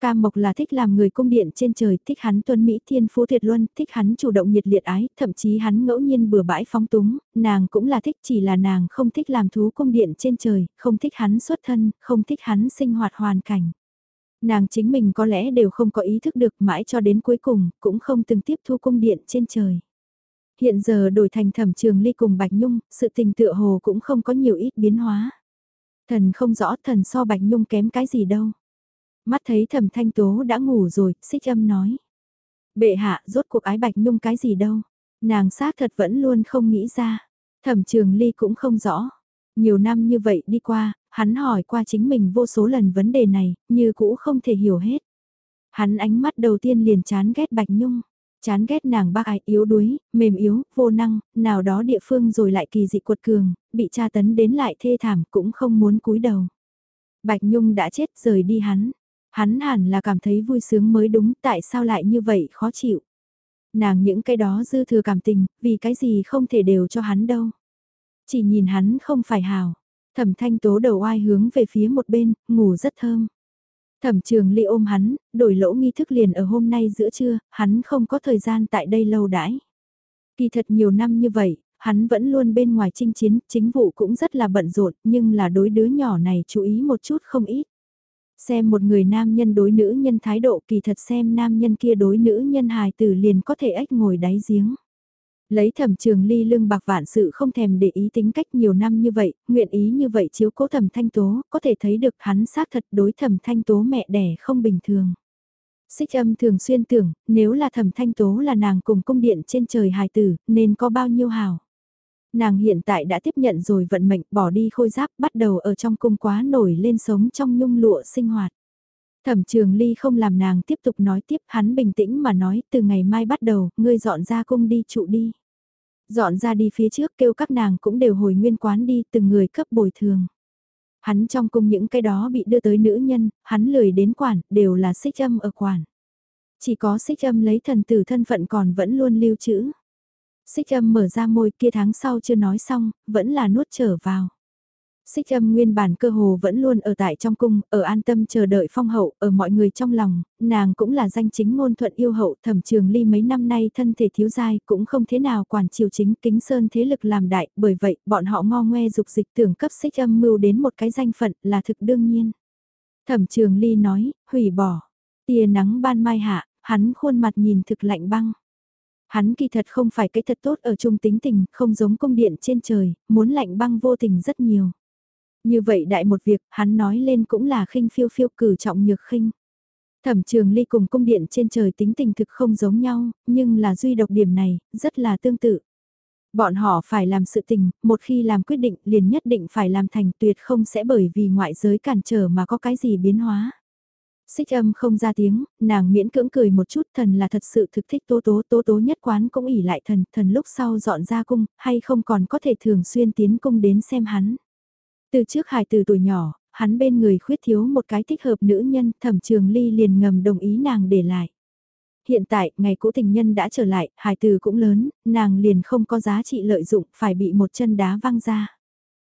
Cam Mộc là thích làm người cung điện trên trời, thích hắn tuân Mỹ thiên phú tuyệt luân, thích hắn chủ động nhiệt liệt ái, thậm chí hắn ngẫu nhiên bừa bãi phóng túng, nàng cũng là thích chỉ là nàng không thích làm thú cung điện trên trời, không thích hắn xuất thân, không thích hắn sinh hoạt hoàn cảnh. Nàng chính mình có lẽ đều không có ý thức được mãi cho đến cuối cùng, cũng không từng tiếp thu cung điện trên trời. Hiện giờ đổi thành thẩm trường ly cùng Bạch Nhung, sự tình tựa hồ cũng không có nhiều ít biến hóa. Thần không rõ thần so Bạch Nhung kém cái gì đâu. Mắt thấy thẩm thanh tố đã ngủ rồi, xích âm nói. Bệ hạ, rốt cuộc ái Bạch Nhung cái gì đâu. Nàng xác thật vẫn luôn không nghĩ ra. Thẩm trường ly cũng không rõ. Nhiều năm như vậy đi qua, hắn hỏi qua chính mình vô số lần vấn đề này, như cũ không thể hiểu hết. Hắn ánh mắt đầu tiên liền chán ghét Bạch Nhung. Chán ghét nàng bác ai yếu đuối, mềm yếu, vô năng, nào đó địa phương rồi lại kỳ dị cuột cường, bị tra tấn đến lại thê thảm cũng không muốn cúi đầu. Bạch Nhung đã chết rời đi hắn. Hắn hẳn là cảm thấy vui sướng mới đúng tại sao lại như vậy khó chịu. Nàng những cái đó dư thừa cảm tình, vì cái gì không thể đều cho hắn đâu. Chỉ nhìn hắn không phải hào. Thẩm thanh tố đầu oai hướng về phía một bên, ngủ rất thơm. Thẩm trường ly ôm hắn, đổi lỗ nghi thức liền ở hôm nay giữa trưa, hắn không có thời gian tại đây lâu đãi. Kỳ thật nhiều năm như vậy, hắn vẫn luôn bên ngoài chinh chiến, chính vụ cũng rất là bận rộn, nhưng là đối đứa nhỏ này chú ý một chút không ít. Xem một người nam nhân đối nữ nhân thái độ kỳ thật xem nam nhân kia đối nữ nhân hài tử liền có thể ếch ngồi đáy giếng. Lấy thẩm trường ly lương bạc vạn sự không thèm để ý tính cách nhiều năm như vậy, nguyện ý như vậy chiếu cố thẩm thanh tố, có thể thấy được hắn xác thật đối thẩm thanh tố mẹ đẻ không bình thường. Xích âm thường xuyên tưởng, nếu là thẩm thanh tố là nàng cùng cung điện trên trời hài tử, nên có bao nhiêu hào. Nàng hiện tại đã tiếp nhận rồi vận mệnh bỏ đi khôi giáp bắt đầu ở trong cung quá nổi lên sống trong nhung lụa sinh hoạt. Thẩm trường ly không làm nàng tiếp tục nói tiếp hắn bình tĩnh mà nói từ ngày mai bắt đầu, ngươi dọn ra cung đi trụ đi. Dọn ra đi phía trước kêu các nàng cũng đều hồi nguyên quán đi từng người cấp bồi thường. Hắn trong cung những cái đó bị đưa tới nữ nhân, hắn lười đến quản, đều là xích âm ở quản. Chỉ có xích âm lấy thần tử thân phận còn vẫn luôn lưu trữ. Xích âm mở ra môi kia tháng sau chưa nói xong, vẫn là nuốt trở vào. Xích âm nguyên bản cơ hồ vẫn luôn ở tại trong cung, ở an tâm chờ đợi phong hậu, ở mọi người trong lòng, nàng cũng là danh chính ngôn thuận yêu hậu thẩm trường ly mấy năm nay thân thể thiếu dai cũng không thế nào quản triều chính kính sơn thế lực làm đại, bởi vậy bọn họ ngo ngoe dục dịch tưởng cấp xích âm mưu đến một cái danh phận là thực đương nhiên. Thẩm trường ly nói, hủy bỏ, tia nắng ban mai hạ, hắn khuôn mặt nhìn thực lạnh băng. Hắn kỳ thật không phải cái thật tốt ở trung tính tình, không giống cung điện trên trời, muốn lạnh băng vô tình rất nhiều. Như vậy đại một việc, hắn nói lên cũng là khinh phiêu phiêu cử trọng nhược khinh. Thẩm trường ly cùng cung điện trên trời tính tình thực không giống nhau, nhưng là duy độc điểm này, rất là tương tự. Bọn họ phải làm sự tình, một khi làm quyết định liền nhất định phải làm thành tuyệt không sẽ bởi vì ngoại giới cản trở mà có cái gì biến hóa. Xích âm không ra tiếng, nàng miễn cưỡng cười một chút thần là thật sự thực thích tố tố tố tố nhất quán cũng ỉ lại thần, thần lúc sau dọn ra cung, hay không còn có thể thường xuyên tiến cung đến xem hắn. Từ trước hài từ tuổi nhỏ, hắn bên người khuyết thiếu một cái thích hợp nữ nhân, thẩm trường ly liền ngầm đồng ý nàng để lại. Hiện tại, ngày cũ tình nhân đã trở lại, hài từ cũng lớn, nàng liền không có giá trị lợi dụng, phải bị một chân đá văng ra.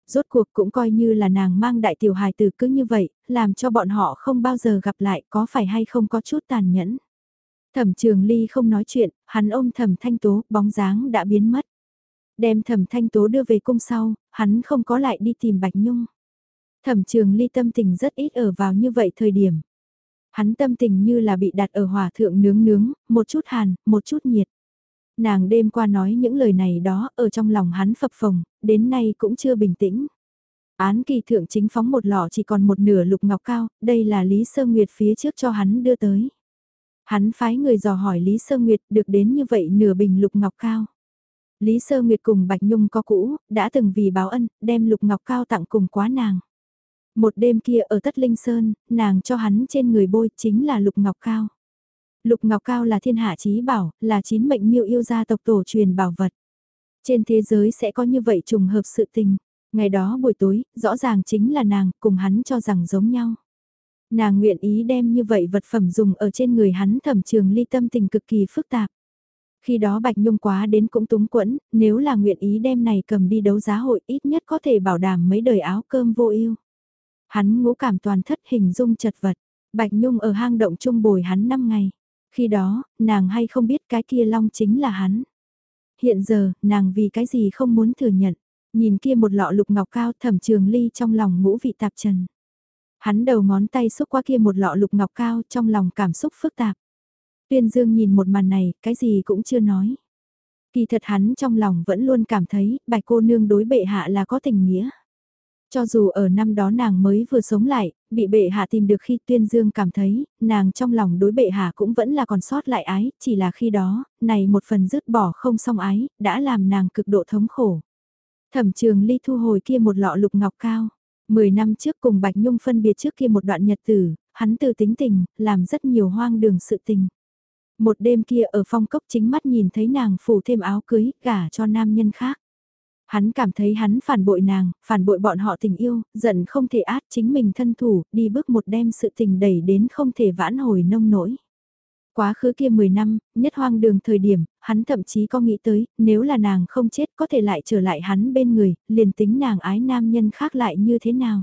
Rốt cuộc cũng coi như là nàng mang đại tiểu hài từ cứ như vậy, làm cho bọn họ không bao giờ gặp lại có phải hay không có chút tàn nhẫn. Thẩm trường ly không nói chuyện, hắn ôm thẩm thanh tố, bóng dáng đã biến mất. Đem thẩm thanh tố đưa về cung sau, hắn không có lại đi tìm Bạch Nhung. Thẩm trường ly tâm tình rất ít ở vào như vậy thời điểm. Hắn tâm tình như là bị đặt ở hỏa thượng nướng nướng, một chút hàn, một chút nhiệt. Nàng đêm qua nói những lời này đó ở trong lòng hắn phập phồng, đến nay cũng chưa bình tĩnh. Án kỳ thượng chính phóng một lọ chỉ còn một nửa lục ngọc cao, đây là Lý Sơ Nguyệt phía trước cho hắn đưa tới. Hắn phái người dò hỏi Lý Sơ Nguyệt được đến như vậy nửa bình lục ngọc cao. Lý Sơ Nguyệt cùng Bạch Nhung có cũ, đã từng vì báo ân, đem lục ngọc cao tặng cùng quá nàng. Một đêm kia ở Tất Linh Sơn, nàng cho hắn trên người bôi chính là lục ngọc cao. Lục ngọc cao là thiên hạ chí bảo, là chín mệnh miêu yêu gia tộc tổ truyền bảo vật. Trên thế giới sẽ có như vậy trùng hợp sự tình. Ngày đó buổi tối, rõ ràng chính là nàng, cùng hắn cho rằng giống nhau. Nàng nguyện ý đem như vậy vật phẩm dùng ở trên người hắn thẩm trường ly tâm tình cực kỳ phức tạp. Khi đó Bạch Nhung quá đến cũng túng quẫn, nếu là nguyện ý đem này cầm đi đấu giá hội ít nhất có thể bảo đảm mấy đời áo cơm vô ưu. Hắn ngũ cảm toàn thất hình dung chật vật, Bạch Nhung ở hang động chung bồi hắn 5 ngày. Khi đó, nàng hay không biết cái kia long chính là hắn. Hiện giờ, nàng vì cái gì không muốn thừa nhận. Nhìn kia một lọ lục ngọc cao thẩm trường ly trong lòng ngũ vị tạp trần. Hắn đầu ngón tay xúc qua kia một lọ lục ngọc cao trong lòng cảm xúc phức tạp. Tuyên Dương nhìn một màn này, cái gì cũng chưa nói. Kỳ thật hắn trong lòng vẫn luôn cảm thấy, bạch cô nương đối bệ hạ là có tình nghĩa. Cho dù ở năm đó nàng mới vừa sống lại, bị bệ hạ tìm được khi tuyên dương cảm thấy, nàng trong lòng đối bệ hạ cũng vẫn là còn sót lại ái, chỉ là khi đó, này một phần dứt bỏ không xong ái, đã làm nàng cực độ thống khổ. Thẩm trường ly thu hồi kia một lọ lục ngọc cao. Mười năm trước cùng Bạch Nhung phân biệt trước kia một đoạn nhật tử, hắn từ tính tình, làm rất nhiều hoang đường sự tình. Một đêm kia ở phong cốc chính mắt nhìn thấy nàng phủ thêm áo cưới, gả cho nam nhân khác. Hắn cảm thấy hắn phản bội nàng, phản bội bọn họ tình yêu, giận không thể át chính mình thân thủ, đi bước một đêm sự tình đẩy đến không thể vãn hồi nông nỗi. Quá khứ kia 10 năm, nhất hoang đường thời điểm, hắn thậm chí có nghĩ tới, nếu là nàng không chết có thể lại trở lại hắn bên người, liền tính nàng ái nam nhân khác lại như thế nào.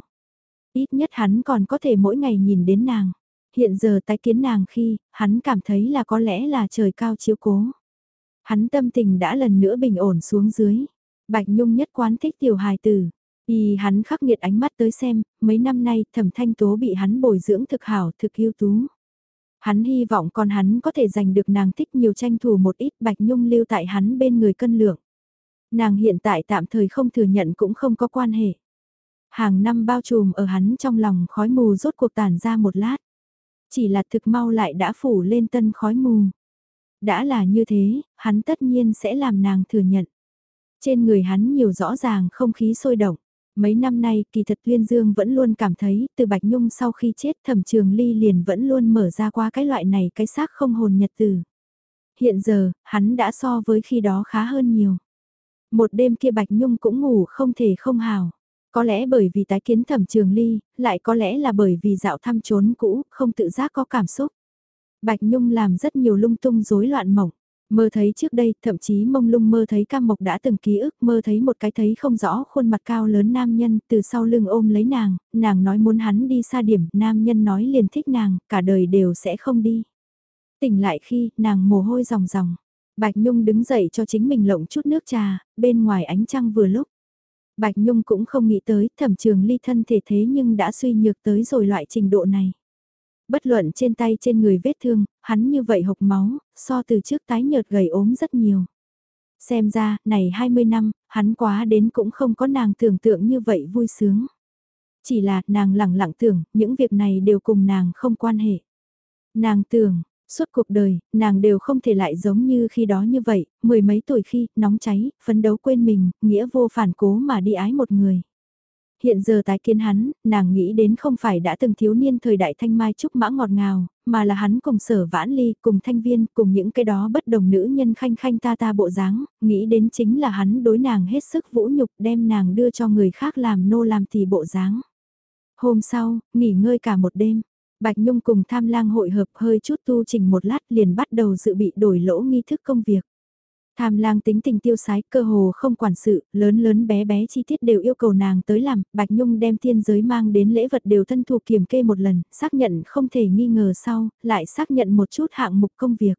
Ít nhất hắn còn có thể mỗi ngày nhìn đến nàng. Hiện giờ tái kiến nàng khi, hắn cảm thấy là có lẽ là trời cao chiếu cố. Hắn tâm tình đã lần nữa bình ổn xuống dưới. Bạch Nhung nhất quán thích tiểu hài tử. Y hắn khắc nghiệt ánh mắt tới xem, mấy năm nay thẩm thanh tố bị hắn bồi dưỡng thực hảo thực yêu tú. Hắn hy vọng con hắn có thể giành được nàng thích nhiều tranh thủ một ít Bạch Nhung lưu tại hắn bên người cân lượng. Nàng hiện tại tạm thời không thừa nhận cũng không có quan hệ. Hàng năm bao trùm ở hắn trong lòng khói mù rốt cuộc tàn ra một lát. Chỉ là thực mau lại đã phủ lên tân khói mù. Đã là như thế, hắn tất nhiên sẽ làm nàng thừa nhận. Trên người hắn nhiều rõ ràng không khí sôi động. Mấy năm nay kỳ thật Tuyên Dương vẫn luôn cảm thấy từ Bạch Nhung sau khi chết thẩm trường ly liền vẫn luôn mở ra qua cái loại này cái xác không hồn nhật tử. Hiện giờ, hắn đã so với khi đó khá hơn nhiều. Một đêm kia Bạch Nhung cũng ngủ không thể không hào. Có lẽ bởi vì tái kiến thẩm trường ly, lại có lẽ là bởi vì dạo thăm trốn cũ, không tự giác có cảm xúc. Bạch Nhung làm rất nhiều lung tung rối loạn mộng. Mơ thấy trước đây, thậm chí mông lung mơ thấy Cam Mộc đã từng ký ức, mơ thấy một cái thấy không rõ khuôn mặt cao lớn nam nhân từ sau lưng ôm lấy nàng, nàng nói muốn hắn đi xa điểm, nam nhân nói liền thích nàng, cả đời đều sẽ không đi. Tỉnh lại khi, nàng mồ hôi ròng ròng. Bạch Nhung đứng dậy cho chính mình lộng chút nước trà, bên ngoài ánh trăng vừa lúc. Bạch Nhung cũng không nghĩ tới thẩm trường ly thân thể thế nhưng đã suy nhược tới rồi loại trình độ này. Bất luận trên tay trên người vết thương, hắn như vậy hộc máu, so từ trước tái nhợt gầy ốm rất nhiều. Xem ra, này 20 năm, hắn quá đến cũng không có nàng tưởng tượng như vậy vui sướng. Chỉ là nàng lẳng lặng tưởng, những việc này đều cùng nàng không quan hệ. Nàng tưởng, suốt cuộc đời, nàng đều không thể lại giống như khi đó như vậy, mười mấy tuổi khi, nóng cháy, phấn đấu quên mình, nghĩa vô phản cố mà đi ái một người. Hiện giờ tái kiến hắn, nàng nghĩ đến không phải đã từng thiếu niên thời đại thanh mai trúc mã ngọt ngào, mà là hắn cùng sở vãn ly, cùng thanh viên, cùng những cái đó bất đồng nữ nhân khanh khanh ta ta bộ dáng, nghĩ đến chính là hắn đối nàng hết sức vũ nhục đem nàng đưa cho người khác làm nô làm thì bộ dáng. Hôm sau, nghỉ ngơi cả một đêm, Bạch Nhung cùng tham lang hội hợp hơi chút tu trình một lát liền bắt đầu dự bị đổi lỗ nghi thức công việc. Tham lang tính tình tiêu sái, cơ hồ không quản sự, lớn lớn bé bé chi tiết đều yêu cầu nàng tới làm, Bạch Nhung đem thiên giới mang đến lễ vật đều thân thuộc kiểm kê một lần, xác nhận không thể nghi ngờ sau, lại xác nhận một chút hạng mục công việc.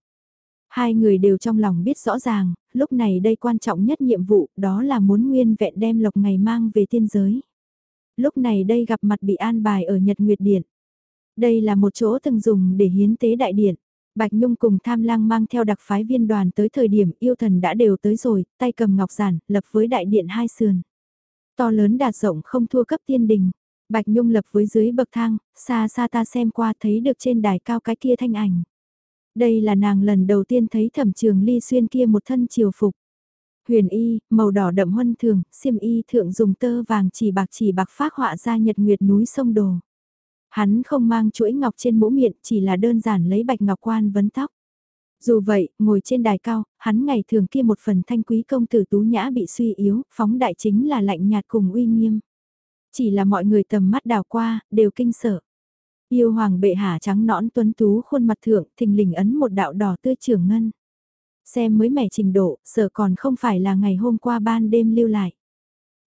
Hai người đều trong lòng biết rõ ràng, lúc này đây quan trọng nhất nhiệm vụ, đó là muốn nguyên vẹn đem lộc ngày mang về thiên giới. Lúc này đây gặp mặt bị an bài ở Nhật Nguyệt Điện. Đây là một chỗ từng dùng để hiến tế đại điện. Bạch Nhung cùng tham lang mang theo đặc phái viên đoàn tới thời điểm yêu thần đã đều tới rồi, tay cầm ngọc giản, lập với đại điện hai sườn. To lớn đạt rộng không thua cấp tiên đình. Bạch Nhung lập với dưới bậc thang, xa xa ta xem qua thấy được trên đài cao cái kia thanh ảnh. Đây là nàng lần đầu tiên thấy thẩm trường ly xuyên kia một thân triều phục. Huyền y, màu đỏ đậm huân thường, xiêm y thượng dùng tơ vàng chỉ bạc chỉ bạc phát họa ra nhật nguyệt núi sông đồ. Hắn không mang chuỗi ngọc trên mũ miệng chỉ là đơn giản lấy bạch ngọc quan vấn tóc. Dù vậy, ngồi trên đài cao, hắn ngày thường kia một phần thanh quý công tử tú nhã bị suy yếu, phóng đại chính là lạnh nhạt cùng uy nghiêm. Chỉ là mọi người tầm mắt đào qua, đều kinh sợ. Yêu hoàng bệ hạ trắng nõn tuấn tú khuôn mặt thượng, thình lình ấn một đạo đỏ tươi trưởng ngân. Xem mới mẻ trình độ, sợ còn không phải là ngày hôm qua ban đêm lưu lại.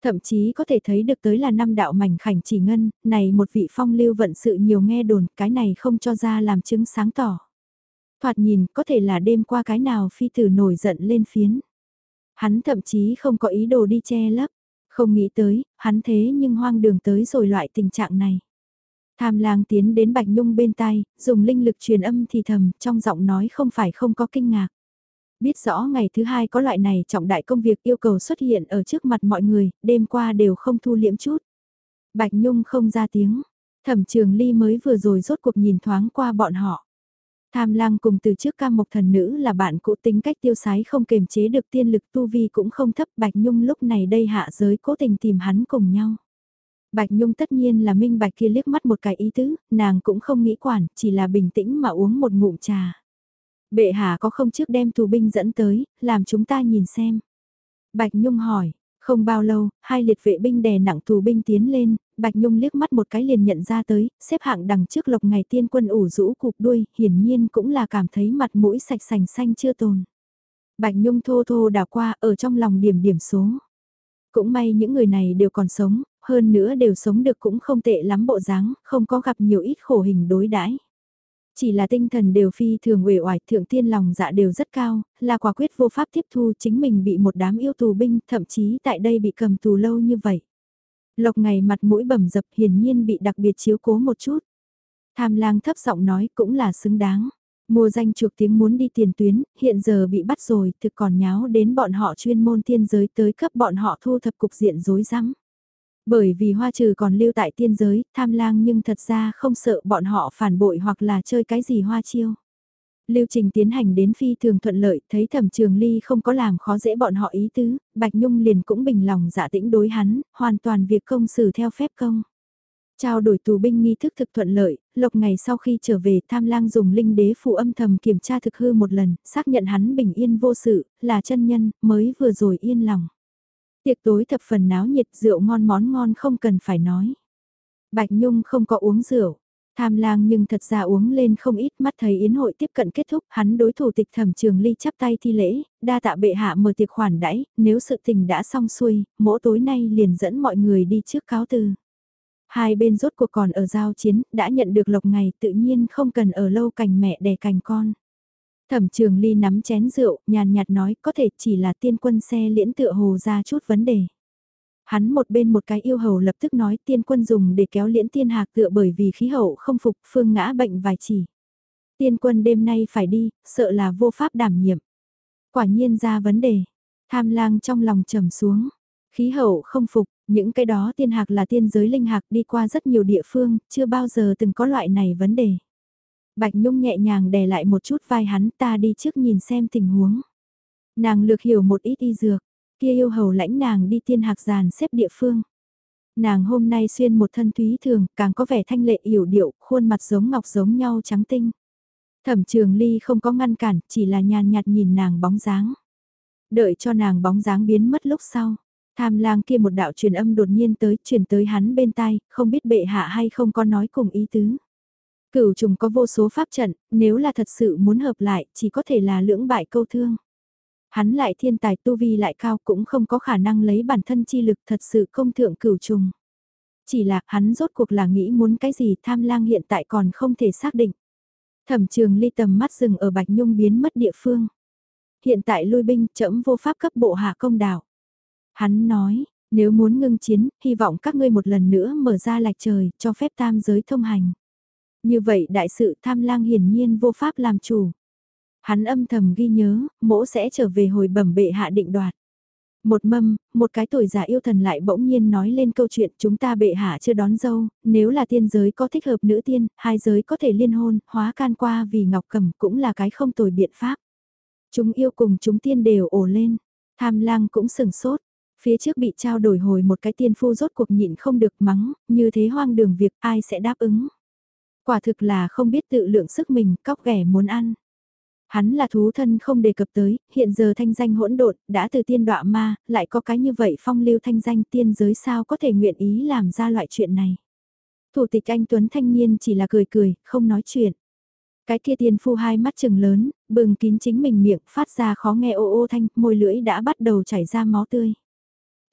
Thậm chí có thể thấy được tới là năm đạo mảnh khảnh chỉ ngân, này một vị phong lưu vận sự nhiều nghe đồn, cái này không cho ra làm chứng sáng tỏ. Thoạt nhìn, có thể là đêm qua cái nào phi tử nổi giận lên phiến. Hắn thậm chí không có ý đồ đi che lấp, không nghĩ tới, hắn thế nhưng hoang đường tới rồi loại tình trạng này. Tham lang tiến đến Bạch Nhung bên tai, dùng linh lực truyền âm thì thầm, trong giọng nói không phải không có kinh ngạc. Biết rõ ngày thứ hai có loại này trọng đại công việc yêu cầu xuất hiện ở trước mặt mọi người, đêm qua đều không thu liễm chút. Bạch Nhung không ra tiếng, thẩm trường ly mới vừa rồi rốt cuộc nhìn thoáng qua bọn họ. Tham lang cùng từ trước ca mộc thần nữ là bạn cũ tính cách tiêu sái không kềm chế được tiên lực tu vi cũng không thấp Bạch Nhung lúc này đây hạ giới cố tình tìm hắn cùng nhau. Bạch Nhung tất nhiên là minh bạch kia liếc mắt một cái ý tứ, nàng cũng không nghĩ quản, chỉ là bình tĩnh mà uống một ngụm trà. Bệ hạ có không trước đem tù binh dẫn tới, làm chúng ta nhìn xem. Bạch Nhung hỏi, không bao lâu, hai liệt vệ binh đè nặng tù binh tiến lên, Bạch Nhung liếc mắt một cái liền nhận ra tới, xếp hạng đằng trước lộc ngày tiên quân ủ rũ cục đuôi, hiển nhiên cũng là cảm thấy mặt mũi sạch sành xanh chưa tồn. Bạch Nhung thô thô đào qua ở trong lòng điểm điểm số. Cũng may những người này đều còn sống, hơn nữa đều sống được cũng không tệ lắm bộ dáng, không có gặp nhiều ít khổ hình đối đãi. Chỉ là tinh thần đều phi thường uể oải, thượng tiên lòng dạ đều rất cao, là quả quyết vô pháp tiếp thu chính mình bị một đám yêu tù binh, thậm chí tại đây bị cầm tù lâu như vậy. Lộc ngày mặt mũi bầm dập hiển nhiên bị đặc biệt chiếu cố một chút. Tham lang thấp giọng nói cũng là xứng đáng. Mua danh chuộc tiếng muốn đi tiền tuyến, hiện giờ bị bắt rồi, thực còn nháo đến bọn họ chuyên môn tiên giới tới cấp bọn họ thu thập cục diện rối rắm. Bởi vì hoa trừ còn lưu tại tiên giới, tham lang nhưng thật ra không sợ bọn họ phản bội hoặc là chơi cái gì hoa chiêu. Lưu trình tiến hành đến phi thường thuận lợi, thấy thẩm trường ly không có làm khó dễ bọn họ ý tứ, Bạch Nhung liền cũng bình lòng dạ tĩnh đối hắn, hoàn toàn việc công xử theo phép công. Trao đổi tù binh nghi thức thực thuận lợi, lộc ngày sau khi trở về tham lang dùng linh đế phụ âm thầm kiểm tra thực hư một lần, xác nhận hắn bình yên vô sự, là chân nhân, mới vừa rồi yên lòng. Tiệc tối thập phần náo nhiệt rượu ngon món ngon không cần phải nói. Bạch Nhung không có uống rượu. Tham lang nhưng thật ra uống lên không ít mắt thấy yến hội tiếp cận kết thúc hắn đối thủ tịch thẩm trường ly chắp tay thi lễ, đa tạ bệ hạ mở tiệc khoản đãi, nếu sự tình đã xong xuôi, mỗi tối nay liền dẫn mọi người đi trước cáo từ. Hai bên rốt cuộc còn ở giao chiến, đã nhận được lộc ngày tự nhiên không cần ở lâu cành mẹ đè cành con. Thẩm trường ly nắm chén rượu, nhàn nhạt nói có thể chỉ là tiên quân xe liễn tựa hồ ra chút vấn đề. Hắn một bên một cái yêu hầu lập tức nói tiên quân dùng để kéo liễn tiên hạc tựa bởi vì khí hậu không phục phương ngã bệnh vài chỉ. Tiên quân đêm nay phải đi, sợ là vô pháp đảm nhiệm. Quả nhiên ra vấn đề. Tham lang trong lòng trầm xuống. Khí hậu không phục, những cái đó tiên hạc là tiên giới linh hạc đi qua rất nhiều địa phương, chưa bao giờ từng có loại này vấn đề. Bạch Nhung nhẹ nhàng đè lại một chút vai hắn ta đi trước nhìn xem tình huống. Nàng lược hiểu một ít y dược, kia yêu hầu lãnh nàng đi tiên hạc giàn xếp địa phương. Nàng hôm nay xuyên một thân thúy thường, càng có vẻ thanh lệ yểu điệu, khuôn mặt giống ngọc giống nhau trắng tinh. Thẩm trường ly không có ngăn cản, chỉ là nhàn nhạt nhìn nàng bóng dáng. Đợi cho nàng bóng dáng biến mất lúc sau. Tham lang kia một đạo truyền âm đột nhiên tới, truyền tới hắn bên tai, không biết bệ hạ hay không có nói cùng ý tứ. Cửu trùng có vô số pháp trận, nếu là thật sự muốn hợp lại, chỉ có thể là lưỡng bại câu thương. Hắn lại thiên tài tu vi lại cao cũng không có khả năng lấy bản thân chi lực thật sự công thượng cửu trùng. Chỉ là hắn rốt cuộc là nghĩ muốn cái gì tham lang hiện tại còn không thể xác định. Thẩm trường ly tầm mắt rừng ở Bạch Nhung biến mất địa phương. Hiện tại lui binh chậm vô pháp cấp bộ hạ công đảo. Hắn nói, nếu muốn ngưng chiến, hy vọng các ngươi một lần nữa mở ra lạch trời, cho phép tam giới thông hành. Như vậy đại sự tham lang hiển nhiên vô pháp làm chủ. Hắn âm thầm ghi nhớ, mỗ sẽ trở về hồi bẩm bệ hạ định đoạt. Một mâm, một cái tuổi già yêu thần lại bỗng nhiên nói lên câu chuyện chúng ta bệ hạ chưa đón dâu, nếu là tiên giới có thích hợp nữ tiên, hai giới có thể liên hôn, hóa can qua vì ngọc cầm cũng là cái không tồi biện pháp. Chúng yêu cùng chúng tiên đều ổ lên, tham lang cũng sừng sốt, phía trước bị trao đổi hồi một cái tiên phu rốt cuộc nhịn không được mắng, như thế hoang đường việc ai sẽ đáp ứng. Quả thực là không biết tự lượng sức mình, cóc ghẻ muốn ăn. Hắn là thú thân không đề cập tới, hiện giờ thanh danh hỗn độn, đã từ tiên đọa ma, lại có cái như vậy phong lưu thanh danh tiên giới sao có thể nguyện ý làm ra loại chuyện này. Thủ tịch anh Tuấn thanh niên chỉ là cười cười, không nói chuyện. Cái kia tiên phu hai mắt trừng lớn, bừng kín chính mình miệng, phát ra khó nghe ô ô thanh, môi lưỡi đã bắt đầu chảy ra máu tươi.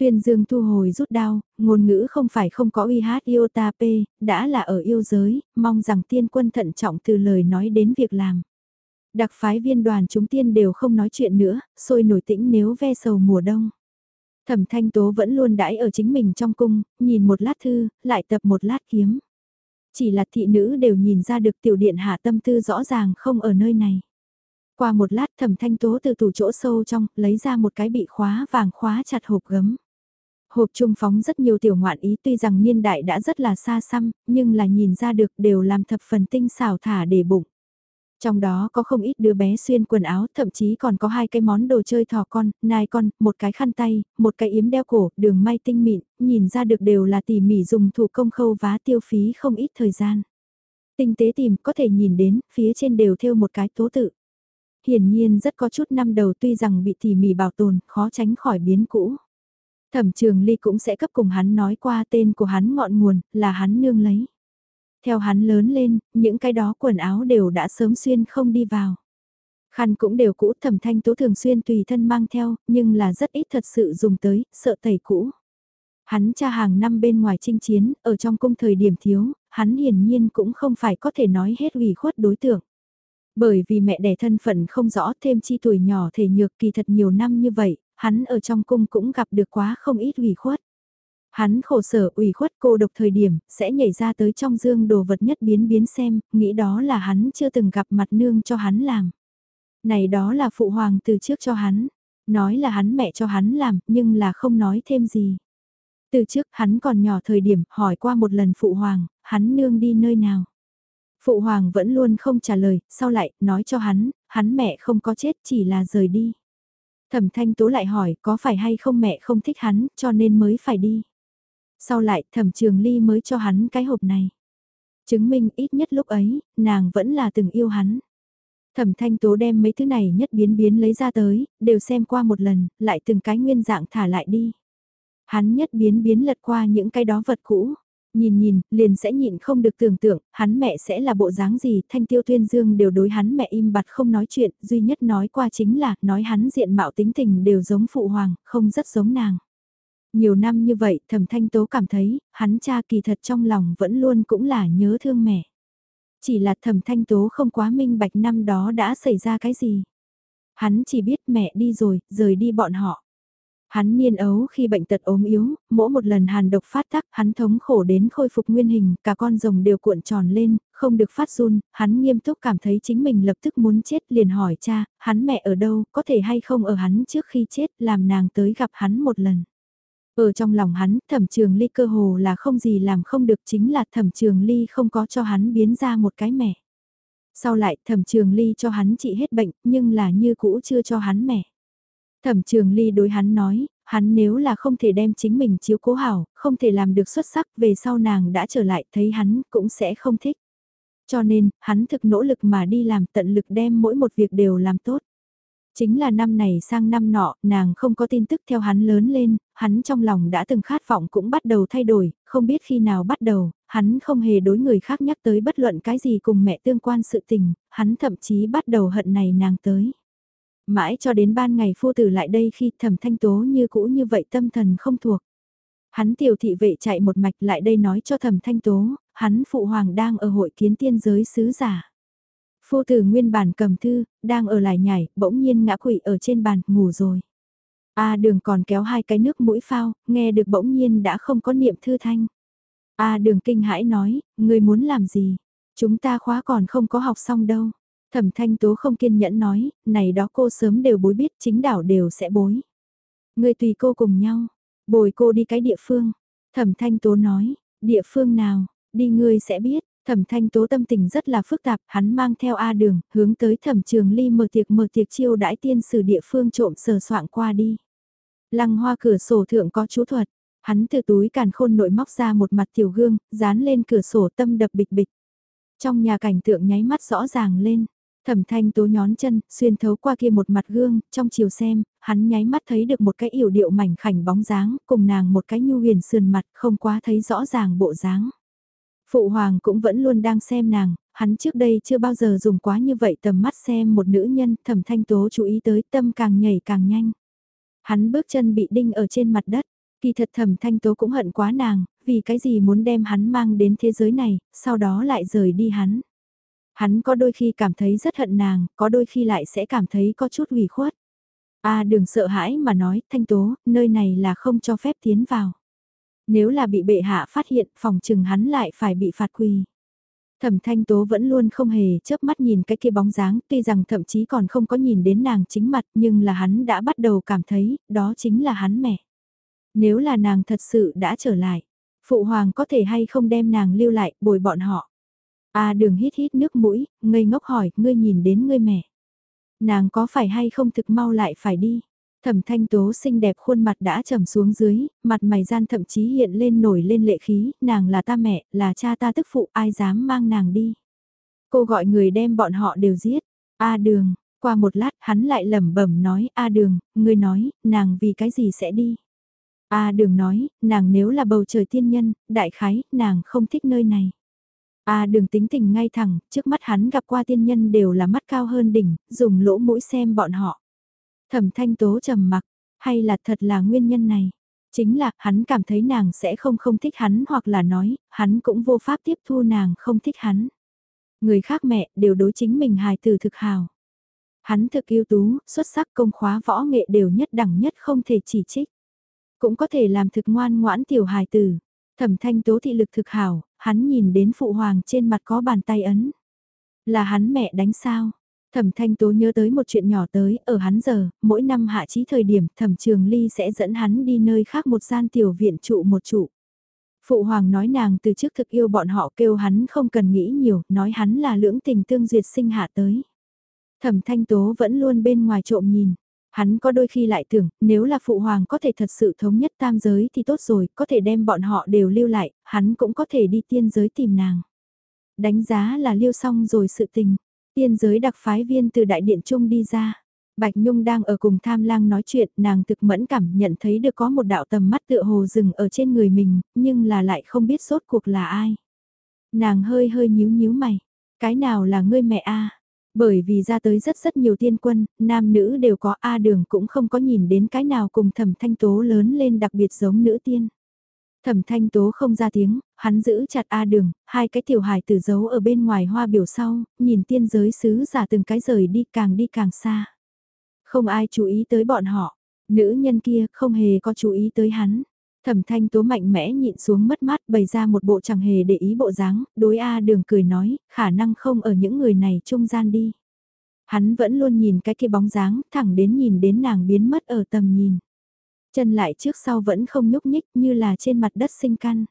Tuyên Dương thu hồi rút đao, ngôn ngữ không phải không có uy hát iota p, đã là ở yêu giới, mong rằng tiên quân thận trọng từ lời nói đến việc làm. Đặc phái viên đoàn chúng tiên đều không nói chuyện nữa, sôi nổi tĩnh nếu ve sầu mùa đông. Thẩm thanh tố vẫn luôn đãi ở chính mình trong cung, nhìn một lát thư, lại tập một lát kiếm. Chỉ là thị nữ đều nhìn ra được tiểu điện hạ tâm tư rõ ràng không ở nơi này. Qua một lát thẩm thanh tố từ tủ chỗ sâu trong, lấy ra một cái bị khóa vàng khóa chặt hộp gấm. Hộp trung phóng rất nhiều tiểu ngoạn ý tuy rằng niên đại đã rất là xa xăm, nhưng là nhìn ra được đều làm thập phần tinh xảo thả để bụng. Trong đó có không ít đứa bé xuyên quần áo, thậm chí còn có hai cái món đồ chơi thỏ con, nai con, một cái khăn tay, một cái yếm đeo cổ, đường may tinh mịn, nhìn ra được đều là tỉ mỉ dùng thủ công khâu vá tiêu phí không ít thời gian. Tinh tế tìm có thể nhìn đến, phía trên đều thêu một cái tố tự. Hiển nhiên rất có chút năm đầu tuy rằng bị tỉ mỉ bảo tồn, khó tránh khỏi biến cũ. Thẩm trường ly cũng sẽ cấp cùng hắn nói qua tên của hắn ngọn nguồn, là hắn nương lấy. Theo hắn lớn lên, những cái đó quần áo đều đã sớm xuyên không đi vào. Khăn cũng đều cũ thẩm thanh tố thường xuyên tùy thân mang theo, nhưng là rất ít thật sự dùng tới, sợ tẩy cũ. Hắn cha hàng năm bên ngoài chinh chiến, ở trong cung thời điểm thiếu, hắn hiển nhiên cũng không phải có thể nói hết ủy khuất đối tượng. Bởi vì mẹ đẻ thân phận không rõ thêm chi tuổi nhỏ thể nhược kỳ thật nhiều năm như vậy, hắn ở trong cung cũng gặp được quá không ít ủy khuất. Hắn khổ sở ủy khuất cô độc thời điểm, sẽ nhảy ra tới trong dương đồ vật nhất biến biến xem, nghĩ đó là hắn chưa từng gặp mặt nương cho hắn làm. Này đó là phụ hoàng từ trước cho hắn, nói là hắn mẹ cho hắn làm, nhưng là không nói thêm gì. Từ trước hắn còn nhỏ thời điểm hỏi qua một lần phụ hoàng, hắn nương đi nơi nào. Phụ hoàng vẫn luôn không trả lời, sau lại nói cho hắn, hắn mẹ không có chết chỉ là rời đi. Thẩm thanh tố lại hỏi có phải hay không mẹ không thích hắn cho nên mới phải đi. Sau lại thẩm trường ly mới cho hắn cái hộp này. Chứng minh ít nhất lúc ấy, nàng vẫn là từng yêu hắn. Thẩm thanh tố đem mấy thứ này nhất biến biến lấy ra tới, đều xem qua một lần, lại từng cái nguyên dạng thả lại đi. Hắn nhất biến biến lật qua những cái đó vật cũ, nhìn nhìn, liền sẽ nhịn không được tưởng tượng, hắn mẹ sẽ là bộ dáng gì, thanh tiêu tuyên dương đều đối hắn mẹ im bặt không nói chuyện, duy nhất nói qua chính là, nói hắn diện mạo tính tình đều giống phụ hoàng, không rất giống nàng. Nhiều năm như vậy, thẩm thanh tố cảm thấy, hắn cha kỳ thật trong lòng vẫn luôn cũng là nhớ thương mẹ. Chỉ là thẩm thanh tố không quá minh bạch năm đó đã xảy ra cái gì. Hắn chỉ biết mẹ đi rồi, rời đi bọn họ. Hắn niên ấu khi bệnh tật ốm yếu, mỗi một lần hàn độc phát tắc, hắn thống khổ đến khôi phục nguyên hình, cả con rồng đều cuộn tròn lên, không được phát run, hắn nghiêm túc cảm thấy chính mình lập tức muốn chết liền hỏi cha, hắn mẹ ở đâu, có thể hay không ở hắn trước khi chết, làm nàng tới gặp hắn một lần. Ở trong lòng hắn, thẩm trường ly cơ hồ là không gì làm không được chính là thẩm trường ly không có cho hắn biến ra một cái mẹ. Sau lại thẩm trường ly cho hắn trị hết bệnh nhưng là như cũ chưa cho hắn mẹ. Thẩm trường ly đối hắn nói, hắn nếu là không thể đem chính mình chiếu cố hảo, không thể làm được xuất sắc về sau nàng đã trở lại thấy hắn cũng sẽ không thích. Cho nên, hắn thực nỗ lực mà đi làm tận lực đem mỗi một việc đều làm tốt. Chính là năm này sang năm nọ, nàng không có tin tức theo hắn lớn lên, hắn trong lòng đã từng khát vọng cũng bắt đầu thay đổi, không biết khi nào bắt đầu, hắn không hề đối người khác nhắc tới bất luận cái gì cùng mẹ tương quan sự tình, hắn thậm chí bắt đầu hận này nàng tới. Mãi cho đến ban ngày phu tử lại đây khi thẩm thanh tố như cũ như vậy tâm thần không thuộc. Hắn tiểu thị vệ chạy một mạch lại đây nói cho thẩm thanh tố, hắn phụ hoàng đang ở hội kiến tiên giới sứ giả. Phu tử nguyên bản cầm thư, đang ở lại nhảy, bỗng nhiên ngã quỵ ở trên bàn, ngủ rồi. A đường còn kéo hai cái nước mũi phao, nghe được bỗng nhiên đã không có niệm thư thanh. A đường kinh hãi nói, người muốn làm gì? Chúng ta khóa còn không có học xong đâu. Thẩm thanh tố không kiên nhẫn nói, này đó cô sớm đều bối biết chính đảo đều sẽ bối. Người tùy cô cùng nhau, bồi cô đi cái địa phương. Thẩm thanh tố nói, địa phương nào, đi ngươi sẽ biết. Thẩm thanh tố tâm tình rất là phức tạp, hắn mang theo A đường, hướng tới thẩm trường ly mở tiệc mở tiệc chiêu đãi tiên sử địa phương trộm sờ soạn qua đi. Lăng hoa cửa sổ thượng có chú thuật, hắn từ túi càn khôn nội móc ra một mặt tiểu gương, dán lên cửa sổ tâm đập bịch bịch. Trong nhà cảnh tượng nháy mắt rõ ràng lên, Thẩm thanh tố nhón chân, xuyên thấu qua kia một mặt gương, trong chiều xem, hắn nháy mắt thấy được một cái yểu điệu mảnh khảnh bóng dáng, cùng nàng một cái nhu huyền sườn mặt, không quá thấy rõ ràng bộ dáng. Phụ hoàng cũng vẫn luôn đang xem nàng, hắn trước đây chưa bao giờ dùng quá như vậy tầm mắt xem một nữ nhân, thẩm thanh tố chú ý tới tâm càng nhảy càng nhanh. Hắn bước chân bị đinh ở trên mặt đất, kỳ thật thẩm thanh tố cũng hận quá nàng, vì cái gì muốn đem hắn mang đến thế giới này, sau đó lại rời đi hắn. Hắn có đôi khi cảm thấy rất hận nàng, có đôi khi lại sẽ cảm thấy có chút ủy khuất. A à, đừng sợ hãi mà nói, thanh tố, nơi này là không cho phép tiến vào. Nếu là bị bệ hạ phát hiện, phòng trừng hắn lại phải bị phạt quỳ. Thẩm thanh tố vẫn luôn không hề chớp mắt nhìn cái kia bóng dáng, tuy rằng thậm chí còn không có nhìn đến nàng chính mặt nhưng là hắn đã bắt đầu cảm thấy, đó chính là hắn mẹ. Nếu là nàng thật sự đã trở lại, phụ hoàng có thể hay không đem nàng lưu lại, bồi bọn họ. A đường hít hít nước mũi, ngây ngốc hỏi, ngươi nhìn đến ngươi mẹ. Nàng có phải hay không thực mau lại phải đi. Thẩm thanh tố xinh đẹp khuôn mặt đã trầm xuống dưới, mặt mày gian thậm chí hiện lên nổi lên lệ khí, nàng là ta mẹ, là cha ta tức phụ, ai dám mang nàng đi. Cô gọi người đem bọn họ đều giết. A đường, qua một lát hắn lại lẩm bẩm nói, A đường, ngươi nói, nàng vì cái gì sẽ đi. A đường nói, nàng nếu là bầu trời tiên nhân, đại khái, nàng không thích nơi này. À, A đường tính tình ngay thẳng, trước mắt hắn gặp qua tiên nhân đều là mắt cao hơn đỉnh, dùng lỗ mũi xem bọn họ. Thẩm thanh tố trầm mặc, hay là thật là nguyên nhân này? Chính là, hắn cảm thấy nàng sẽ không không thích hắn hoặc là nói, hắn cũng vô pháp tiếp thu nàng không thích hắn. Người khác mẹ đều đối chính mình hài từ thực hào. Hắn thực ưu tú, xuất sắc công khóa võ nghệ đều nhất đẳng nhất không thể chỉ trích. Cũng có thể làm thực ngoan ngoãn tiểu hài tử. Thẩm thanh tố thị lực thực hảo, hắn nhìn đến phụ hoàng trên mặt có bàn tay ấn. Là hắn mẹ đánh sao? Thẩm Thanh Tố nhớ tới một chuyện nhỏ tới, ở hắn giờ, mỗi năm hạ trí thời điểm, Thẩm Trường Ly sẽ dẫn hắn đi nơi khác một gian tiểu viện trụ một trụ. Phụ hoàng nói nàng từ trước thực yêu bọn họ kêu hắn không cần nghĩ nhiều, nói hắn là lưỡng tình tương duyệt sinh hạ tới. Thẩm Thanh Tố vẫn luôn bên ngoài trộm nhìn. Hắn có đôi khi lại tưởng, nếu là phụ hoàng có thể thật sự thống nhất tam giới thì tốt rồi, có thể đem bọn họ đều lưu lại, hắn cũng có thể đi tiên giới tìm nàng. Đánh giá là lưu xong rồi sự tình, Tiên giới đặc phái viên từ đại điện trung đi ra. Bạch Nhung đang ở cùng tham lang nói chuyện, nàng thực mẫn cảm nhận thấy được có một đạo tầm mắt tựa hồ rừng ở trên người mình, nhưng là lại không biết sốt cuộc là ai. Nàng hơi hơi nhíu nhíu mày, cái nào là ngươi mẹ a? Bởi vì ra tới rất rất nhiều tiên quân, nam nữ đều có A đường cũng không có nhìn đến cái nào cùng thẩm thanh tố lớn lên đặc biệt giống nữ tiên. Thẩm thanh tố không ra tiếng, hắn giữ chặt A đường, hai cái tiểu hài tử giấu ở bên ngoài hoa biểu sau, nhìn tiên giới sứ giả từng cái rời đi càng đi càng xa. Không ai chú ý tới bọn họ, nữ nhân kia không hề có chú ý tới hắn. Thẩm thanh tố mạnh mẽ nhịn xuống mất mát bày ra một bộ chẳng hề để ý bộ dáng, đối A đường cười nói, khả năng không ở những người này trung gian đi. Hắn vẫn luôn nhìn cái kia bóng dáng, thẳng đến nhìn đến nàng biến mất ở tầm nhìn. Chân lại trước sau vẫn không nhúc nhích như là trên mặt đất sinh căn.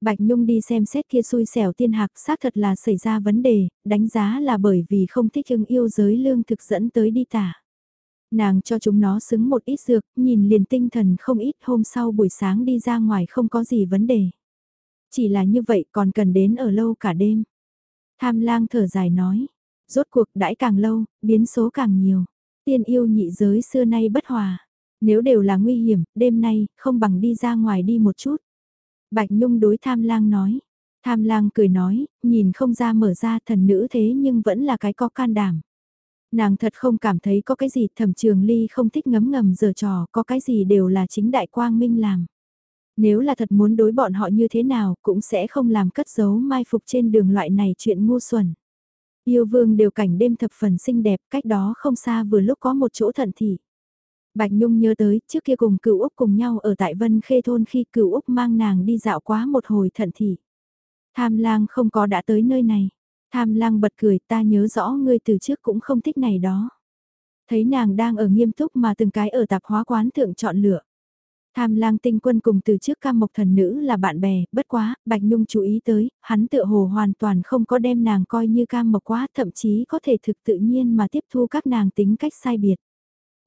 Bạch Nhung đi xem xét kia xui xẻo tiên hạc xác thật là xảy ra vấn đề, đánh giá là bởi vì không thích ưng yêu giới lương thực dẫn tới đi tả. Nàng cho chúng nó xứng một ít dược, nhìn liền tinh thần không ít hôm sau buổi sáng đi ra ngoài không có gì vấn đề. Chỉ là như vậy còn cần đến ở lâu cả đêm. Tham lang thở dài nói, rốt cuộc đãi càng lâu, biến số càng nhiều. Tiên yêu nhị giới xưa nay bất hòa. Nếu đều là nguy hiểm, đêm nay, không bằng đi ra ngoài đi một chút. Bạch Nhung đối tham lang nói. Tham lang cười nói, nhìn không ra mở ra thần nữ thế nhưng vẫn là cái có can đảm. Nàng thật không cảm thấy có cái gì thẩm trường ly không thích ngấm ngầm giờ trò, có cái gì đều là chính đại quang minh làm. Nếu là thật muốn đối bọn họ như thế nào cũng sẽ không làm cất giấu mai phục trên đường loại này chuyện ngu xuẩn. Yêu vương đều cảnh đêm thập phần xinh đẹp cách đó không xa vừa lúc có một chỗ thận thị. Bạch Nhung nhớ tới, trước kia cùng cựu Úc cùng nhau ở tại Vân Khê Thôn khi cựu Úc mang nàng đi dạo quá một hồi thận thị. Tham lang không có đã tới nơi này. Tham lang bật cười ta nhớ rõ ngươi từ trước cũng không thích này đó. Thấy nàng đang ở nghiêm túc mà từng cái ở tạp hóa quán thượng chọn lựa. Tham lang tinh quân cùng từ trước cam mộc thần nữ là bạn bè, bất quá, Bạch Nhung chú ý tới, hắn tựa hồ hoàn toàn không có đem nàng coi như cam mộc quá, thậm chí có thể thực tự nhiên mà tiếp thu các nàng tính cách sai biệt.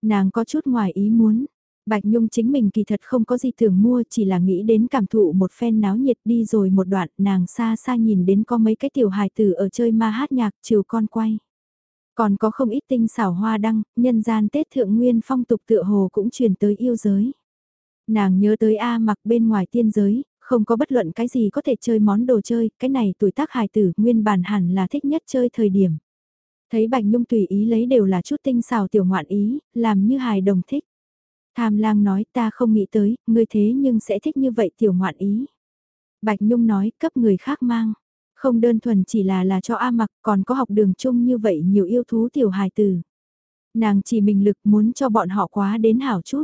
Nàng có chút ngoài ý muốn. Bạch Nhung chính mình kỳ thật không có gì tưởng mua chỉ là nghĩ đến cảm thụ một phen náo nhiệt đi rồi một đoạn nàng xa xa nhìn đến có mấy cái tiểu hài tử ở chơi ma hát nhạc chiều con quay. Còn có không ít tinh xảo hoa đăng, nhân gian Tết Thượng Nguyên phong tục tựa hồ cũng truyền tới yêu giới. Nàng nhớ tới A mặc bên ngoài tiên giới, không có bất luận cái gì có thể chơi món đồ chơi, cái này tuổi tác hài tử nguyên bản hẳn là thích nhất chơi thời điểm. Thấy Bạch Nhung tùy ý lấy đều là chút tinh xào tiểu ngoạn ý, làm như hài đồng thích. Tham lang nói ta không nghĩ tới, ngươi thế nhưng sẽ thích như vậy tiểu ngoạn ý. Bạch Nhung nói cấp người khác mang. Không đơn thuần chỉ là là cho A mặc còn có học đường chung như vậy nhiều yêu thú tiểu hài tử. Nàng chỉ mình lực muốn cho bọn họ quá đến hảo chút.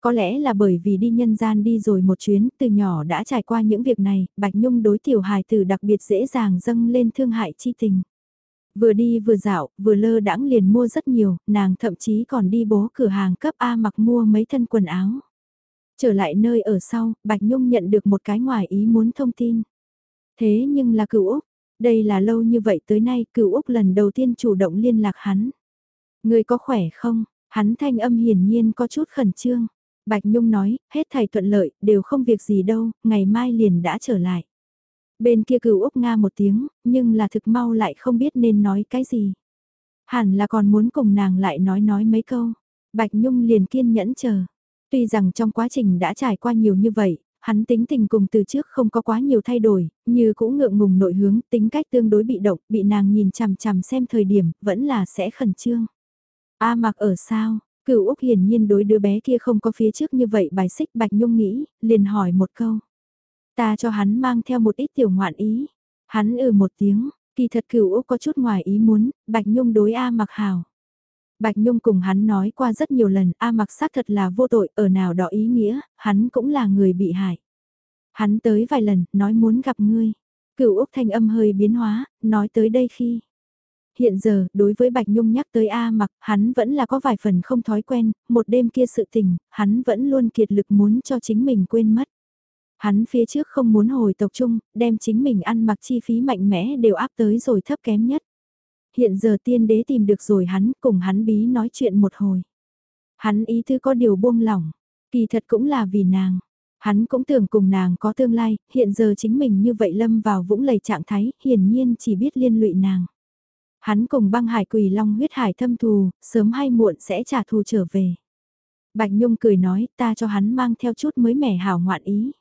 Có lẽ là bởi vì đi nhân gian đi rồi một chuyến, từ nhỏ đã trải qua những việc này, Bạch Nhung đối tiểu hài tử đặc biệt dễ dàng dâng lên thương hại chi tình. Vừa đi vừa dạo, vừa lơ đãng liền mua rất nhiều, nàng thậm chí còn đi bố cửa hàng cấp A mặc mua mấy thân quần áo. Trở lại nơi ở sau, Bạch Nhung nhận được một cái ngoài ý muốn thông tin. Thế nhưng là cựu Úc, đây là lâu như vậy tới nay cựu Úc lần đầu tiên chủ động liên lạc hắn. Người có khỏe không? Hắn thanh âm hiển nhiên có chút khẩn trương. Bạch Nhung nói, hết thầy thuận lợi, đều không việc gì đâu, ngày mai liền đã trở lại. Bên kia cửu Úc Nga một tiếng, nhưng là thực mau lại không biết nên nói cái gì. Hẳn là còn muốn cùng nàng lại nói nói mấy câu. Bạch Nhung liền kiên nhẫn chờ. Tuy rằng trong quá trình đã trải qua nhiều như vậy, hắn tính tình cùng từ trước không có quá nhiều thay đổi, như cũng ngượng ngùng nội hướng, tính cách tương đối bị động, bị nàng nhìn chằm chằm xem thời điểm, vẫn là sẽ khẩn trương. A à, mặc ở sao, cựu Úc hiển nhiên đối đứa bé kia không có phía trước như vậy bài xích Bạch Nhung nghĩ, liền hỏi một câu. Ta cho hắn mang theo một ít tiểu ngoạn ý. Hắn ừ một tiếng, kỳ thật cửu Úc có chút ngoài ý muốn, Bạch Nhung đối A mặc hào. Bạch Nhung cùng hắn nói qua rất nhiều lần, A mặc xác thật là vô tội, ở nào đó ý nghĩa, hắn cũng là người bị hại. Hắn tới vài lần, nói muốn gặp ngươi. Cửu Úc thanh âm hơi biến hóa, nói tới đây khi. Hiện giờ, đối với Bạch Nhung nhắc tới A mặc, hắn vẫn là có vài phần không thói quen, một đêm kia sự tình, hắn vẫn luôn kiệt lực muốn cho chính mình quên mất. Hắn phía trước không muốn hồi tộc trung, đem chính mình ăn mặc chi phí mạnh mẽ đều áp tới rồi thấp kém nhất. Hiện giờ tiên đế tìm được rồi hắn, cùng hắn bí nói chuyện một hồi. Hắn ý thư có điều buông lỏng, kỳ thật cũng là vì nàng. Hắn cũng tưởng cùng nàng có tương lai, hiện giờ chính mình như vậy lâm vào vũng lầy trạng thái, hiển nhiên chỉ biết liên lụy nàng. Hắn cùng băng hải quỳ long huyết hải thâm thù, sớm hay muộn sẽ trả thù trở về. Bạch Nhung cười nói ta cho hắn mang theo chút mới mẻ hảo ngoạn ý.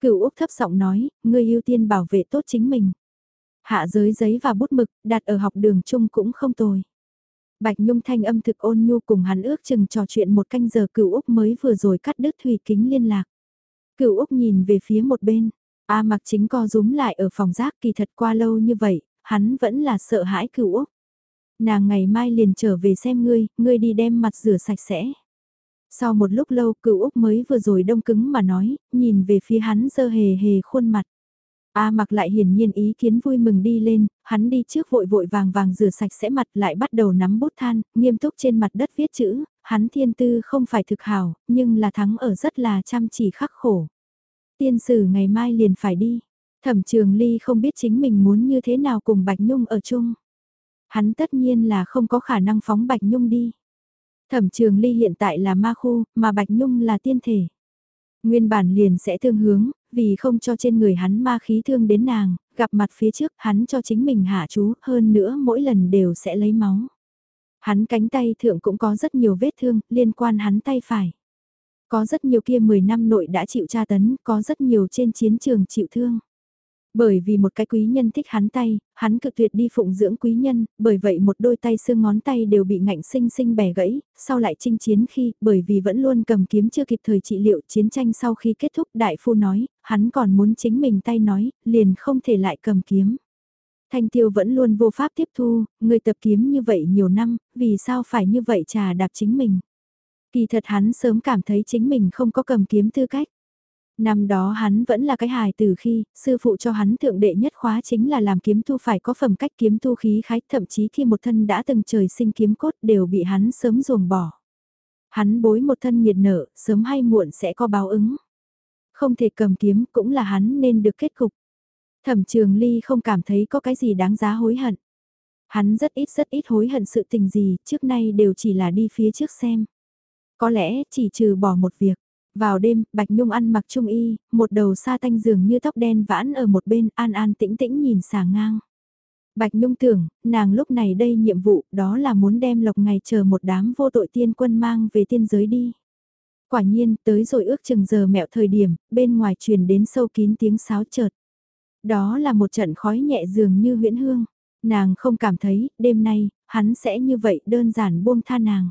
Cửu Úc thấp giọng nói, ngươi ưu tiên bảo vệ tốt chính mình. Hạ giới giấy và bút mực, đặt ở học đường chung cũng không tồi. Bạch Nhung thanh âm thực ôn nhu cùng hắn ước chừng trò chuyện một canh giờ cửu Úc mới vừa rồi cắt đứt thủy kính liên lạc. Cửu Úc nhìn về phía một bên, A mặc chính co rúm lại ở phòng rác kỳ thật qua lâu như vậy, hắn vẫn là sợ hãi cửu Úc. Nàng ngày mai liền trở về xem ngươi, ngươi đi đem mặt rửa sạch sẽ. Sau một lúc lâu cựu Úc mới vừa rồi đông cứng mà nói, nhìn về phía hắn dơ hề hề khuôn mặt. A mặc lại hiển nhiên ý kiến vui mừng đi lên, hắn đi trước vội vội vàng vàng rửa sạch sẽ mặt lại bắt đầu nắm bút than, nghiêm túc trên mặt đất viết chữ, hắn thiên tư không phải thực hảo, nhưng là thắng ở rất là chăm chỉ khắc khổ. Tiên sử ngày mai liền phải đi, thẩm trường ly không biết chính mình muốn như thế nào cùng Bạch Nhung ở chung. Hắn tất nhiên là không có khả năng phóng Bạch Nhung đi. Thẩm trường ly hiện tại là ma khu, mà Bạch Nhung là tiên thể. Nguyên bản liền sẽ thương hướng, vì không cho trên người hắn ma khí thương đến nàng, gặp mặt phía trước hắn cho chính mình hạ chú, hơn nữa mỗi lần đều sẽ lấy máu. Hắn cánh tay thượng cũng có rất nhiều vết thương, liên quan hắn tay phải. Có rất nhiều kia 10 năm nội đã chịu tra tấn, có rất nhiều trên chiến trường chịu thương. Bởi vì một cái quý nhân thích hắn tay, hắn cực tuyệt đi phụng dưỡng quý nhân, bởi vậy một đôi tay xương ngón tay đều bị ngạnh sinh sinh bẻ gãy, sau lại chinh chiến khi, bởi vì vẫn luôn cầm kiếm chưa kịp thời trị liệu chiến tranh sau khi kết thúc đại phu nói, hắn còn muốn chính mình tay nói, liền không thể lại cầm kiếm. Thanh tiêu vẫn luôn vô pháp tiếp thu, người tập kiếm như vậy nhiều năm, vì sao phải như vậy trà đạp chính mình. Kỳ thật hắn sớm cảm thấy chính mình không có cầm kiếm tư cách. Năm đó hắn vẫn là cái hài từ khi, sư phụ cho hắn thượng đệ nhất khóa chính là làm kiếm tu phải có phẩm cách kiếm tu khí khái, thậm chí khi một thân đã từng trời sinh kiếm cốt đều bị hắn sớm ruồng bỏ. Hắn bối một thân nhiệt nở, sớm hay muộn sẽ có báo ứng. Không thể cầm kiếm cũng là hắn nên được kết cục. Thẩm trường ly không cảm thấy có cái gì đáng giá hối hận. Hắn rất ít rất ít hối hận sự tình gì, trước nay đều chỉ là đi phía trước xem. Có lẽ chỉ trừ bỏ một việc, vào đêm, Bạch Nhung ăn mặc trung y, một đầu sa tanh giường như tóc đen vãn ở một bên an an tĩnh tĩnh nhìn xà ngang. Bạch Nhung tưởng, nàng lúc này đây nhiệm vụ đó là muốn đem lộc ngày chờ một đám vô tội tiên quân mang về tiên giới đi. Quả nhiên, tới rồi ước chừng giờ mẹo thời điểm, bên ngoài truyền đến sâu kín tiếng sáo chợt. Đó là một trận khói nhẹ dường như huyễn hương. Nàng không cảm thấy, đêm nay, hắn sẽ như vậy đơn giản buông tha nàng.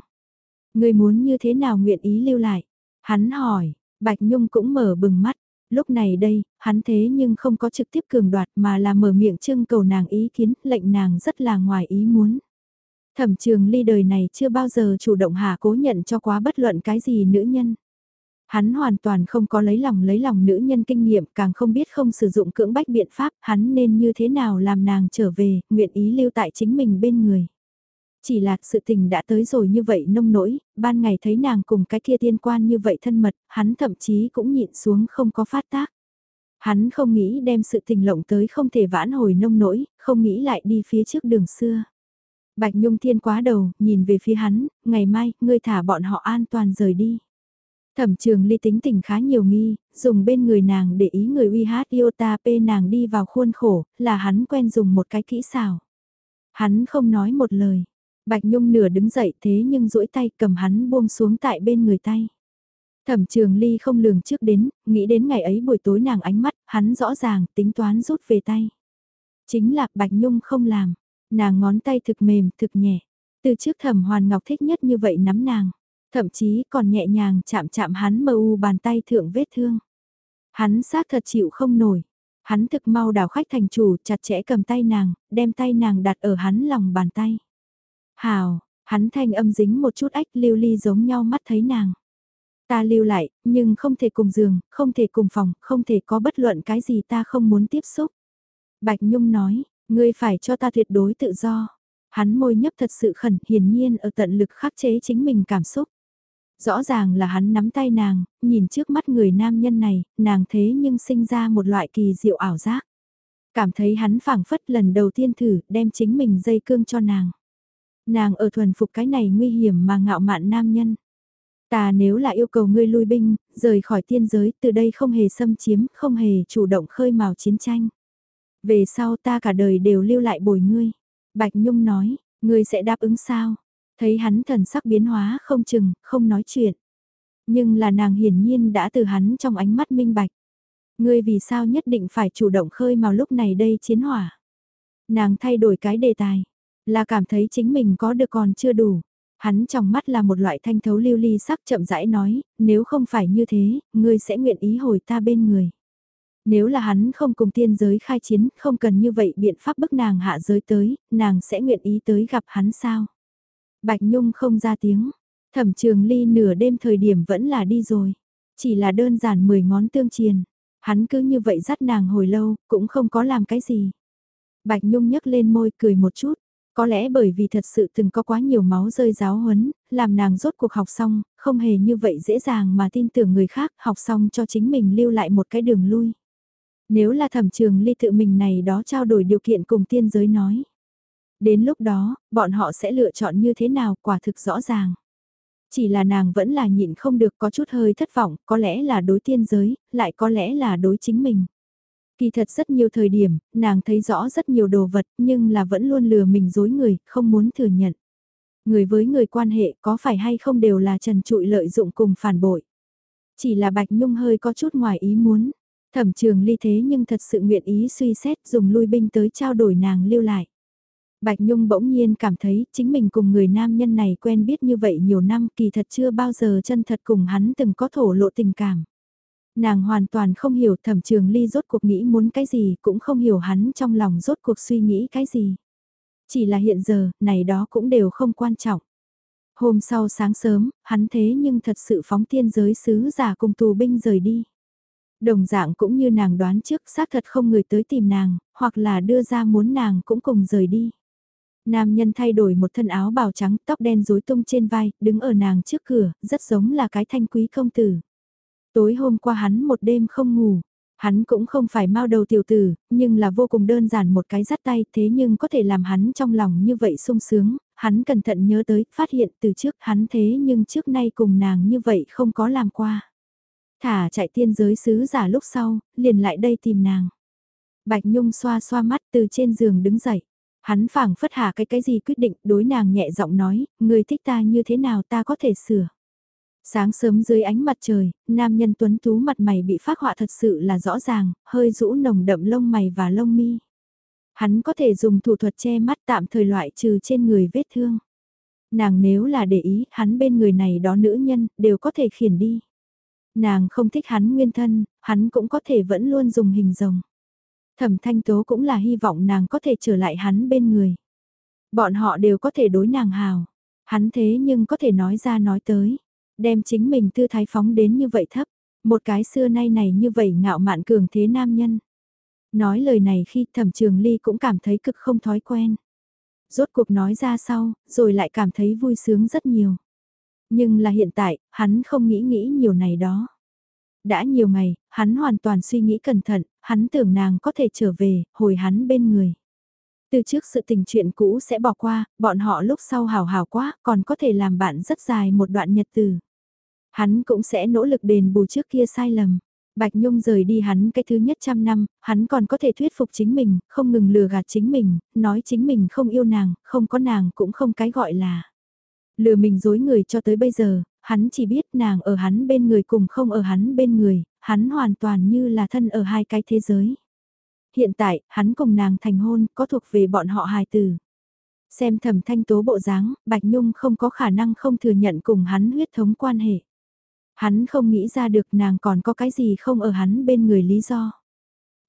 Người muốn như thế nào nguyện ý lưu lại? Hắn hỏi, Bạch Nhung cũng mở bừng mắt. Lúc này đây, hắn thế nhưng không có trực tiếp cường đoạt mà là mở miệng trưng cầu nàng ý kiến, lệnh nàng rất là ngoài ý muốn. Thẩm trường ly đời này chưa bao giờ chủ động hạ cố nhận cho quá bất luận cái gì nữ nhân. Hắn hoàn toàn không có lấy lòng lấy lòng nữ nhân kinh nghiệm, càng không biết không sử dụng cưỡng bách biện pháp, hắn nên như thế nào làm nàng trở về, nguyện ý lưu tại chính mình bên người. Chỉ là sự tình đã tới rồi như vậy nông nỗi, ban ngày thấy nàng cùng cái kia tiên quan như vậy thân mật, hắn thậm chí cũng nhịn xuống không có phát tác. Hắn không nghĩ đem sự tình lộng tới không thể vãn hồi nông nỗi, không nghĩ lại đi phía trước đường xưa. Bạch Nhung Thiên quá đầu, nhìn về phía hắn, ngày mai, ngươi thả bọn họ an toàn rời đi. Thẩm trường ly tính tình khá nhiều nghi, dùng bên người nàng để ý người uy hát iota p nàng đi vào khuôn khổ, là hắn quen dùng một cái kỹ xảo. Hắn không nói một lời. Bạch Nhung nửa đứng dậy thế nhưng duỗi tay cầm hắn buông xuống tại bên người tay. Thẩm trường ly không lường trước đến, nghĩ đến ngày ấy buổi tối nàng ánh mắt, hắn rõ ràng tính toán rút về tay. Chính là Bạch Nhung không làm, nàng ngón tay thực mềm, thực nhẹ. Từ trước thẩm hoàn ngọc thích nhất như vậy nắm nàng. Thậm chí còn nhẹ nhàng chạm chạm hắn mờ u bàn tay thượng vết thương. Hắn xác thật chịu không nổi. Hắn thực mau đảo khách thành chủ chặt chẽ cầm tay nàng, đem tay nàng đặt ở hắn lòng bàn tay. Hào, hắn thanh âm dính một chút ách lưu ly giống nhau mắt thấy nàng. Ta lưu lại, nhưng không thể cùng giường, không thể cùng phòng, không thể có bất luận cái gì ta không muốn tiếp xúc. Bạch Nhung nói, ngươi phải cho ta tuyệt đối tự do. Hắn môi nhấp thật sự khẩn, hiển nhiên ở tận lực khắc chế chính mình cảm xúc. Rõ ràng là hắn nắm tay nàng, nhìn trước mắt người nam nhân này, nàng thế nhưng sinh ra một loại kỳ diệu ảo giác. Cảm thấy hắn phảng phất lần đầu tiên thử đem chính mình dây cương cho nàng. Nàng ở thuần phục cái này nguy hiểm mà ngạo mạn nam nhân. Ta nếu là yêu cầu ngươi lui binh, rời khỏi tiên giới, từ đây không hề xâm chiếm, không hề chủ động khơi mào chiến tranh. Về sau ta cả đời đều lưu lại bồi ngươi. Bạch Nhung nói, ngươi sẽ đáp ứng sao? Thấy hắn thần sắc biến hóa không chừng, không nói chuyện. Nhưng là nàng hiển nhiên đã từ hắn trong ánh mắt minh bạch. Ngươi vì sao nhất định phải chủ động khơi mào lúc này đây chiến hỏa. Nàng thay đổi cái đề tài, là cảm thấy chính mình có được còn chưa đủ. Hắn trong mắt là một loại thanh thấu lưu ly sắc chậm rãi nói, nếu không phải như thế, ngươi sẽ nguyện ý hồi ta bên người. Nếu là hắn không cùng tiên giới khai chiến, không cần như vậy biện pháp bức nàng hạ giới tới, nàng sẽ nguyện ý tới gặp hắn sao? Bạch Nhung không ra tiếng, thẩm trường ly nửa đêm thời điểm vẫn là đi rồi. Chỉ là đơn giản 10 ngón tương triền. Hắn cứ như vậy dắt nàng hồi lâu, cũng không có làm cái gì. Bạch Nhung nhấc lên môi cười một chút. Có lẽ bởi vì thật sự từng có quá nhiều máu rơi giáo huấn, làm nàng rốt cuộc học xong, không hề như vậy dễ dàng mà tin tưởng người khác học xong cho chính mình lưu lại một cái đường lui. Nếu là thẩm trường ly tự mình này đó trao đổi điều kiện cùng tiên giới nói. Đến lúc đó, bọn họ sẽ lựa chọn như thế nào quả thực rõ ràng. Chỉ là nàng vẫn là nhịn không được có chút hơi thất vọng, có lẽ là đối tiên giới, lại có lẽ là đối chính mình. Kỳ thật rất nhiều thời điểm, nàng thấy rõ rất nhiều đồ vật nhưng là vẫn luôn lừa mình dối người, không muốn thừa nhận. Người với người quan hệ có phải hay không đều là trần trụi lợi dụng cùng phản bội. Chỉ là Bạch Nhung hơi có chút ngoài ý muốn. Thẩm trường ly thế nhưng thật sự nguyện ý suy xét dùng lui binh tới trao đổi nàng lưu lại. Bạch Nhung bỗng nhiên cảm thấy chính mình cùng người nam nhân này quen biết như vậy nhiều năm kỳ thật chưa bao giờ chân thật cùng hắn từng có thổ lộ tình cảm. Nàng hoàn toàn không hiểu thẩm trường ly rốt cuộc nghĩ muốn cái gì cũng không hiểu hắn trong lòng rốt cuộc suy nghĩ cái gì. Chỉ là hiện giờ, này đó cũng đều không quan trọng. Hôm sau sáng sớm, hắn thế nhưng thật sự phóng tiên giới sứ giả cùng tù binh rời đi. Đồng dạng cũng như nàng đoán trước xác thật không người tới tìm nàng, hoặc là đưa ra muốn nàng cũng cùng rời đi. Nam nhân thay đổi một thân áo bào trắng, tóc đen rối tung trên vai, đứng ở nàng trước cửa, rất giống là cái thanh quý công tử. Tối hôm qua hắn một đêm không ngủ, hắn cũng không phải mau đầu tiểu tử, nhưng là vô cùng đơn giản một cái dắt tay thế nhưng có thể làm hắn trong lòng như vậy sung sướng, hắn cẩn thận nhớ tới, phát hiện từ trước hắn thế nhưng trước nay cùng nàng như vậy không có làm qua. Thả chạy tiên giới sứ giả lúc sau, liền lại đây tìm nàng. Bạch Nhung xoa xoa mắt từ trên giường đứng dậy. Hắn phảng phất hạ cái cái gì quyết định đối nàng nhẹ giọng nói, người thích ta như thế nào ta có thể sửa. Sáng sớm dưới ánh mặt trời, nam nhân tuấn tú mặt mày bị phát họa thật sự là rõ ràng, hơi rũ nồng đậm lông mày và lông mi. Hắn có thể dùng thủ thuật che mắt tạm thời loại trừ trên người vết thương. Nàng nếu là để ý, hắn bên người này đó nữ nhân, đều có thể khiển đi. Nàng không thích hắn nguyên thân, hắn cũng có thể vẫn luôn dùng hình rồng. Thẩm thanh tố cũng là hy vọng nàng có thể trở lại hắn bên người. Bọn họ đều có thể đối nàng hào. Hắn thế nhưng có thể nói ra nói tới. Đem chính mình tư thái phóng đến như vậy thấp. Một cái xưa nay này như vậy ngạo mạn cường thế nam nhân. Nói lời này khi thẩm trường ly cũng cảm thấy cực không thói quen. Rốt cuộc nói ra sau, rồi lại cảm thấy vui sướng rất nhiều. Nhưng là hiện tại, hắn không nghĩ nghĩ nhiều này đó. Đã nhiều ngày, hắn hoàn toàn suy nghĩ cẩn thận, hắn tưởng nàng có thể trở về, hồi hắn bên người. Từ trước sự tình chuyện cũ sẽ bỏ qua, bọn họ lúc sau hào hào quá, còn có thể làm bạn rất dài một đoạn nhật từ. Hắn cũng sẽ nỗ lực đền bù trước kia sai lầm. Bạch Nhung rời đi hắn cái thứ nhất trăm năm, hắn còn có thể thuyết phục chính mình, không ngừng lừa gạt chính mình, nói chính mình không yêu nàng, không có nàng cũng không cái gọi là. Lừa mình dối người cho tới bây giờ, hắn chỉ biết nàng ở hắn bên người cùng không ở hắn bên người, hắn hoàn toàn như là thân ở hai cái thế giới. Hiện tại, hắn cùng nàng thành hôn, có thuộc về bọn họ hài tử. Xem thẩm thanh tố bộ dáng, Bạch Nhung không có khả năng không thừa nhận cùng hắn huyết thống quan hệ. Hắn không nghĩ ra được nàng còn có cái gì không ở hắn bên người lý do.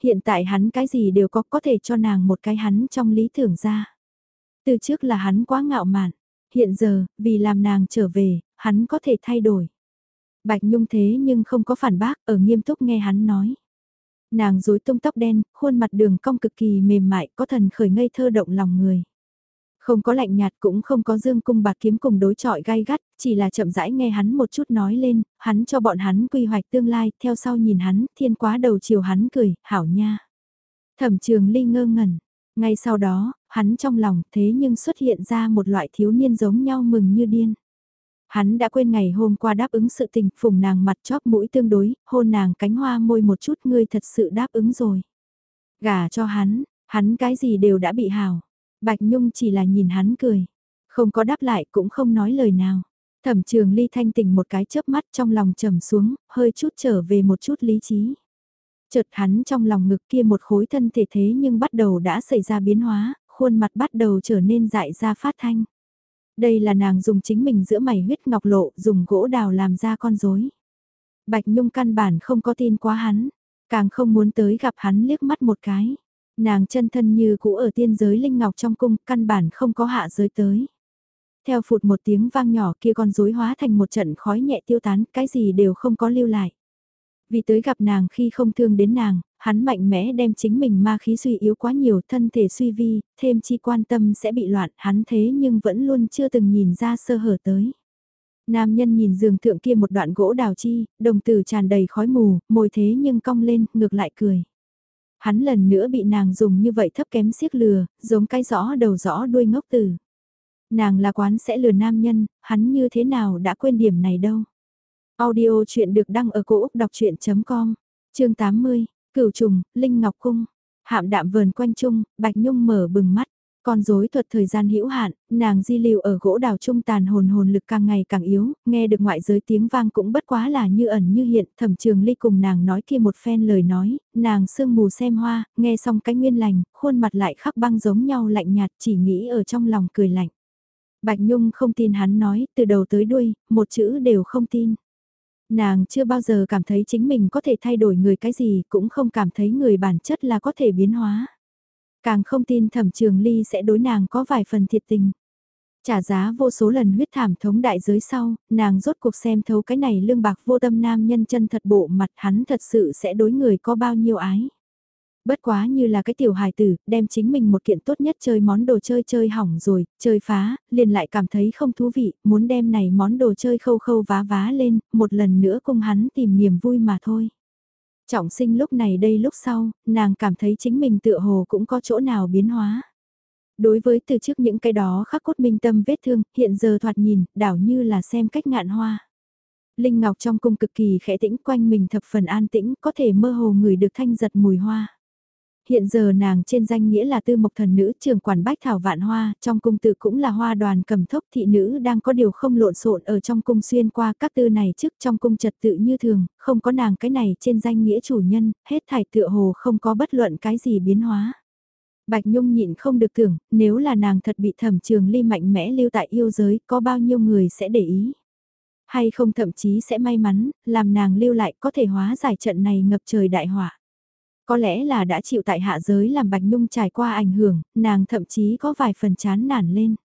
Hiện tại hắn cái gì đều có có thể cho nàng một cái hắn trong lý tưởng ra. Từ trước là hắn quá ngạo mạn, hiện giờ, vì làm nàng trở về, hắn có thể thay đổi. Bạch Nhung thế nhưng không có phản bác, ở nghiêm túc nghe hắn nói. Nàng rối tung tóc đen, khuôn mặt đường cong cực kỳ mềm mại, có thần khởi ngây thơ động lòng người. Không có lạnh nhạt cũng không có dương cung bạc kiếm cùng đối trọi gai gắt, chỉ là chậm rãi nghe hắn một chút nói lên, hắn cho bọn hắn quy hoạch tương lai, theo sau nhìn hắn, thiên quá đầu chiều hắn cười, hảo nha. Thẩm trường ly ngơ ngẩn, ngay sau đó, hắn trong lòng thế nhưng xuất hiện ra một loại thiếu niên giống nhau mừng như điên. Hắn đã quên ngày hôm qua đáp ứng sự tình, phùng nàng mặt chóp mũi tương đối, hôn nàng cánh hoa môi một chút ngươi thật sự đáp ứng rồi. Gả cho hắn, hắn cái gì đều đã bị hào. Bạch Nhung chỉ là nhìn hắn cười. Không có đáp lại cũng không nói lời nào. Thẩm trường ly thanh tỉnh một cái chớp mắt trong lòng trầm xuống, hơi chút trở về một chút lý trí. Chợt hắn trong lòng ngực kia một khối thân thể thế nhưng bắt đầu đã xảy ra biến hóa, khuôn mặt bắt đầu trở nên dại ra phát thanh. Đây là nàng dùng chính mình giữa mày huyết ngọc lộ, dùng gỗ đào làm ra con rối. Bạch Nhung căn bản không có tin quá hắn, càng không muốn tới gặp hắn liếc mắt một cái. Nàng chân thân như cũ ở tiên giới linh ngọc trong cung, căn bản không có hạ giới tới. Theo phụt một tiếng vang nhỏ kia con rối hóa thành một trận khói nhẹ tiêu tán, cái gì đều không có lưu lại. Vì tới gặp nàng khi không thương đến nàng, hắn mạnh mẽ đem chính mình ma khí suy yếu quá nhiều thân thể suy vi, thêm chi quan tâm sẽ bị loạn, hắn thế nhưng vẫn luôn chưa từng nhìn ra sơ hở tới. Nam nhân nhìn giường thượng kia một đoạn gỗ đào chi, đồng tử tràn đầy khói mù, môi thế nhưng cong lên, ngược lại cười. Hắn lần nữa bị nàng dùng như vậy thấp kém siếc lừa, giống cái rõ đầu rõ đuôi ngốc tử. Nàng là quán sẽ lừa nam nhân, hắn như thế nào đã quên điểm này đâu. Audio chuyện được đăng ở cổ Úc đọc chuyện.com, chương 80, Cửu trùng, Linh Ngọc Cung. Hạm đạm vờn quanh chung, Bạch Nhung mở bừng mắt. Con rối thuật thời gian hữu hạn, nàng di lưu ở gỗ đào trung tàn hồn hồn lực càng ngày càng yếu, nghe được ngoại giới tiếng vang cũng bất quá là như ẩn như hiện, thẩm trường ly cùng nàng nói kia một phen lời nói, nàng sương mù xem hoa, nghe xong cái nguyên lành, khuôn mặt lại khắc băng giống nhau lạnh nhạt chỉ nghĩ ở trong lòng cười lạnh. Bạch Nhung không tin hắn nói, từ đầu tới đuôi, một chữ đều không tin. Nàng chưa bao giờ cảm thấy chính mình có thể thay đổi người cái gì, cũng không cảm thấy người bản chất là có thể biến hóa. Càng không tin thẩm trường ly sẽ đối nàng có vài phần thiệt tình. Trả giá vô số lần huyết thảm thống đại giới sau, nàng rốt cuộc xem thấu cái này lương bạc vô tâm nam nhân chân thật bộ mặt hắn thật sự sẽ đối người có bao nhiêu ái. Bất quá như là cái tiểu hài tử, đem chính mình một kiện tốt nhất chơi món đồ chơi chơi hỏng rồi, chơi phá, liền lại cảm thấy không thú vị, muốn đem này món đồ chơi khâu khâu vá vá lên, một lần nữa cùng hắn tìm niềm vui mà thôi. Trọng sinh lúc này đây lúc sau, nàng cảm thấy chính mình tựa hồ cũng có chỗ nào biến hóa. Đối với từ trước những cái đó khắc cốt minh tâm vết thương, hiện giờ thoạt nhìn, đảo như là xem cách ngạn hoa. Linh Ngọc trong cung cực kỳ khẽ tĩnh quanh mình thập phần an tĩnh, có thể mơ hồ người được thanh giật mùi hoa. Hiện giờ nàng trên danh nghĩa là tư mộc thần nữ trường quản bách thảo vạn hoa, trong cung tự cũng là hoa đoàn cầm thốc thị nữ đang có điều không lộn xộn ở trong cung xuyên qua các tư này trước trong cung trật tự như thường, không có nàng cái này trên danh nghĩa chủ nhân, hết thải tựa hồ không có bất luận cái gì biến hóa. Bạch Nhung nhịn không được tưởng, nếu là nàng thật bị thẩm trường ly mạnh mẽ lưu tại yêu giới, có bao nhiêu người sẽ để ý. Hay không thậm chí sẽ may mắn, làm nàng lưu lại có thể hóa giải trận này ngập trời đại họa. Có lẽ là đã chịu tại hạ giới làm Bạch Nhung trải qua ảnh hưởng, nàng thậm chí có vài phần chán nản lên.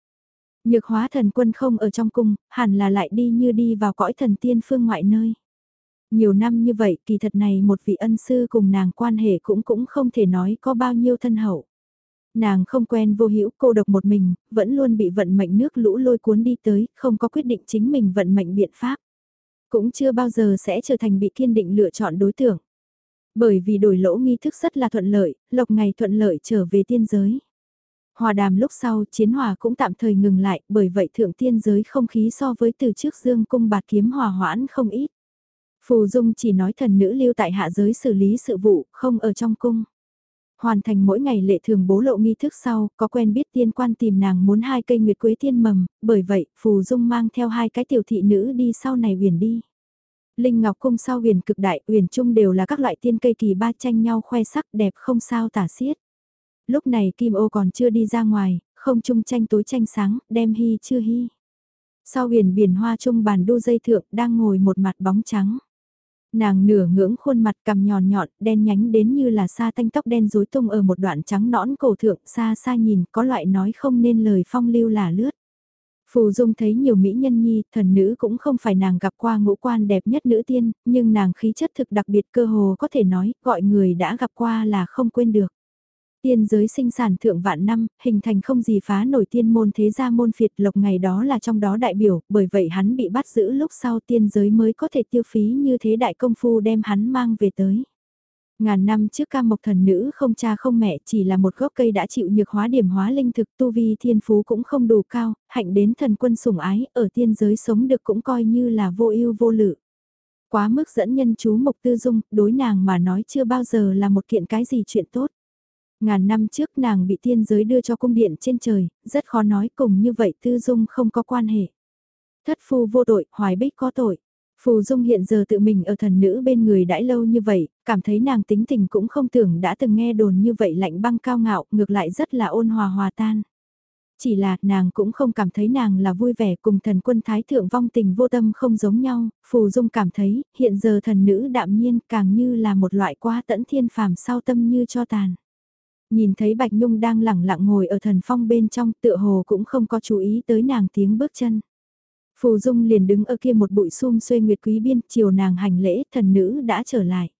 Nhược hóa thần quân không ở trong cung, hẳn là lại đi như đi vào cõi thần tiên phương ngoại nơi. Nhiều năm như vậy kỳ thật này một vị ân sư cùng nàng quan hệ cũng cũng không thể nói có bao nhiêu thân hậu. Nàng không quen vô hữu cô độc một mình, vẫn luôn bị vận mệnh nước lũ lôi cuốn đi tới, không có quyết định chính mình vận mệnh biện pháp. Cũng chưa bao giờ sẽ trở thành bị kiên định lựa chọn đối tượng. Bởi vì đổi lỗ nghi thức rất là thuận lợi, lộc ngày thuận lợi trở về tiên giới. Hòa đàm lúc sau chiến hòa cũng tạm thời ngừng lại, bởi vậy thượng tiên giới không khí so với từ trước dương cung bạt kiếm hòa hoãn không ít. Phù Dung chỉ nói thần nữ lưu tại hạ giới xử lý sự vụ, không ở trong cung. Hoàn thành mỗi ngày lệ thường bố lộ nghi thức sau, có quen biết tiên quan tìm nàng muốn hai cây nguyệt quế tiên mầm, bởi vậy Phù Dung mang theo hai cái tiểu thị nữ đi sau này huyền đi. Linh Ngọc Cung sau huyền cực đại, huyền trung đều là các loại tiên cây kỳ ba tranh nhau khoe sắc đẹp không sao tả xiết. Lúc này Kim ô còn chưa đi ra ngoài, không trung tranh tối tranh sáng, đem hy chưa hy. Sau huyền biển hoa trung bàn đu dây thượng đang ngồi một mặt bóng trắng. Nàng nửa ngưỡng khuôn mặt cằm nhòn nhọn, đen nhánh đến như là sa thanh tóc đen rối tung ở một đoạn trắng nõn cổ thượng, xa xa nhìn, có loại nói không nên lời phong lưu là lướt. Phù Dung thấy nhiều mỹ nhân nhi, thần nữ cũng không phải nàng gặp qua ngũ quan đẹp nhất nữ tiên, nhưng nàng khí chất thực đặc biệt cơ hồ có thể nói, gọi người đã gặp qua là không quên được. Tiên giới sinh sản thượng vạn năm, hình thành không gì phá nổi tiên môn thế gia môn phiệt lộc ngày đó là trong đó đại biểu, bởi vậy hắn bị bắt giữ lúc sau tiên giới mới có thể tiêu phí như thế đại công phu đem hắn mang về tới. Ngàn năm trước ca mộc thần nữ không cha không mẹ chỉ là một gốc cây đã chịu nhược hóa điểm hóa linh thực tu vi thiên phú cũng không đủ cao, hạnh đến thần quân sủng ái, ở tiên giới sống được cũng coi như là vô ưu vô lự. Quá mức dẫn nhân chú mục tư dung, đối nàng mà nói chưa bao giờ là một kiện cái gì chuyện tốt. Ngàn năm trước nàng bị tiên giới đưa cho cung điện trên trời, rất khó nói cùng như vậy tư dung không có quan hệ. Thất phu vô tội, hoài bích có tội. Phù Dung hiện giờ tự mình ở thần nữ bên người đãi lâu như vậy, cảm thấy nàng tính tình cũng không tưởng đã từng nghe đồn như vậy lạnh băng cao ngạo, ngược lại rất là ôn hòa hòa tan. Chỉ là nàng cũng không cảm thấy nàng là vui vẻ cùng thần quân thái thượng vong tình vô tâm không giống nhau, Phù Dung cảm thấy hiện giờ thần nữ đạm nhiên càng như là một loại quá tẫn thiên phàm sau tâm như cho tàn. Nhìn thấy Bạch Nhung đang lẳng lặng ngồi ở thần phong bên trong tựa hồ cũng không có chú ý tới nàng tiếng bước chân. Phù Dung liền đứng ở kia một bụi sum xuê nguyệt quý biên, chiều nàng hành lễ, thần nữ đã trở lại.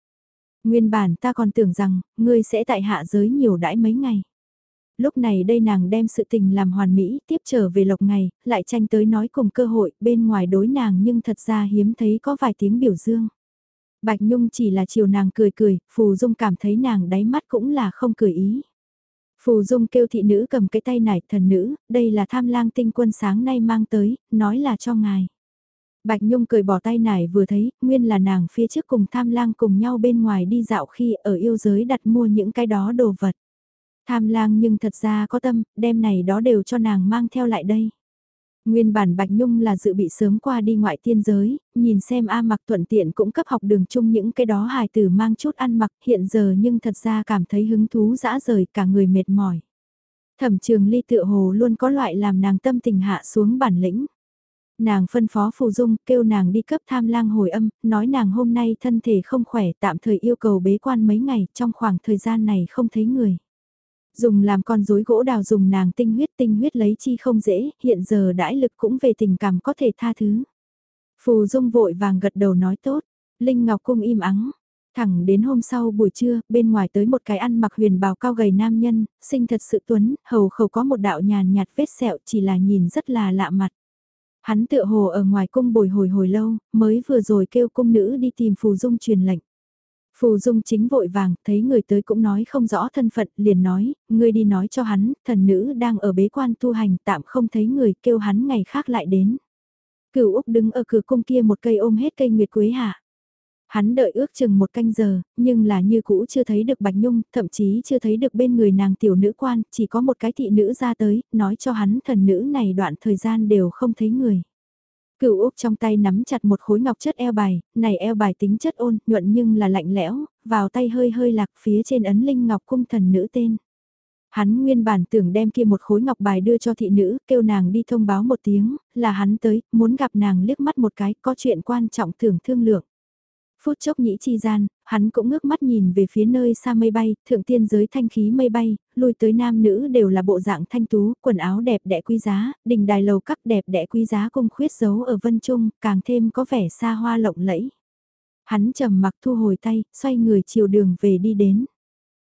Nguyên bản ta còn tưởng rằng, ngươi sẽ tại hạ giới nhiều đãi mấy ngày. Lúc này đây nàng đem sự tình làm hoàn mỹ, tiếp trở về lộc ngày, lại tranh tới nói cùng cơ hội, bên ngoài đối nàng nhưng thật ra hiếm thấy có vài tiếng biểu dương. Bạch Nhung chỉ là chiều nàng cười cười, Phù Dung cảm thấy nàng đáy mắt cũng là không cười ý. Phù Dung kêu thị nữ cầm cái tay nải thần nữ, đây là tham lang tinh quân sáng nay mang tới, nói là cho ngài. Bạch Nhung cười bỏ tay nải vừa thấy, nguyên là nàng phía trước cùng tham lang cùng nhau bên ngoài đi dạo khi ở yêu giới đặt mua những cái đó đồ vật. Tham lang nhưng thật ra có tâm, đem này đó đều cho nàng mang theo lại đây. Nguyên bản Bạch Nhung là dự bị sớm qua đi ngoại tiên giới, nhìn xem A mặc thuận tiện cũng cấp học đường chung những cái đó hài tử mang chút ăn mặc hiện giờ nhưng thật ra cảm thấy hứng thú dã rời cả người mệt mỏi. Thẩm trường ly tựa hồ luôn có loại làm nàng tâm tình hạ xuống bản lĩnh. Nàng phân phó phù dung kêu nàng đi cấp tham lang hồi âm, nói nàng hôm nay thân thể không khỏe tạm thời yêu cầu bế quan mấy ngày trong khoảng thời gian này không thấy người dùng làm con rối gỗ đào dùng nàng tinh huyết tinh huyết lấy chi không dễ, hiện giờ đãi lực cũng về tình cảm có thể tha thứ. Phù Dung vội vàng gật đầu nói tốt, Linh Ngọc Cung im ắng. Thẳng đến hôm sau buổi trưa, bên ngoài tới một cái ăn mặc huyền bào cao gầy nam nhân, sinh thật sự tuấn, hầu khẩu có một đạo nhàn nhạt vết sẹo chỉ là nhìn rất là lạ mặt. Hắn tựa hồ ở ngoài cung bồi hồi hồi lâu, mới vừa rồi kêu cung nữ đi tìm Phù Dung truyền lệnh. Phù Dung chính vội vàng, thấy người tới cũng nói không rõ thân phận, liền nói, ngươi đi nói cho hắn, thần nữ đang ở bế quan tu hành tạm không thấy người, kêu hắn ngày khác lại đến. Cửu Úc đứng ở cửa cung kia một cây ôm hết cây nguyệt quế hạ. Hắn đợi ước chừng một canh giờ, nhưng là như cũ chưa thấy được Bạch Nhung, thậm chí chưa thấy được bên người nàng tiểu nữ quan, chỉ có một cái thị nữ ra tới, nói cho hắn thần nữ này đoạn thời gian đều không thấy người. Cựu Úc trong tay nắm chặt một khối ngọc chất eo bài, này eo bài tính chất ôn, nhuận nhưng là lạnh lẽo, vào tay hơi hơi lạc phía trên ấn linh ngọc cung thần nữ tên. Hắn nguyên bản tưởng đem kia một khối ngọc bài đưa cho thị nữ, kêu nàng đi thông báo một tiếng, là hắn tới, muốn gặp nàng liếc mắt một cái, có chuyện quan trọng tưởng thương lượng. Phút chốc nhĩ chi gian, hắn cũng ngước mắt nhìn về phía nơi xa mây bay, thượng tiên giới thanh khí mây bay, lui tới nam nữ đều là bộ dạng thanh tú, quần áo đẹp đẽ quý giá, đình đài lầu các đẹp đẽ quý giá cung khuyết dấu ở vân trung, càng thêm có vẻ xa hoa lộng lẫy. Hắn trầm mặc thu hồi tay, xoay người chiều đường về đi đến.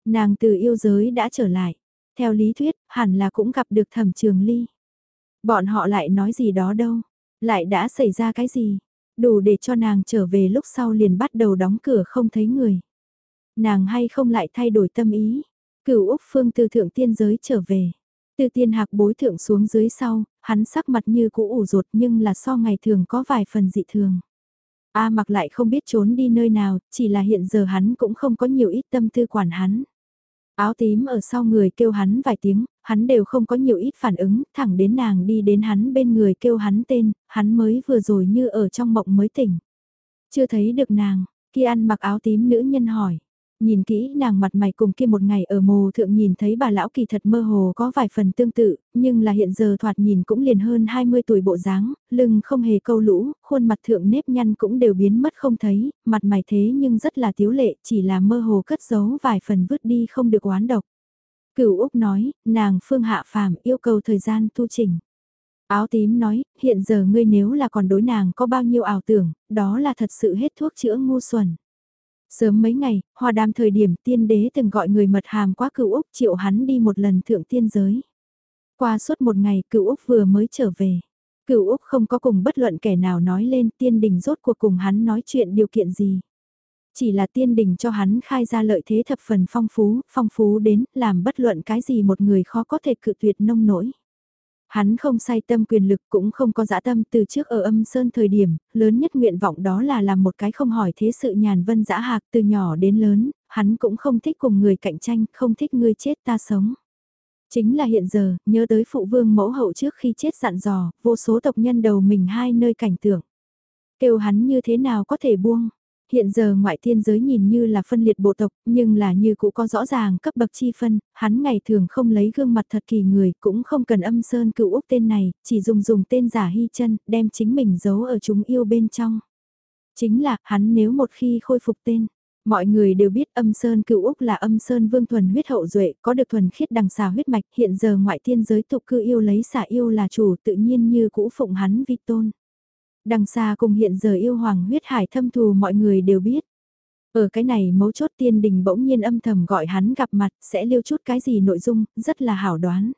Nàng từ yêu giới đã trở lại. Theo lý thuyết, hẳn là cũng gặp được thẩm trường ly. Bọn họ lại nói gì đó đâu. Lại đã xảy ra cái gì? Đủ để cho nàng trở về lúc sau liền bắt đầu đóng cửa không thấy người. Nàng hay không lại thay đổi tâm ý. Cửu Úc Phương từ thượng tiên giới trở về. Từ tiên hạc bối thượng xuống dưới sau, hắn sắc mặt như cũ ủ rột nhưng là so ngày thường có vài phần dị thường. A mặc lại không biết trốn đi nơi nào, chỉ là hiện giờ hắn cũng không có nhiều ít tâm tư quản hắn. Áo tím ở sau người kêu hắn vài tiếng, hắn đều không có nhiều ít phản ứng, thẳng đến nàng đi đến hắn bên người kêu hắn tên, hắn mới vừa rồi như ở trong mộng mới tỉnh. Chưa thấy được nàng, kia ăn mặc áo tím nữ nhân hỏi. Nhìn kỹ nàng mặt mày cùng kia một ngày ở mồ thượng nhìn thấy bà lão kỳ thật mơ hồ có vài phần tương tự, nhưng là hiện giờ thoạt nhìn cũng liền hơn 20 tuổi bộ dáng, lưng không hề câu lũ, khuôn mặt thượng nếp nhăn cũng đều biến mất không thấy, mặt mày thế nhưng rất là tiếu lệ, chỉ là mơ hồ cất giấu vài phần vứt đi không được oán độc. Cửu Úc nói, nàng phương hạ phàm yêu cầu thời gian tu chỉnh. Áo tím nói, hiện giờ ngươi nếu là còn đối nàng có bao nhiêu ảo tưởng, đó là thật sự hết thuốc chữa ngu xuẩn. Sớm mấy ngày, hòa đàm thời điểm tiên đế từng gọi người mật hàm qua cựu Úc triệu hắn đi một lần thượng tiên giới. Qua suốt một ngày cựu Úc vừa mới trở về. Cựu Úc không có cùng bất luận kẻ nào nói lên tiên đình rốt cuộc cùng hắn nói chuyện điều kiện gì. Chỉ là tiên đình cho hắn khai ra lợi thế thập phần phong phú, phong phú đến làm bất luận cái gì một người khó có thể cự tuyệt nông nổi. Hắn không say tâm quyền lực cũng không có dã tâm từ trước ở âm sơn thời điểm, lớn nhất nguyện vọng đó là làm một cái không hỏi thế sự nhàn vân dã hạc từ nhỏ đến lớn, hắn cũng không thích cùng người cạnh tranh, không thích ngươi chết ta sống. Chính là hiện giờ, nhớ tới phụ vương mẫu hậu trước khi chết dặn dò, vô số tộc nhân đầu mình hai nơi cảnh tượng. Kêu hắn như thế nào có thể buông, Hiện giờ ngoại thiên giới nhìn như là phân liệt bộ tộc, nhưng là như cũng có rõ ràng cấp bậc chi phân, hắn ngày thường không lấy gương mặt thật kỳ người, cũng không cần âm sơn cựu Úc tên này, chỉ dùng dùng tên giả hy chân, đem chính mình giấu ở chúng yêu bên trong. Chính là, hắn nếu một khi khôi phục tên, Mọi người đều biết âm sơn cựu Úc là âm sơn vương thuần huyết hậu duệ có được thuần khiết đằng xà huyết mạch, hiện giờ ngoại thiên giới tục cư yêu lấy xà yêu là chủ tự nhiên như cũ phụng hắn vi tôn. Đằng xa cùng hiện giờ yêu hoàng huyết hải thâm thù mọi người đều biết. Ở cái này mấu chốt tiên đình bỗng nhiên âm thầm gọi hắn gặp mặt sẽ lưu chút cái gì nội dung, rất là hảo đoán.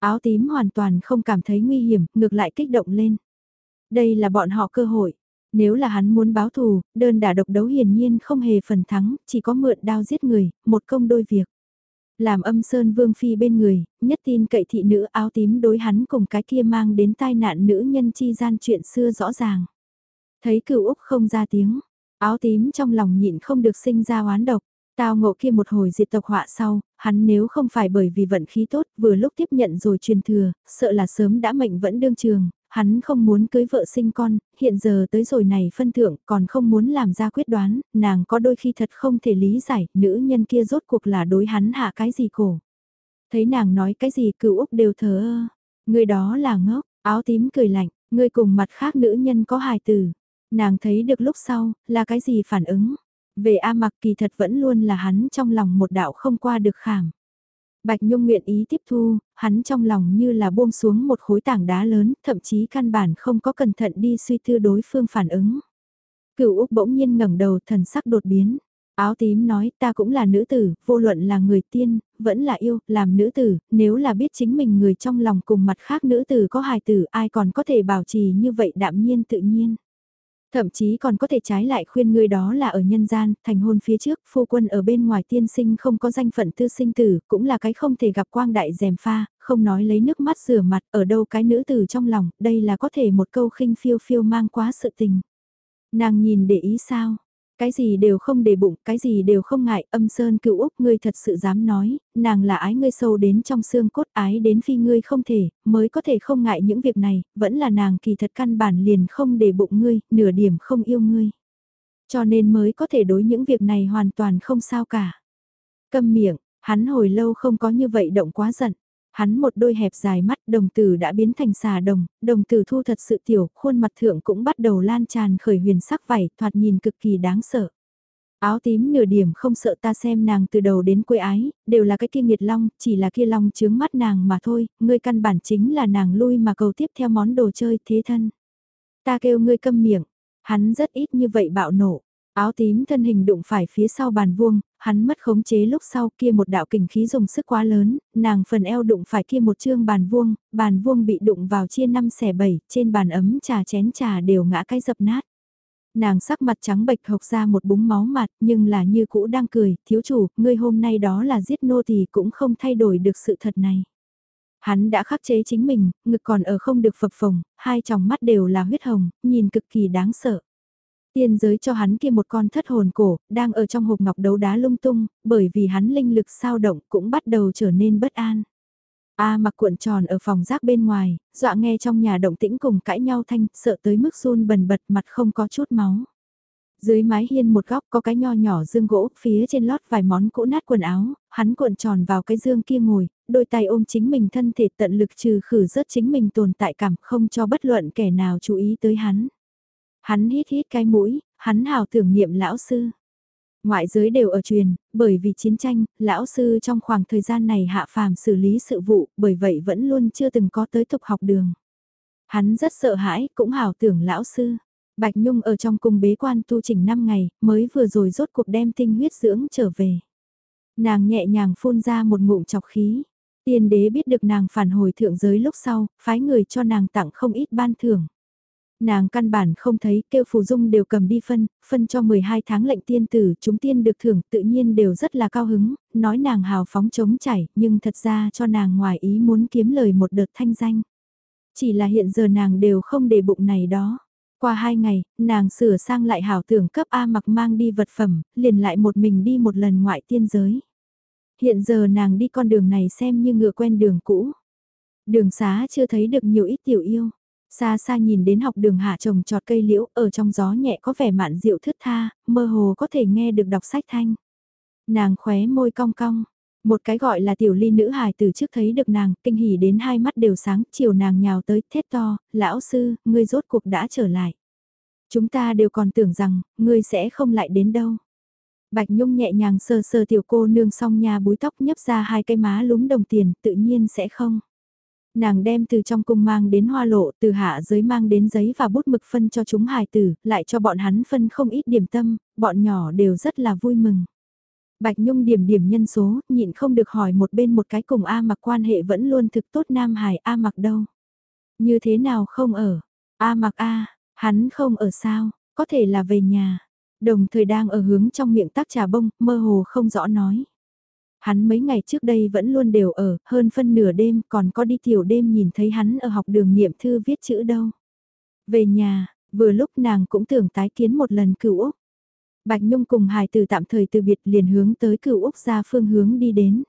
Áo tím hoàn toàn không cảm thấy nguy hiểm, ngược lại kích động lên. Đây là bọn họ cơ hội. Nếu là hắn muốn báo thù, đơn đả độc đấu hiển nhiên không hề phần thắng, chỉ có mượn đao giết người, một công đôi việc. Làm âm sơn vương phi bên người, nhất tin cậy thị nữ áo tím đối hắn cùng cái kia mang đến tai nạn nữ nhân chi gian chuyện xưa rõ ràng. Thấy cửu Úc không ra tiếng, áo tím trong lòng nhịn không được sinh ra oán độc. Tao ngộ kia một hồi diệt tộc họa sau, hắn nếu không phải bởi vì vận khí tốt vừa lúc tiếp nhận rồi truyền thừa, sợ là sớm đã mệnh vẫn đương trường, hắn không muốn cưới vợ sinh con, hiện giờ tới rồi này phân thượng còn không muốn làm ra quyết đoán, nàng có đôi khi thật không thể lý giải, nữ nhân kia rốt cuộc là đối hắn hạ cái gì cổ. Thấy nàng nói cái gì cựu Úc đều thờ ơ, người đó là ngốc, áo tím cười lạnh, người cùng mặt khác nữ nhân có hài từ Nàng thấy được lúc sau, là cái gì phản ứng. Về A mặc kỳ thật vẫn luôn là hắn trong lòng một đạo không qua được khảm. Bạch Nhung nguyện ý tiếp thu, hắn trong lòng như là buông xuống một khối tảng đá lớn, thậm chí căn bản không có cẩn thận đi suy tư đối phương phản ứng. Cửu Úc bỗng nhiên ngẩng đầu thần sắc đột biến. Áo tím nói ta cũng là nữ tử, vô luận là người tiên, vẫn là yêu, làm nữ tử, nếu là biết chính mình người trong lòng cùng mặt khác nữ tử có hài tử ai còn có thể bảo trì như vậy đạm nhiên tự nhiên. Thậm chí còn có thể trái lại khuyên người đó là ở nhân gian, thành hôn phía trước, phu quân ở bên ngoài tiên sinh không có danh phận tư sinh tử, cũng là cái không thể gặp quang đại dèm pha, không nói lấy nước mắt rửa mặt, ở đâu cái nữ tử trong lòng, đây là có thể một câu khinh phiêu phiêu mang quá sự tình. Nàng nhìn để ý sao? Cái gì đều không để bụng, cái gì đều không ngại, âm sơn cựu Úc ngươi thật sự dám nói, nàng là ái ngươi sâu đến trong xương cốt ái đến phi ngươi không thể, mới có thể không ngại những việc này, vẫn là nàng kỳ thật căn bản liền không để bụng ngươi, nửa điểm không yêu ngươi. Cho nên mới có thể đối những việc này hoàn toàn không sao cả. Câm miệng, hắn hồi lâu không có như vậy động quá giận. Hắn một đôi hẹp dài mắt đồng tử đã biến thành xà đồng, đồng tử thu thật sự tiểu, khuôn mặt thượng cũng bắt đầu lan tràn khởi huyền sắc vảy, thoạt nhìn cực kỳ đáng sợ. Áo tím nửa điểm không sợ ta xem nàng từ đầu đến cuối ái, đều là cái kia nghiệt long, chỉ là kia long chướng mắt nàng mà thôi, ngươi căn bản chính là nàng lui mà cầu tiếp theo món đồ chơi thế thân. Ta kêu ngươi câm miệng, hắn rất ít như vậy bạo nổ. Áo tím thân hình đụng phải phía sau bàn vuông, hắn mất khống chế lúc sau kia một đạo kình khí dùng sức quá lớn, nàng phần eo đụng phải kia một chương bàn vuông, bàn vuông bị đụng vào chia năm xẻ bảy, trên bàn ấm trà chén trà đều ngã cái dập nát. Nàng sắc mặt trắng bệch hộc ra một búng máu mặt nhưng là như cũ đang cười, thiếu chủ, ngươi hôm nay đó là giết nô thì cũng không thay đổi được sự thật này. Hắn đã khắc chế chính mình, ngực còn ở không được phập phồng, hai tròng mắt đều là huyết hồng, nhìn cực kỳ đáng sợ. Tiên giới cho hắn kia một con thất hồn cổ, đang ở trong hộp ngọc đấu đá lung tung, bởi vì hắn linh lực sao động cũng bắt đầu trở nên bất an. A mặc cuộn tròn ở phòng rác bên ngoài, dọa nghe trong nhà động tĩnh cùng cãi nhau thanh, sợ tới mức run bần bật mặt không có chút máu. Dưới mái hiên một góc có cái nho nhỏ dương gỗ, phía trên lót vài món cũ nát quần áo, hắn cuộn tròn vào cái dương kia ngồi, đôi tay ôm chính mình thân thể tận lực trừ khử rớt chính mình tồn tại cảm không cho bất luận kẻ nào chú ý tới hắn. Hắn hít hít cái mũi, hắn hào tưởng niệm lão sư. Ngoại giới đều ở truyền, bởi vì chiến tranh, lão sư trong khoảng thời gian này hạ phàm xử lý sự vụ, bởi vậy vẫn luôn chưa từng có tới tục học đường. Hắn rất sợ hãi, cũng hào tưởng lão sư. Bạch Nhung ở trong cung bế quan tu chỉnh 5 ngày, mới vừa rồi rốt cuộc đem tinh huyết dưỡng trở về. Nàng nhẹ nhàng phun ra một ngụm chọc khí. Tiên đế biết được nàng phản hồi thượng giới lúc sau, phái người cho nàng tặng không ít ban thưởng. Nàng căn bản không thấy kêu phù dung đều cầm đi phân, phân cho 12 tháng lệnh tiên tử, chúng tiên được thưởng tự nhiên đều rất là cao hứng, nói nàng hào phóng chống chảy, nhưng thật ra cho nàng ngoài ý muốn kiếm lời một đợt thanh danh. Chỉ là hiện giờ nàng đều không để bụng này đó. Qua hai ngày, nàng sửa sang lại hảo tưởng cấp A mặc mang đi vật phẩm, liền lại một mình đi một lần ngoại tiên giới. Hiện giờ nàng đi con đường này xem như ngựa quen đường cũ. Đường xá chưa thấy được nhiều ít tiểu yêu. Xa xa nhìn đến học đường hạ trồng trọt cây liễu ở trong gió nhẹ có vẻ mạn diệu thướt tha, mơ hồ có thể nghe được đọc sách thanh. Nàng khóe môi cong cong, một cái gọi là tiểu ly nữ hài từ trước thấy được nàng, kinh hỉ đến hai mắt đều sáng, chiều nàng nhào tới, thét to, lão sư, ngươi rốt cuộc đã trở lại. Chúng ta đều còn tưởng rằng, ngươi sẽ không lại đến đâu. Bạch Nhung nhẹ nhàng sờ sờ tiểu cô nương xong nha búi tóc nhấp ra hai cây má lúm đồng tiền, tự nhiên sẽ không. Nàng đem từ trong cung mang đến hoa lộ, từ hạ giới mang đến giấy và bút mực phân cho chúng hài tử, lại cho bọn hắn phân không ít điểm tâm, bọn nhỏ đều rất là vui mừng. Bạch Nhung điểm điểm nhân số, nhịn không được hỏi một bên một cái cùng A mặc quan hệ vẫn luôn thực tốt Nam Hải A mặc đâu. Như thế nào không ở? A mặc A, hắn không ở sao, có thể là về nhà. Đồng thời đang ở hướng trong miệng tác trà bông, mơ hồ không rõ nói. Hắn mấy ngày trước đây vẫn luôn đều ở, hơn phân nửa đêm còn có đi tiểu đêm nhìn thấy hắn ở học đường niệm thư viết chữ đâu. Về nhà, vừa lúc nàng cũng tưởng tái kiến một lần cửu Úc. Bạch Nhung cùng hài tử tạm thời từ biệt liền hướng tới cửu Úc ra phương hướng đi đến.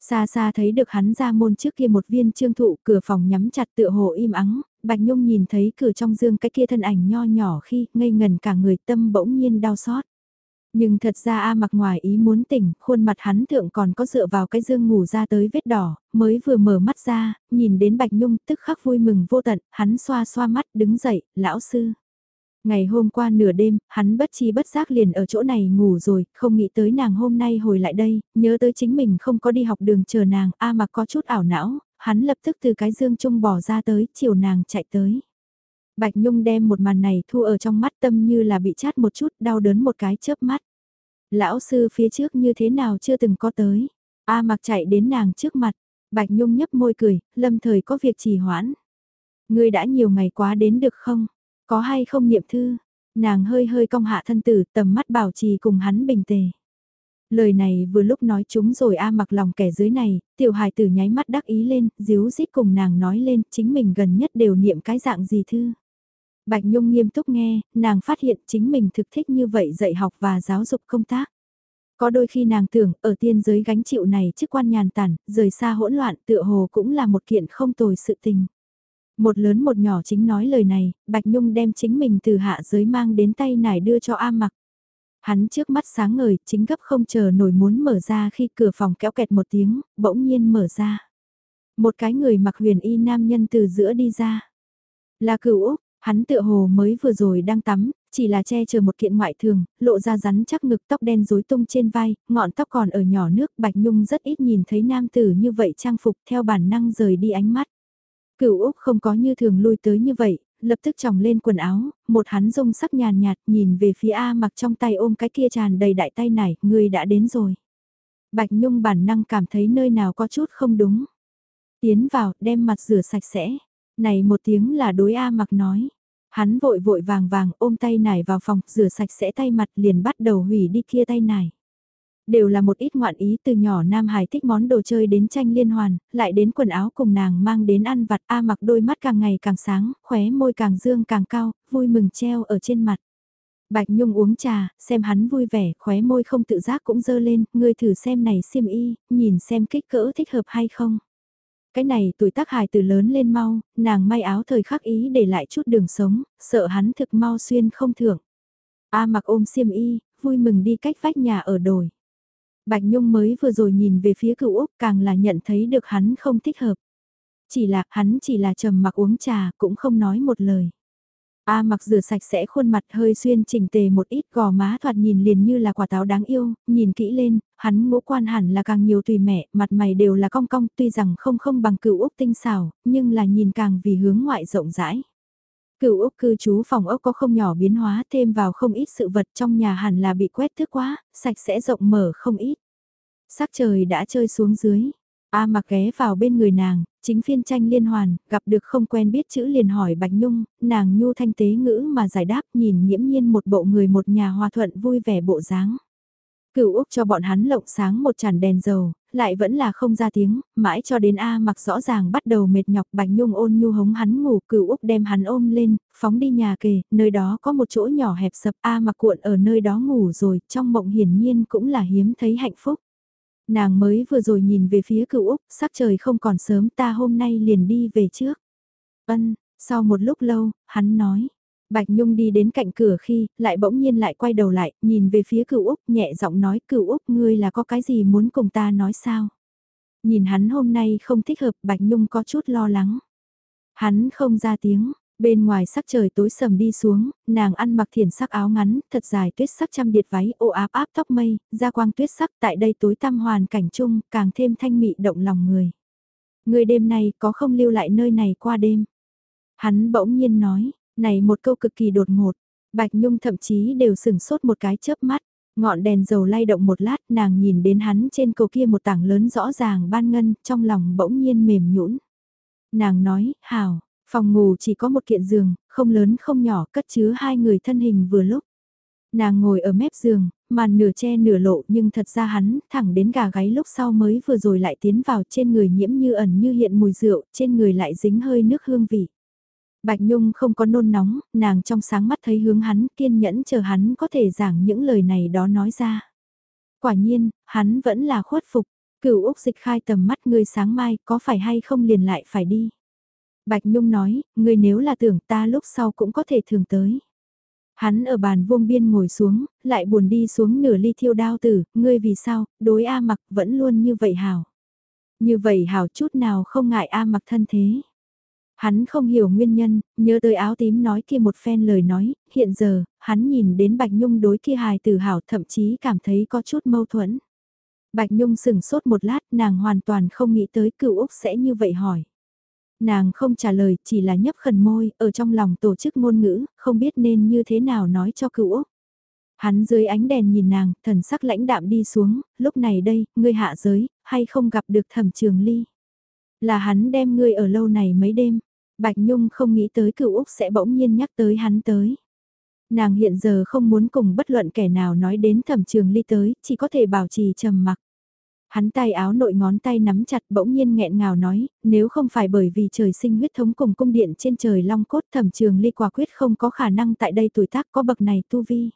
Xa xa thấy được hắn ra môn trước kia một viên trương thụ cửa phòng nhắm chặt tựa hồ im ắng, Bạch Nhung nhìn thấy cửa trong dương cái kia thân ảnh nho nhỏ khi ngây ngần cả người tâm bỗng nhiên đau xót. Nhưng thật ra A mặc ngoài ý muốn tỉnh, khuôn mặt hắn thượng còn có dựa vào cái dương ngủ ra tới vết đỏ, mới vừa mở mắt ra, nhìn đến Bạch Nhung tức khắc vui mừng vô tận, hắn xoa xoa mắt đứng dậy, lão sư. Ngày hôm qua nửa đêm, hắn bất chi bất giác liền ở chỗ này ngủ rồi, không nghĩ tới nàng hôm nay hồi lại đây, nhớ tới chính mình không có đi học đường chờ nàng, A mặc có chút ảo não, hắn lập tức từ cái dương trung bỏ ra tới, chiều nàng chạy tới. Bạch Nhung đem một màn này thu ở trong mắt tâm như là bị chát một chút, đau đớn một cái chớp mắt. Lão sư phía trước như thế nào chưa từng có tới. A mặc chạy đến nàng trước mặt, Bạch Nhung nhấp môi cười, lâm thời có việc trì hoãn. Ngươi đã nhiều ngày quá đến được không? Có hay không niệm thư? Nàng hơi hơi cong hạ thân tử tầm mắt bảo trì cùng hắn bình tề. Lời này vừa lúc nói chúng rồi A mặc lòng kẻ dưới này, tiểu hài tử nháy mắt đắc ý lên, díu dít cùng nàng nói lên chính mình gần nhất đều niệm cái dạng gì thư. Bạch Nhung nghiêm túc nghe, nàng phát hiện chính mình thực thích như vậy dạy học và giáo dục công tác. Có đôi khi nàng tưởng ở tiên giới gánh chịu này chức quan nhàn tản, rời xa hỗn loạn tựa hồ cũng là một kiện không tồi sự tình. Một lớn một nhỏ chính nói lời này, Bạch Nhung đem chính mình từ hạ giới mang đến tay nải đưa cho A mặc. Hắn trước mắt sáng ngời, chính gấp không chờ nổi muốn mở ra khi cửa phòng kéo kẹt một tiếng, bỗng nhiên mở ra. Một cái người mặc huyền y nam nhân từ giữa đi ra. Là cửu Úc, hắn tựa hồ mới vừa rồi đang tắm, chỉ là che chở một kiện ngoại thường, lộ ra rắn chắc ngực tóc đen rối tung trên vai, ngọn tóc còn ở nhỏ nước, Bạch Nhung rất ít nhìn thấy nam tử như vậy trang phục theo bản năng rời đi ánh mắt. Cửu Úc không có như thường lui tới như vậy, lập tức tròng lên quần áo, một hắn rông sắc nhàn nhạt nhìn về phía A mặc trong tay ôm cái kia tràn đầy đại tay này, người đã đến rồi. Bạch Nhung bản năng cảm thấy nơi nào có chút không đúng. Tiến vào, đem mặt rửa sạch sẽ. Này một tiếng là đối A mặc nói. Hắn vội vội vàng vàng ôm tay nải vào phòng, rửa sạch sẽ tay mặt liền bắt đầu hủy đi kia tay nải. Đều là một ít ngoạn ý từ nhỏ Nam Hải thích món đồ chơi đến tranh liên hoàn, lại đến quần áo cùng nàng mang đến ăn vặt A mặc đôi mắt càng ngày càng sáng, khóe môi càng dương càng cao, vui mừng treo ở trên mặt. Bạch Nhung uống trà, xem hắn vui vẻ, khóe môi không tự giác cũng dơ lên, ngươi thử xem này xiêm y, nhìn xem kích cỡ thích hợp hay không. Cái này tuổi tác hài từ lớn lên mau, nàng may áo thời khắc ý để lại chút đường sống, sợ hắn thực mau xuyên không thưởng. A mặc ôm xiêm y, vui mừng đi cách vách nhà ở đồi. Bạch Nhung mới vừa rồi nhìn về phía cựu Úc càng là nhận thấy được hắn không thích hợp. Chỉ là hắn chỉ là trầm mặc uống trà cũng không nói một lời. A mặc rửa sạch sẽ khuôn mặt hơi xuyên chỉnh tề một ít gò má thoạt nhìn liền như là quả táo đáng yêu, nhìn kỹ lên, hắn ngũ quan hẳn là càng nhiều tùy mẹ, mặt mày đều là cong cong tuy rằng không không bằng cựu Úc tinh xảo, nhưng là nhìn càng vì hướng ngoại rộng rãi. Cựu Úc cư trú phòng ốc có không nhỏ biến hóa thêm vào không ít sự vật trong nhà hẳn là bị quét thước quá, sạch sẽ rộng mở không ít. Sắc trời đã chơi xuống dưới, A mặc ghé vào bên người nàng, chính phiên tranh liên hoàn, gặp được không quen biết chữ liền hỏi Bạch Nhung, nàng nhu thanh tế ngữ mà giải đáp nhìn nhiễm nhiên một bộ người một nhà hòa thuận vui vẻ bộ dáng. Cửu Úc cho bọn hắn lộng sáng một chản đèn dầu, lại vẫn là không ra tiếng, mãi cho đến A mặc rõ ràng bắt đầu mệt nhọc Bạch Nhung ôn nhu hống hắn ngủ Cửu Úc đem hắn ôm lên, phóng đi nhà kề, nơi đó có một chỗ nhỏ hẹp sập A mặc cuộn ở nơi đó ngủ rồi, trong mộng hiển nhiên cũng là hiếm thấy hạnh phúc. Nàng mới vừa rồi nhìn về phía cựu Úc, sắc trời không còn sớm ta hôm nay liền đi về trước. Ân, sau một lúc lâu, hắn nói. Bạch Nhung đi đến cạnh cửa khi, lại bỗng nhiên lại quay đầu lại, nhìn về phía cựu Úc, nhẹ giọng nói cựu Úc ngươi là có cái gì muốn cùng ta nói sao? Nhìn hắn hôm nay không thích hợp, Bạch Nhung có chút lo lắng. Hắn không ra tiếng, Bên ngoài sắc trời tối sầm đi xuống, nàng ăn mặc thiển sắc áo ngắn, thật dài tuyết sắc trăm điệt váy ô áp áp tóc mây, da quang tuyết sắc tại đây tối tăm hoàn cảnh chung, càng thêm thanh mị động lòng người. Người đêm này có không lưu lại nơi này qua đêm. Hắn bỗng nhiên nói, này một câu cực kỳ đột ngột, Bạch Nhung thậm chí đều sừng sốt một cái chớp mắt. Ngọn đèn dầu lay động một lát nàng nhìn đến hắn trên cầu kia một tảng lớn rõ ràng ban ngân trong lòng bỗng nhiên mềm nhũn. Nàng nói, hào, Phòng ngủ chỉ có một kiện giường, không lớn không nhỏ, cất chứa hai người thân hình vừa lúc. Nàng ngồi ở mép giường, màn nửa che nửa lộ nhưng thật ra hắn thẳng đến gà gáy lúc sau mới vừa rồi lại tiến vào trên người nhiễm như ẩn như hiện mùi rượu, trên người lại dính hơi nước hương vị. Bạch Nhung không có nôn nóng, nàng trong sáng mắt thấy hướng hắn kiên nhẫn chờ hắn có thể giảng những lời này đó nói ra. Quả nhiên, hắn vẫn là khuất phục, cửu Úc dịch khai tầm mắt người sáng mai có phải hay không liền lại phải đi. Bạch Nhung nói, ngươi nếu là tưởng ta lúc sau cũng có thể thường tới. Hắn ở bàn vuông biên ngồi xuống, lại buồn đi xuống nửa ly thiêu đao tử, ngươi vì sao, đối A mặc vẫn luôn như vậy hảo. Như vậy hảo chút nào không ngại A mặc thân thế. Hắn không hiểu nguyên nhân, nhớ tới áo tím nói kia một phen lời nói, hiện giờ, hắn nhìn đến Bạch Nhung đối kia hài tử hảo thậm chí cảm thấy có chút mâu thuẫn. Bạch Nhung sừng sốt một lát nàng hoàn toàn không nghĩ tới cựu Úc sẽ như vậy hỏi. Nàng không trả lời, chỉ là nhấp khẩn môi, ở trong lòng tổ chức ngôn ngữ, không biết nên như thế nào nói cho cựu Úc. Hắn dưới ánh đèn nhìn nàng, thần sắc lãnh đạm đi xuống, lúc này đây, ngươi hạ giới, hay không gặp được thẩm trường ly. Là hắn đem ngươi ở lâu này mấy đêm, Bạch Nhung không nghĩ tới cựu Úc sẽ bỗng nhiên nhắc tới hắn tới. Nàng hiện giờ không muốn cùng bất luận kẻ nào nói đến thẩm trường ly tới, chỉ có thể bảo trì trầm mặc. Hắn tay áo nội ngón tay nắm chặt bỗng nhiên nghẹn ngào nói, nếu không phải bởi vì trời sinh huyết thống cùng cung điện trên trời long cốt thẩm trường ly quả quyết không có khả năng tại đây tuổi tác có bậc này tu vi.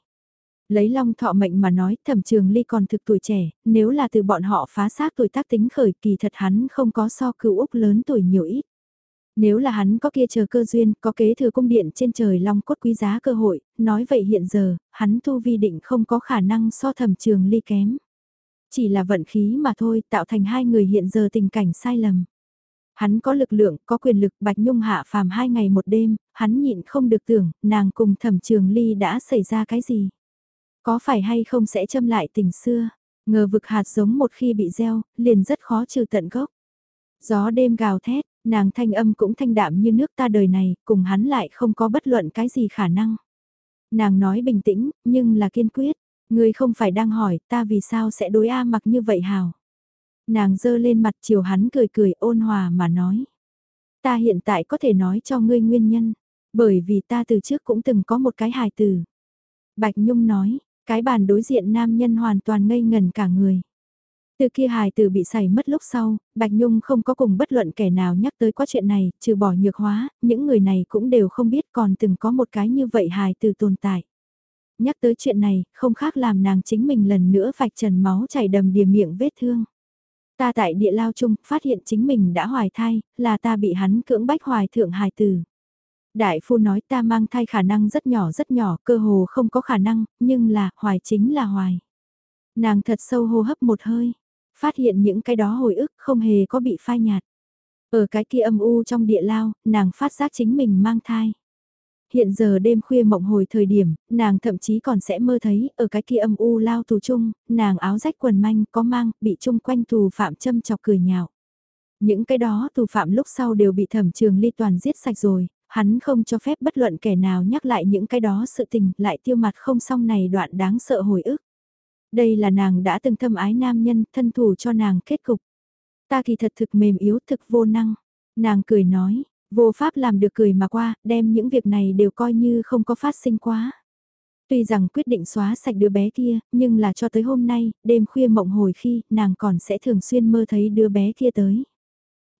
Lấy long thọ mệnh mà nói thẩm trường ly còn thực tuổi trẻ, nếu là từ bọn họ phá xác tuổi tác tính khởi kỳ thật hắn không có so cựu Úc lớn tuổi nhiều ít. Nếu là hắn có kia chờ cơ duyên, có kế thừa cung điện trên trời long cốt quý giá cơ hội, nói vậy hiện giờ, hắn tu vi định không có khả năng so thẩm trường ly kém. Chỉ là vận khí mà thôi tạo thành hai người hiện giờ tình cảnh sai lầm. Hắn có lực lượng, có quyền lực Bạch Nhung hạ phàm hai ngày một đêm, hắn nhịn không được tưởng, nàng cùng thẩm trường ly đã xảy ra cái gì. Có phải hay không sẽ châm lại tình xưa, ngờ vực hạt giống một khi bị gieo, liền rất khó trừ tận gốc. Gió đêm gào thét, nàng thanh âm cũng thanh đạm như nước ta đời này, cùng hắn lại không có bất luận cái gì khả năng. Nàng nói bình tĩnh, nhưng là kiên quyết, Ngươi không phải đang hỏi ta vì sao sẽ đối A mặc như vậy hào. Nàng dơ lên mặt chiều hắn cười cười ôn hòa mà nói. Ta hiện tại có thể nói cho ngươi nguyên nhân, bởi vì ta từ trước cũng từng có một cái hài từ. Bạch Nhung nói, cái bàn đối diện nam nhân hoàn toàn ngây ngần cả người. Từ kia hài từ bị xảy mất lúc sau, Bạch Nhung không có cùng bất luận kẻ nào nhắc tới quá chuyện này, trừ bỏ nhược hóa, những người này cũng đều không biết còn từng có một cái như vậy hài từ tồn tại. Nhắc tới chuyện này, không khác làm nàng chính mình lần nữa vạch trần máu chảy đầm đìa miệng vết thương. Ta tại địa lao chung, phát hiện chính mình đã hoài thai, là ta bị hắn cưỡng bách hoài thượng hài tử. Đại phu nói ta mang thai khả năng rất nhỏ rất nhỏ, cơ hồ không có khả năng, nhưng là, hoài chính là hoài. Nàng thật sâu hô hấp một hơi, phát hiện những cái đó hồi ức không hề có bị phai nhạt. Ở cái kia âm u trong địa lao, nàng phát giác chính mình mang thai. Hiện giờ đêm khuya mộng hồi thời điểm, nàng thậm chí còn sẽ mơ thấy, ở cái kia âm u lao tù chung, nàng áo rách quần manh có mang, bị chung quanh tù phạm châm chọc cười nhạo. Những cái đó tù phạm lúc sau đều bị thẩm trường ly toàn giết sạch rồi, hắn không cho phép bất luận kẻ nào nhắc lại những cái đó sự tình, lại tiêu mặt không xong này đoạn đáng sợ hồi ức. Đây là nàng đã từng thâm ái nam nhân, thân thủ cho nàng kết cục. Ta kỳ thật thực mềm yếu thực vô năng. Nàng cười nói, Vô pháp làm được cười mà qua, đem những việc này đều coi như không có phát sinh quá. Tuy rằng quyết định xóa sạch đứa bé kia, nhưng là cho tới hôm nay, đêm khuya mộng hồi khi, nàng còn sẽ thường xuyên mơ thấy đứa bé kia tới.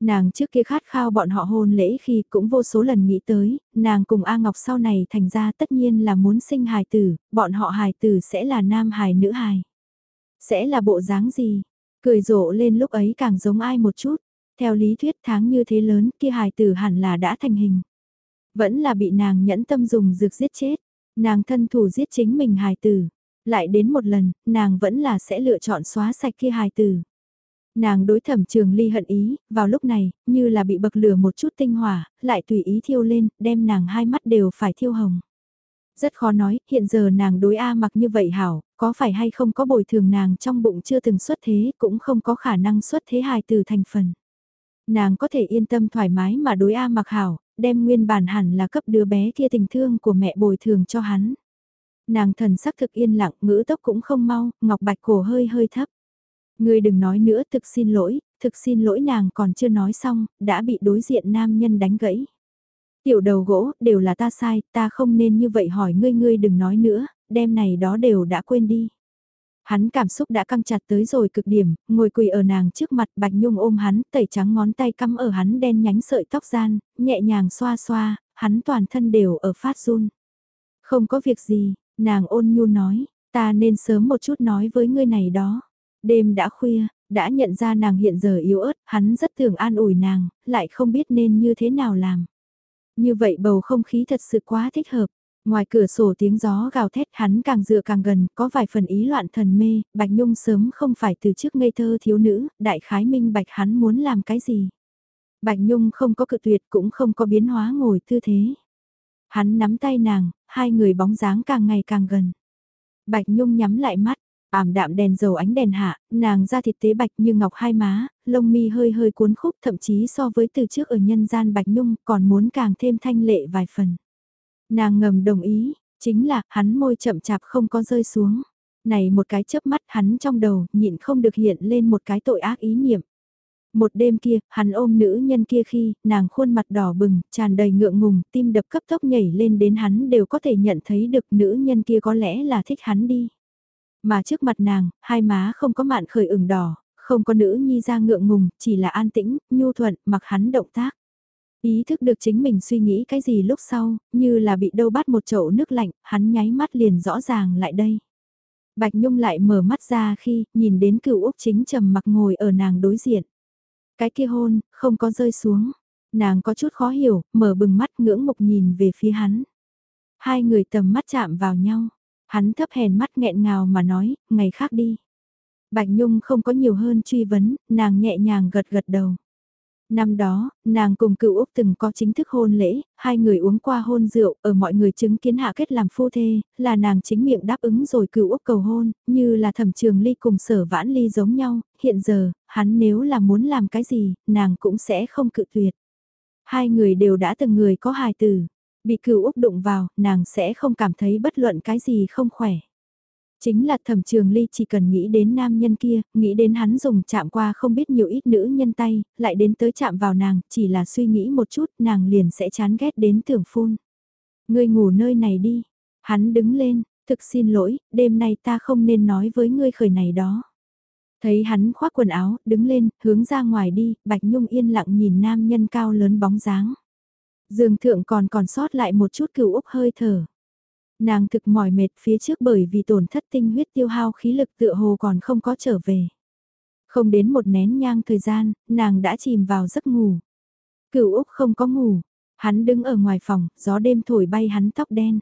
Nàng trước kia khát khao bọn họ hôn lễ khi cũng vô số lần nghĩ tới, nàng cùng A Ngọc sau này thành ra tất nhiên là muốn sinh hài tử, bọn họ hài tử sẽ là nam hài nữ hài. Sẽ là bộ dáng gì? Cười rộ lên lúc ấy càng giống ai một chút. Theo lý thuyết tháng như thế lớn kia hài tử hẳn là đã thành hình. Vẫn là bị nàng nhẫn tâm dùng dược giết chết. Nàng thân thủ giết chính mình hài tử. Lại đến một lần, nàng vẫn là sẽ lựa chọn xóa sạch kia hài tử. Nàng đối thẩm trường ly hận ý, vào lúc này, như là bị bậc lửa một chút tinh hỏa, lại tùy ý thiêu lên, đem nàng hai mắt đều phải thiêu hồng. Rất khó nói, hiện giờ nàng đối A mặc như vậy hảo, có phải hay không có bồi thường nàng trong bụng chưa từng xuất thế, cũng không có khả năng xuất thế hài từ thành phần. Nàng có thể yên tâm thoải mái mà đối A mặc hảo, đem nguyên bản hẳn là cấp đứa bé kia tình thương của mẹ bồi thường cho hắn. Nàng thần sắc thực yên lặng, ngữ tốc cũng không mau, ngọc bạch cổ hơi hơi thấp. Người đừng nói nữa thực xin lỗi, thực xin lỗi nàng còn chưa nói xong, đã bị đối diện nam nhân đánh gãy. Tiểu đầu gỗ, đều là ta sai, ta không nên như vậy hỏi ngươi ngươi đừng nói nữa, đêm này đó đều đã quên đi. Hắn cảm xúc đã căng chặt tới rồi cực điểm, ngồi quỳ ở nàng trước mặt Bạch Nhung ôm hắn, tẩy trắng ngón tay cắm ở hắn đen nhánh sợi tóc gian, nhẹ nhàng xoa xoa, hắn toàn thân đều ở phát run. Không có việc gì, nàng ôn nhu nói, ta nên sớm một chút nói với ngươi này đó. Đêm đã khuya, đã nhận ra nàng hiện giờ yếu ớt, hắn rất thường an ủi nàng, lại không biết nên như thế nào làm. Như vậy bầu không khí thật sự quá thích hợp. Ngoài cửa sổ tiếng gió gào thét hắn càng dựa càng gần, có vài phần ý loạn thần mê, Bạch Nhung sớm không phải từ trước ngây thơ thiếu nữ, đại khái minh Bạch hắn muốn làm cái gì. Bạch Nhung không có cự tuyệt cũng không có biến hóa ngồi tư thế. Hắn nắm tay nàng, hai người bóng dáng càng ngày càng gần. Bạch Nhung nhắm lại mắt, ảm đạm đèn dầu ánh đèn hạ, nàng ra thịt tế bạch như ngọc hai má, lông mi hơi hơi cuốn khúc thậm chí so với từ trước ở nhân gian Bạch Nhung còn muốn càng thêm thanh lệ vài phần. Nàng ngầm đồng ý, chính là hắn môi chậm chạp không có rơi xuống. Này một cái chớp mắt hắn trong đầu nhịn không được hiện lên một cái tội ác ý niệm. Một đêm kia, hắn ôm nữ nhân kia khi, nàng khuôn mặt đỏ bừng, tràn đầy ngượng ngùng, tim đập cấp tốc nhảy lên đến hắn đều có thể nhận thấy được nữ nhân kia có lẽ là thích hắn đi. Mà trước mặt nàng, hai má không có mạn khởi ửng đỏ, Không có nữ nhi ra ngượng ngùng, chỉ là an tĩnh, nhu thuận, mặc hắn động tác. Ý thức được chính mình suy nghĩ cái gì lúc sau, như là bị đâu bắt một chậu nước lạnh, hắn nháy mắt liền rõ ràng lại đây. Bạch Nhung lại mở mắt ra khi nhìn đến cựu Úc chính trầm mặc ngồi ở nàng đối diện. Cái kia hôn, không có rơi xuống. Nàng có chút khó hiểu, mở bừng mắt ngưỡng mục nhìn về phía hắn. Hai người tầm mắt chạm vào nhau. Hắn thấp hèn mắt nghẹn ngào mà nói, ngày khác đi. Bạch Nhung không có nhiều hơn truy vấn, nàng nhẹ nhàng gật gật đầu. Năm đó, nàng cùng cựu Úc từng có chính thức hôn lễ, hai người uống qua hôn rượu, ở mọi người chứng kiến hạ kết làm phu thê, là nàng chính miệng đáp ứng rồi cựu Úc cầu hôn, như là thẩm trường ly cùng sở vãn ly giống nhau, hiện giờ, hắn nếu là muốn làm cái gì, nàng cũng sẽ không cự tuyệt. Hai người đều đã từng người có hài tử, bị cựu Úc đụng vào, nàng sẽ không cảm thấy bất luận cái gì không khỏe. Chính là thẩm trường ly chỉ cần nghĩ đến nam nhân kia, nghĩ đến hắn dùng chạm qua không biết nhiều ít nữ nhân tay, lại đến tới chạm vào nàng, chỉ là suy nghĩ một chút, nàng liền sẽ chán ghét đến tưởng phun. Ngươi ngủ nơi này đi. Hắn đứng lên, thực xin lỗi, đêm nay ta không nên nói với ngươi khởi này đó. Thấy hắn khoác quần áo, đứng lên, hướng ra ngoài đi, Bạch Nhung yên lặng nhìn nam nhân cao lớn bóng dáng. Dương thượng còn còn sót lại một chút cừu úc hơi thở. Nàng thực mỏi mệt phía trước bởi vì tổn thất tinh huyết tiêu hao khí lực tựa hồ còn không có trở về. Không đến một nén nhang thời gian, nàng đã chìm vào giấc ngủ. Cửu Úc không có ngủ, hắn đứng ở ngoài phòng, gió đêm thổi bay hắn tóc đen.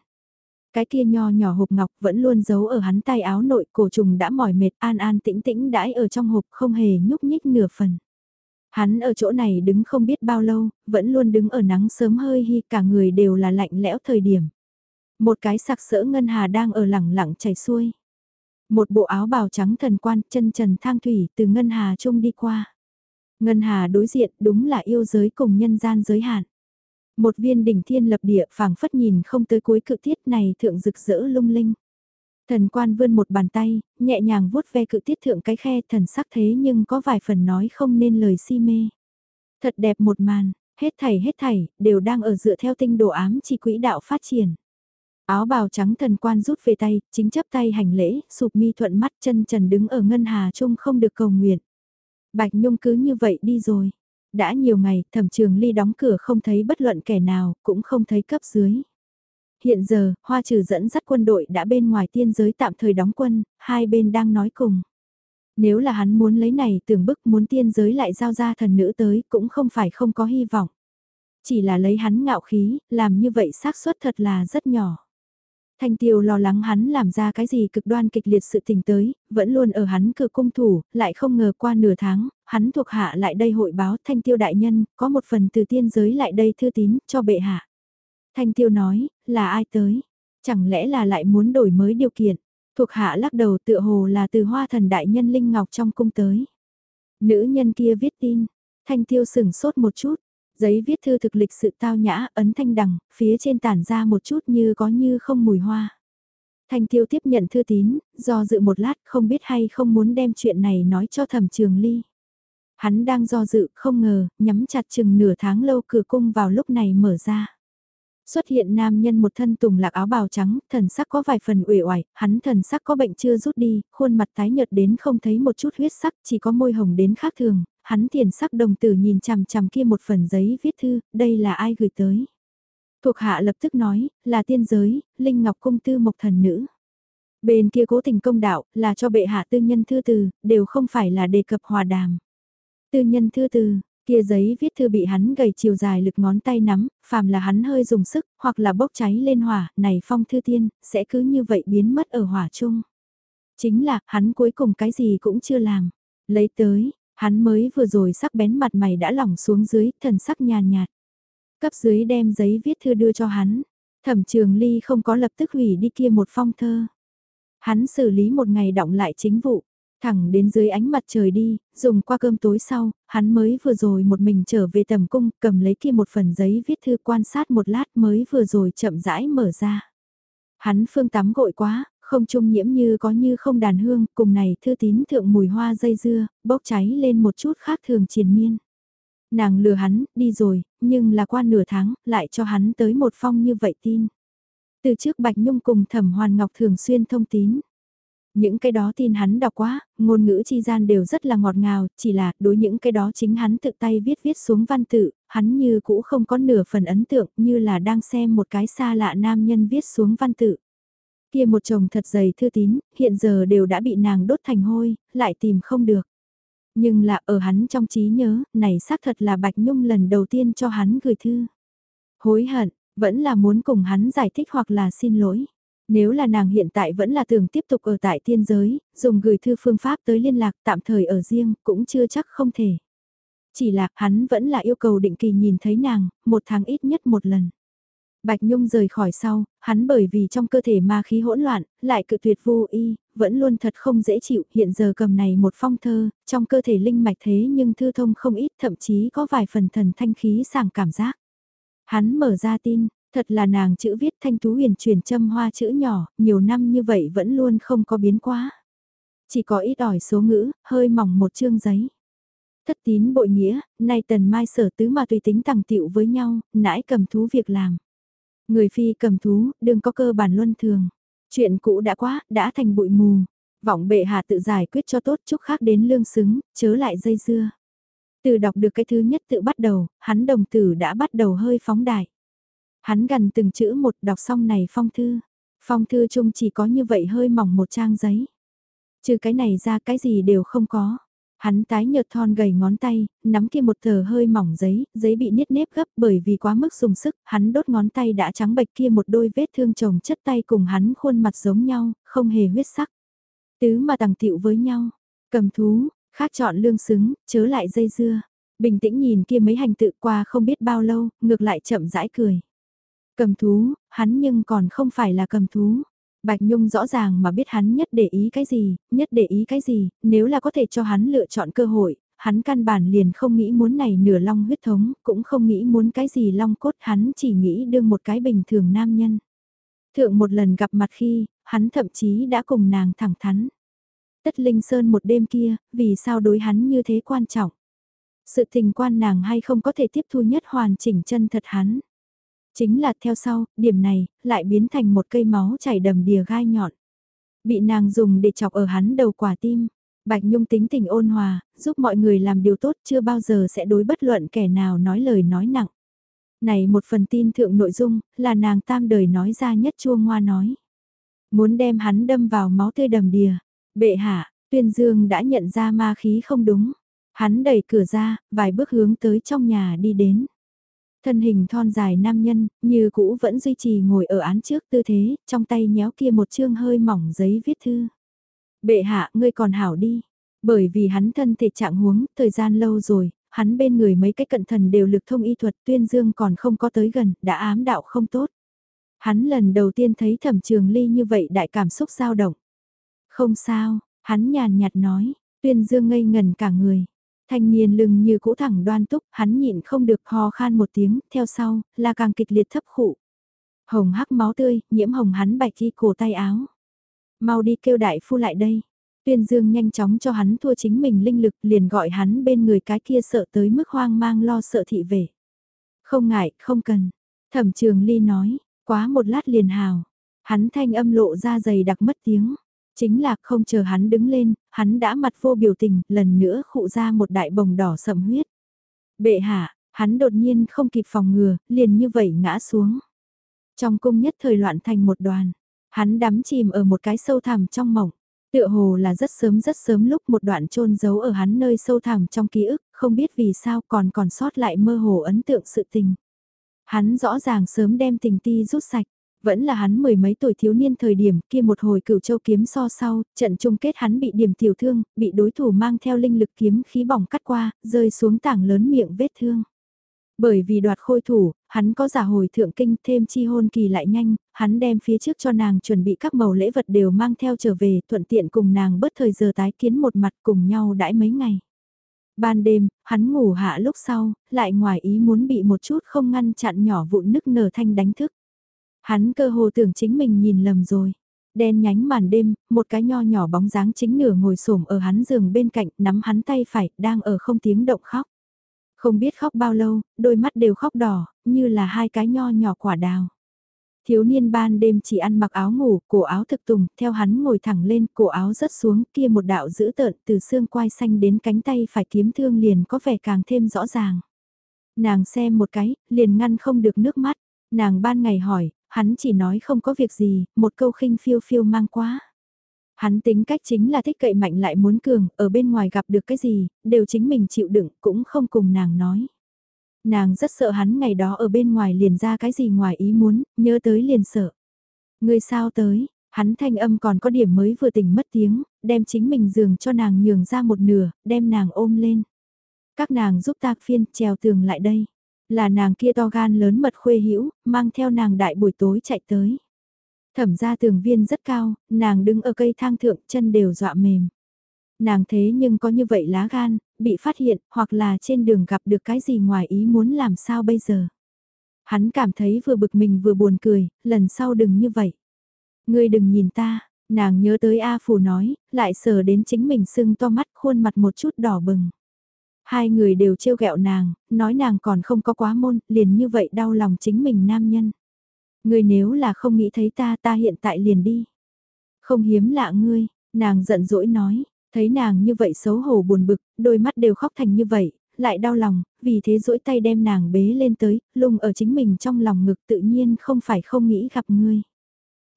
Cái kia nho nhỏ hộp ngọc vẫn luôn giấu ở hắn tay áo nội cổ trùng đã mỏi mệt an an tĩnh tĩnh đãi ở trong hộp không hề nhúc nhích nửa phần. Hắn ở chỗ này đứng không biết bao lâu, vẫn luôn đứng ở nắng sớm hơi hi cả người đều là lạnh lẽo thời điểm. Một cái sặc sỡ ngân hà đang ở lẳng lặng chảy xuôi. Một bộ áo bào trắng thần quan chân trần thang thủy từ ngân hà trông đi qua. Ngân hà đối diện đúng là yêu giới cùng nhân gian giới hạn. Một viên đỉnh thiên lập địa phảng phất nhìn không tới cuối cự tiết này thượng rực rỡ lung linh. Thần quan vươn một bàn tay, nhẹ nhàng vuốt ve cự tiết thượng cái khe thần sắc thế nhưng có vài phần nói không nên lời si mê. Thật đẹp một màn, hết thảy hết thảy, đều đang ở dựa theo tinh đồ ám chỉ quỹ đạo phát triển. Áo bào trắng thần quan rút về tay, chính chấp tay hành lễ, sụp mi thuận mắt chân trần đứng ở ngân hà trung không được cầu nguyện. Bạch Nhung cứ như vậy đi rồi. Đã nhiều ngày, thẩm trường ly đóng cửa không thấy bất luận kẻ nào, cũng không thấy cấp dưới. Hiện giờ, hoa trừ dẫn dắt quân đội đã bên ngoài tiên giới tạm thời đóng quân, hai bên đang nói cùng. Nếu là hắn muốn lấy này tưởng bức muốn tiên giới lại giao ra thần nữ tới cũng không phải không có hy vọng. Chỉ là lấy hắn ngạo khí, làm như vậy xác suất thật là rất nhỏ. Thanh tiêu lo lắng hắn làm ra cái gì cực đoan kịch liệt sự tình tới, vẫn luôn ở hắn cửa cung thủ, lại không ngờ qua nửa tháng, hắn thuộc hạ lại đây hội báo thanh tiêu đại nhân, có một phần từ tiên giới lại đây thư tín cho bệ hạ. Thanh tiêu nói, là ai tới? Chẳng lẽ là lại muốn đổi mới điều kiện? Thuộc hạ lắc đầu tựa hồ là từ hoa thần đại nhân Linh Ngọc trong cung tới. Nữ nhân kia viết tin, thanh tiêu sừng sốt một chút, Giấy viết thư thực lịch sự tao nhã, ấn thanh đằng, phía trên tản ra một chút như có như không mùi hoa. Thanh tiêu tiếp nhận thư tín, do dự một lát không biết hay không muốn đem chuyện này nói cho thẩm trường ly. Hắn đang do dự, không ngờ, nhắm chặt chừng nửa tháng lâu cửa cung vào lúc này mở ra. Xuất hiện nam nhân một thân tùng lạc áo bào trắng, thần sắc có vài phần uể oải, hắn thần sắc có bệnh chưa rút đi, khuôn mặt tái nhợt đến không thấy một chút huyết sắc, chỉ có môi hồng đến khác thường, hắn thiền sắc đồng tử nhìn chằm chằm kia một phần giấy viết thư, đây là ai gửi tới. Thuộc hạ lập tức nói, là tiên giới, Linh Ngọc Cung Tư Mộc Thần Nữ. Bên kia cố tình công đạo, là cho bệ hạ tư nhân thư từ, đều không phải là đề cập hòa đàm. Tư nhân thư từ, kia giấy viết thư bị hắn gầy chiều dài lực ngón tay nắm, phàm là hắn hơi dùng sức, hoặc là bốc cháy lên hỏa, này phong thư tiên, sẽ cứ như vậy biến mất ở hỏa chung. Chính là, hắn cuối cùng cái gì cũng chưa làm. Lấy tới, Hắn mới vừa rồi sắc bén mặt mày đã lỏng xuống dưới, thần sắc nhàn nhạt. Cấp dưới đem giấy viết thư đưa cho hắn. Thẩm trường ly không có lập tức hủy đi kia một phong thơ. Hắn xử lý một ngày động lại chính vụ. Thẳng đến dưới ánh mặt trời đi, dùng qua cơm tối sau, hắn mới vừa rồi một mình trở về tầm cung, cầm lấy kia một phần giấy viết thư quan sát một lát mới vừa rồi chậm rãi mở ra. Hắn phương tắm gội quá, không trung nhiễm như có như không đàn hương, cùng này thư tín thượng mùi hoa dây dưa, bốc cháy lên một chút khác thường triền miên. Nàng lừa hắn, đi rồi, nhưng là qua nửa tháng, lại cho hắn tới một phong như vậy tin. Từ trước Bạch Nhung cùng Thẩm Hoàn Ngọc thường xuyên thông tín. Những cái đó tin hắn đọc quá, ngôn ngữ chi gian đều rất là ngọt ngào, chỉ là đối những cái đó chính hắn tự tay viết viết xuống văn tự, hắn như cũ không có nửa phần ấn tượng như là đang xem một cái xa lạ nam nhân viết xuống văn tự. Kia một chồng thật dày thư tín, hiện giờ đều đã bị nàng đốt thành hôi, lại tìm không được. Nhưng là ở hắn trong trí nhớ, này xác thật là Bạch Nhung lần đầu tiên cho hắn gửi thư. Hối hận, vẫn là muốn cùng hắn giải thích hoặc là xin lỗi. Nếu là nàng hiện tại vẫn là tưởng tiếp tục ở tại thiên giới, dùng gửi thư phương pháp tới liên lạc tạm thời ở riêng, cũng chưa chắc không thể. Chỉ là hắn vẫn là yêu cầu định kỳ nhìn thấy nàng, một tháng ít nhất một lần. Bạch Nhung rời khỏi sau, hắn bởi vì trong cơ thể ma khí hỗn loạn, lại cự tuyệt vô y, vẫn luôn thật không dễ chịu, hiện giờ cầm này một phong thơ, trong cơ thể linh mạch thế nhưng thư thông không ít, thậm chí có vài phần thần thanh khí sảng cảm giác. Hắn mở ra tin, thật là nàng chữ viết thanh tú huyền truyền châm hoa chữ nhỏ, nhiều năm như vậy vẫn luôn không có biến quá. Chỉ có ít ỏi số ngữ, hơi mỏng một chương giấy. Thất tín bội nghĩa, nay tần mai sở tứ mà tùy tính tàng tiệu với nhau, nãi cầm thú việc làm. Người phi cầm thú, đừng có cơ bản luân thường. Chuyện cũ đã quá, đã thành bụi mù. Vọng bệ hạ tự giải quyết cho tốt chúc khác đến lương xứng, chớ lại dây dưa. Từ đọc được cái thứ nhất tự bắt đầu, hắn đồng tử đã bắt đầu hơi phóng đại. Hắn gần từng chữ một đọc xong này phong thư. Phong thư chung chỉ có như vậy hơi mỏng một trang giấy. Trừ cái này ra cái gì đều không có. Hắn tái nhợt thon gầy ngón tay, nắm kia một tờ hơi mỏng giấy, giấy bị niết nếp gấp bởi vì quá mức dùng sức, hắn đốt ngón tay đã trắng bệch kia một đôi vết thương chồng chất tay cùng hắn khuôn mặt giống nhau, không hề huyết sắc. Tứ mà tàng tiệu với nhau, cầm thú, khác chọn lương xứng, chớ lại dây dưa. Bình tĩnh nhìn kia mấy hành tự qua không biết bao lâu, ngược lại chậm rãi cười. Cầm thú, hắn nhưng còn không phải là cầm thú. Bạch Nhung rõ ràng mà biết hắn nhất để ý cái gì, nhất để ý cái gì, nếu là có thể cho hắn lựa chọn cơ hội, hắn căn bản liền không nghĩ muốn này nửa long huyết thống, cũng không nghĩ muốn cái gì long cốt, hắn chỉ nghĩ đương một cái bình thường nam nhân. Thượng một lần gặp mặt khi, hắn thậm chí đã cùng nàng thẳng thắn. Tất Linh Sơn một đêm kia, vì sao đối hắn như thế quan trọng? Sự tình quan nàng hay không có thể tiếp thu nhất hoàn chỉnh chân thật hắn? Chính là theo sau, điểm này, lại biến thành một cây máu chảy đầm đìa gai nhọn. Bị nàng dùng để chọc ở hắn đầu quả tim. Bạch Nhung tính tình ôn hòa, giúp mọi người làm điều tốt chưa bao giờ sẽ đối bất luận kẻ nào nói lời nói nặng. Này một phần tin thượng nội dung, là nàng tam đời nói ra nhất chua ngoa nói. Muốn đem hắn đâm vào máu tươi đầm đìa. Bệ hạ, tuyên dương đã nhận ra ma khí không đúng. Hắn đẩy cửa ra, vài bước hướng tới trong nhà đi đến. Thân hình thon dài nam nhân, như cũ vẫn duy trì ngồi ở án trước tư thế, trong tay nhéo kia một chương hơi mỏng giấy viết thư. Bệ hạ, ngươi còn hảo đi. Bởi vì hắn thân thể trạng huống, thời gian lâu rồi, hắn bên người mấy cái cận thần đều lực thông y thuật tuyên dương còn không có tới gần, đã ám đạo không tốt. Hắn lần đầu tiên thấy thẩm trường ly như vậy đại cảm xúc dao động. Không sao, hắn nhàn nhạt nói, tuyên dương ngây ngần cả người. Thanh niên lưng như cũ thẳng đoan túc, hắn nhịn không được ho khan một tiếng, theo sau, là càng kịch liệt thấp khụ. Hồng hắc máu tươi, nhiễm hồng hắn bạch đi cổ tay áo. Mau đi kêu đại phu lại đây. Tuyên Dương nhanh chóng cho hắn thua chính mình linh lực liền gọi hắn bên người cái kia sợ tới mức hoang mang lo sợ thị về. Không ngại, không cần. Thẩm trường ly nói, quá một lát liền hào. Hắn thanh âm lộ ra dày đặc mất tiếng. Chính là không chờ hắn đứng lên, hắn đã mặt vô biểu tình, lần nữa khụ ra một đại bồng đỏ sậm huyết. Bệ hạ, hắn đột nhiên không kịp phòng ngừa, liền như vậy ngã xuống. Trong cung nhất thời loạn thành một đoàn, hắn đắm chìm ở một cái sâu thẳm trong mộng. Tựa hồ là rất sớm rất sớm lúc một đoạn trôn giấu ở hắn nơi sâu thẳm trong ký ức, không biết vì sao còn còn sót lại mơ hồ ấn tượng sự tình. Hắn rõ ràng sớm đem tình ti rút sạch, vẫn là hắn mười mấy tuổi thiếu niên thời điểm kia một hồi cửu châu kiếm so sau, trận chung kết hắn bị điểm tiểu thương, bị đối thủ mang theo linh lực kiếm khí bỏng cắt qua, rơi xuống tảng lớn miệng vết thương. Bởi vì đoạt khôi thủ, hắn có giả hồi thượng kinh thêm chi hôn kỳ lại nhanh, hắn đem phía trước cho nàng chuẩn bị các màu lễ vật đều mang theo trở về thuận tiện cùng nàng bớt thời giờ tái kiến một mặt cùng nhau đãi mấy ngày. Ban đêm, hắn ngủ hạ lúc sau, lại ngoài ý muốn bị một chút không ngăn chặn nhỏ vụn nức nở thanh đánh thức. Hắn cơ hồ tưởng chính mình nhìn lầm rồi. Đen nhánh màn đêm, một cái nho nhỏ bóng dáng chính nửa ngồi xổm ở hắn giường bên cạnh, nắm hắn tay phải, đang ở không tiếng động khóc. Không biết khóc bao lâu, đôi mắt đều khóc đỏ, như là hai cái nho nhỏ quả đào. Thiếu niên ban đêm chỉ ăn mặc áo ngủ, cổ áo thực tùng, theo hắn ngồi thẳng lên, cổ áo rớt xuống, kia một đạo dữ tợn từ xương quai xanh đến cánh tay phải kiếm thương liền có vẻ càng thêm rõ ràng. Nàng xem một cái, liền ngăn không được nước mắt, nàng ban ngày hỏi, hắn chỉ nói không có việc gì, một câu khinh phiêu phiêu mang quá. Hắn tính cách chính là thích cậy mạnh lại muốn cường, ở bên ngoài gặp được cái gì, đều chính mình chịu đựng, cũng không cùng nàng nói. Nàng rất sợ hắn ngày đó ở bên ngoài liền ra cái gì ngoài ý muốn, nhớ tới liền sợ. Người sao tới, hắn thanh âm còn có điểm mới vừa tỉnh mất tiếng, đem chính mình giường cho nàng nhường ra một nửa, đem nàng ôm lên. Các nàng giúp ta phiên trèo tường lại đây. Là nàng kia to gan lớn mật khuê hữu mang theo nàng đại buổi tối chạy tới. Thẩm ra tường viên rất cao, nàng đứng ở cây thang thượng chân đều dọa mềm. Nàng thế nhưng có như vậy lá gan, bị phát hiện, hoặc là trên đường gặp được cái gì ngoài ý muốn làm sao bây giờ. Hắn cảm thấy vừa bực mình vừa buồn cười, lần sau đừng như vậy. Ngươi đừng nhìn ta, nàng nhớ tới A Phù nói, lại sờ đến chính mình sưng to mắt khuôn mặt một chút đỏ bừng. Hai người đều trêu ghẹo nàng, nói nàng còn không có quá môn, liền như vậy đau lòng chính mình nam nhân. Ngươi nếu là không nghĩ thấy ta ta hiện tại liền đi. Không hiếm lạ ngươi, nàng giận dỗi nói, thấy nàng như vậy xấu hổ buồn bực, đôi mắt đều khóc thành như vậy, lại đau lòng, vì thế duỗi tay đem nàng bế lên tới, lung ở chính mình trong lòng ngực tự nhiên không phải không nghĩ gặp ngươi.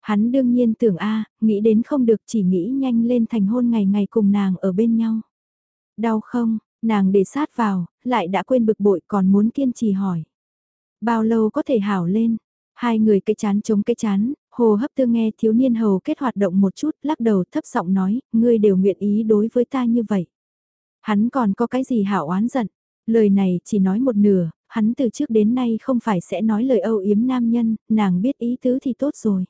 Hắn đương nhiên tưởng a nghĩ đến không được chỉ nghĩ nhanh lên thành hôn ngày ngày cùng nàng ở bên nhau. Đau không, nàng để sát vào, lại đã quên bực bội còn muốn kiên trì hỏi. Bao lâu có thể hảo lên, Hai người cái chán chống cái chán, hồ hấp tư nghe thiếu niên hầu kết hoạt động một chút, lắc đầu thấp giọng nói, ngươi đều nguyện ý đối với ta như vậy. Hắn còn có cái gì hảo oán giận, lời này chỉ nói một nửa, hắn từ trước đến nay không phải sẽ nói lời âu yếm nam nhân, nàng biết ý tứ thì tốt rồi.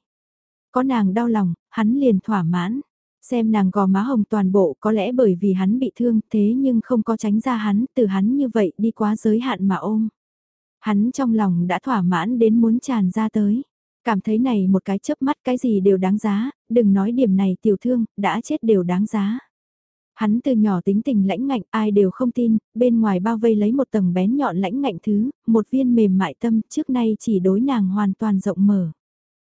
Có nàng đau lòng, hắn liền thỏa mãn. Xem nàng gò má hồng toàn bộ có lẽ bởi vì hắn bị thương thế nhưng không có tránh ra hắn từ hắn như vậy đi quá giới hạn mà ôm. Hắn trong lòng đã thỏa mãn đến muốn tràn ra tới. Cảm thấy này một cái chớp mắt cái gì đều đáng giá, đừng nói điểm này tiểu thương, đã chết đều đáng giá. Hắn từ nhỏ tính tình lãnh ngạnh ai đều không tin, bên ngoài bao vây lấy một tầng bén nhọn lãnh ngạnh thứ, một viên mềm mại tâm trước nay chỉ đối nàng hoàn toàn rộng mở.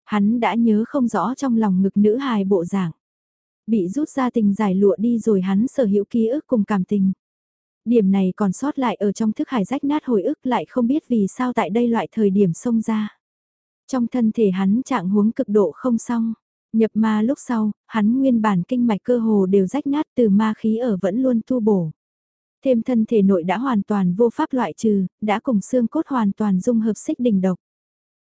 Hắn đã nhớ không rõ trong lòng ngực nữ hài bộ dạng. Bị rút ra tình giải lụa đi rồi hắn sở hữu ký ức cùng cảm tình. Điểm này còn sót lại ở trong thức hải rách nát hồi ức lại không biết vì sao tại đây loại thời điểm xông ra. Trong thân thể hắn trạng huống cực độ không xong. Nhập ma lúc sau, hắn nguyên bản kinh mạch cơ hồ đều rách nát từ ma khí ở vẫn luôn tu bổ. Thêm thân thể nội đã hoàn toàn vô pháp loại trừ, đã cùng xương cốt hoàn toàn dung hợp xích đỉnh độc.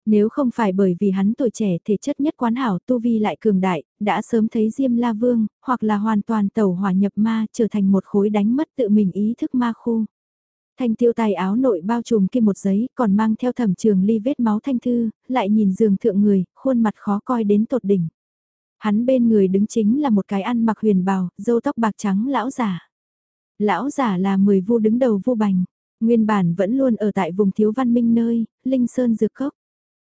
Nếu không phải bởi vì hắn tuổi trẻ thể chất nhất quán hảo tu vi lại cường đại, đã sớm thấy Diêm La Vương, hoặc là hoàn toàn tẩu hỏa nhập ma trở thành một khối đánh mất tự mình ý thức ma khu. Thanh tiêu tài áo nội bao trùm kia một giấy, còn mang theo thẩm trường ly vết máu thanh thư, lại nhìn giường thượng người, khuôn mặt khó coi đến tột đỉnh. Hắn bên người đứng chính là một cái ăn mặc huyền bào, dâu tóc bạc trắng lão giả. Lão giả là mười vu đứng đầu vu bành, nguyên bản vẫn luôn ở tại vùng thiếu văn minh nơi, Linh Sơn Dược Cốc.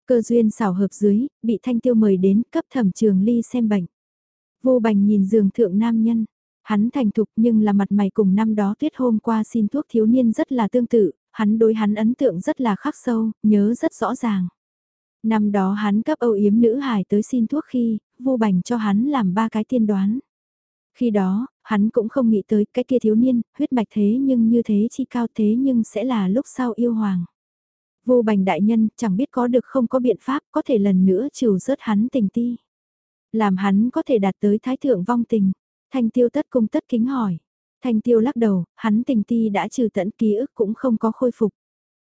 Cơ duyên xảo hợp dưới, bị thanh tiêu mời đến cấp thẩm trường ly xem bệnh. Vô bành nhìn giường thượng nam nhân, hắn thành thục nhưng là mặt mày cùng năm đó tuyết hôm qua xin thuốc thiếu niên rất là tương tự, hắn đối hắn ấn tượng rất là khắc sâu, nhớ rất rõ ràng. Năm đó hắn cấp âu yếm nữ hài tới xin thuốc khi, vô bành cho hắn làm ba cái tiên đoán. Khi đó, hắn cũng không nghĩ tới cái kia thiếu niên, huyết mạch thế nhưng như thế chi cao thế nhưng sẽ là lúc sau yêu hoàng. Vô bành đại nhân chẳng biết có được không có biện pháp có thể lần nữa trừ rớt hắn tình ti. Làm hắn có thể đạt tới thái thượng vong tình. Thanh tiêu tất cung tất kính hỏi. Thanh tiêu lắc đầu, hắn tình ti đã trừ tận ký ức cũng không có khôi phục.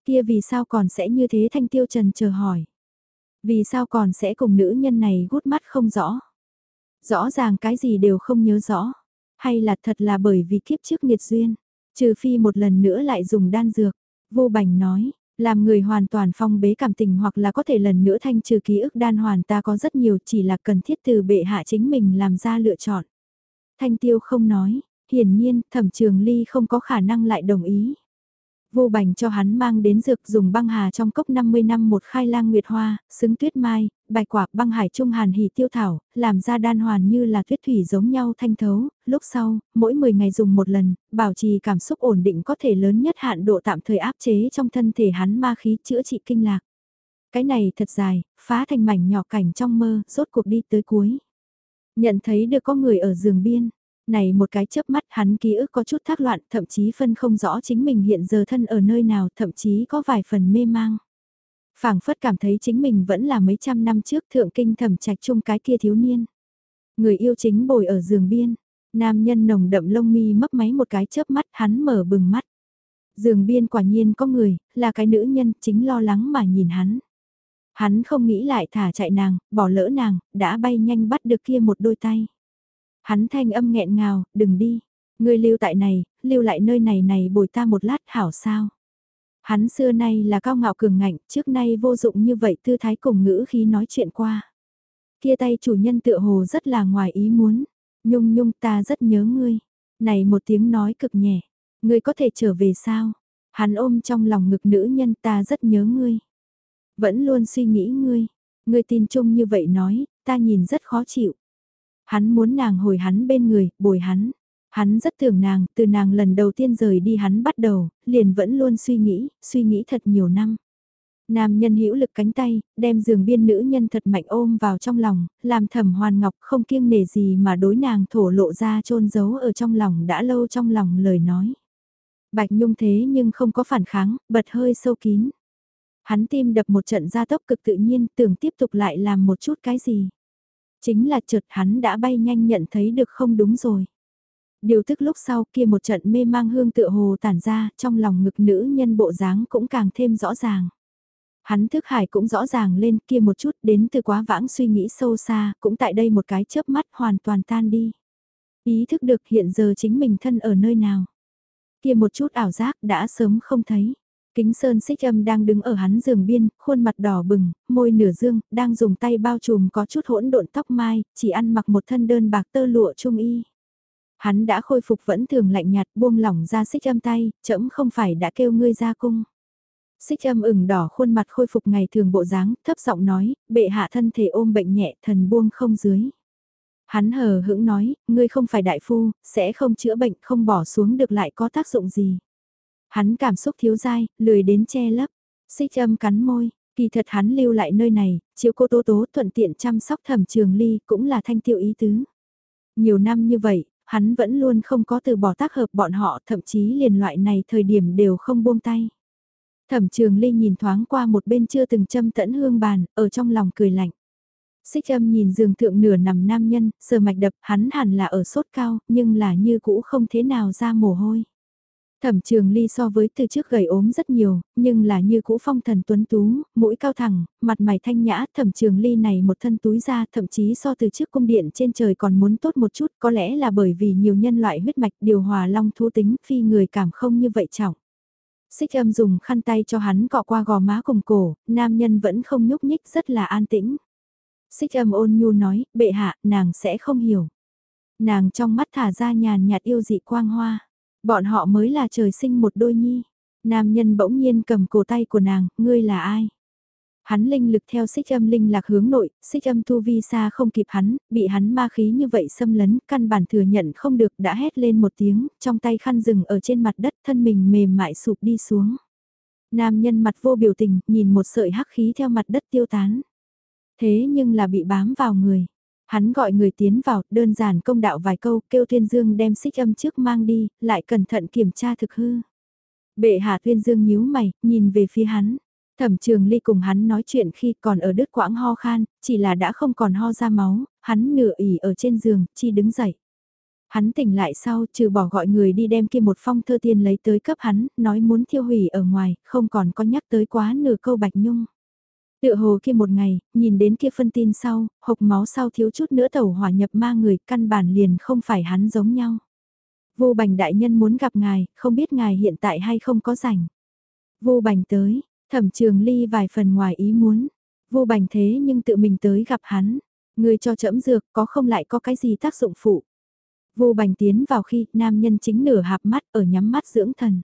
Kia vì sao còn sẽ như thế thanh tiêu trần chờ hỏi. Vì sao còn sẽ cùng nữ nhân này gút mắt không rõ. Rõ ràng cái gì đều không nhớ rõ. Hay là thật là bởi vì kiếp trước nghiệt duyên. Trừ phi một lần nữa lại dùng đan dược. Vô bành nói, làm người hoàn toàn phong bế cảm tình hoặc là có thể lần nữa thanh trừ ký ức đan hoàn ta có rất nhiều chỉ là cần thiết từ bệ hạ chính mình làm ra lựa chọn. Thanh tiêu không nói, hiển nhiên thẩm trường ly không có khả năng lại đồng ý. Vô bành cho hắn mang đến dược dùng băng hà trong cốc 50 năm một khai lang nguyệt hoa, xứng tuyết mai, bạch quả băng hải trung hàn hỉ tiêu thảo, làm ra đan hoàn như là tuyết thủy giống nhau thanh thấu, lúc sau, mỗi 10 ngày dùng một lần, bảo trì cảm xúc ổn định có thể lớn nhất hạn độ tạm thời áp chế trong thân thể hắn ma khí chữa trị kinh lạc. Cái này thật dài, phá thành mảnh nhỏ cảnh trong mơ, rốt cuộc đi tới cuối. Nhận thấy được có người ở giường biên. Này một cái chớp mắt hắn ký ức có chút thác loạn, thậm chí phân không rõ chính mình hiện giờ thân ở nơi nào, thậm chí có vài phần mê mang. phảng phất cảm thấy chính mình vẫn là mấy trăm năm trước thượng kinh thẩm trạch chung cái kia thiếu niên. Người yêu chính bồi ở giường biên, nam nhân nồng đậm lông mi mấp máy một cái chớp mắt hắn mở bừng mắt. Giường biên quả nhiên có người, là cái nữ nhân chính lo lắng mà nhìn hắn. Hắn không nghĩ lại thả chạy nàng, bỏ lỡ nàng, đã bay nhanh bắt được kia một đôi tay. Hắn thanh âm nghẹn ngào, đừng đi. Ngươi lưu tại này, lưu lại nơi này này bồi ta một lát hảo sao. Hắn xưa nay là cao ngạo cường ngạnh, trước nay vô dụng như vậy tư thái cùng ngữ khi nói chuyện qua. Kia tay chủ nhân tựa hồ rất là ngoài ý muốn. Nhung nhung ta rất nhớ ngươi. Này một tiếng nói cực nhẹ. Ngươi có thể trở về sao? Hắn ôm trong lòng ngực nữ nhân ta rất nhớ ngươi. Vẫn luôn suy nghĩ ngươi. Ngươi tin chung như vậy nói, ta nhìn rất khó chịu. Hắn muốn nàng hồi hắn bên người, bồi hắn. Hắn rất tưởng nàng, từ nàng lần đầu tiên rời đi hắn bắt đầu, liền vẫn luôn suy nghĩ, suy nghĩ thật nhiều năm. Nam nhân hữu lực cánh tay, đem giường biên nữ nhân thật mạnh ôm vào trong lòng, làm thẩm hoàn ngọc không kiêng nề gì mà đối nàng thổ lộ ra trôn giấu ở trong lòng đã lâu trong lòng lời nói. Bạch Nhung thế nhưng không có phản kháng, bật hơi sâu kín. Hắn tim đập một trận ra tốc cực tự nhiên tưởng tiếp tục lại làm một chút cái gì. Chính là chợt hắn đã bay nhanh nhận thấy được không đúng rồi. Điều tức lúc sau kia một trận mê mang hương tựa hồ tản ra trong lòng ngực nữ nhân bộ dáng cũng càng thêm rõ ràng. Hắn thức hải cũng rõ ràng lên kia một chút đến từ quá vãng suy nghĩ sâu xa, cũng tại đây một cái chớp mắt hoàn toàn tan đi. Ý thức được hiện giờ chính mình thân ở nơi nào. Kia một chút ảo giác đã sớm không thấy. Kính sơn xích âm đang đứng ở hắn giường biên, khuôn mặt đỏ bừng, môi nửa dương, đang dùng tay bao trùm có chút hỗn độn tóc mai, chỉ ăn mặc một thân đơn bạc tơ lụa trung y. Hắn đã khôi phục vẫn thường lạnh nhạt buông lỏng ra xích âm tay, chậm không phải đã kêu ngươi ra cung. Xích âm ửng đỏ khuôn mặt khôi phục ngày thường bộ dáng, thấp giọng nói, bệ hạ thân thể ôm bệnh nhẹ, thần buông không dưới. Hắn hờ hững nói, ngươi không phải đại phu, sẽ không chữa bệnh, không bỏ xuống được lại có tác dụng gì. Hắn cảm xúc thiếu dai, lười đến che lấp. Xích âm cắn môi, kỳ thật hắn lưu lại nơi này, chiếu cô tố tố thuận tiện chăm sóc thẩm trường ly cũng là thanh tiêu ý tứ. Nhiều năm như vậy, hắn vẫn luôn không có từ bỏ tác hợp bọn họ thậm chí liền loại này thời điểm đều không buông tay. Thẩm trường ly nhìn thoáng qua một bên chưa từng châm tẫn hương bàn, ở trong lòng cười lạnh. Xích âm nhìn giường thượng nửa nằm nam nhân, sờ mạch đập, hắn hẳn là ở sốt cao, nhưng là như cũ không thế nào ra mồ hôi. Thẩm trường ly so với từ trước gầy ốm rất nhiều, nhưng là như cũ phong thần tuấn tú, mũi cao thẳng, mặt mày thanh nhã, thẩm trường ly này một thân túi ra thậm chí so từ trước cung điện trên trời còn muốn tốt một chút, có lẽ là bởi vì nhiều nhân loại huyết mạch điều hòa long thú tính phi người cảm không như vậy trọng. Xích âm dùng khăn tay cho hắn cọ qua gò má cùng cổ, nam nhân vẫn không nhúc nhích rất là an tĩnh. Xích âm ôn nhu nói, bệ hạ, nàng sẽ không hiểu. Nàng trong mắt thả ra nhàn nhạt yêu dị quang hoa. Bọn họ mới là trời sinh một đôi nhi. Nam nhân bỗng nhiên cầm cổ tay của nàng, ngươi là ai? Hắn linh lực theo xích âm linh lạc hướng nội, xích âm thu vi xa không kịp hắn, bị hắn ma khí như vậy xâm lấn, căn bản thừa nhận không được đã hét lên một tiếng, trong tay khăn rừng ở trên mặt đất thân mình mềm mại sụp đi xuống. Nam nhân mặt vô biểu tình, nhìn một sợi hắc khí theo mặt đất tiêu tán. Thế nhưng là bị bám vào người. Hắn gọi người tiến vào, đơn giản công đạo vài câu, kêu thiên Dương đem xích âm trước mang đi, lại cẩn thận kiểm tra thực hư. Bệ hạ thiên Dương nhíu mày, nhìn về phía hắn. Thẩm trường ly cùng hắn nói chuyện khi còn ở đứt quãng ho khan, chỉ là đã không còn ho ra máu, hắn nửa ỉ ở trên giường, chi đứng dậy. Hắn tỉnh lại sau, trừ bỏ gọi người đi đem kia một phong thơ tiên lấy tới cấp hắn, nói muốn thiêu hủy ở ngoài, không còn có nhắc tới quá nửa câu bạch nhung. Tựa hồ kia một ngày, nhìn đến kia phân tin sau, hộc máu sau thiếu chút nữa tẩu hỏa nhập ma người, căn bản liền không phải hắn giống nhau. Vô bành đại nhân muốn gặp ngài, không biết ngài hiện tại hay không có rảnh. Vô bành tới, thẩm trường ly vài phần ngoài ý muốn. Vô bành thế nhưng tự mình tới gặp hắn. Người cho chẫm dược có không lại có cái gì tác dụng phụ. Vô bành tiến vào khi nam nhân chính nửa hạp mắt ở nhắm mắt dưỡng thần.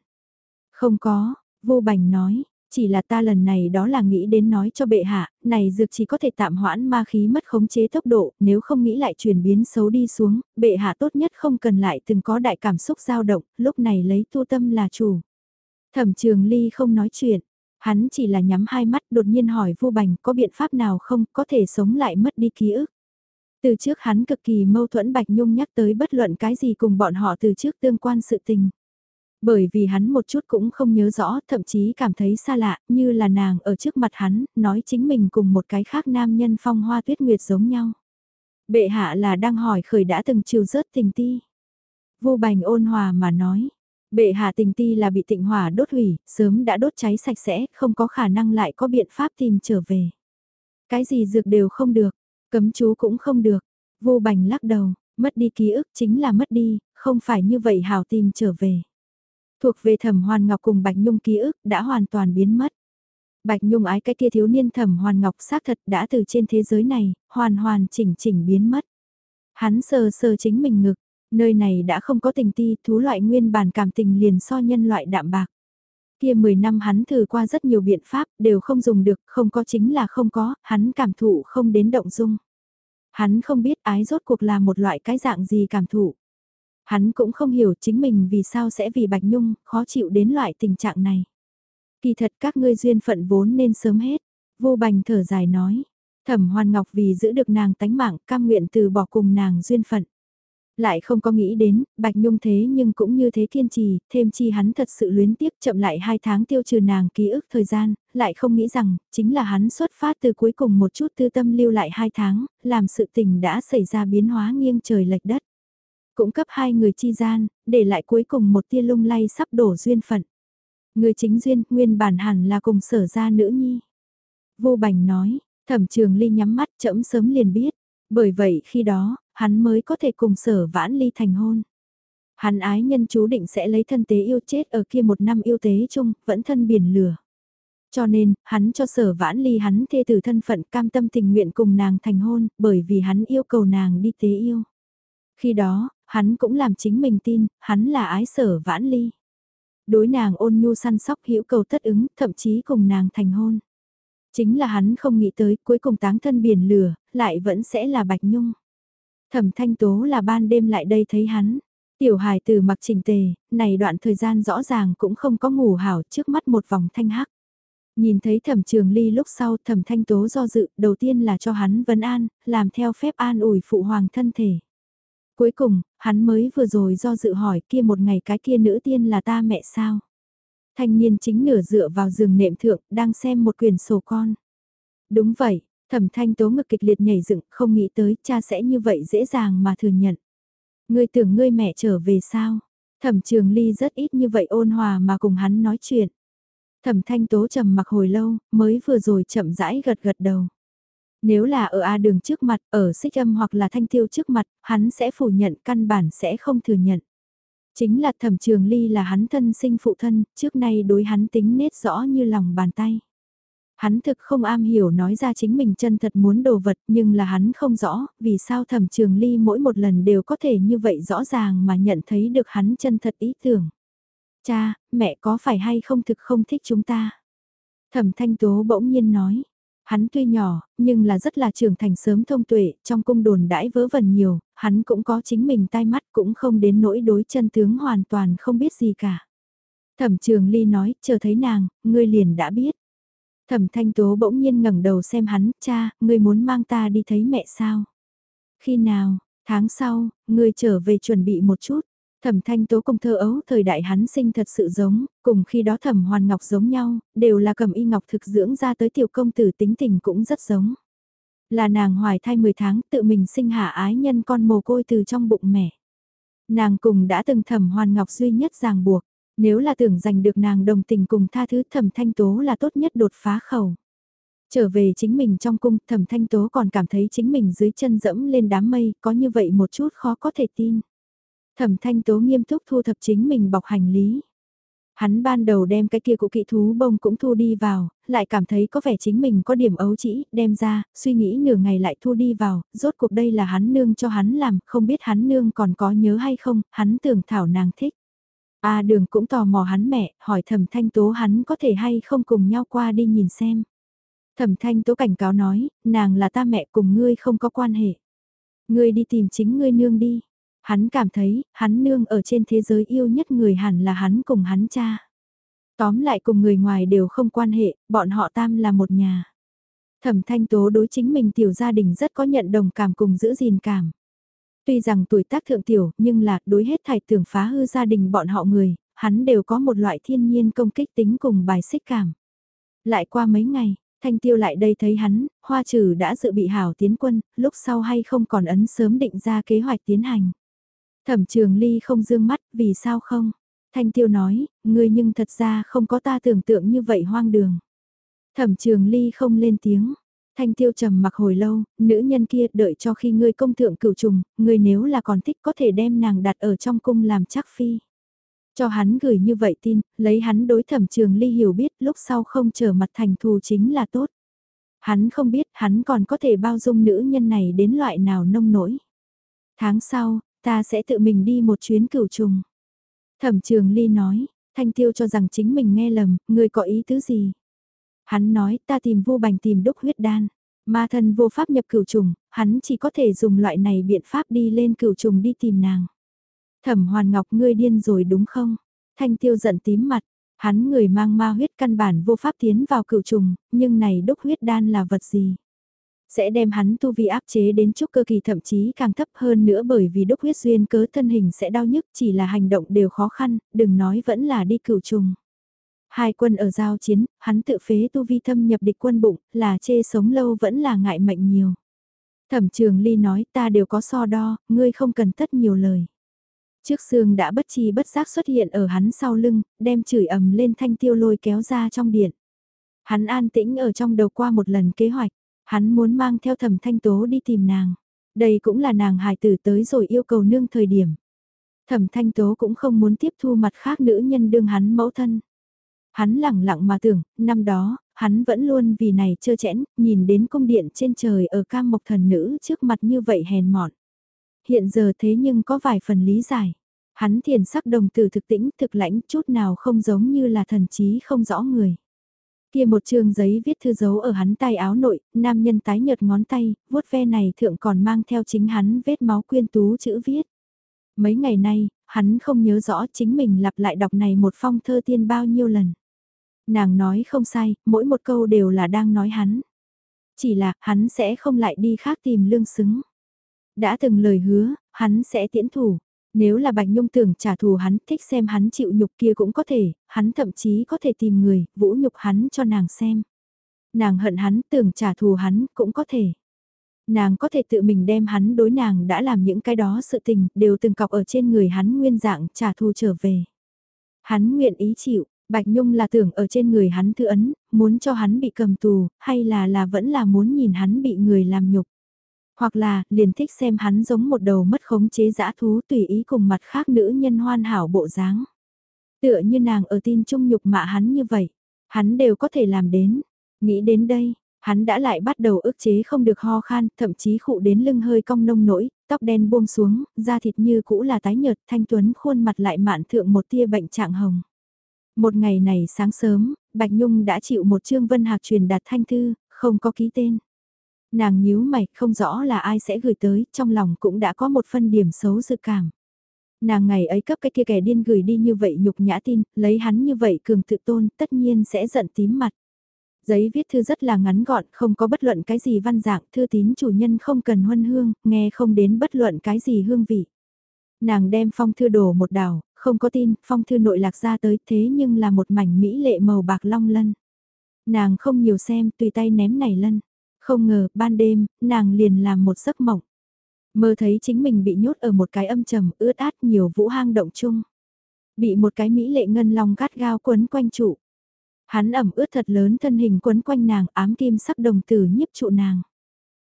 Không có, vô bành nói, chỉ là ta lần này đó là nghĩ đến nói cho bệ hạ, này dược chỉ có thể tạm hoãn ma khí mất khống chế tốc độ, nếu không nghĩ lại chuyển biến xấu đi xuống, bệ hạ tốt nhất không cần lại từng có đại cảm xúc dao động, lúc này lấy tu tâm là chủ. Thẩm trường ly không nói chuyện, Hắn chỉ là nhắm hai mắt đột nhiên hỏi Vu Bành có biện pháp nào không có thể sống lại mất đi ký ức. Từ trước hắn cực kỳ mâu thuẫn Bạch Nhung nhắc tới bất luận cái gì cùng bọn họ từ trước tương quan sự tình. Bởi vì hắn một chút cũng không nhớ rõ, thậm chí cảm thấy xa lạ, như là nàng ở trước mặt hắn, nói chính mình cùng một cái khác nam nhân phong hoa tuyết nguyệt giống nhau. Bệ hạ là đang hỏi khởi đã từng chiều rớt tình ti. Vô bành ôn hòa mà nói, bệ hạ tình ti là bị tịnh hỏa đốt hủy, sớm đã đốt cháy sạch sẽ, không có khả năng lại có biện pháp tìm trở về. Cái gì dược đều không được, cấm chú cũng không được, vô bành lắc đầu, mất đi ký ức chính là mất đi, không phải như vậy hào tìm trở về. Thuộc về thẩm hoàn ngọc cùng Bạch Nhung ký ức đã hoàn toàn biến mất. Bạch Nhung ái cái kia thiếu niên thẩm hoàn ngọc xác thật đã từ trên thế giới này, hoàn hoàn chỉnh chỉnh biến mất. Hắn sờ sờ chính mình ngực, nơi này đã không có tình ti, thú loại nguyên bản cảm tình liền so nhân loại đạm bạc. Kia 10 năm hắn thử qua rất nhiều biện pháp, đều không dùng được, không có chính là không có, hắn cảm thụ không đến động dung. Hắn không biết ái rốt cuộc là một loại cái dạng gì cảm thụ. Hắn cũng không hiểu chính mình vì sao sẽ vì Bạch Nhung, khó chịu đến loại tình trạng này. Kỳ thật các ngươi duyên phận vốn nên sớm hết. Vô bành thở dài nói. Thẩm Hoàn Ngọc vì giữ được nàng tánh mạng cam nguyện từ bỏ cùng nàng duyên phận. Lại không có nghĩ đến, Bạch Nhung thế nhưng cũng như thế kiên trì, thêm chi hắn thật sự luyến tiếc chậm lại hai tháng tiêu trừ nàng ký ức thời gian, lại không nghĩ rằng, chính là hắn xuất phát từ cuối cùng một chút tư tâm lưu lại hai tháng, làm sự tình đã xảy ra biến hóa nghiêng trời lệch đất. Cũng cấp hai người chi gian, để lại cuối cùng một tia lung lay sắp đổ duyên phận. Người chính duyên, nguyên bản hẳn là cùng sở ra nữ nhi. Vô bành nói, thẩm trường ly nhắm mắt chậm sớm liền biết. Bởi vậy khi đó, hắn mới có thể cùng sở vãn ly thành hôn. Hắn ái nhân chú định sẽ lấy thân tế yêu chết ở kia một năm yêu tế chung, vẫn thân biển lửa. Cho nên, hắn cho sở vãn ly hắn thê tử thân phận cam tâm tình nguyện cùng nàng thành hôn, bởi vì hắn yêu cầu nàng đi tế yêu. Khi đó, hắn cũng làm chính mình tin, hắn là ái sở vãn ly. Đối nàng ôn nhu săn sóc hữu cầu tất ứng, thậm chí cùng nàng thành hôn. Chính là hắn không nghĩ tới cuối cùng táng thân biển lửa, lại vẫn sẽ là Bạch Nhung. Thẩm thanh tố là ban đêm lại đây thấy hắn. Tiểu hài từ mặc chỉnh tề, này đoạn thời gian rõ ràng cũng không có ngủ hảo trước mắt một vòng thanh hắc. Nhìn thấy thẩm trường ly lúc sau thẩm thanh tố do dự, đầu tiên là cho hắn vấn an, làm theo phép an ủi phụ hoàng thân thể. Cuối cùng, hắn mới vừa rồi do dự hỏi kia một ngày cái kia nữ tiên là ta mẹ sao? Thanh niên chính nửa dựa vào giường nệm thượng, đang xem một quyển sổ con. Đúng vậy, thẩm thanh tố ngực kịch liệt nhảy dựng, không nghĩ tới cha sẽ như vậy dễ dàng mà thừa nhận. Ngươi tưởng ngươi mẹ trở về sao? Thẩm trường ly rất ít như vậy ôn hòa mà cùng hắn nói chuyện. Thẩm thanh tố trầm mặc hồi lâu, mới vừa rồi chậm rãi gật gật đầu. Nếu là ở A đường trước mặt, ở xích âm hoặc là thanh tiêu trước mặt, hắn sẽ phủ nhận căn bản sẽ không thừa nhận. Chính là thẩm trường ly là hắn thân sinh phụ thân, trước nay đối hắn tính nết rõ như lòng bàn tay. Hắn thực không am hiểu nói ra chính mình chân thật muốn đồ vật nhưng là hắn không rõ vì sao thẩm trường ly mỗi một lần đều có thể như vậy rõ ràng mà nhận thấy được hắn chân thật ý tưởng. Cha, mẹ có phải hay không thực không thích chúng ta? Thẩm thanh tố bỗng nhiên nói, Hắn tuy nhỏ, nhưng là rất là trưởng thành sớm thông tuệ, trong cung đồn đãi vớ vẩn nhiều, hắn cũng có chính mình tai mắt cũng không đến nỗi đối chân tướng hoàn toàn không biết gì cả. Thẩm trường ly nói, chờ thấy nàng, ngươi liền đã biết. Thẩm thanh tố bỗng nhiên ngẩng đầu xem hắn, cha, ngươi muốn mang ta đi thấy mẹ sao? Khi nào, tháng sau, ngươi trở về chuẩn bị một chút. Thẩm thanh tố cùng thơ ấu thời đại hắn sinh thật sự giống, cùng khi đó thẩm hoàn ngọc giống nhau, đều là cầm y ngọc thực dưỡng ra tới tiểu công tử tính tình cũng rất giống. Là nàng hoài thai 10 tháng tự mình sinh hạ ái nhân con mồ côi từ trong bụng mẹ. Nàng cùng đã từng thẩm hoàn ngọc duy nhất ràng buộc, nếu là tưởng giành được nàng đồng tình cùng tha thứ thẩm thanh tố là tốt nhất đột phá khẩu. Trở về chính mình trong cung thẩm thanh tố còn cảm thấy chính mình dưới chân dẫm lên đám mây có như vậy một chút khó có thể tin. Thẩm thanh tố nghiêm túc thu thập chính mình bọc hành lý. Hắn ban đầu đem cái kia cụ kỵ thú bông cũng thu đi vào, lại cảm thấy có vẻ chính mình có điểm ấu chỉ, đem ra, suy nghĩ nửa ngày lại thu đi vào, rốt cuộc đây là hắn nương cho hắn làm, không biết hắn nương còn có nhớ hay không, hắn tưởng thảo nàng thích. A đường cũng tò mò hắn mẹ, hỏi thẩm thanh tố hắn có thể hay không cùng nhau qua đi nhìn xem. Thẩm thanh tố cảnh cáo nói, nàng là ta mẹ cùng ngươi không có quan hệ. Ngươi đi tìm chính ngươi nương đi. Hắn cảm thấy, hắn nương ở trên thế giới yêu nhất người hẳn là hắn cùng hắn cha. Tóm lại cùng người ngoài đều không quan hệ, bọn họ tam là một nhà. Thẩm thanh tố đối chính mình tiểu gia đình rất có nhận đồng cảm cùng giữ gìn cảm. Tuy rằng tuổi tác thượng tiểu, nhưng là đối hết thải tưởng phá hư gia đình bọn họ người, hắn đều có một loại thiên nhiên công kích tính cùng bài xích cảm. Lại qua mấy ngày, Thanh Tiêu lại đây thấy hắn, hoa trừ đã dự bị hảo tiến quân, lúc sau hay không còn ấn sớm định ra kế hoạch tiến hành. Thẩm trường ly không dương mắt, vì sao không? Thanh Tiêu nói, ngươi nhưng thật ra không có ta tưởng tượng như vậy hoang đường. Thẩm trường ly không lên tiếng. Thanh Tiêu trầm mặc hồi lâu, nữ nhân kia đợi cho khi ngươi công thượng cửu trùng, ngươi nếu là còn thích có thể đem nàng đặt ở trong cung làm chắc phi. Cho hắn gửi như vậy tin, lấy hắn đối thẩm trường ly hiểu biết lúc sau không trở mặt thành thù chính là tốt. Hắn không biết hắn còn có thể bao dung nữ nhân này đến loại nào nông nổi. Tháng sau, ta sẽ tự mình đi một chuyến cửu trùng. Thẩm trường ly nói, thanh tiêu cho rằng chính mình nghe lầm, người có ý tứ gì? Hắn nói ta tìm vô bành tìm đúc huyết đan. Ma thân vô pháp nhập cửu trùng, hắn chỉ có thể dùng loại này biện pháp đi lên cửu trùng đi tìm nàng. Thẩm Hoàn Ngọc ngươi điên rồi đúng không? Thanh tiêu giận tím mặt, hắn người mang ma huyết căn bản vô pháp tiến vào cửu trùng, nhưng này đúc huyết đan là vật gì? Sẽ đem hắn tu vi áp chế đến chút cơ kỳ thậm chí càng thấp hơn nữa bởi vì đúc huyết duyên cớ thân hình sẽ đau nhức chỉ là hành động đều khó khăn, đừng nói vẫn là đi cửu trùng. Hai quân ở giao chiến, hắn tự phế tu vi thâm nhập địch quân bụng, là chê sống lâu vẫn là ngại mệnh nhiều. Thẩm trường ly nói ta đều có so đo, ngươi không cần tất nhiều lời. Trước xương đã bất chi bất giác xuất hiện ở hắn sau lưng, đem chửi ầm lên thanh tiêu lôi kéo ra trong điện. Hắn an tĩnh ở trong đầu qua một lần kế hoạch, hắn muốn mang theo thẩm thanh tố đi tìm nàng. Đây cũng là nàng hài tử tới rồi yêu cầu nương thời điểm. Thẩm thanh tố cũng không muốn tiếp thu mặt khác nữ nhân đương hắn mẫu thân. Hắn lẳng lặng mà tưởng, năm đó, hắn vẫn luôn vì này chơ chẽn, nhìn đến cung điện trên trời ở cam mộc thần nữ trước mặt như vậy hèn mọn hiện giờ thế nhưng có vài phần lý giải. Hắn thiền sắc đồng tử thực tĩnh thực lãnh chút nào không giống như là thần trí không rõ người. Kia một trường giấy viết thư dấu ở hắn tay áo nội, nam nhân tái nhợt ngón tay, vuốt ve này thượng còn mang theo chính hắn vết máu quyên tú chữ viết. Mấy ngày nay, hắn không nhớ rõ chính mình lặp lại đọc này một phong thơ tiên bao nhiêu lần. Nàng nói không sai, mỗi một câu đều là đang nói hắn. Chỉ là, hắn sẽ không lại đi khác tìm lương xứng. Đã từng lời hứa, hắn sẽ tiễn thủ. Nếu là Bạch Nhung tưởng trả thù hắn, thích xem hắn chịu nhục kia cũng có thể, hắn thậm chí có thể tìm người, vũ nhục hắn cho nàng xem. Nàng hận hắn, tưởng trả thù hắn, cũng có thể. Nàng có thể tự mình đem hắn đối nàng đã làm những cái đó sự tình, đều từng cọc ở trên người hắn nguyên dạng trả thù trở về. Hắn nguyện ý chịu, Bạch Nhung là tưởng ở trên người hắn thư ấn, muốn cho hắn bị cầm tù, hay là là vẫn là muốn nhìn hắn bị người làm nhục. Hoặc là, liền thích xem hắn giống một đầu mất khống chế dã thú tùy ý cùng mặt khác nữ nhân hoan hảo bộ dáng. Tựa như nàng ở tin trung nhục mạ hắn như vậy, hắn đều có thể làm đến. Nghĩ đến đây, hắn đã lại bắt đầu ức chế không được ho khan, thậm chí khụ đến lưng hơi cong nông nỗi, tóc đen buông xuống, da thịt như cũ là tái nhợt, thanh tuấn khuôn mặt lại mạn thượng một tia bệnh trạng hồng. Một ngày này sáng sớm, Bạch Nhung đã chịu một trương vân hạc truyền đạt thanh thư, không có ký tên. Nàng nhíu mày, không rõ là ai sẽ gửi tới, trong lòng cũng đã có một phân điểm xấu dự cảm. Nàng ngày ấy cấp cái kia kẻ điên gửi đi như vậy nhục nhã tin, lấy hắn như vậy cường tự tôn, tất nhiên sẽ giận tím mặt. Giấy viết thư rất là ngắn gọn, không có bất luận cái gì văn dạng, thư tín chủ nhân không cần huân hương, nghe không đến bất luận cái gì hương vị. Nàng đem phong thư đổ một đảo, không có tin, phong thư nội lạc ra tới thế nhưng là một mảnh mỹ lệ màu bạc long lân. Nàng không nhiều xem, tùy tay ném này lân. Không ngờ, ban đêm, nàng liền làm một giấc mộng. Mơ thấy chính mình bị nhốt ở một cái âm trầm ướt át nhiều vũ hang động chung. Bị một cái mỹ lệ ngân long gắt gao quấn quanh trụ. Hắn ẩm ướt thật lớn thân hình quấn quanh nàng ám kim sắc đồng tử nhiếp trụ nàng.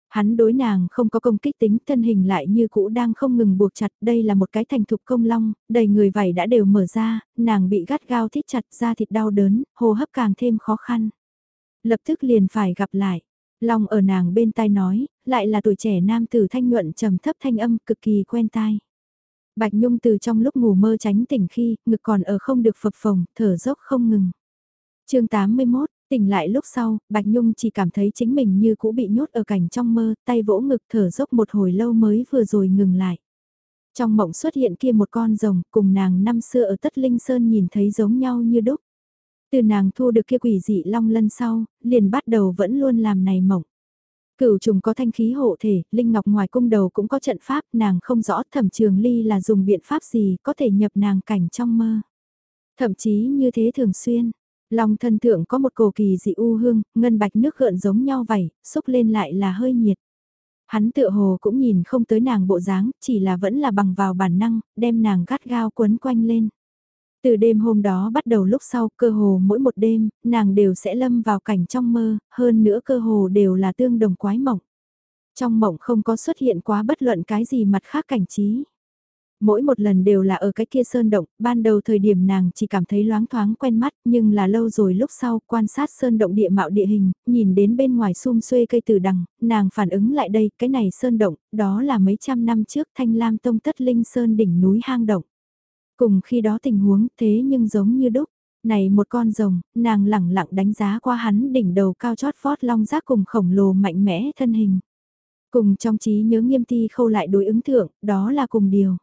Hắn đối nàng không có công kích tính thân hình lại như cũ đang không ngừng buộc chặt. Đây là một cái thành thục công long, đầy người vảy đã đều mở ra, nàng bị gắt gao thít chặt ra thịt đau đớn, hô hấp càng thêm khó khăn. Lập tức liền phải gặp lại. Long ở nàng bên tai nói, lại là tuổi trẻ nam tử thanh nhuận trầm thấp thanh âm cực kỳ quen tai. Bạch Nhung từ trong lúc ngủ mơ tránh tỉnh khi, ngực còn ở không được phập phồng, thở dốc không ngừng. chương 81, tỉnh lại lúc sau, Bạch Nhung chỉ cảm thấy chính mình như cũ bị nhốt ở cảnh trong mơ, tay vỗ ngực thở dốc một hồi lâu mới vừa rồi ngừng lại. Trong mộng xuất hiện kia một con rồng, cùng nàng năm xưa ở Tất Linh Sơn nhìn thấy giống nhau như đúc. Từ nàng thu được kia quỷ dị long lân sau, liền bắt đầu vẫn luôn làm này mộng. Cửu trùng có thanh khí hộ thể, Linh Ngọc ngoài cung đầu cũng có trận pháp, nàng không rõ thẩm trường ly là dùng biện pháp gì có thể nhập nàng cảnh trong mơ. Thậm chí như thế thường xuyên, Long thân thượng có một cổ kỳ dị u hương, ngân bạch nước gợn giống nhau vậy, xúc lên lại là hơi nhiệt. Hắn tựa hồ cũng nhìn không tới nàng bộ dáng, chỉ là vẫn là bằng vào bản năng, đem nàng gắt gao quấn quanh lên. Từ đêm hôm đó bắt đầu lúc sau, cơ hồ mỗi một đêm, nàng đều sẽ lâm vào cảnh trong mơ, hơn nữa cơ hồ đều là tương đồng quái mộng. Trong mộng không có xuất hiện quá bất luận cái gì mặt khác cảnh trí. Mỗi một lần đều là ở cái kia sơn động, ban đầu thời điểm nàng chỉ cảm thấy loáng thoáng quen mắt, nhưng là lâu rồi lúc sau quan sát sơn động địa mạo địa hình, nhìn đến bên ngoài xung xuê cây từ đằng, nàng phản ứng lại đây, cái này sơn động, đó là mấy trăm năm trước thanh lam tông tất linh sơn đỉnh núi hang động. Cùng khi đó tình huống thế nhưng giống như đúc, này một con rồng, nàng lẳng lặng đánh giá qua hắn đỉnh đầu cao chót vót long giác cùng khổng lồ mạnh mẽ thân hình. Cùng trong trí nhớ nghiêm ti khâu lại đối ứng thượng, đó là cùng điều.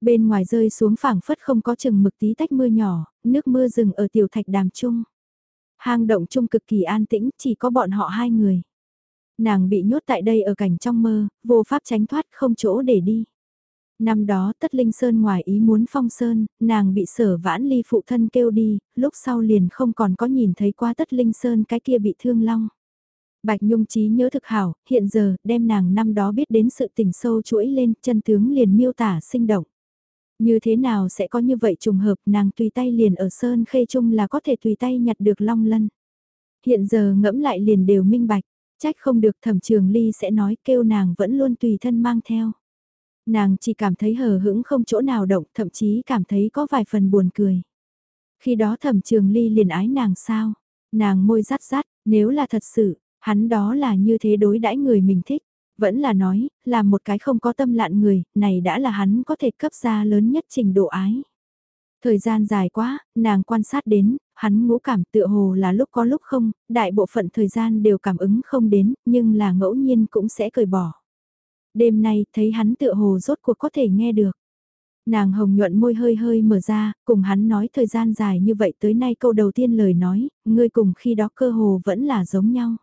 Bên ngoài rơi xuống phảng phất không có chừng mực tí tách mưa nhỏ, nước mưa rừng ở tiểu thạch đàm trung. Hang động trung cực kỳ an tĩnh, chỉ có bọn họ hai người. Nàng bị nhốt tại đây ở cảnh trong mơ, vô pháp tránh thoát không chỗ để đi. Năm đó Tất Linh Sơn ngoài ý muốn phong sơn, nàng bị sở vãn ly phụ thân kêu đi, lúc sau liền không còn có nhìn thấy qua Tất Linh Sơn cái kia bị thương long. Bạch Nhung trí nhớ thực hảo, hiện giờ, đem nàng năm đó biết đến sự tình sâu chuỗi lên, chân tướng liền miêu tả sinh động. Như thế nào sẽ có như vậy trùng hợp nàng tùy tay liền ở Sơn Khê Trung là có thể tùy tay nhặt được long lân. Hiện giờ ngẫm lại liền đều minh bạch, trách không được thẩm trường ly sẽ nói kêu nàng vẫn luôn tùy thân mang theo. Nàng chỉ cảm thấy hờ hững không chỗ nào động, thậm chí cảm thấy có vài phần buồn cười. Khi đó thẩm trường ly liền ái nàng sao? Nàng môi rát rát, nếu là thật sự, hắn đó là như thế đối đãi người mình thích. Vẫn là nói, là một cái không có tâm lạn người, này đã là hắn có thể cấp ra lớn nhất trình độ ái. Thời gian dài quá, nàng quan sát đến, hắn ngũ cảm tựa hồ là lúc có lúc không, đại bộ phận thời gian đều cảm ứng không đến, nhưng là ngẫu nhiên cũng sẽ cởi bỏ. Đêm nay thấy hắn tựa hồ rốt cuộc có thể nghe được. Nàng hồng nhuận môi hơi hơi mở ra, cùng hắn nói thời gian dài như vậy tới nay câu đầu tiên lời nói, ngươi cùng khi đó cơ hồ vẫn là giống nhau.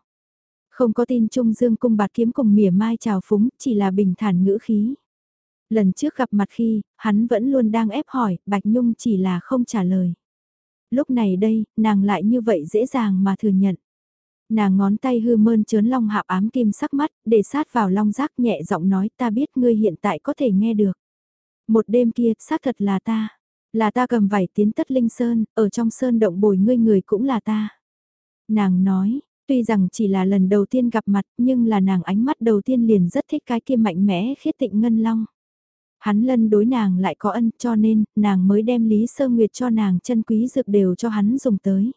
Không có tin Trung Dương cung bạt kiếm cùng mỉa mai chào phúng, chỉ là bình thản ngữ khí. Lần trước gặp mặt khi, hắn vẫn luôn đang ép hỏi, Bạch Nhung chỉ là không trả lời. Lúc này đây, nàng lại như vậy dễ dàng mà thừa nhận. Nàng ngón tay hư mơn trớn long hạp ám kim sắc mắt, để sát vào long giác nhẹ giọng nói ta biết ngươi hiện tại có thể nghe được. Một đêm kia, xác thật là ta. Là ta cầm vải tiến tất linh sơn, ở trong sơn động bồi ngươi người cũng là ta. Nàng nói, tuy rằng chỉ là lần đầu tiên gặp mặt nhưng là nàng ánh mắt đầu tiên liền rất thích cái kia mạnh mẽ khiết tịnh ngân long. Hắn lân đối nàng lại có ân cho nên nàng mới đem Lý Sơ Nguyệt cho nàng chân quý dược đều cho hắn dùng tới.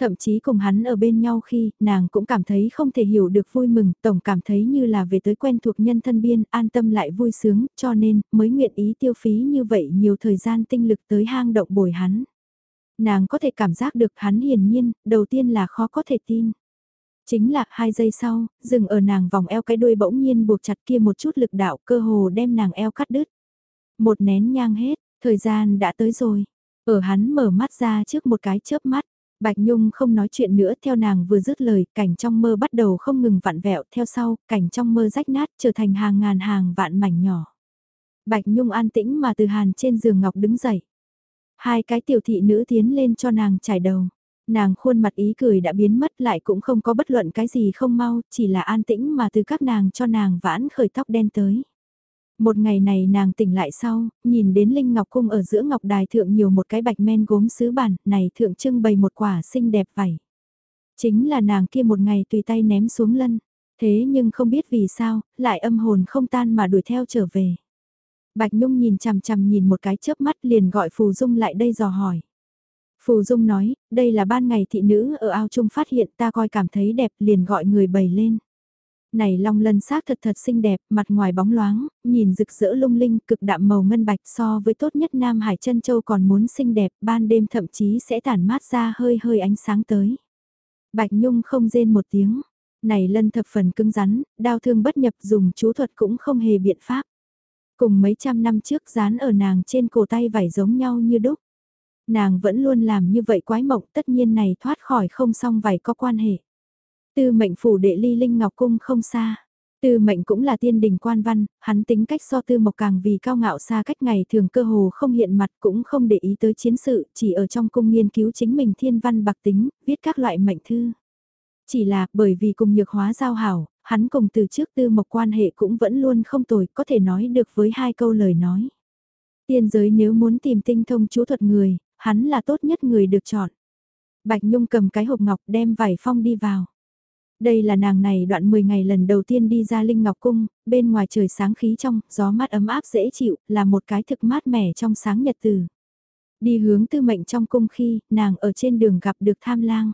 Thậm chí cùng hắn ở bên nhau khi, nàng cũng cảm thấy không thể hiểu được vui mừng, tổng cảm thấy như là về tới quen thuộc nhân thân biên, an tâm lại vui sướng, cho nên, mới nguyện ý tiêu phí như vậy nhiều thời gian tinh lực tới hang động bồi hắn. Nàng có thể cảm giác được hắn hiển nhiên, đầu tiên là khó có thể tin. Chính là hai giây sau, dừng ở nàng vòng eo cái đuôi bỗng nhiên buộc chặt kia một chút lực đạo cơ hồ đem nàng eo cắt đứt. Một nén nhang hết, thời gian đã tới rồi. Ở hắn mở mắt ra trước một cái chớp mắt, Bạch Nhung không nói chuyện nữa theo nàng vừa dứt lời, cảnh trong mơ bắt đầu không ngừng vặn vẹo, theo sau, cảnh trong mơ rách nát trở thành hàng ngàn hàng vạn mảnh nhỏ. Bạch Nhung an tĩnh mà từ hàn trên giường ngọc đứng dậy. Hai cái tiểu thị nữ tiến lên cho nàng trải đầu. Nàng khuôn mặt ý cười đã biến mất lại cũng không có bất luận cái gì không mau, chỉ là an tĩnh mà từ các nàng cho nàng vãn khởi tóc đen tới. Một ngày này nàng tỉnh lại sau, nhìn đến Linh Ngọc Cung ở giữa Ngọc Đài thượng nhiều một cái bạch men gốm sứ bản, này thượng trưng bày một quả xinh đẹp vảy. Chính là nàng kia một ngày tùy tay ném xuống lân, thế nhưng không biết vì sao, lại âm hồn không tan mà đuổi theo trở về. Bạch Nhung nhìn chằm chằm nhìn một cái chớp mắt liền gọi Phù Dung lại đây dò hỏi. Phù Dung nói, đây là ban ngày thị nữ ở ao trung phát hiện ta coi cảm thấy đẹp liền gọi người bày lên. Này long lân xác thật thật xinh đẹp, mặt ngoài bóng loáng, nhìn rực rỡ lung linh, cực đạm màu ngân bạch so với tốt nhất Nam Hải chân Châu còn muốn xinh đẹp, ban đêm thậm chí sẽ tản mát ra hơi hơi ánh sáng tới. Bạch Nhung không rên một tiếng, này lân thập phần cứng rắn, đau thương bất nhập dùng chú thuật cũng không hề biện pháp. Cùng mấy trăm năm trước dán ở nàng trên cổ tay vải giống nhau như đúc. Nàng vẫn luôn làm như vậy quái mộng tất nhiên này thoát khỏi không xong vải có quan hệ. Tư mệnh phủ đệ ly linh ngọc cung không xa. Tư mệnh cũng là tiên đình quan văn, hắn tính cách so tư mộc càng vì cao ngạo xa cách ngày thường cơ hồ không hiện mặt cũng không để ý tới chiến sự, chỉ ở trong cung nghiên cứu chính mình thiên văn bạc tính, viết các loại mệnh thư. Chỉ là bởi vì cùng nhược hóa giao hảo, hắn cùng từ trước tư mộc quan hệ cũng vẫn luôn không tồi, có thể nói được với hai câu lời nói. Tiên giới nếu muốn tìm tinh thông chú thuật người, hắn là tốt nhất người được chọn. Bạch Nhung cầm cái hộp ngọc đem vải phong đi vào. Đây là nàng này đoạn 10 ngày lần đầu tiên đi ra Linh Ngọc Cung, bên ngoài trời sáng khí trong, gió mát ấm áp dễ chịu, là một cái thực mát mẻ trong sáng nhật từ. Đi hướng tư mệnh trong cung khi, nàng ở trên đường gặp được tham lang.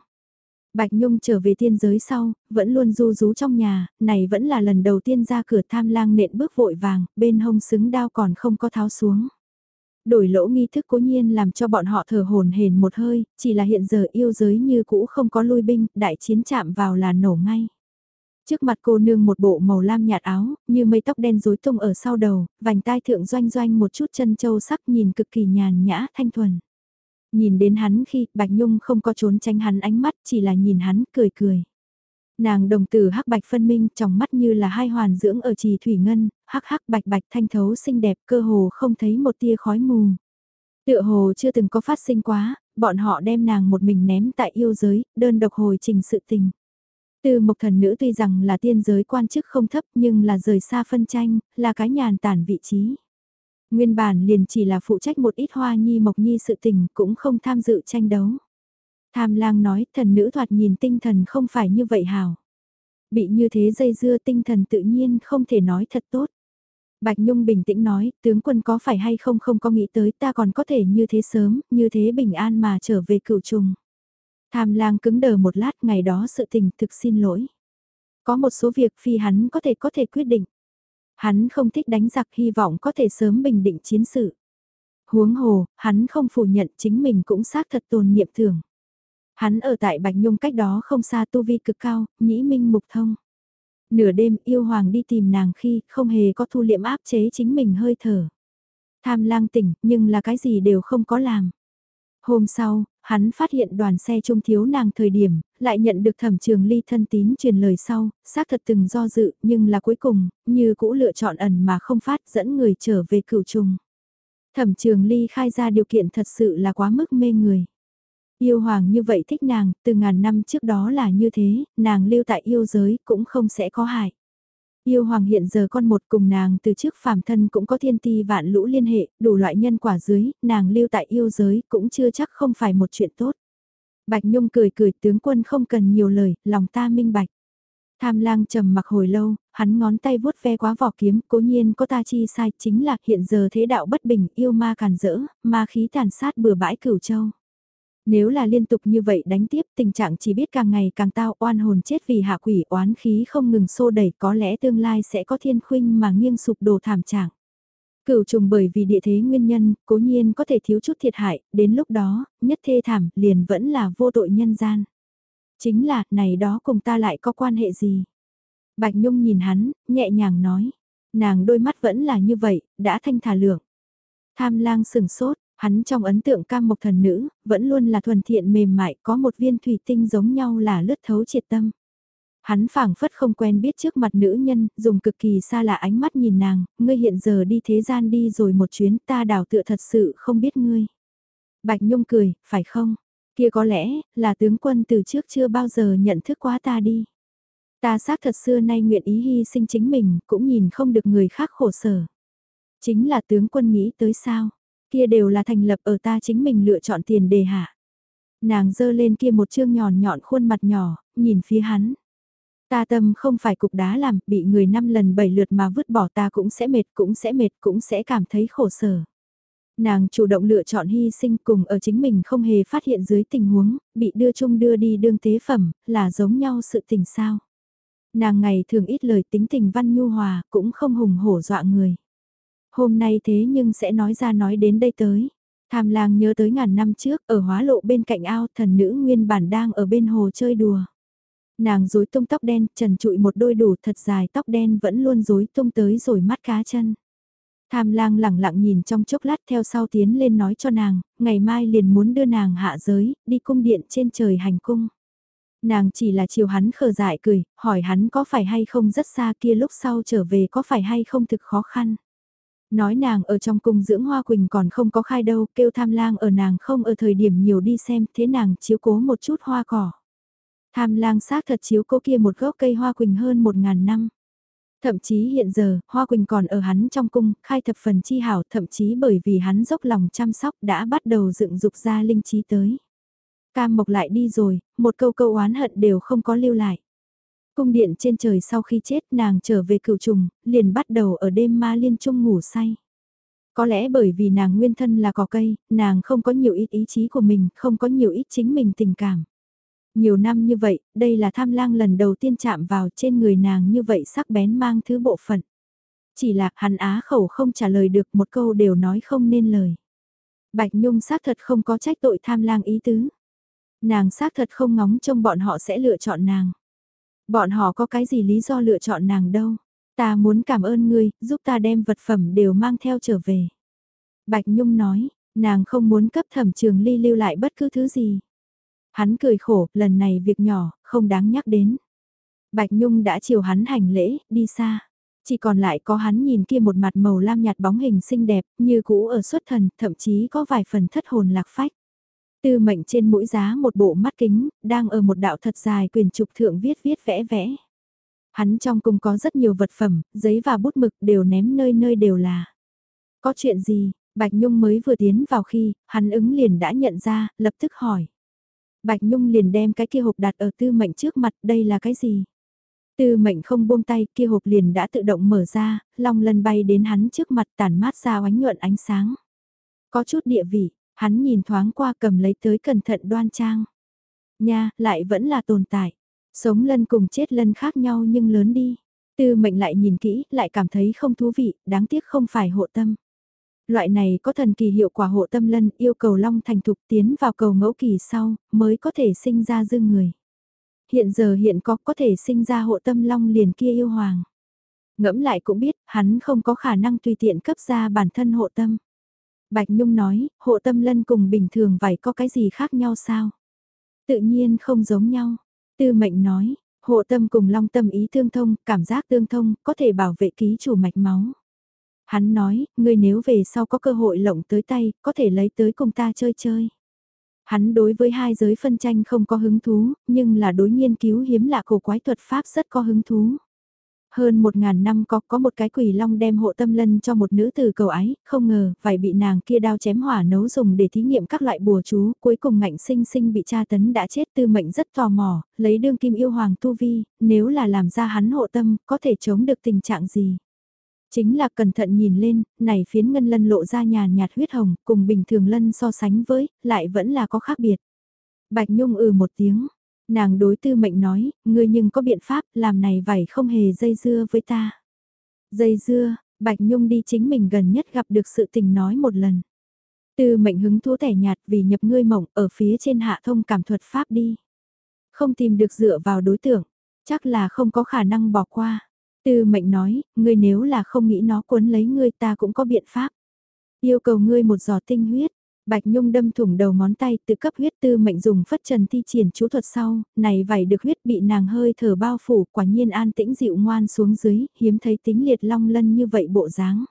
Bạch Nhung trở về tiên giới sau, vẫn luôn du rú trong nhà, này vẫn là lần đầu tiên ra cửa tham lang nện bước vội vàng, bên hông xứng đao còn không có tháo xuống. Đổi lỗ nghi thức cố nhiên làm cho bọn họ thở hồn hển một hơi, chỉ là hiện giờ yêu giới như cũ không có lui binh, đại chiến chạm vào là nổ ngay. Trước mặt cô nương một bộ màu lam nhạt áo, như mây tóc đen rối tung ở sau đầu, vành tai thượng doanh doanh một chút chân châu sắc nhìn cực kỳ nhàn nhã thanh thuần. Nhìn đến hắn khi Bạch Nhung không có trốn tránh hắn ánh mắt chỉ là nhìn hắn cười cười. Nàng đồng tử hắc bạch phân minh trong mắt như là hai hoàn dưỡng ở trì thủy ngân, hắc hắc bạch bạch thanh thấu xinh đẹp cơ hồ không thấy một tia khói mù. Tựa hồ chưa từng có phát sinh quá, bọn họ đem nàng một mình ném tại yêu giới, đơn độc hồi trình sự tình. Từ một thần nữ tuy rằng là tiên giới quan chức không thấp nhưng là rời xa phân tranh, là cái nhàn tản vị trí. Nguyên bản liền chỉ là phụ trách một ít hoa nhi mộc nhi sự tình cũng không tham dự tranh đấu. Tham lang nói thần nữ thoạt nhìn tinh thần không phải như vậy hào. Bị như thế dây dưa tinh thần tự nhiên không thể nói thật tốt. Bạch Nhung bình tĩnh nói, tướng quân có phải hay không không có nghĩ tới ta còn có thể như thế sớm, như thế bình an mà trở về cửu trùng. Tham lang cứng đờ một lát ngày đó sự tình thực xin lỗi. Có một số việc phi hắn có thể có thể quyết định. Hắn không thích đánh giặc hy vọng có thể sớm bình định chiến sự. Huống hồ, hắn không phủ nhận chính mình cũng xác thật tồn niệm thường. Hắn ở tại Bạch Nhung cách đó không xa tu vi cực cao, nhĩ minh mục thông. Nửa đêm yêu hoàng đi tìm nàng khi không hề có thu liệm áp chế chính mình hơi thở. Tham lang tỉnh nhưng là cái gì đều không có làm. Hôm sau, hắn phát hiện đoàn xe trung thiếu nàng thời điểm, lại nhận được thẩm trường ly thân tín truyền lời sau, xác thật từng do dự, nhưng là cuối cùng, như cũ lựa chọn ẩn mà không phát dẫn người trở về cửu trùng. Thẩm trường ly khai ra điều kiện thật sự là quá mức mê người. Yêu hoàng như vậy thích nàng, từ ngàn năm trước đó là như thế, nàng lưu tại yêu giới cũng không sẽ có hại. Yêu hoàng hiện giờ con một cùng nàng từ trước phàm thân cũng có thiên ti vạn lũ liên hệ, đủ loại nhân quả dưới, nàng lưu tại yêu giới cũng chưa chắc không phải một chuyện tốt. Bạch Nhung cười cười tướng quân không cần nhiều lời, lòng ta minh bạch. Tham lang trầm mặc hồi lâu, hắn ngón tay vuốt ve quá vỏ kiếm, cố nhiên có ta chi sai, chính là hiện giờ thế đạo bất bình, yêu ma càn rỡ, ma khí tàn sát bừa bãi cửu châu. Nếu là liên tục như vậy đánh tiếp tình trạng chỉ biết càng ngày càng tao oan hồn chết vì hạ quỷ oán khí không ngừng xô đẩy có lẽ tương lai sẽ có thiên khuynh mà nghiêng sụp đổ thảm trạng. Cửu trùng bởi vì địa thế nguyên nhân, cố nhiên có thể thiếu chút thiệt hại, đến lúc đó, nhất thê thảm, liền vẫn là vô tội nhân gian. Chính là, này đó cùng ta lại có quan hệ gì? Bạch Nhung nhìn hắn, nhẹ nhàng nói. Nàng đôi mắt vẫn là như vậy, đã thanh thả lượng. Tham lang sừng sốt, Hắn trong ấn tượng cam mộc thần nữ, vẫn luôn là thuần thiện mềm mại, có một viên thủy tinh giống nhau là lướt thấu triệt tâm. Hắn phảng phất không quen biết trước mặt nữ nhân, dùng cực kỳ xa lạ ánh mắt nhìn nàng, ngươi hiện giờ đi thế gian đi rồi một chuyến ta đào tựa thật sự không biết ngươi. Bạch Nhung cười, phải không? Kia có lẽ, là tướng quân từ trước chưa bao giờ nhận thức quá ta đi. Ta xác thật xưa nay nguyện ý hy sinh chính mình, cũng nhìn không được người khác khổ sở. Chính là tướng quân nghĩ tới sao? Kia đều là thành lập ở ta chính mình lựa chọn tiền đề hạ. Nàng dơ lên kia một chương nhòn nhọn khuôn mặt nhỏ, nhìn phía hắn. Ta tâm không phải cục đá làm, bị người năm lần bảy lượt mà vứt bỏ ta cũng sẽ mệt, cũng sẽ mệt, cũng sẽ cảm thấy khổ sở. Nàng chủ động lựa chọn hy sinh cùng ở chính mình không hề phát hiện dưới tình huống, bị đưa chung đưa đi đương tế phẩm, là giống nhau sự tình sao. Nàng ngày thường ít lời tính tình văn nhu hòa, cũng không hùng hổ dọa người. Hôm nay thế nhưng sẽ nói ra nói đến đây tới. Tham lang nhớ tới ngàn năm trước, ở hóa lộ bên cạnh ao thần nữ nguyên bản đang ở bên hồ chơi đùa. Nàng rối tung tóc đen, trần trụi một đôi đủ thật dài tóc đen vẫn luôn rối tung tới rồi mắt cá chân. Tham lang lẳng lặng nhìn trong chốc lát theo sau tiến lên nói cho nàng, ngày mai liền muốn đưa nàng hạ giới, đi cung điện trên trời hành cung. Nàng chỉ là chiều hắn khờ dại cười, hỏi hắn có phải hay không rất xa kia lúc sau trở về có phải hay không thực khó khăn. Nói nàng ở trong cung dưỡng hoa quỳnh còn không có khai đâu, kêu tham lang ở nàng không ở thời điểm nhiều đi xem thế nàng chiếu cố một chút hoa cỏ. Tham lang xác thật chiếu cố kia một gốc cây hoa quỳnh hơn một ngàn năm. Thậm chí hiện giờ, Hoa Quỳnh còn ở hắn trong cung, khai thập phần chi hảo, thậm chí bởi vì hắn dốc lòng chăm sóc đã bắt đầu dựng dục ra linh trí tới. Cam Mộc lại đi rồi, một câu câu oán hận đều không có lưu lại. Cung điện trên trời sau khi chết nàng trở về cửu trùng, liền bắt đầu ở đêm ma liên trung ngủ say. Có lẽ bởi vì nàng nguyên thân là cỏ cây, nàng không có nhiều ít ý chí của mình, không có nhiều ít chính mình tình cảm. Nhiều năm như vậy, đây là tham lang lần đầu tiên chạm vào trên người nàng như vậy sắc bén mang thứ bộ phận. Chỉ là hắn á khẩu không trả lời được một câu đều nói không nên lời. Bạch Nhung xác thật không có trách tội tham lang ý tứ. Nàng xác thật không ngóng trông bọn họ sẽ lựa chọn nàng. Bọn họ có cái gì lý do lựa chọn nàng đâu. Ta muốn cảm ơn ngươi, giúp ta đem vật phẩm đều mang theo trở về. Bạch Nhung nói, nàng không muốn cấp thẩm trường ly lưu lại bất cứ thứ gì. Hắn cười khổ, lần này việc nhỏ, không đáng nhắc đến. Bạch Nhung đã chiều hắn hành lễ, đi xa. Chỉ còn lại có hắn nhìn kia một mặt màu lam nhạt bóng hình xinh đẹp, như cũ ở xuất thần, thậm chí có vài phần thất hồn lạc phách. Tư mệnh trên mũi giá một bộ mắt kính, đang ở một đạo thật dài quyền trục thượng viết viết vẽ vẽ. Hắn trong cung có rất nhiều vật phẩm, giấy và bút mực đều ném nơi nơi đều là. Có chuyện gì, Bạch Nhung mới vừa tiến vào khi, hắn ứng liền đã nhận ra, lập tức hỏi. Bạch Nhung liền đem cái kia hộp đặt ở tư mệnh trước mặt, đây là cái gì? Tư mệnh không buông tay, kia hộp liền đã tự động mở ra, long lân bay đến hắn trước mặt tản mát ra oánh nhuận ánh sáng. Có chút địa vị, hắn nhìn thoáng qua cầm lấy tới cẩn thận đoan trang. Nha, lại vẫn là tồn tại. Sống lân cùng chết lân khác nhau nhưng lớn đi. Tư mệnh lại nhìn kỹ, lại cảm thấy không thú vị, đáng tiếc không phải hộ tâm. Loại này có thần kỳ hiệu quả hộ tâm lân yêu cầu long thành thục tiến vào cầu ngẫu kỳ sau, mới có thể sinh ra dương người. Hiện giờ hiện có có thể sinh ra hộ tâm long liền kia yêu hoàng. Ngẫm lại cũng biết, hắn không có khả năng tùy tiện cấp ra bản thân hộ tâm. Bạch Nhung nói, hộ tâm lân cùng bình thường vải có cái gì khác nhau sao? Tự nhiên không giống nhau. Tư mệnh nói, hộ tâm cùng long tâm ý tương thông, cảm giác tương thông, có thể bảo vệ ký chủ mạch máu. Hắn nói, ngươi nếu về sau có cơ hội lộng tới tay, có thể lấy tới cùng ta chơi chơi. Hắn đối với hai giới phân tranh không có hứng thú, nhưng là đối nghiên cứu hiếm lạ cổ quái thuật pháp rất có hứng thú. Hơn một ngàn năm có có một cái quỷ long đem hộ tâm lân cho một nữ tử cầu ái, không ngờ, phải bị nàng kia đao chém hỏa nấu dùng để thí nghiệm các loại bùa chú, cuối cùng ngạnh sinh sinh bị tra tấn đã chết tư mệnh rất tò mò, lấy đương kim yêu hoàng tu vi, nếu là làm ra hắn hộ tâm, có thể chống được tình trạng gì. Chính là cẩn thận nhìn lên, này phiến ngân lân lộ ra nhàn nhạt huyết hồng, cùng bình thường lân so sánh với, lại vẫn là có khác biệt. Bạch Nhung ừ một tiếng, nàng đối tư mệnh nói, ngươi nhưng có biện pháp, làm này vảy không hề dây dưa với ta. Dây dưa, Bạch Nhung đi chính mình gần nhất gặp được sự tình nói một lần. Tư mệnh hứng thú tẻ nhạt vì nhập ngươi mộng ở phía trên hạ thông cảm thuật pháp đi. Không tìm được dựa vào đối tượng, chắc là không có khả năng bỏ qua. Tư mệnh nói, ngươi nếu là không nghĩ nó cuốn lấy ngươi ta cũng có biện pháp. Yêu cầu ngươi một giọt tinh huyết. Bạch Nhung đâm thủng đầu ngón tay tự cấp huyết tư mệnh dùng phất trần thi triển chú thuật sau, này vảy được huyết bị nàng hơi thở bao phủ quả nhiên an tĩnh dịu ngoan xuống dưới, hiếm thấy tính liệt long lân như vậy bộ dáng.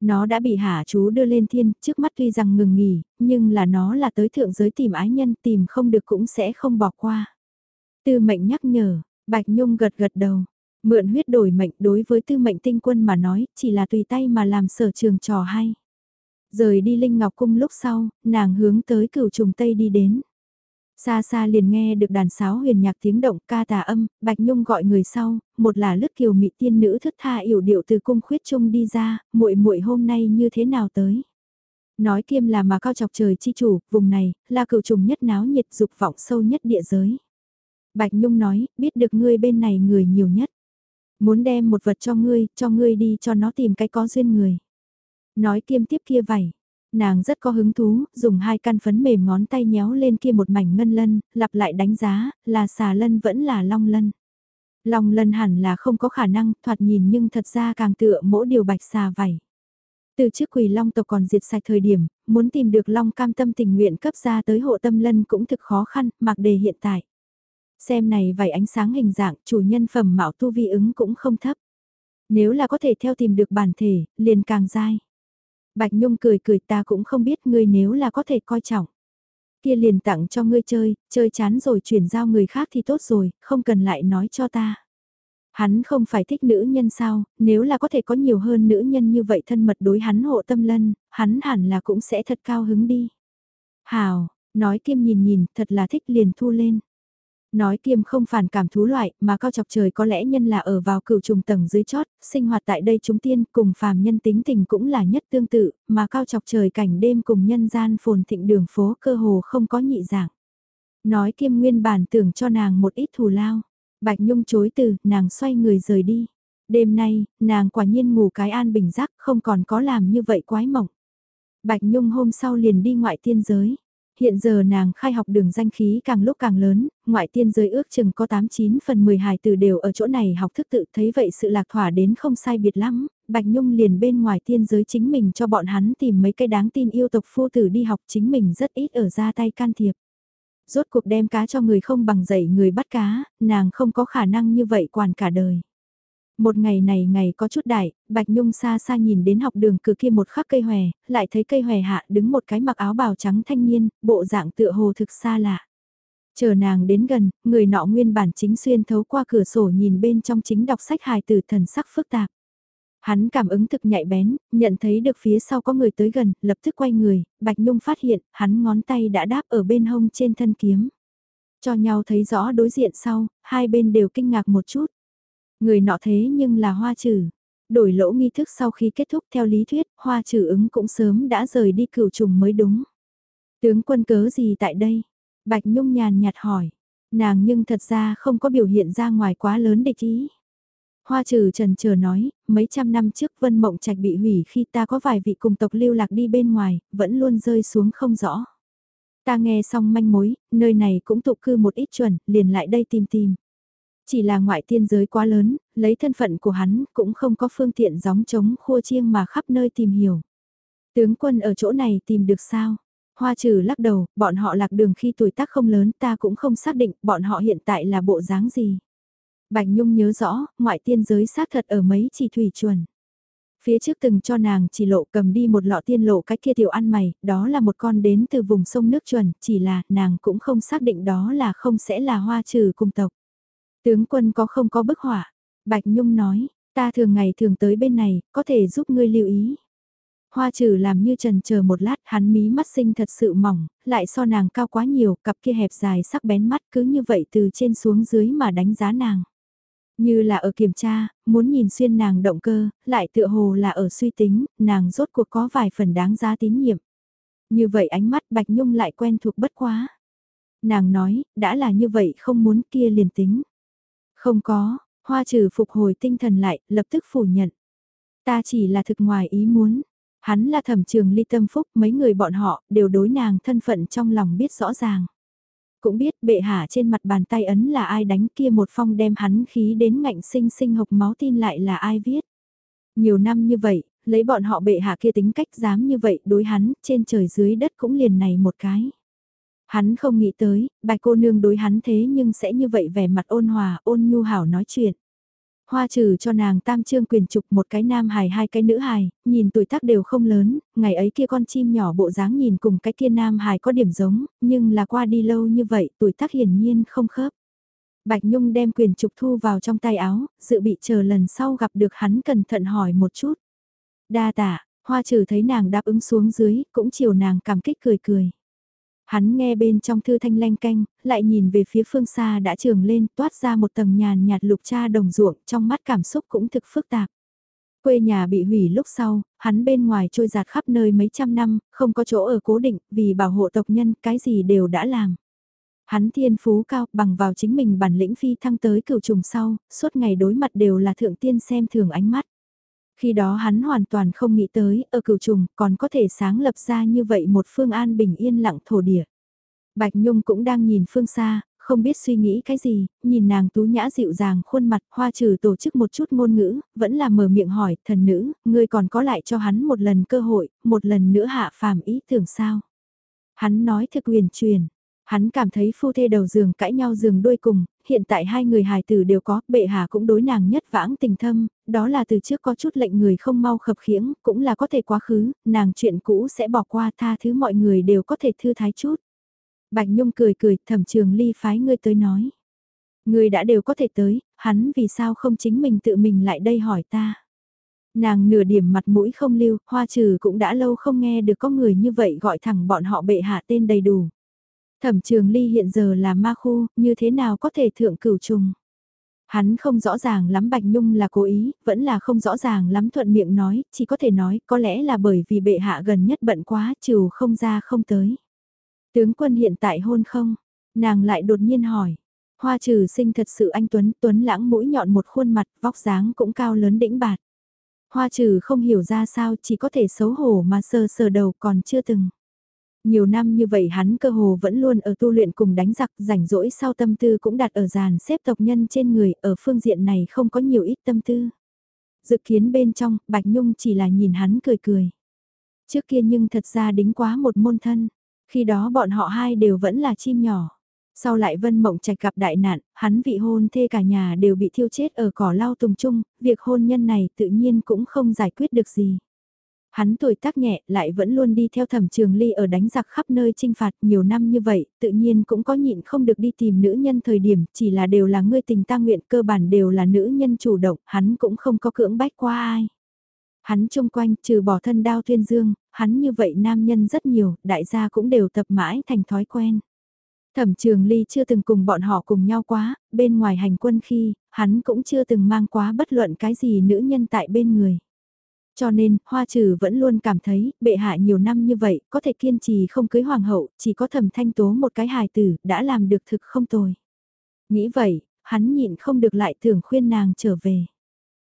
Nó đã bị hả chú đưa lên thiên, trước mắt tuy rằng ngừng nghỉ, nhưng là nó là tới thượng giới tìm ái nhân tìm không được cũng sẽ không bỏ qua. Tư mệnh nhắc nhở, Bạch Nhung gật gật đầu, Mượn huyết đổi mệnh đối với tư mệnh tinh quân mà nói, chỉ là tùy tay mà làm sở trường trò hay. Rời đi Linh Ngọc Cung lúc sau, nàng hướng tới cửu trùng Tây đi đến. Xa xa liền nghe được đàn sáo huyền nhạc tiếng động ca tà âm, Bạch Nhung gọi người sau, một là lướt kiều mị tiên nữ thức tha yểu điệu từ cung khuyết trung đi ra, muội muội hôm nay như thế nào tới. Nói kiêm là mà cao chọc trời chi chủ, vùng này, là cựu trùng nhất náo nhiệt dục vọng sâu nhất địa giới. Bạch Nhung nói, biết được ngươi bên này người nhiều nhất. Muốn đem một vật cho ngươi, cho ngươi đi cho nó tìm cái có duyên người. Nói kiêm tiếp kia vảy. Nàng rất có hứng thú, dùng hai căn phấn mềm ngón tay nhéo lên kia một mảnh ngân lân, lặp lại đánh giá, là xà lân vẫn là long lân. Long lân hẳn là không có khả năng, thoạt nhìn nhưng thật ra càng tựa mỗi điều bạch xà vảy. Từ trước quỳ long tộc còn diệt sạch thời điểm, muốn tìm được long cam tâm tình nguyện cấp ra tới hộ tâm lân cũng thực khó khăn, mặc đề hiện tại. Xem này vài ánh sáng hình dạng, chủ nhân phẩm mạo tu vi ứng cũng không thấp. Nếu là có thể theo tìm được bản thể, liền càng dai. Bạch Nhung cười cười ta cũng không biết ngươi nếu là có thể coi trọng. Kia liền tặng cho ngươi chơi, chơi chán rồi chuyển giao người khác thì tốt rồi, không cần lại nói cho ta. Hắn không phải thích nữ nhân sao, nếu là có thể có nhiều hơn nữ nhân như vậy thân mật đối hắn hộ tâm lân, hắn hẳn là cũng sẽ thật cao hứng đi. Hào, nói kiêm nhìn nhìn, thật là thích liền thu lên. Nói kiêm không phản cảm thú loại, mà cao chọc trời có lẽ nhân là ở vào cửu trùng tầng dưới chót, sinh hoạt tại đây chúng tiên cùng phàm nhân tính tình cũng là nhất tương tự, mà cao chọc trời cảnh đêm cùng nhân gian phồn thịnh đường phố cơ hồ không có nhị dạng. Nói kiêm nguyên bản tưởng cho nàng một ít thù lao. Bạch Nhung chối từ, nàng xoay người rời đi. Đêm nay, nàng quả nhiên ngủ cái an bình giác, không còn có làm như vậy quái mộng. Bạch Nhung hôm sau liền đi ngoại tiên giới. Hiện giờ nàng khai học đường danh khí càng lúc càng lớn, ngoại tiên giới ước chừng có 89 phần 10 hài từ đều ở chỗ này học thức tự thấy vậy sự lạc thỏa đến không sai biệt lắm, Bạch Nhung liền bên ngoài tiên giới chính mình cho bọn hắn tìm mấy cái đáng tin yêu tộc phu tử đi học chính mình rất ít ở ra tay can thiệp. Rốt cuộc đem cá cho người không bằng dạy người bắt cá, nàng không có khả năng như vậy quản cả đời. Một ngày này ngày có chút đại, Bạch Nhung xa xa nhìn đến học đường cửa kia một khắc cây hòe, lại thấy cây hòe hạ đứng một cái mặc áo bào trắng thanh niên, bộ dạng tựa hồ thực xa lạ. Chờ nàng đến gần, người nọ nguyên bản chính xuyên thấu qua cửa sổ nhìn bên trong chính đọc sách hài từ thần sắc phức tạp. Hắn cảm ứng thực nhạy bén, nhận thấy được phía sau có người tới gần, lập tức quay người, Bạch Nhung phát hiện, hắn ngón tay đã đáp ở bên hông trên thân kiếm. Cho nhau thấy rõ đối diện sau, hai bên đều kinh ngạc một chút. Người nọ thế nhưng là hoa trừ. Đổi lỗ nghi thức sau khi kết thúc theo lý thuyết, hoa trừ ứng cũng sớm đã rời đi cửu trùng mới đúng. Tướng quân cớ gì tại đây? Bạch Nhung nhàn nhạt hỏi. Nàng nhưng thật ra không có biểu hiện ra ngoài quá lớn địch ý. Hoa trừ trần chờ nói, mấy trăm năm trước vân mộng trạch bị hủy khi ta có vài vị cùng tộc lưu lạc đi bên ngoài, vẫn luôn rơi xuống không rõ. Ta nghe xong manh mối, nơi này cũng tụ cư một ít chuẩn, liền lại đây tìm tìm. Chỉ là ngoại tiên giới quá lớn, lấy thân phận của hắn cũng không có phương tiện gióng chống khua chiêng mà khắp nơi tìm hiểu. Tướng quân ở chỗ này tìm được sao? Hoa trừ lắc đầu, bọn họ lạc đường khi tuổi tác không lớn ta cũng không xác định bọn họ hiện tại là bộ dáng gì. Bạch Nhung nhớ rõ, ngoại tiên giới xác thật ở mấy chỉ thủy chuẩn. Phía trước từng cho nàng chỉ lộ cầm đi một lọ tiên lộ cái kia tiểu ăn mày, đó là một con đến từ vùng sông nước chuẩn, chỉ là nàng cũng không xác định đó là không sẽ là hoa trừ cùng tộc. Tướng quân có không có bức họa? Bạch Nhung nói, ta thường ngày thường tới bên này, có thể giúp ngươi lưu ý. Hoa trừ làm như trần chờ một lát, hắn mí mắt sinh thật sự mỏng, lại so nàng cao quá nhiều, cặp kia hẹp dài sắc bén mắt cứ như vậy từ trên xuống dưới mà đánh giá nàng. Như là ở kiểm tra, muốn nhìn xuyên nàng động cơ, lại tựa hồ là ở suy tính, nàng rốt cuộc có vài phần đáng giá tín nhiệm. Như vậy ánh mắt Bạch Nhung lại quen thuộc bất quá. Nàng nói, đã là như vậy không muốn kia liền tính. Không có, hoa trừ phục hồi tinh thần lại, lập tức phủ nhận. Ta chỉ là thực ngoài ý muốn. Hắn là thẩm trường ly tâm phúc, mấy người bọn họ đều đối nàng thân phận trong lòng biết rõ ràng. Cũng biết bệ hạ trên mặt bàn tay ấn là ai đánh kia một phong đem hắn khí đến ngạnh sinh sinh hộc máu tin lại là ai viết. Nhiều năm như vậy, lấy bọn họ bệ hạ kia tính cách dám như vậy đối hắn, trên trời dưới đất cũng liền này một cái. Hắn không nghĩ tới, bài cô nương đối hắn thế nhưng sẽ như vậy vẻ mặt ôn hòa, ôn nhu hảo nói chuyện. Hoa trừ cho nàng tam trương quyền trục một cái nam hài hai cái nữ hài, nhìn tuổi tác đều không lớn, ngày ấy kia con chim nhỏ bộ dáng nhìn cùng cái kia nam hài có điểm giống, nhưng là qua đi lâu như vậy tuổi tác hiển nhiên không khớp. Bạch Nhung đem quyền trục thu vào trong tay áo, dự bị chờ lần sau gặp được hắn cẩn thận hỏi một chút. Đa tạ, hoa trừ thấy nàng đáp ứng xuống dưới, cũng chiều nàng cảm kích cười cười. Hắn nghe bên trong thư thanh lanh canh, lại nhìn về phía phương xa đã trường lên, toát ra một tầng nhàn nhạt lục cha đồng ruộng, trong mắt cảm xúc cũng thực phức tạp. Quê nhà bị hủy lúc sau, hắn bên ngoài trôi giạt khắp nơi mấy trăm năm, không có chỗ ở cố định, vì bảo hộ tộc nhân, cái gì đều đã làm. Hắn thiên phú cao, bằng vào chính mình bản lĩnh phi thăng tới cửu trùng sau, suốt ngày đối mặt đều là thượng tiên xem thường ánh mắt. Khi đó hắn hoàn toàn không nghĩ tới, ở cửu trùng còn có thể sáng lập ra như vậy một phương an bình yên lặng thổ địa. Bạch Nhung cũng đang nhìn phương xa, Không biết suy nghĩ cái gì, nhìn nàng tú nhã dịu dàng khuôn mặt, hoa trừ tổ chức một chút ngôn ngữ, vẫn là mở miệng hỏi, thần nữ, ngươi còn có lại cho hắn một lần cơ hội, một lần nữa hạ phàm ý tưởng sao? Hắn nói thực huyền truyền, hắn cảm thấy phu thê đầu giường cãi nhau giường đôi cùng, hiện tại hai người hài tử đều có, bệ hạ cũng đối nàng nhất vãng tình thâm, đó là từ trước có chút lệnh người không mau khập khiễng, cũng là có thể quá khứ, nàng chuyện cũ sẽ bỏ qua tha thứ mọi người đều có thể thư thái chút. Bạch Nhung cười cười, thẩm trường ly phái ngươi tới nói. Ngươi đã đều có thể tới, hắn vì sao không chính mình tự mình lại đây hỏi ta. Nàng nửa điểm mặt mũi không lưu, hoa trừ cũng đã lâu không nghe được có người như vậy gọi thẳng bọn họ bệ hạ tên đầy đủ. Thẩm trường ly hiện giờ là ma khu, như thế nào có thể thượng cửu trùng. Hắn không rõ ràng lắm Bạch Nhung là cố ý, vẫn là không rõ ràng lắm thuận miệng nói, chỉ có thể nói có lẽ là bởi vì bệ hạ gần nhất bận quá, trừ không ra không tới. Tướng quân hiện tại hôn không? Nàng lại đột nhiên hỏi. Hoa trừ sinh thật sự anh Tuấn, Tuấn lãng mũi nhọn một khuôn mặt, vóc dáng cũng cao lớn đĩnh bạt. Hoa trừ không hiểu ra sao chỉ có thể xấu hổ mà sờ sờ đầu còn chưa từng. Nhiều năm như vậy hắn cơ hồ vẫn luôn ở tu luyện cùng đánh giặc, rảnh rỗi sau tâm tư cũng đặt ở dàn xếp tộc nhân trên người, ở phương diện này không có nhiều ít tâm tư. Dự kiến bên trong, Bạch Nhung chỉ là nhìn hắn cười cười. Trước kia nhưng thật ra đính quá một môn thân, khi đó bọn họ hai đều vẫn là chim nhỏ. Sau lại Vân Mộng Trạch gặp đại nạn, hắn vị hôn thê cả nhà đều bị thiêu chết ở cỏ lau tùng trung, việc hôn nhân này tự nhiên cũng không giải quyết được gì. Hắn tuổi tác nhẹ lại vẫn luôn đi theo thẩm trường ly ở đánh giặc khắp nơi trinh phạt nhiều năm như vậy, tự nhiên cũng có nhịn không được đi tìm nữ nhân thời điểm, chỉ là đều là ngươi tình ta nguyện cơ bản đều là nữ nhân chủ động, hắn cũng không có cưỡng bách qua ai. Hắn chung quanh trừ bỏ thân đao thiên dương, hắn như vậy nam nhân rất nhiều, đại gia cũng đều tập mãi thành thói quen. Thẩm trường ly chưa từng cùng bọn họ cùng nhau quá, bên ngoài hành quân khi, hắn cũng chưa từng mang quá bất luận cái gì nữ nhân tại bên người. Cho nên, hoa trừ vẫn luôn cảm thấy, bệ hạ nhiều năm như vậy, có thể kiên trì không cưới hoàng hậu, chỉ có thẩm thanh tố một cái hài tử, đã làm được thực không tồi. Nghĩ vậy, hắn nhịn không được lại thường khuyên nàng trở về.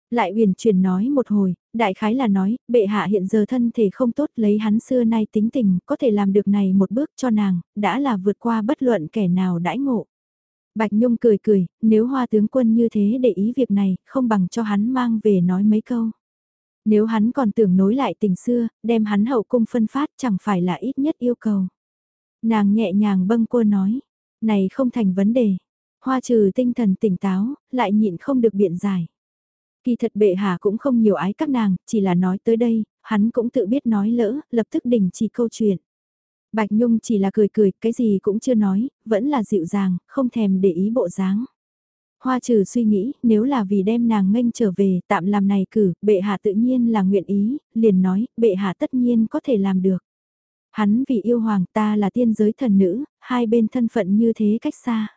Lại uyển truyền nói một hồi, đại khái là nói, bệ hạ hiện giờ thân thể không tốt lấy hắn xưa nay tính tình, có thể làm được này một bước cho nàng, đã là vượt qua bất luận kẻ nào đãi ngộ. Bạch Nhung cười cười, nếu hoa tướng quân như thế để ý việc này, không bằng cho hắn mang về nói mấy câu. Nếu hắn còn tưởng nối lại tình xưa, đem hắn hậu cung phân phát chẳng phải là ít nhất yêu cầu. Nàng nhẹ nhàng bâng cua nói, này không thành vấn đề. Hoa trừ tinh thần tỉnh táo, lại nhịn không được biện giải. Kỳ thật bệ hạ cũng không nhiều ái các nàng, chỉ là nói tới đây, hắn cũng tự biết nói lỡ, lập tức đình chỉ câu chuyện. Bạch Nhung chỉ là cười cười, cái gì cũng chưa nói, vẫn là dịu dàng, không thèm để ý bộ dáng. Hoa trừ suy nghĩ, nếu là vì đem nàng nghênh trở về, tạm làm này cử, bệ hạ tự nhiên là nguyện ý, liền nói, bệ hạ tất nhiên có thể làm được. Hắn vì yêu hoàng ta là tiên giới thần nữ, hai bên thân phận như thế cách xa.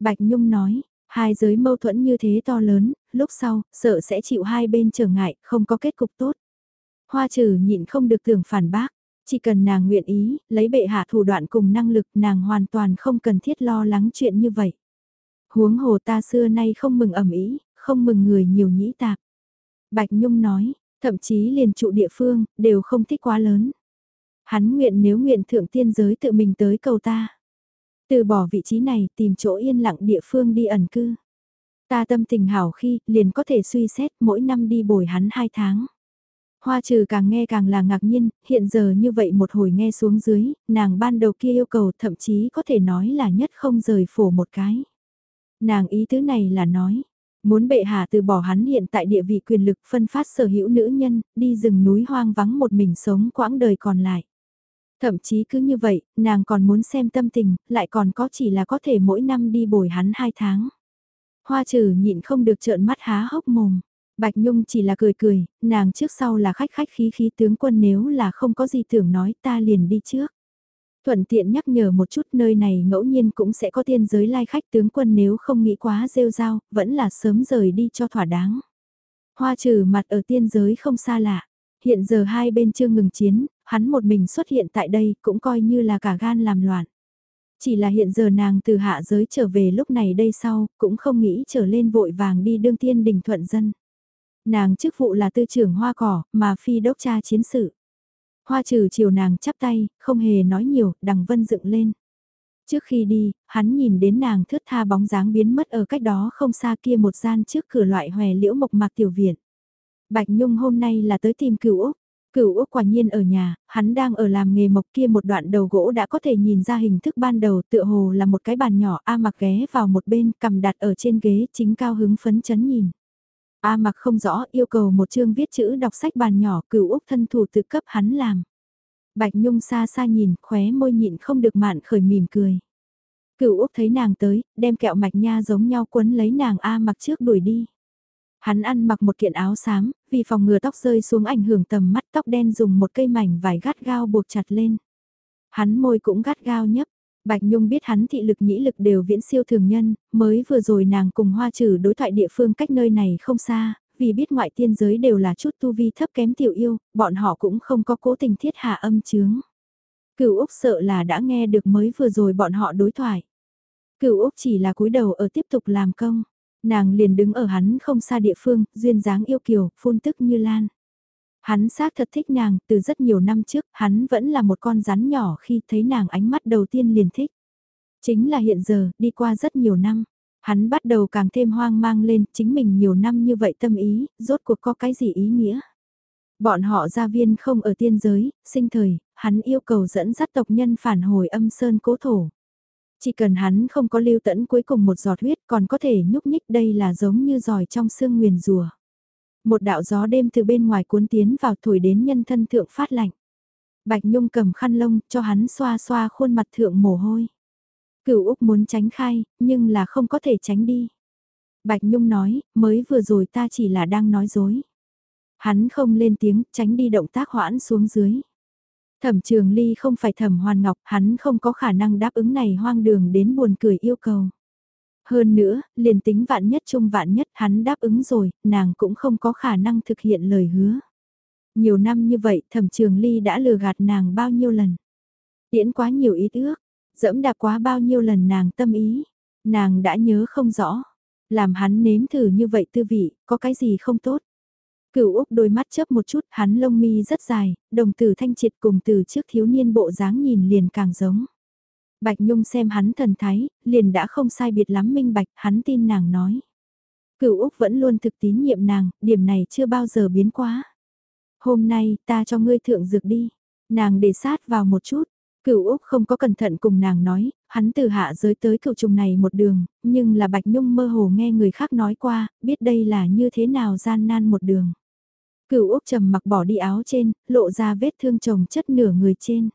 Bạch Nhung nói, hai giới mâu thuẫn như thế to lớn, lúc sau, sợ sẽ chịu hai bên trở ngại, không có kết cục tốt. Hoa trừ nhịn không được tưởng phản bác, chỉ cần nàng nguyện ý, lấy bệ hạ thủ đoạn cùng năng lực nàng hoàn toàn không cần thiết lo lắng chuyện như vậy. Huống hồ ta xưa nay không mừng ẩm ý, không mừng người nhiều nhĩ tạp. Bạch Nhung nói, thậm chí liền trụ địa phương, đều không thích quá lớn. Hắn nguyện nếu nguyện thượng tiên giới tự mình tới cầu ta. Từ bỏ vị trí này tìm chỗ yên lặng địa phương đi ẩn cư. Ta tâm tình hảo khi, liền có thể suy xét mỗi năm đi bồi hắn hai tháng. Hoa trừ càng nghe càng là ngạc nhiên, hiện giờ như vậy một hồi nghe xuống dưới, nàng ban đầu kia yêu cầu thậm chí có thể nói là nhất không rời phổ một cái. Nàng ý tứ này là nói, muốn bệ hạ từ bỏ hắn hiện tại địa vị quyền lực phân phát sở hữu nữ nhân, đi rừng núi hoang vắng một mình sống quãng đời còn lại. Thậm chí cứ như vậy, nàng còn muốn xem tâm tình, lại còn có chỉ là có thể mỗi năm đi bồi hắn hai tháng. Hoa trừ nhịn không được trợn mắt há hốc mồm. Bạch Nhung chỉ là cười cười, nàng trước sau là khách khách khí khí tướng quân nếu là không có gì tưởng nói ta liền đi trước. Thuận tiện nhắc nhở một chút nơi này ngẫu nhiên cũng sẽ có tiên giới lai khách tướng quân nếu không nghĩ quá rêu rao, vẫn là sớm rời đi cho thỏa đáng. Hoa trừ mặt ở tiên giới không xa lạ. Hiện giờ hai bên chưa ngừng chiến, hắn một mình xuất hiện tại đây cũng coi như là cả gan làm loạn. Chỉ là hiện giờ nàng từ hạ giới trở về lúc này đây sau, cũng không nghĩ trở lên vội vàng đi đương tiên đình thuận dân. Nàng chức vụ là tư trưởng hoa cỏ, mà phi đốc cha chiến sự. Hoa trừ chiều nàng chắp tay, không hề nói nhiều, đằng vân dựng lên. Trước khi đi, hắn nhìn đến nàng thướt tha bóng dáng biến mất ở cách đó không xa kia một gian trước cửa loại hòe liễu mộc mạc tiểu viện. Bạch Nhung hôm nay là tới tìm cửu Úc. Cửu Úc quả nhiên ở nhà, hắn đang ở làm nghề mộc kia một đoạn đầu gỗ đã có thể nhìn ra hình thức ban đầu tựa hồ là một cái bàn nhỏ A mặc ghé vào một bên cầm đặt ở trên ghế chính cao hứng phấn chấn nhìn. A mặc không rõ yêu cầu một chương viết chữ đọc sách bàn nhỏ cửu Úc thân thủ tự cấp hắn làm. Bạch Nhung xa xa nhìn, khóe môi nhịn không được mạn khởi mỉm cười. Cửu Úc thấy nàng tới, đem kẹo mạch nha giống nhau quấn lấy nàng A mặc trước đuổi đi. Hắn ăn mặc một kiện áo xám, vì phòng ngừa tóc rơi xuống ảnh hưởng tầm mắt tóc đen dùng một cây mảnh vải gắt gao buộc chặt lên. Hắn môi cũng gắt gao nhấp. Bạch Nhung biết hắn thị lực nhĩ lực đều viễn siêu thường nhân, mới vừa rồi nàng cùng hoa trừ đối thoại địa phương cách nơi này không xa, vì biết ngoại tiên giới đều là chút tu vi thấp kém tiểu yêu, bọn họ cũng không có cố tình thiết hạ âm chướng. Cửu Úc sợ là đã nghe được mới vừa rồi bọn họ đối thoại. Cửu Úc chỉ là cúi đầu ở tiếp tục làm công. Nàng liền đứng ở hắn không xa địa phương, duyên dáng yêu kiều, phun tức như lan. Hắn xác thật thích nàng, từ rất nhiều năm trước, hắn vẫn là một con rắn nhỏ khi thấy nàng ánh mắt đầu tiên liền thích. Chính là hiện giờ, đi qua rất nhiều năm, hắn bắt đầu càng thêm hoang mang lên, chính mình nhiều năm như vậy tâm ý, rốt cuộc có cái gì ý nghĩa. Bọn họ gia viên không ở tiên giới, sinh thời, hắn yêu cầu dẫn dắt tộc nhân phản hồi âm sơn cố thổ. Chỉ cần hắn không có lưu tẫn cuối cùng một giọt huyết còn có thể nhúc nhích đây là giống như giỏi trong xương nguyền rùa. Một đạo gió đêm từ bên ngoài cuốn tiến vào thổi đến nhân thân thượng phát lạnh. Bạch Nhung cầm khăn lông cho hắn xoa xoa khuôn mặt thượng mồ hôi. Cửu Úc muốn tránh khai, nhưng là không có thể tránh đi. Bạch Nhung nói, mới vừa rồi ta chỉ là đang nói dối. Hắn không lên tiếng, tránh đi động tác hoãn xuống dưới. Thẩm trường ly không phải thẩm hoàn ngọc, hắn không có khả năng đáp ứng này hoang đường đến buồn cười yêu cầu. Hơn nữa, liền tính vạn nhất chung vạn nhất hắn đáp ứng rồi, nàng cũng không có khả năng thực hiện lời hứa. Nhiều năm như vậy thẩm trường ly đã lừa gạt nàng bao nhiêu lần. Tiễn quá nhiều ý ước, dẫm đạp quá bao nhiêu lần nàng tâm ý, nàng đã nhớ không rõ. Làm hắn nếm thử như vậy tư vị, có cái gì không tốt. Cửu Úc đôi mắt chớp một chút, hắn lông mi rất dài, đồng tử thanh triệt cùng từ trước thiếu niên bộ dáng nhìn liền càng giống. Bạch Nhung xem hắn thần thái, liền đã không sai biệt lắm minh bạch, hắn tin nàng nói. Cửu Úc vẫn luôn thực tín nhiệm nàng, điểm này chưa bao giờ biến quá. Hôm nay, ta cho ngươi thượng dược đi. Nàng để sát vào một chút, Cửu Úc không có cẩn thận cùng nàng nói, hắn từ hạ giới tới cựu trùng này một đường, nhưng là Bạch Nhung mơ hồ nghe người khác nói qua, biết đây là như thế nào gian nan một đường. Cửu Úc trầm mặc bỏ đi áo trên, lộ ra vết thương chồng chất nửa người trên.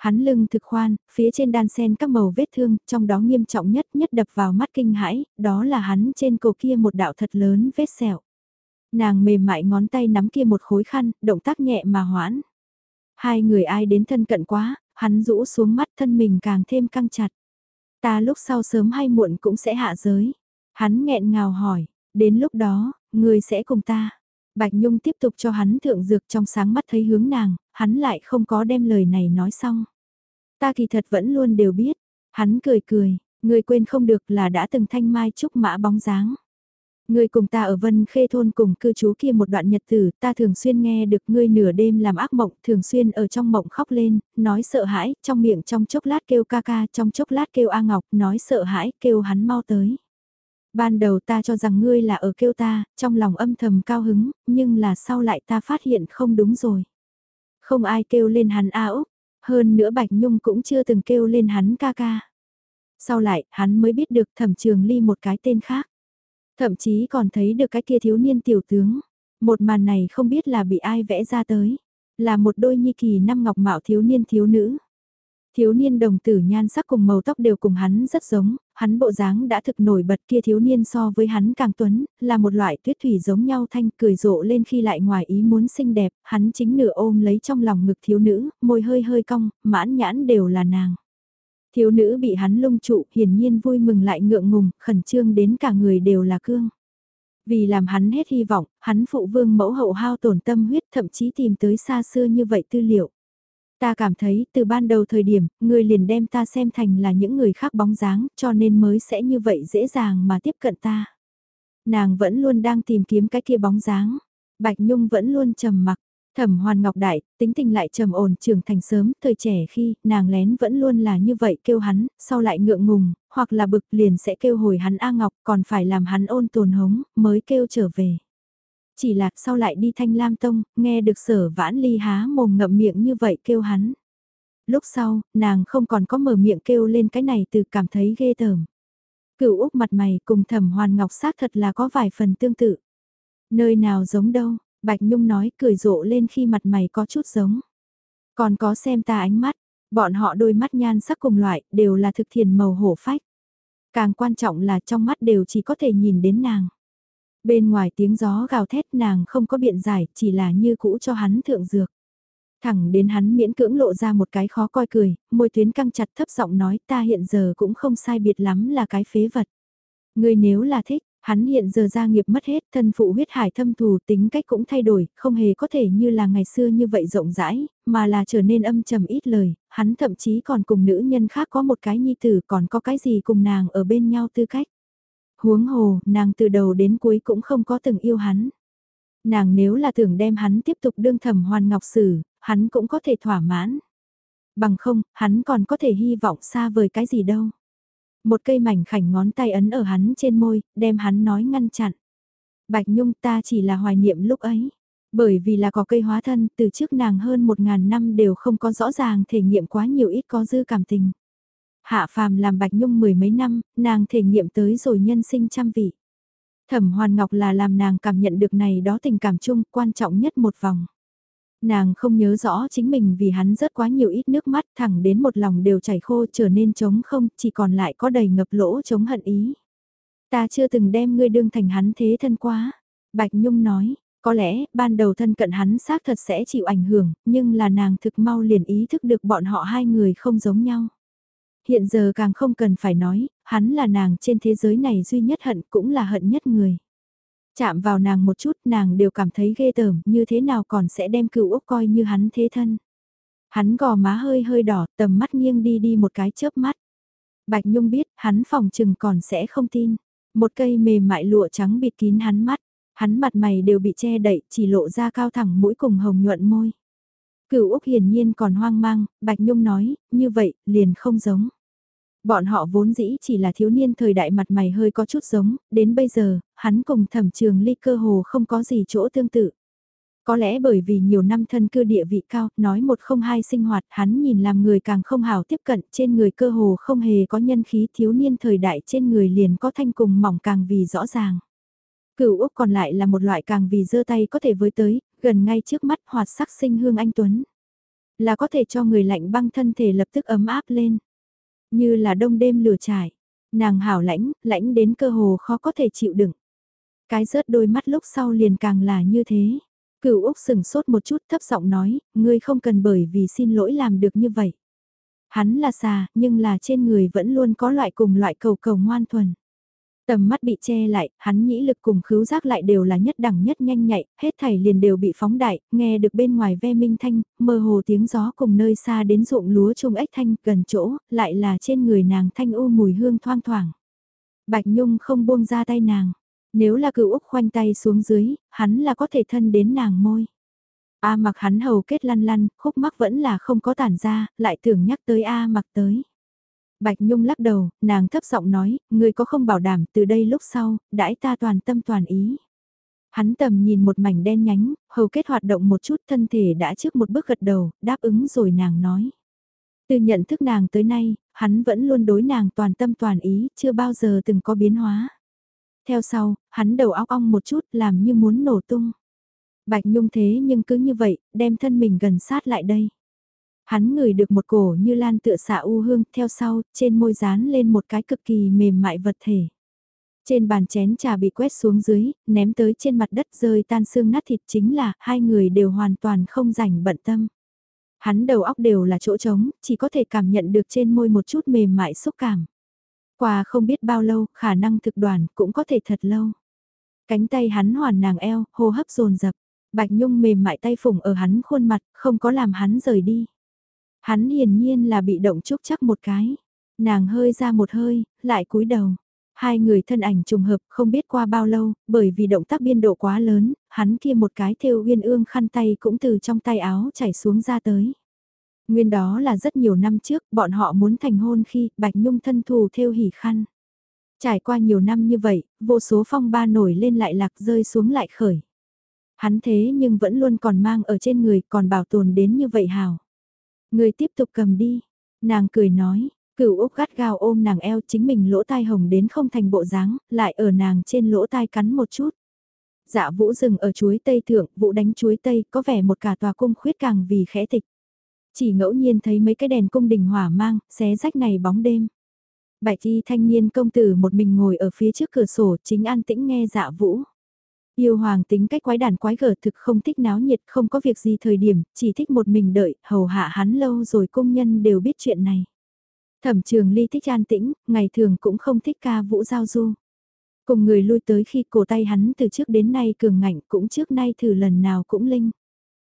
Hắn lưng thực khoan, phía trên đan sen các màu vết thương, trong đó nghiêm trọng nhất nhất đập vào mắt kinh hãi, đó là hắn trên cổ kia một đạo thật lớn vết sẹo. Nàng mềm mại ngón tay nắm kia một khối khăn, động tác nhẹ mà hoãn. Hai người ai đến thân cận quá, hắn rũ xuống mắt thân mình càng thêm căng chặt. Ta lúc sau sớm hay muộn cũng sẽ hạ giới. Hắn nghẹn ngào hỏi, đến lúc đó, người sẽ cùng ta. Bạch Nhung tiếp tục cho hắn thượng dược trong sáng mắt thấy hướng nàng, hắn lại không có đem lời này nói xong. Ta kỳ thật vẫn luôn đều biết, hắn cười cười, người quên không được là đã từng thanh mai trúc mã bóng dáng. Ngươi cùng ta ở Vân Khê thôn cùng cư trú kia một đoạn nhật tử, ta thường xuyên nghe được ngươi nửa đêm làm ác mộng, thường xuyên ở trong mộng khóc lên, nói sợ hãi, trong miệng trong chốc lát kêu ca ca, trong chốc lát kêu A Ngọc, nói sợ hãi, kêu hắn mau tới. Ban đầu ta cho rằng ngươi là ở kêu ta, trong lòng âm thầm cao hứng, nhưng là sau lại ta phát hiện không đúng rồi. Không ai kêu lên hắn A Úc, hơn nữa Bạch Nhung cũng chưa từng kêu lên hắn ca ca. Sau lại, hắn mới biết được thẩm trường ly một cái tên khác. Thậm chí còn thấy được cái kia thiếu niên tiểu tướng. Một màn này không biết là bị ai vẽ ra tới. Là một đôi nhi kỳ năm ngọc mạo thiếu niên thiếu nữ. Thiếu niên đồng tử nhan sắc cùng màu tóc đều cùng hắn rất giống, hắn bộ dáng đã thực nổi bật kia thiếu niên so với hắn càng tuấn, là một loại tuyết thủy giống nhau thanh cười rộ lên khi lại ngoài ý muốn xinh đẹp, hắn chính nửa ôm lấy trong lòng ngực thiếu nữ, môi hơi hơi cong, mãn nhãn đều là nàng. Thiếu nữ bị hắn lung trụ, hiển nhiên vui mừng lại ngượng ngùng, khẩn trương đến cả người đều là cương. Vì làm hắn hết hy vọng, hắn phụ vương mẫu hậu hao tổn tâm huyết thậm chí tìm tới xa xưa như vậy tư liệu. Ta cảm thấy từ ban đầu thời điểm, người liền đem ta xem thành là những người khác bóng dáng, cho nên mới sẽ như vậy dễ dàng mà tiếp cận ta. Nàng vẫn luôn đang tìm kiếm cái kia bóng dáng. Bạch Nhung vẫn luôn trầm mặc. Thẩm Hoàn Ngọc Đại, tính tình lại trầm ổn trưởng thành sớm, thời trẻ khi, nàng lén vẫn luôn là như vậy kêu hắn, sau lại ngượng ngùng, hoặc là bực liền sẽ kêu hồi hắn A Ngọc, còn phải làm hắn ôn tồn hống, mới kêu trở về. Chỉ là sau lại đi thanh lam tông, nghe được sở vãn ly há mồm ngậm miệng như vậy kêu hắn. Lúc sau, nàng không còn có mở miệng kêu lên cái này từ cảm thấy ghê tởm. cựu Úc mặt mày cùng thẩm hoàn ngọc xác thật là có vài phần tương tự. Nơi nào giống đâu, Bạch Nhung nói cười rộ lên khi mặt mày có chút giống. Còn có xem ta ánh mắt, bọn họ đôi mắt nhan sắc cùng loại đều là thực thiền màu hổ phách. Càng quan trọng là trong mắt đều chỉ có thể nhìn đến nàng. Bên ngoài tiếng gió gào thét nàng không có biện giải, chỉ là như cũ cho hắn thượng dược. Thẳng đến hắn miễn cưỡng lộ ra một cái khó coi cười, môi tuyến căng chặt thấp giọng nói ta hiện giờ cũng không sai biệt lắm là cái phế vật. Người nếu là thích, hắn hiện giờ gia nghiệp mất hết, thân phụ huyết hải thâm thù tính cách cũng thay đổi, không hề có thể như là ngày xưa như vậy rộng rãi, mà là trở nên âm trầm ít lời, hắn thậm chí còn cùng nữ nhân khác có một cái nhi tử còn có cái gì cùng nàng ở bên nhau tư cách. Huống hồ, nàng từ đầu đến cuối cũng không có từng yêu hắn. Nàng nếu là tưởng đem hắn tiếp tục đương thẩm hoàn ngọc sử, hắn cũng có thể thỏa mãn. Bằng không, hắn còn có thể hy vọng xa vời cái gì đâu. Một cây mảnh khảnh ngón tay ấn ở hắn trên môi, đem hắn nói ngăn chặn. Bạch Nhung ta chỉ là hoài niệm lúc ấy. Bởi vì là có cây hóa thân, từ trước nàng hơn một ngàn năm đều không có rõ ràng thể nghiệm quá nhiều ít có dư cảm tình. Hạ phàm làm Bạch Nhung mười mấy năm, nàng thể nghiệm tới rồi nhân sinh trăm vị. Thẩm Hoàn Ngọc là làm nàng cảm nhận được này đó tình cảm chung quan trọng nhất một vòng. Nàng không nhớ rõ chính mình vì hắn rớt quá nhiều ít nước mắt thẳng đến một lòng đều chảy khô trở nên trống không, chỉ còn lại có đầy ngập lỗ chống hận ý. Ta chưa từng đem ngươi đương thành hắn thế thân quá. Bạch Nhung nói, có lẽ ban đầu thân cận hắn xác thật sẽ chịu ảnh hưởng, nhưng là nàng thực mau liền ý thức được bọn họ hai người không giống nhau. Hiện giờ càng không cần phải nói, hắn là nàng trên thế giới này duy nhất hận cũng là hận nhất người. Chạm vào nàng một chút nàng đều cảm thấy ghê tởm như thế nào còn sẽ đem cựu Úc coi như hắn thế thân. Hắn gò má hơi hơi đỏ tầm mắt nghiêng đi đi một cái chớp mắt. Bạch Nhung biết hắn phòng trừng còn sẽ không tin. Một cây mềm mại lụa trắng bịt kín hắn mắt. Hắn mặt mày đều bị che đậy chỉ lộ ra cao thẳng mũi cùng hồng nhuận môi. Cửu Úc hiển nhiên còn hoang mang, Bạch Nhung nói, như vậy, liền không giống. Bọn họ vốn dĩ chỉ là thiếu niên thời đại mặt mày hơi có chút giống, đến bây giờ, hắn cùng thẩm trường ly cơ hồ không có gì chỗ tương tự. Có lẽ bởi vì nhiều năm thân cư địa vị cao, nói một không hai sinh hoạt, hắn nhìn làm người càng không hảo tiếp cận, trên người cơ hồ không hề có nhân khí thiếu niên thời đại trên người liền có thanh cùng mỏng càng vì rõ ràng. Cửu Úc còn lại là một loại càng vì dơ tay có thể với tới, gần ngay trước mắt hoạt sắc sinh hương anh Tuấn. Là có thể cho người lạnh băng thân thể lập tức ấm áp lên như là đông đêm lửa trải. Nàng hảo lãnh, lãnh đến cơ hồ khó có thể chịu đựng. Cái rớt đôi mắt lúc sau liền càng là như thế. Cửu Úc sừng sốt một chút thấp giọng nói, ngươi không cần bởi vì xin lỗi làm được như vậy. Hắn là xà, nhưng là trên người vẫn luôn có loại cùng loại cầu cầu ngoan thuần. Tầm mắt bị che lại, hắn nhĩ lực cùng khứu giác lại đều là nhất đẳng nhất nhanh nhạy, hết thảy liền đều bị phóng đại, nghe được bên ngoài ve minh thanh, mơ hồ tiếng gió cùng nơi xa đến ruộng lúa trung ếch thanh gần chỗ, lại là trên người nàng thanh u mùi hương thoang thoảng. Bạch Nhung không buông ra tay nàng, nếu là cựu Úc khoanh tay xuống dưới, hắn là có thể thân đến nàng môi. A mặc hắn hầu kết lăn lăn, khúc mắc vẫn là không có tản ra, lại tưởng nhắc tới A mặc tới. Bạch Nhung lắc đầu, nàng thấp giọng nói, người có không bảo đảm từ đây lúc sau, đãi ta toàn tâm toàn ý. Hắn tầm nhìn một mảnh đen nhánh, hầu kết hoạt động một chút thân thể đã trước một bước gật đầu, đáp ứng rồi nàng nói. Từ nhận thức nàng tới nay, hắn vẫn luôn đối nàng toàn tâm toàn ý, chưa bao giờ từng có biến hóa. Theo sau, hắn đầu óc ong một chút làm như muốn nổ tung. Bạch Nhung thế nhưng cứ như vậy, đem thân mình gần sát lại đây. Hắn ngửi được một cổ như lan tựa xạ u hương, theo sau, trên môi dán lên một cái cực kỳ mềm mại vật thể. Trên bàn chén trà bị quét xuống dưới, ném tới trên mặt đất rơi tan xương nát thịt chính là hai người đều hoàn toàn không rảnh bận tâm. Hắn đầu óc đều là chỗ trống, chỉ có thể cảm nhận được trên môi một chút mềm mại xúc cảm. Qua không biết bao lâu, khả năng thực đoàn cũng có thể thật lâu. Cánh tay hắn hoàn nàng eo, hô hấp dồn dập Bạch Nhung mềm mại tay phủng ở hắn khuôn mặt, không có làm hắn rời đi. Hắn hiển nhiên là bị động chúc chắc một cái. Nàng hơi ra một hơi, lại cúi đầu. Hai người thân ảnh trùng hợp không biết qua bao lâu, bởi vì động tác biên độ quá lớn, hắn kia một cái thêu uyên ương khăn tay cũng từ trong tay áo chảy xuống ra tới. Nguyên đó là rất nhiều năm trước, bọn họ muốn thành hôn khi Bạch Nhung thân thù thêu hỉ khăn. Trải qua nhiều năm như vậy, vô số phong ba nổi lên lại lạc rơi xuống lại khởi. Hắn thế nhưng vẫn luôn còn mang ở trên người còn bảo tồn đến như vậy hào. Người tiếp tục cầm đi. Nàng cười nói, cửu Úc gắt gao ôm nàng eo chính mình lỗ tai hồng đến không thành bộ dáng, lại ở nàng trên lỗ tai cắn một chút. Dạ vũ dừng ở chuối tây thượng, vũ đánh chuối tây, có vẻ một cả tòa cung khuyết càng vì khẽ tịch. Chỉ ngẫu nhiên thấy mấy cái đèn cung đình hỏa mang, xé rách này bóng đêm. Bạch y thanh niên công tử một mình ngồi ở phía trước cửa sổ chính an tĩnh nghe dạ vũ. Yêu hoàng tính cách quái đàn quái gở thực không thích náo nhiệt không có việc gì thời điểm, chỉ thích một mình đợi, hầu hạ hắn lâu rồi công nhân đều biết chuyện này. Thẩm trường ly thích an tĩnh, ngày thường cũng không thích ca vũ giao du. Cùng người lui tới khi cổ tay hắn từ trước đến nay cường ngạnh cũng trước nay thử lần nào cũng linh.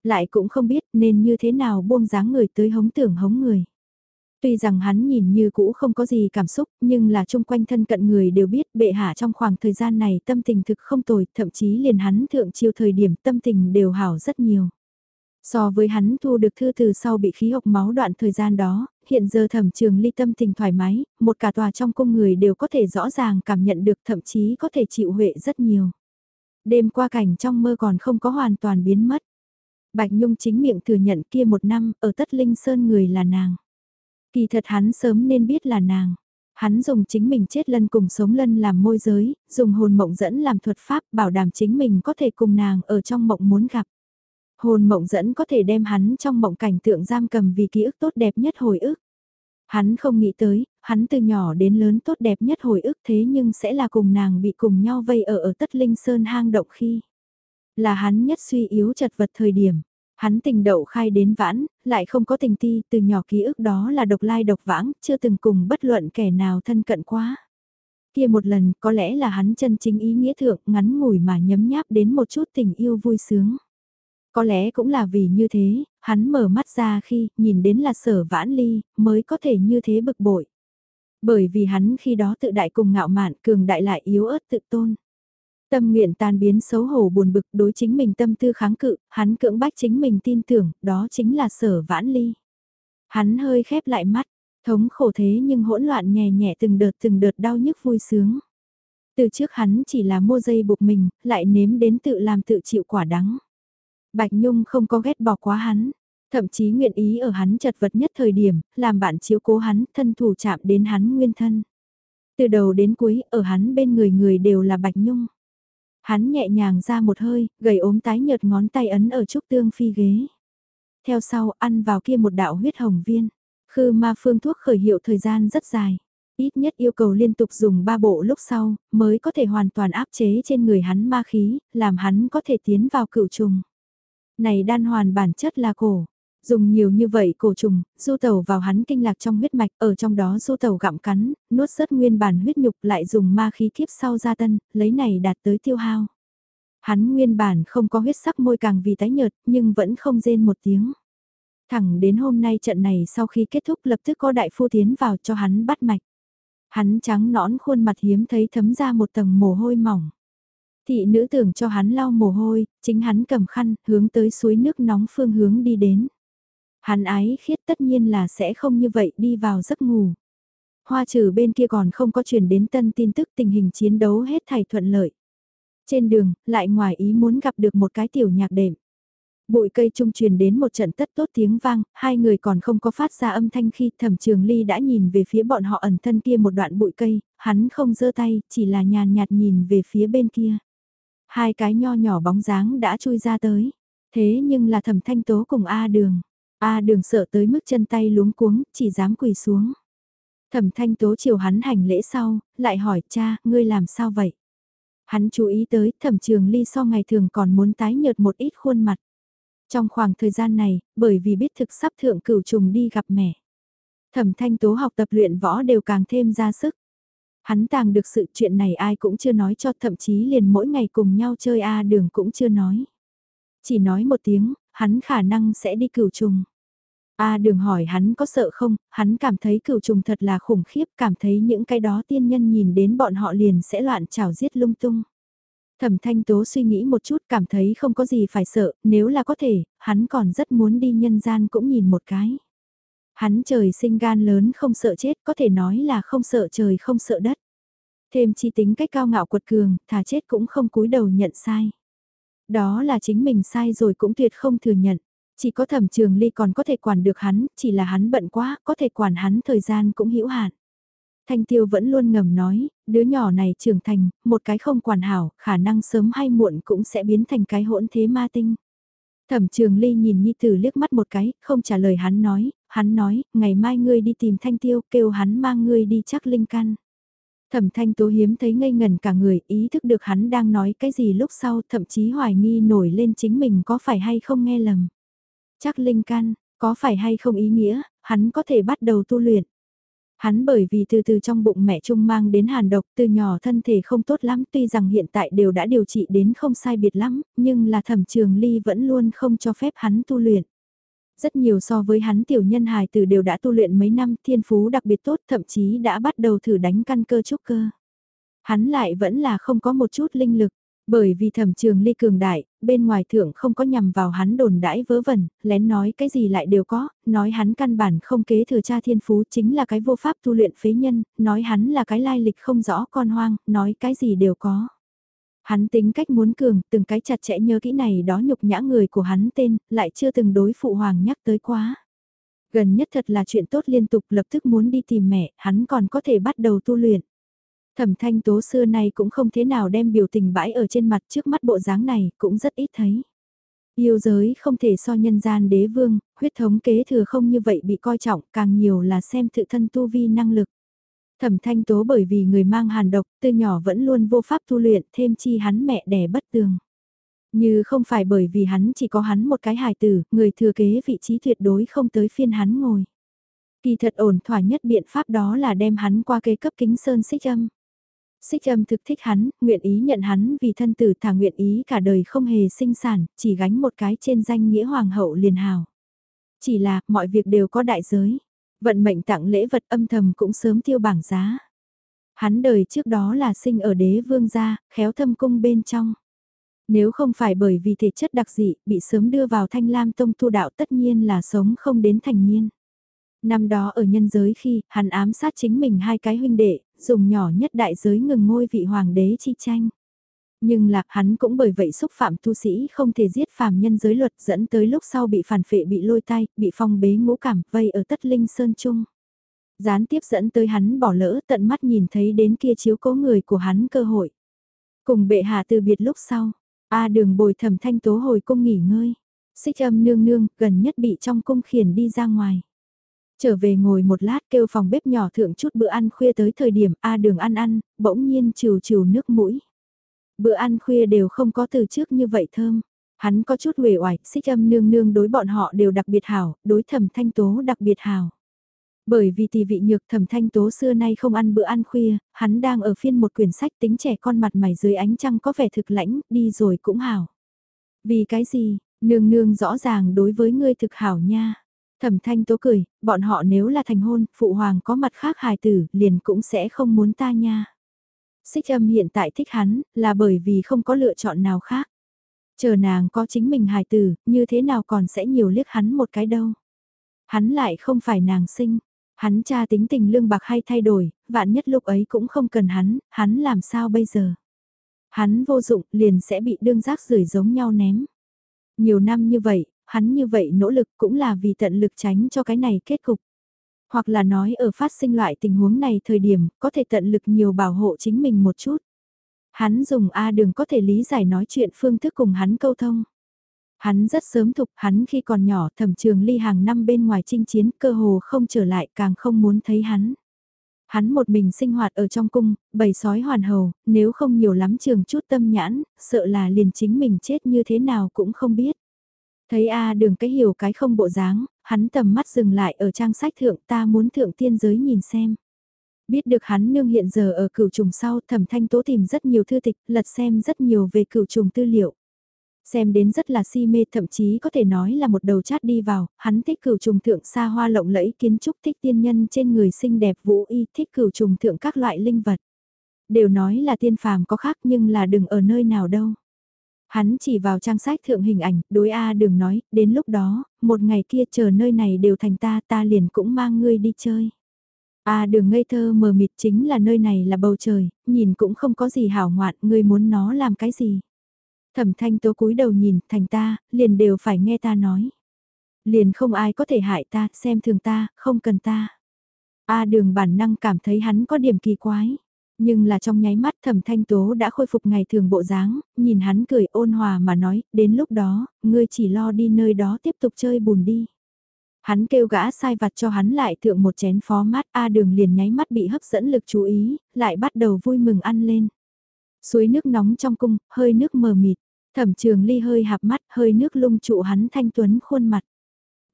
Lại cũng không biết nên như thế nào buông dáng người tới hống tưởng hống người. Tuy rằng hắn nhìn như cũ không có gì cảm xúc, nhưng là chung quanh thân cận người đều biết bệ hạ trong khoảng thời gian này tâm tình thực không tồi, thậm chí liền hắn thượng chiều thời điểm tâm tình đều hảo rất nhiều. So với hắn thu được thư từ sau bị khí hộc máu đoạn thời gian đó, hiện giờ thẩm trường ly tâm tình thoải mái, một cả tòa trong cung người đều có thể rõ ràng cảm nhận được thậm chí có thể chịu huệ rất nhiều. Đêm qua cảnh trong mơ còn không có hoàn toàn biến mất. Bạch Nhung chính miệng thừa nhận kia một năm ở Tất Linh Sơn người là nàng. Kỳ thật hắn sớm nên biết là nàng. Hắn dùng chính mình chết lân cùng sống lân làm môi giới, dùng hồn mộng dẫn làm thuật pháp bảo đảm chính mình có thể cùng nàng ở trong mộng muốn gặp. Hồn mộng dẫn có thể đem hắn trong mộng cảnh tượng giam cầm vì ký ức tốt đẹp nhất hồi ức. Hắn không nghĩ tới, hắn từ nhỏ đến lớn tốt đẹp nhất hồi ức thế nhưng sẽ là cùng nàng bị cùng nhau vây ở ở tất linh sơn hang động khi. Là hắn nhất suy yếu chật vật thời điểm. Hắn tình đậu khai đến vãn, lại không có tình ti, từ nhỏ ký ức đó là độc lai độc vãng, chưa từng cùng bất luận kẻ nào thân cận quá. Kia một lần, có lẽ là hắn chân chính ý nghĩa thượng, ngắn ngủi mà nhấm nháp đến một chút tình yêu vui sướng. Có lẽ cũng là vì như thế, hắn mở mắt ra khi nhìn đến là sở vãn ly, mới có thể như thế bực bội. Bởi vì hắn khi đó tự đại cùng ngạo mạn cường đại lại yếu ớt tự tôn. Tâm nguyện tan biến xấu hổ buồn bực đối chính mình tâm tư kháng cự, hắn cưỡng bách chính mình tin tưởng, đó chính là sở vãn ly. Hắn hơi khép lại mắt, thống khổ thế nhưng hỗn loạn nhẹ nhẹ từng đợt từng đợt đau nhức vui sướng. Từ trước hắn chỉ là mua dây buộc mình, lại nếm đến tự làm tự chịu quả đắng. Bạch Nhung không có ghét bỏ quá hắn, thậm chí nguyện ý ở hắn chật vật nhất thời điểm, làm bạn chiếu cố hắn, thân thủ chạm đến hắn nguyên thân. Từ đầu đến cuối, ở hắn bên người người đều là Bạch Nhung. Hắn nhẹ nhàng ra một hơi, gầy ốm tái nhợt ngón tay ấn ở trúc tương phi ghế. Theo sau, ăn vào kia một đạo huyết hồng viên. Khư ma phương thuốc khởi hiệu thời gian rất dài. Ít nhất yêu cầu liên tục dùng ba bộ lúc sau, mới có thể hoàn toàn áp chế trên người hắn ma khí, làm hắn có thể tiến vào cựu trùng. Này đan hoàn bản chất là cổ. Dùng nhiều như vậy cổ trùng, du tàu vào hắn kinh lạc trong huyết mạch, ở trong đó du tàu gặm cắn, nuốt rớt nguyên bản huyết nhục lại dùng ma khí kiếp sau gia tân, lấy này đạt tới tiêu hao. Hắn nguyên bản không có huyết sắc môi càng vì tái nhợt, nhưng vẫn không rên một tiếng. Thẳng đến hôm nay trận này sau khi kết thúc lập tức có đại phu tiến vào cho hắn bắt mạch. Hắn trắng nõn khuôn mặt hiếm thấy thấm ra một tầng mồ hôi mỏng. Thị nữ tưởng cho hắn lau mồ hôi, chính hắn cầm khăn, hướng tới suối nước nóng phương hướng đi đến. Hắn ái khiết tất nhiên là sẽ không như vậy đi vào giấc ngủ. Hoa trừ bên kia còn không có truyền đến tân tin tức tình hình chiến đấu hết thảy thuận lợi. Trên đường, lại ngoài ý muốn gặp được một cái tiểu nhạc đệm. Bụi cây trung truyền đến một trận tất tốt tiếng vang, hai người còn không có phát ra âm thanh khi thẩm trường ly đã nhìn về phía bọn họ ẩn thân kia một đoạn bụi cây, hắn không giơ tay, chỉ là nhàn nhạt nhìn về phía bên kia. Hai cái nho nhỏ bóng dáng đã chui ra tới, thế nhưng là thẩm thanh tố cùng A đường. A đường sợ tới mức chân tay luống cuống, chỉ dám quỳ xuống. Thẩm thanh tố chiều hắn hành lễ sau, lại hỏi cha, ngươi làm sao vậy? Hắn chú ý tới thẩm trường ly so ngày thường còn muốn tái nhợt một ít khuôn mặt. Trong khoảng thời gian này, bởi vì biết thực sắp thượng cửu trùng đi gặp mẹ. Thẩm thanh tố học tập luyện võ đều càng thêm ra sức. Hắn tàng được sự chuyện này ai cũng chưa nói cho thậm chí liền mỗi ngày cùng nhau chơi A đường cũng chưa nói. Chỉ nói một tiếng, hắn khả năng sẽ đi cửu trùng. À, A đường hỏi hắn có sợ không, hắn cảm thấy cửu trùng thật là khủng khiếp, cảm thấy những cái đó tiên nhân nhìn đến bọn họ liền sẽ loạn trào giết lung tung. Thẩm thanh tố suy nghĩ một chút cảm thấy không có gì phải sợ, nếu là có thể, hắn còn rất muốn đi nhân gian cũng nhìn một cái. Hắn trời sinh gan lớn không sợ chết, có thể nói là không sợ trời không sợ đất. Thêm chi tính cách cao ngạo quật cường, thà chết cũng không cúi đầu nhận sai. Đó là chính mình sai rồi cũng tuyệt không thừa nhận. Chỉ có thẩm trường ly còn có thể quản được hắn, chỉ là hắn bận quá, có thể quản hắn thời gian cũng hữu hạn. Thanh tiêu vẫn luôn ngầm nói, đứa nhỏ này trưởng thành, một cái không quản hảo, khả năng sớm hay muộn cũng sẽ biến thành cái hỗn thế ma tinh. Thẩm trường ly nhìn Nhi Tử liếc mắt một cái, không trả lời hắn nói, hắn nói, ngày mai ngươi đi tìm thanh tiêu, kêu hắn mang ngươi đi chắc linh căn. Thẩm thanh tố hiếm thấy ngây ngần cả người, ý thức được hắn đang nói cái gì lúc sau, thậm chí hoài nghi nổi lên chính mình có phải hay không nghe lầm. Chắc linh căn, có phải hay không ý nghĩa, hắn có thể bắt đầu tu luyện. Hắn bởi vì từ từ trong bụng mẹ trung mang đến hàn độc từ nhỏ thân thể không tốt lắm tuy rằng hiện tại đều đã điều trị đến không sai biệt lắm, nhưng là thẩm trường ly vẫn luôn không cho phép hắn tu luyện. Rất nhiều so với hắn tiểu nhân hài tử đều đã tu luyện mấy năm thiên phú đặc biệt tốt thậm chí đã bắt đầu thử đánh căn cơ trúc cơ. Hắn lại vẫn là không có một chút linh lực. Bởi vì thẩm trường ly cường đại, bên ngoài thượng không có nhằm vào hắn đồn đãi vớ vẩn, lén nói cái gì lại đều có, nói hắn căn bản không kế thừa cha thiên phú chính là cái vô pháp tu luyện phế nhân, nói hắn là cái lai lịch không rõ con hoang, nói cái gì đều có. Hắn tính cách muốn cường, từng cái chặt chẽ nhớ kỹ này đó nhục nhã người của hắn tên, lại chưa từng đối phụ hoàng nhắc tới quá. Gần nhất thật là chuyện tốt liên tục lập tức muốn đi tìm mẹ, hắn còn có thể bắt đầu tu luyện. Thẩm thanh tố xưa nay cũng không thế nào đem biểu tình bãi ở trên mặt trước mắt bộ dáng này, cũng rất ít thấy. Yêu giới không thể so nhân gian đế vương, huyết thống kế thừa không như vậy bị coi trọng, càng nhiều là xem tự thân tu vi năng lực. Thẩm thanh tố bởi vì người mang hàn độc, từ nhỏ vẫn luôn vô pháp tu luyện, thêm chi hắn mẹ đẻ bất tường. Như không phải bởi vì hắn chỉ có hắn một cái hài tử, người thừa kế vị trí tuyệt đối không tới phiên hắn ngồi. Kỳ thật ổn thỏa nhất biện pháp đó là đem hắn qua kế cấp kính sơn xích âm. Xích âm thực thích hắn, nguyện ý nhận hắn vì thân tử thả nguyện ý cả đời không hề sinh sản, chỉ gánh một cái trên danh nghĩa hoàng hậu liền hào. Chỉ là, mọi việc đều có đại giới. Vận mệnh tặng lễ vật âm thầm cũng sớm tiêu bảng giá. Hắn đời trước đó là sinh ở đế vương gia, khéo thâm cung bên trong. Nếu không phải bởi vì thể chất đặc dị, bị sớm đưa vào thanh lam tông tu đạo tất nhiên là sống không đến thành niên. Năm đó ở nhân giới khi, hắn ám sát chính mình hai cái huynh đệ, dùng nhỏ nhất đại giới ngừng ngôi vị hoàng đế chi tranh. Nhưng lạc hắn cũng bởi vậy xúc phạm tu sĩ không thể giết phàm nhân giới luật dẫn tới lúc sau bị phản phệ bị lôi tay, bị phong bế ngũ cảm vây ở tất linh sơn trung. Gián tiếp dẫn tới hắn bỏ lỡ tận mắt nhìn thấy đến kia chiếu cố người của hắn cơ hội. Cùng bệ hạ từ biệt lúc sau, A đường bồi thẩm thanh tố hồi cung nghỉ ngơi. Xích âm nương nương gần nhất bị trong cung khiển đi ra ngoài. Trở về ngồi một lát kêu phòng bếp nhỏ thượng chút bữa ăn khuya tới thời điểm A đường ăn ăn, bỗng nhiên trừ trừ nước mũi. Bữa ăn khuya đều không có từ trước như vậy thơm. Hắn có chút uể oải, xích âm nương nương đối bọn họ đều đặc biệt hảo, đối thẩm thanh tố đặc biệt hảo. Bởi vì tỷ vị nhược thẩm thanh tố xưa nay không ăn bữa ăn khuya, hắn đang ở phiên một quyển sách tính trẻ con mặt mày dưới ánh trăng có vẻ thực lãnh, đi rồi cũng hảo. Vì cái gì, nương nương rõ ràng đối với ngươi thực hảo nha. Thẩm thanh tố cười, bọn họ nếu là thành hôn, phụ hoàng có mặt khác hài tử, liền cũng sẽ không muốn ta nha. Xích âm hiện tại thích hắn, là bởi vì không có lựa chọn nào khác. Chờ nàng có chính mình hài tử, như thế nào còn sẽ nhiều liếc hắn một cái đâu. Hắn lại không phải nàng sinh, hắn cha tính tình lương bạc hay thay đổi, vạn nhất lúc ấy cũng không cần hắn, hắn làm sao bây giờ. Hắn vô dụng liền sẽ bị đương rác rưởi giống nhau ném. Nhiều năm như vậy, hắn như vậy nỗ lực cũng là vì tận lực tránh cho cái này kết cục. Hoặc là nói ở phát sinh loại tình huống này thời điểm có thể tận lực nhiều bảo hộ chính mình một chút. Hắn dùng A đường có thể lý giải nói chuyện phương thức cùng hắn câu thông. Hắn rất sớm thục, hắn khi còn nhỏ thẩm trường ly hàng năm bên ngoài chinh chiến cơ hồ không trở lại càng không muốn thấy hắn. Hắn một mình sinh hoạt ở trong cung, bầy sói hoàn hầu, nếu không nhiều lắm trường chút tâm nhãn, sợ là liền chính mình chết như thế nào cũng không biết. Thấy A đường cái hiểu cái không bộ dáng, hắn tầm mắt dừng lại ở trang sách thượng ta muốn thượng tiên giới nhìn xem. Biết được hắn nương hiện giờ ở cửu trùng sau thẩm thanh tố tìm rất nhiều thư tịch, lật xem rất nhiều về cửu trùng tư liệu. Xem đến rất là si mê thậm chí có thể nói là một đầu chát đi vào, hắn thích cửu trùng thượng xa hoa lộng lẫy kiến trúc thích tiên nhân trên người xinh đẹp vũ y thích cửu trùng thượng các loại linh vật. Đều nói là tiên phàm có khác nhưng là đừng ở nơi nào đâu. Hắn chỉ vào trang sách thượng hình ảnh, đối A đường nói, đến lúc đó, một ngày kia chờ nơi này đều thành ta, ta liền cũng mang ngươi đi chơi. A đường ngây thơ mờ mịt chính là nơi này là bầu trời, nhìn cũng không có gì hảo ngoạn, ngươi muốn nó làm cái gì. Thẩm thanh tố cúi đầu nhìn, thành ta, liền đều phải nghe ta nói. Liền không ai có thể hại ta, xem thường ta, không cần ta. A đường bản năng cảm thấy hắn có điểm kỳ quái. Nhưng là trong nháy mắt thẩm thanh tố đã khôi phục ngày thường bộ dáng, nhìn hắn cười ôn hòa mà nói, đến lúc đó, ngươi chỉ lo đi nơi đó tiếp tục chơi bùn đi. Hắn kêu gã sai vặt cho hắn lại thượng một chén phó mát A đường liền nháy mắt bị hấp dẫn lực chú ý, lại bắt đầu vui mừng ăn lên. Suối nước nóng trong cung, hơi nước mờ mịt, thẩm trường ly hơi hạp mắt, hơi nước lung trụ hắn thanh tuấn khuôn mặt.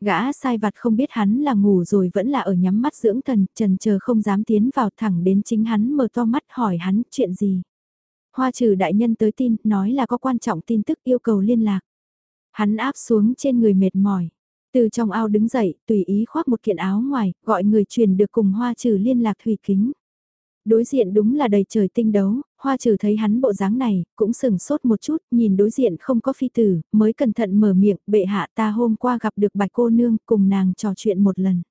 Gã sai vặt không biết hắn là ngủ rồi vẫn là ở nhắm mắt dưỡng thần, trần chờ không dám tiến vào thẳng đến chính hắn mở to mắt hỏi hắn chuyện gì. Hoa trừ đại nhân tới tin, nói là có quan trọng tin tức yêu cầu liên lạc. Hắn áp xuống trên người mệt mỏi. Từ trong ao đứng dậy, tùy ý khoác một kiện áo ngoài, gọi người truyền được cùng hoa trừ liên lạc thủy kính. Đối diện đúng là đầy trời tinh đấu, hoa trừ thấy hắn bộ dáng này, cũng sừng sốt một chút, nhìn đối diện không có phi tử, mới cẩn thận mở miệng, bệ hạ ta hôm qua gặp được bạch cô nương, cùng nàng trò chuyện một lần.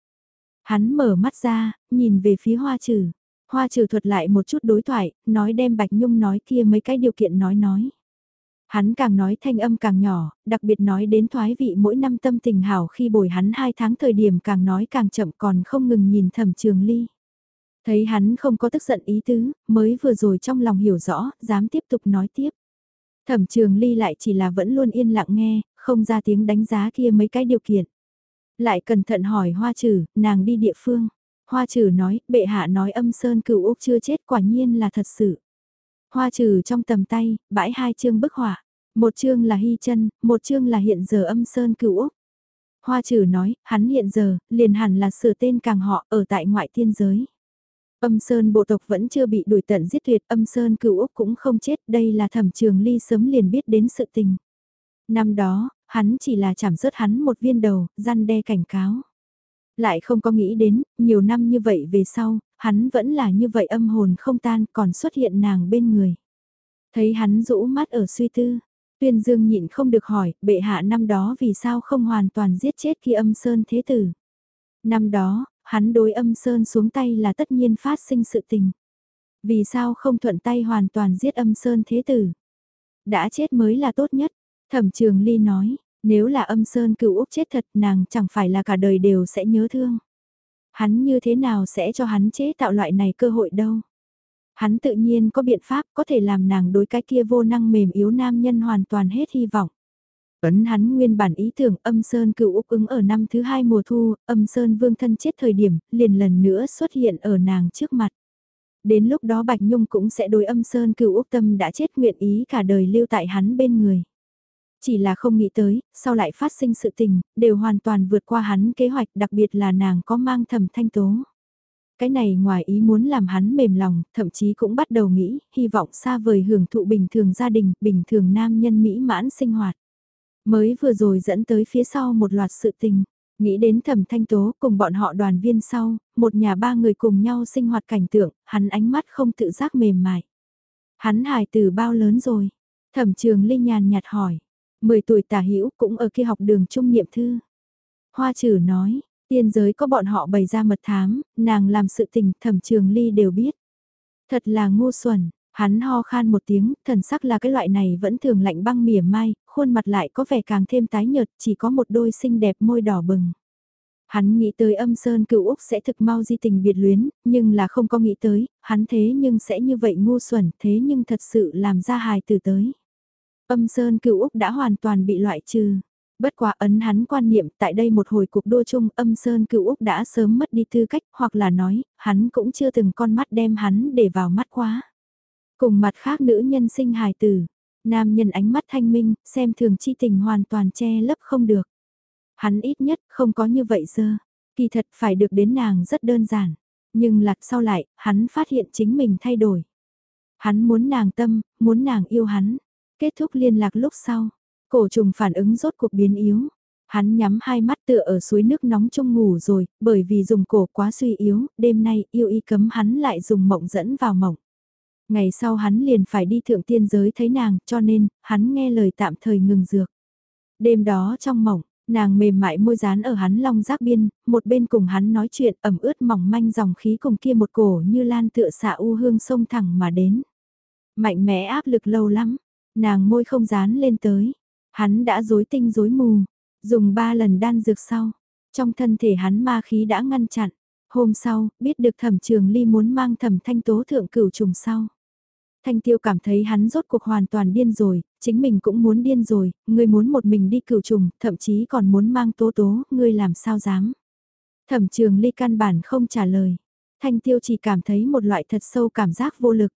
Hắn mở mắt ra, nhìn về phía hoa trừ. Hoa trừ thuật lại một chút đối thoại, nói đem bạch nhung nói kia mấy cái điều kiện nói nói. Hắn càng nói thanh âm càng nhỏ, đặc biệt nói đến thoái vị mỗi năm tâm tình hảo khi bồi hắn hai tháng thời điểm càng nói càng chậm còn không ngừng nhìn thẩm trường ly. Thấy hắn không có tức giận ý tứ, mới vừa rồi trong lòng hiểu rõ, dám tiếp tục nói tiếp. Thẩm trường ly lại chỉ là vẫn luôn yên lặng nghe, không ra tiếng đánh giá kia mấy cái điều kiện. Lại cẩn thận hỏi hoa trừ, nàng đi địa phương. Hoa trừ nói, bệ hạ nói âm sơn cửu Úc chưa chết quả nhiên là thật sự. Hoa trừ trong tầm tay, bãi hai chương bức họa. Một chương là hy chân, một chương là hiện giờ âm sơn cửu Úc. Hoa trừ nói, hắn hiện giờ, liền hẳn là sửa tên càng họ ở tại ngoại thiên giới. Âm Sơn bộ tộc vẫn chưa bị đuổi tận giết tuyệt, âm Sơn cửu Úc cũng không chết, đây là thẩm trường ly sớm liền biết đến sự tình. Năm đó, hắn chỉ là chảm rớt hắn một viên đầu, răn đe cảnh cáo. Lại không có nghĩ đến, nhiều năm như vậy về sau, hắn vẫn là như vậy âm hồn không tan còn xuất hiện nàng bên người. Thấy hắn rũ mắt ở suy tư, tuyên dương nhịn không được hỏi, bệ hạ năm đó vì sao không hoàn toàn giết chết khi âm sơn thế tử. Năm đó, hắn đối âm sơn xuống tay là tất nhiên phát sinh sự tình. Vì sao không thuận tay hoàn toàn giết âm sơn thế tử? Đã chết mới là tốt nhất, thẩm trường ly nói, nếu là âm sơn cựu Úc chết thật nàng chẳng phải là cả đời đều sẽ nhớ thương. Hắn như thế nào sẽ cho hắn chế tạo loại này cơ hội đâu? Hắn tự nhiên có biện pháp có thể làm nàng đối cái kia vô năng mềm yếu nam nhân hoàn toàn hết hy vọng. Ấn hắn nguyên bản ý tưởng âm sơn cựu Úc ứng ở năm thứ hai mùa thu, âm sơn vương thân chết thời điểm, liền lần nữa xuất hiện ở nàng trước mặt. Đến lúc đó Bạch Nhung cũng sẽ đối âm sơn cựu Úc tâm đã chết nguyện ý cả đời lưu tại hắn bên người. Chỉ là không nghĩ tới, sau lại phát sinh sự tình, đều hoàn toàn vượt qua hắn kế hoạch đặc biệt là nàng có mang thầm thanh tố. Cái này ngoài ý muốn làm hắn mềm lòng, thậm chí cũng bắt đầu nghĩ, hy vọng xa vời hưởng thụ bình thường gia đình, bình thường nam nhân mỹ mãn sinh hoạt. Mới vừa rồi dẫn tới phía sau một loạt sự tình, nghĩ đến thẩm thanh tố cùng bọn họ đoàn viên sau, một nhà ba người cùng nhau sinh hoạt cảnh tượng, hắn ánh mắt không tự giác mềm mại. Hắn hài từ bao lớn rồi? Thẩm trường linh nhàn nhạt hỏi. Mười tuổi tả hữu cũng ở kia học đường trung niệm thư. Hoa trừ nói, tiên giới có bọn họ bày ra mật thám, nàng làm sự tình thẩm trường ly đều biết. Thật là ngu xuẩn, Hắn ho khan một tiếng, thần sắc là cái loại này vẫn thường lạnh băng mỉa mai, khuôn mặt lại có vẻ càng thêm tái nhợt, chỉ có một đôi xinh đẹp môi đỏ bừng. Hắn nghĩ tới âm sơn cựu Úc sẽ thực mau di tình biệt luyến, nhưng là không có nghĩ tới, hắn thế nhưng sẽ như vậy ngu xuẩn, thế nhưng thật sự làm ra hài từ tới. Âm sơn cựu Úc đã hoàn toàn bị loại trừ. Bất quá ấn hắn quan niệm tại đây một hồi cuộc đua chung âm sơn cựu Úc đã sớm mất đi tư cách hoặc là nói, hắn cũng chưa từng con mắt đem hắn để vào mắt quá. Cùng mặt khác nữ nhân sinh hài tử, nam nhân ánh mắt thanh minh, xem thường chi tình hoàn toàn che lấp không được. Hắn ít nhất không có như vậy dơ, kỳ thật phải được đến nàng rất đơn giản, nhưng lạc sau lại, hắn phát hiện chính mình thay đổi. Hắn muốn nàng tâm, muốn nàng yêu hắn, kết thúc liên lạc lúc sau. Cổ trùng phản ứng rốt cuộc biến yếu. Hắn nhắm hai mắt tựa ở suối nước nóng trong ngủ rồi, bởi vì dùng cổ quá suy yếu, đêm nay yêu y cấm hắn lại dùng mộng dẫn vào mộng. Ngày sau hắn liền phải đi thượng tiên giới thấy nàng, cho nên, hắn nghe lời tạm thời ngừng dược. Đêm đó trong mộng, nàng mềm mại môi dán ở hắn long giác biên, một bên cùng hắn nói chuyện ẩm ướt mỏng manh dòng khí cùng kia một cổ như lan tựa xạ u hương sông thẳng mà đến. Mạnh mẽ áp lực lâu lắm, nàng môi không dán lên tới, hắn đã rối tinh rối mù, dùng ba lần đan dược sau, trong thân thể hắn ma khí đã ngăn chặn. Hôm sau, biết được thẩm trường ly muốn mang thẩm thanh tố thượng cửu trùng sau. Thanh tiêu cảm thấy hắn rốt cuộc hoàn toàn điên rồi, chính mình cũng muốn điên rồi, ngươi muốn một mình đi cửu trùng, thậm chí còn muốn mang tố tố, ngươi làm sao dám. Thẩm trường ly căn bản không trả lời. Thanh tiêu chỉ cảm thấy một loại thật sâu cảm giác vô lực.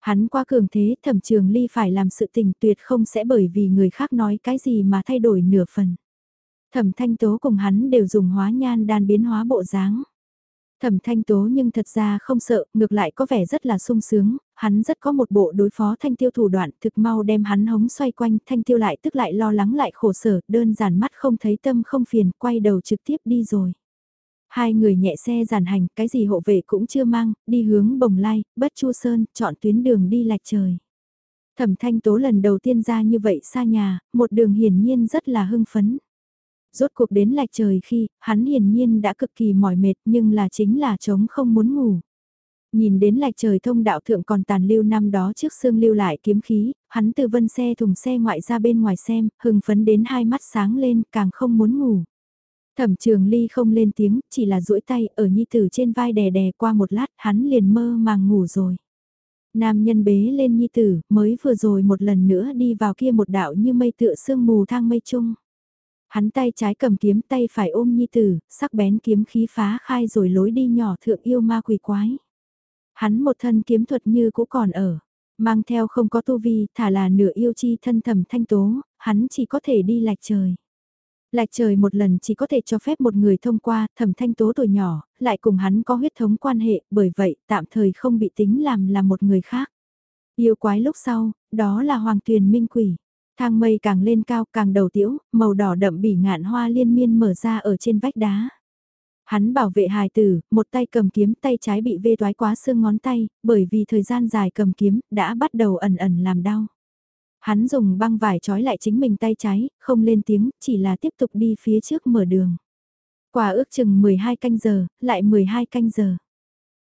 Hắn qua cường thế thẩm trường ly phải làm sự tình tuyệt không sẽ bởi vì người khác nói cái gì mà thay đổi nửa phần. Thẩm thanh tố cùng hắn đều dùng hóa nhan đan biến hóa bộ dáng. Thẩm thanh tố nhưng thật ra không sợ, ngược lại có vẻ rất là sung sướng, hắn rất có một bộ đối phó thanh tiêu thủ đoạn thực mau đem hắn hống xoay quanh, thanh tiêu lại tức lại lo lắng lại khổ sở, đơn giản mắt không thấy tâm không phiền, quay đầu trực tiếp đi rồi. Hai người nhẹ xe giàn hành, cái gì hộ vệ cũng chưa mang, đi hướng bồng lai, bất chu sơn, chọn tuyến đường đi lạch trời. Thẩm thanh tố lần đầu tiên ra như vậy xa nhà, một đường hiển nhiên rất là hưng phấn. Rốt cuộc đến lạch trời khi, hắn hiển nhiên đã cực kỳ mỏi mệt nhưng là chính là trống không muốn ngủ. Nhìn đến lạch trời thông đạo thượng còn tàn lưu năm đó trước xương lưu lại kiếm khí, hắn từ vân xe thùng xe ngoại ra bên ngoài xem, hưng phấn đến hai mắt sáng lên, càng không muốn ngủ. Thẩm trường ly không lên tiếng, chỉ là duỗi tay ở nhi tử trên vai đè đè qua một lát, hắn liền mơ màng ngủ rồi. Nam nhân bế lên nhi tử, mới vừa rồi một lần nữa đi vào kia một đạo như mây tựa sương mù thang mây chung. Hắn tay trái cầm kiếm tay phải ôm nhi tử, sắc bén kiếm khí phá khai rồi lối đi nhỏ thượng yêu ma quỷ quái. Hắn một thân kiếm thuật như cũ còn ở, mang theo không có tu vi, thả là nửa yêu chi thân thầm thanh tố, hắn chỉ có thể đi lạch trời. Lạch trời một lần chỉ có thể cho phép một người thông qua, thẩm thanh tố tuổi nhỏ, lại cùng hắn có huyết thống quan hệ, bởi vậy tạm thời không bị tính làm là một người khác. Yêu quái lúc sau, đó là hoàng tuyền minh quỷ. Thang mây càng lên cao càng đầu tiễu, màu đỏ đậm bỉ ngạn hoa liên miên mở ra ở trên vách đá. Hắn bảo vệ hài tử, một tay cầm kiếm tay trái bị vê toái quá xương ngón tay, bởi vì thời gian dài cầm kiếm, đã bắt đầu ẩn ẩn làm đau. Hắn dùng băng vải trói lại chính mình tay trái, không lên tiếng, chỉ là tiếp tục đi phía trước mở đường. Quả ước chừng 12 canh giờ, lại 12 canh giờ.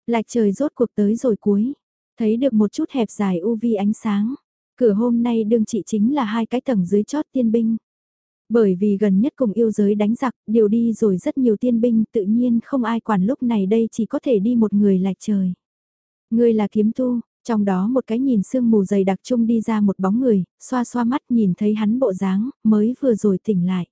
Lạch trời rốt cuộc tới rồi cuối, thấy được một chút hẹp dài u vi ánh sáng. Cửa hôm nay đương trị chính là hai cái tầng dưới chót tiên binh. Bởi vì gần nhất cùng yêu giới đánh giặc, điều đi rồi rất nhiều tiên binh tự nhiên không ai quản lúc này đây chỉ có thể đi một người lạch trời. Người là kiếm tu, trong đó một cái nhìn sương mù dày đặc trung đi ra một bóng người, xoa xoa mắt nhìn thấy hắn bộ dáng, mới vừa rồi tỉnh lại.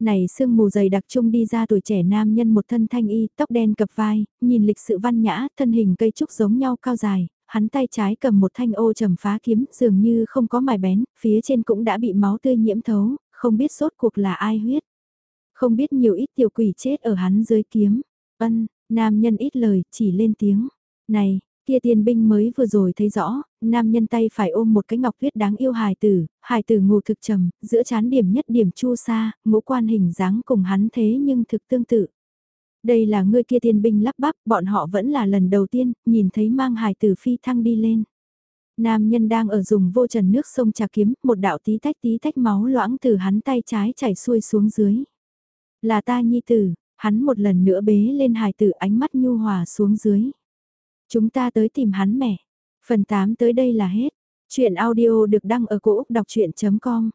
Này sương mù dày đặc trung đi ra tuổi trẻ nam nhân một thân thanh y, tóc đen cập vai, nhìn lịch sự văn nhã, thân hình cây trúc giống nhau cao dài, hắn tay trái cầm một thanh ô trầm phá kiếm, dường như không có mài bén, phía trên cũng đã bị máu tươi nhiễm thấu, không biết sốt cuộc là ai huyết. Không biết nhiều ít tiểu quỷ chết ở hắn dưới kiếm. Ân, nam nhân ít lời, chỉ lên tiếng. Này, kia tiên binh mới vừa rồi thấy rõ, nam nhân tay phải ôm một cái ngọc huyết đáng yêu hài tử, hài tử ngủ thực trầm, giữa chán điểm nhất điểm chu sa, ngũ quan hình dáng cùng hắn thế nhưng thực tương tự. Đây là người kia tiên binh lắp bắp, bọn họ vẫn là lần đầu tiên, nhìn thấy mang hài tử phi thăng đi lên. Nam nhân đang ở dùng vô trần nước sông trà kiếm, một đạo tí tách tí tách máu loãng từ hắn tay trái chảy xuôi xuống dưới. Là ta nhi tử, hắn một lần nữa bế lên hài tử ánh mắt nhu hòa xuống dưới. Chúng ta tới tìm hắn mẹ. Phần 8 tới đây là hết. Chuyện audio được đăng ở cổ Úc đọc chuyện.com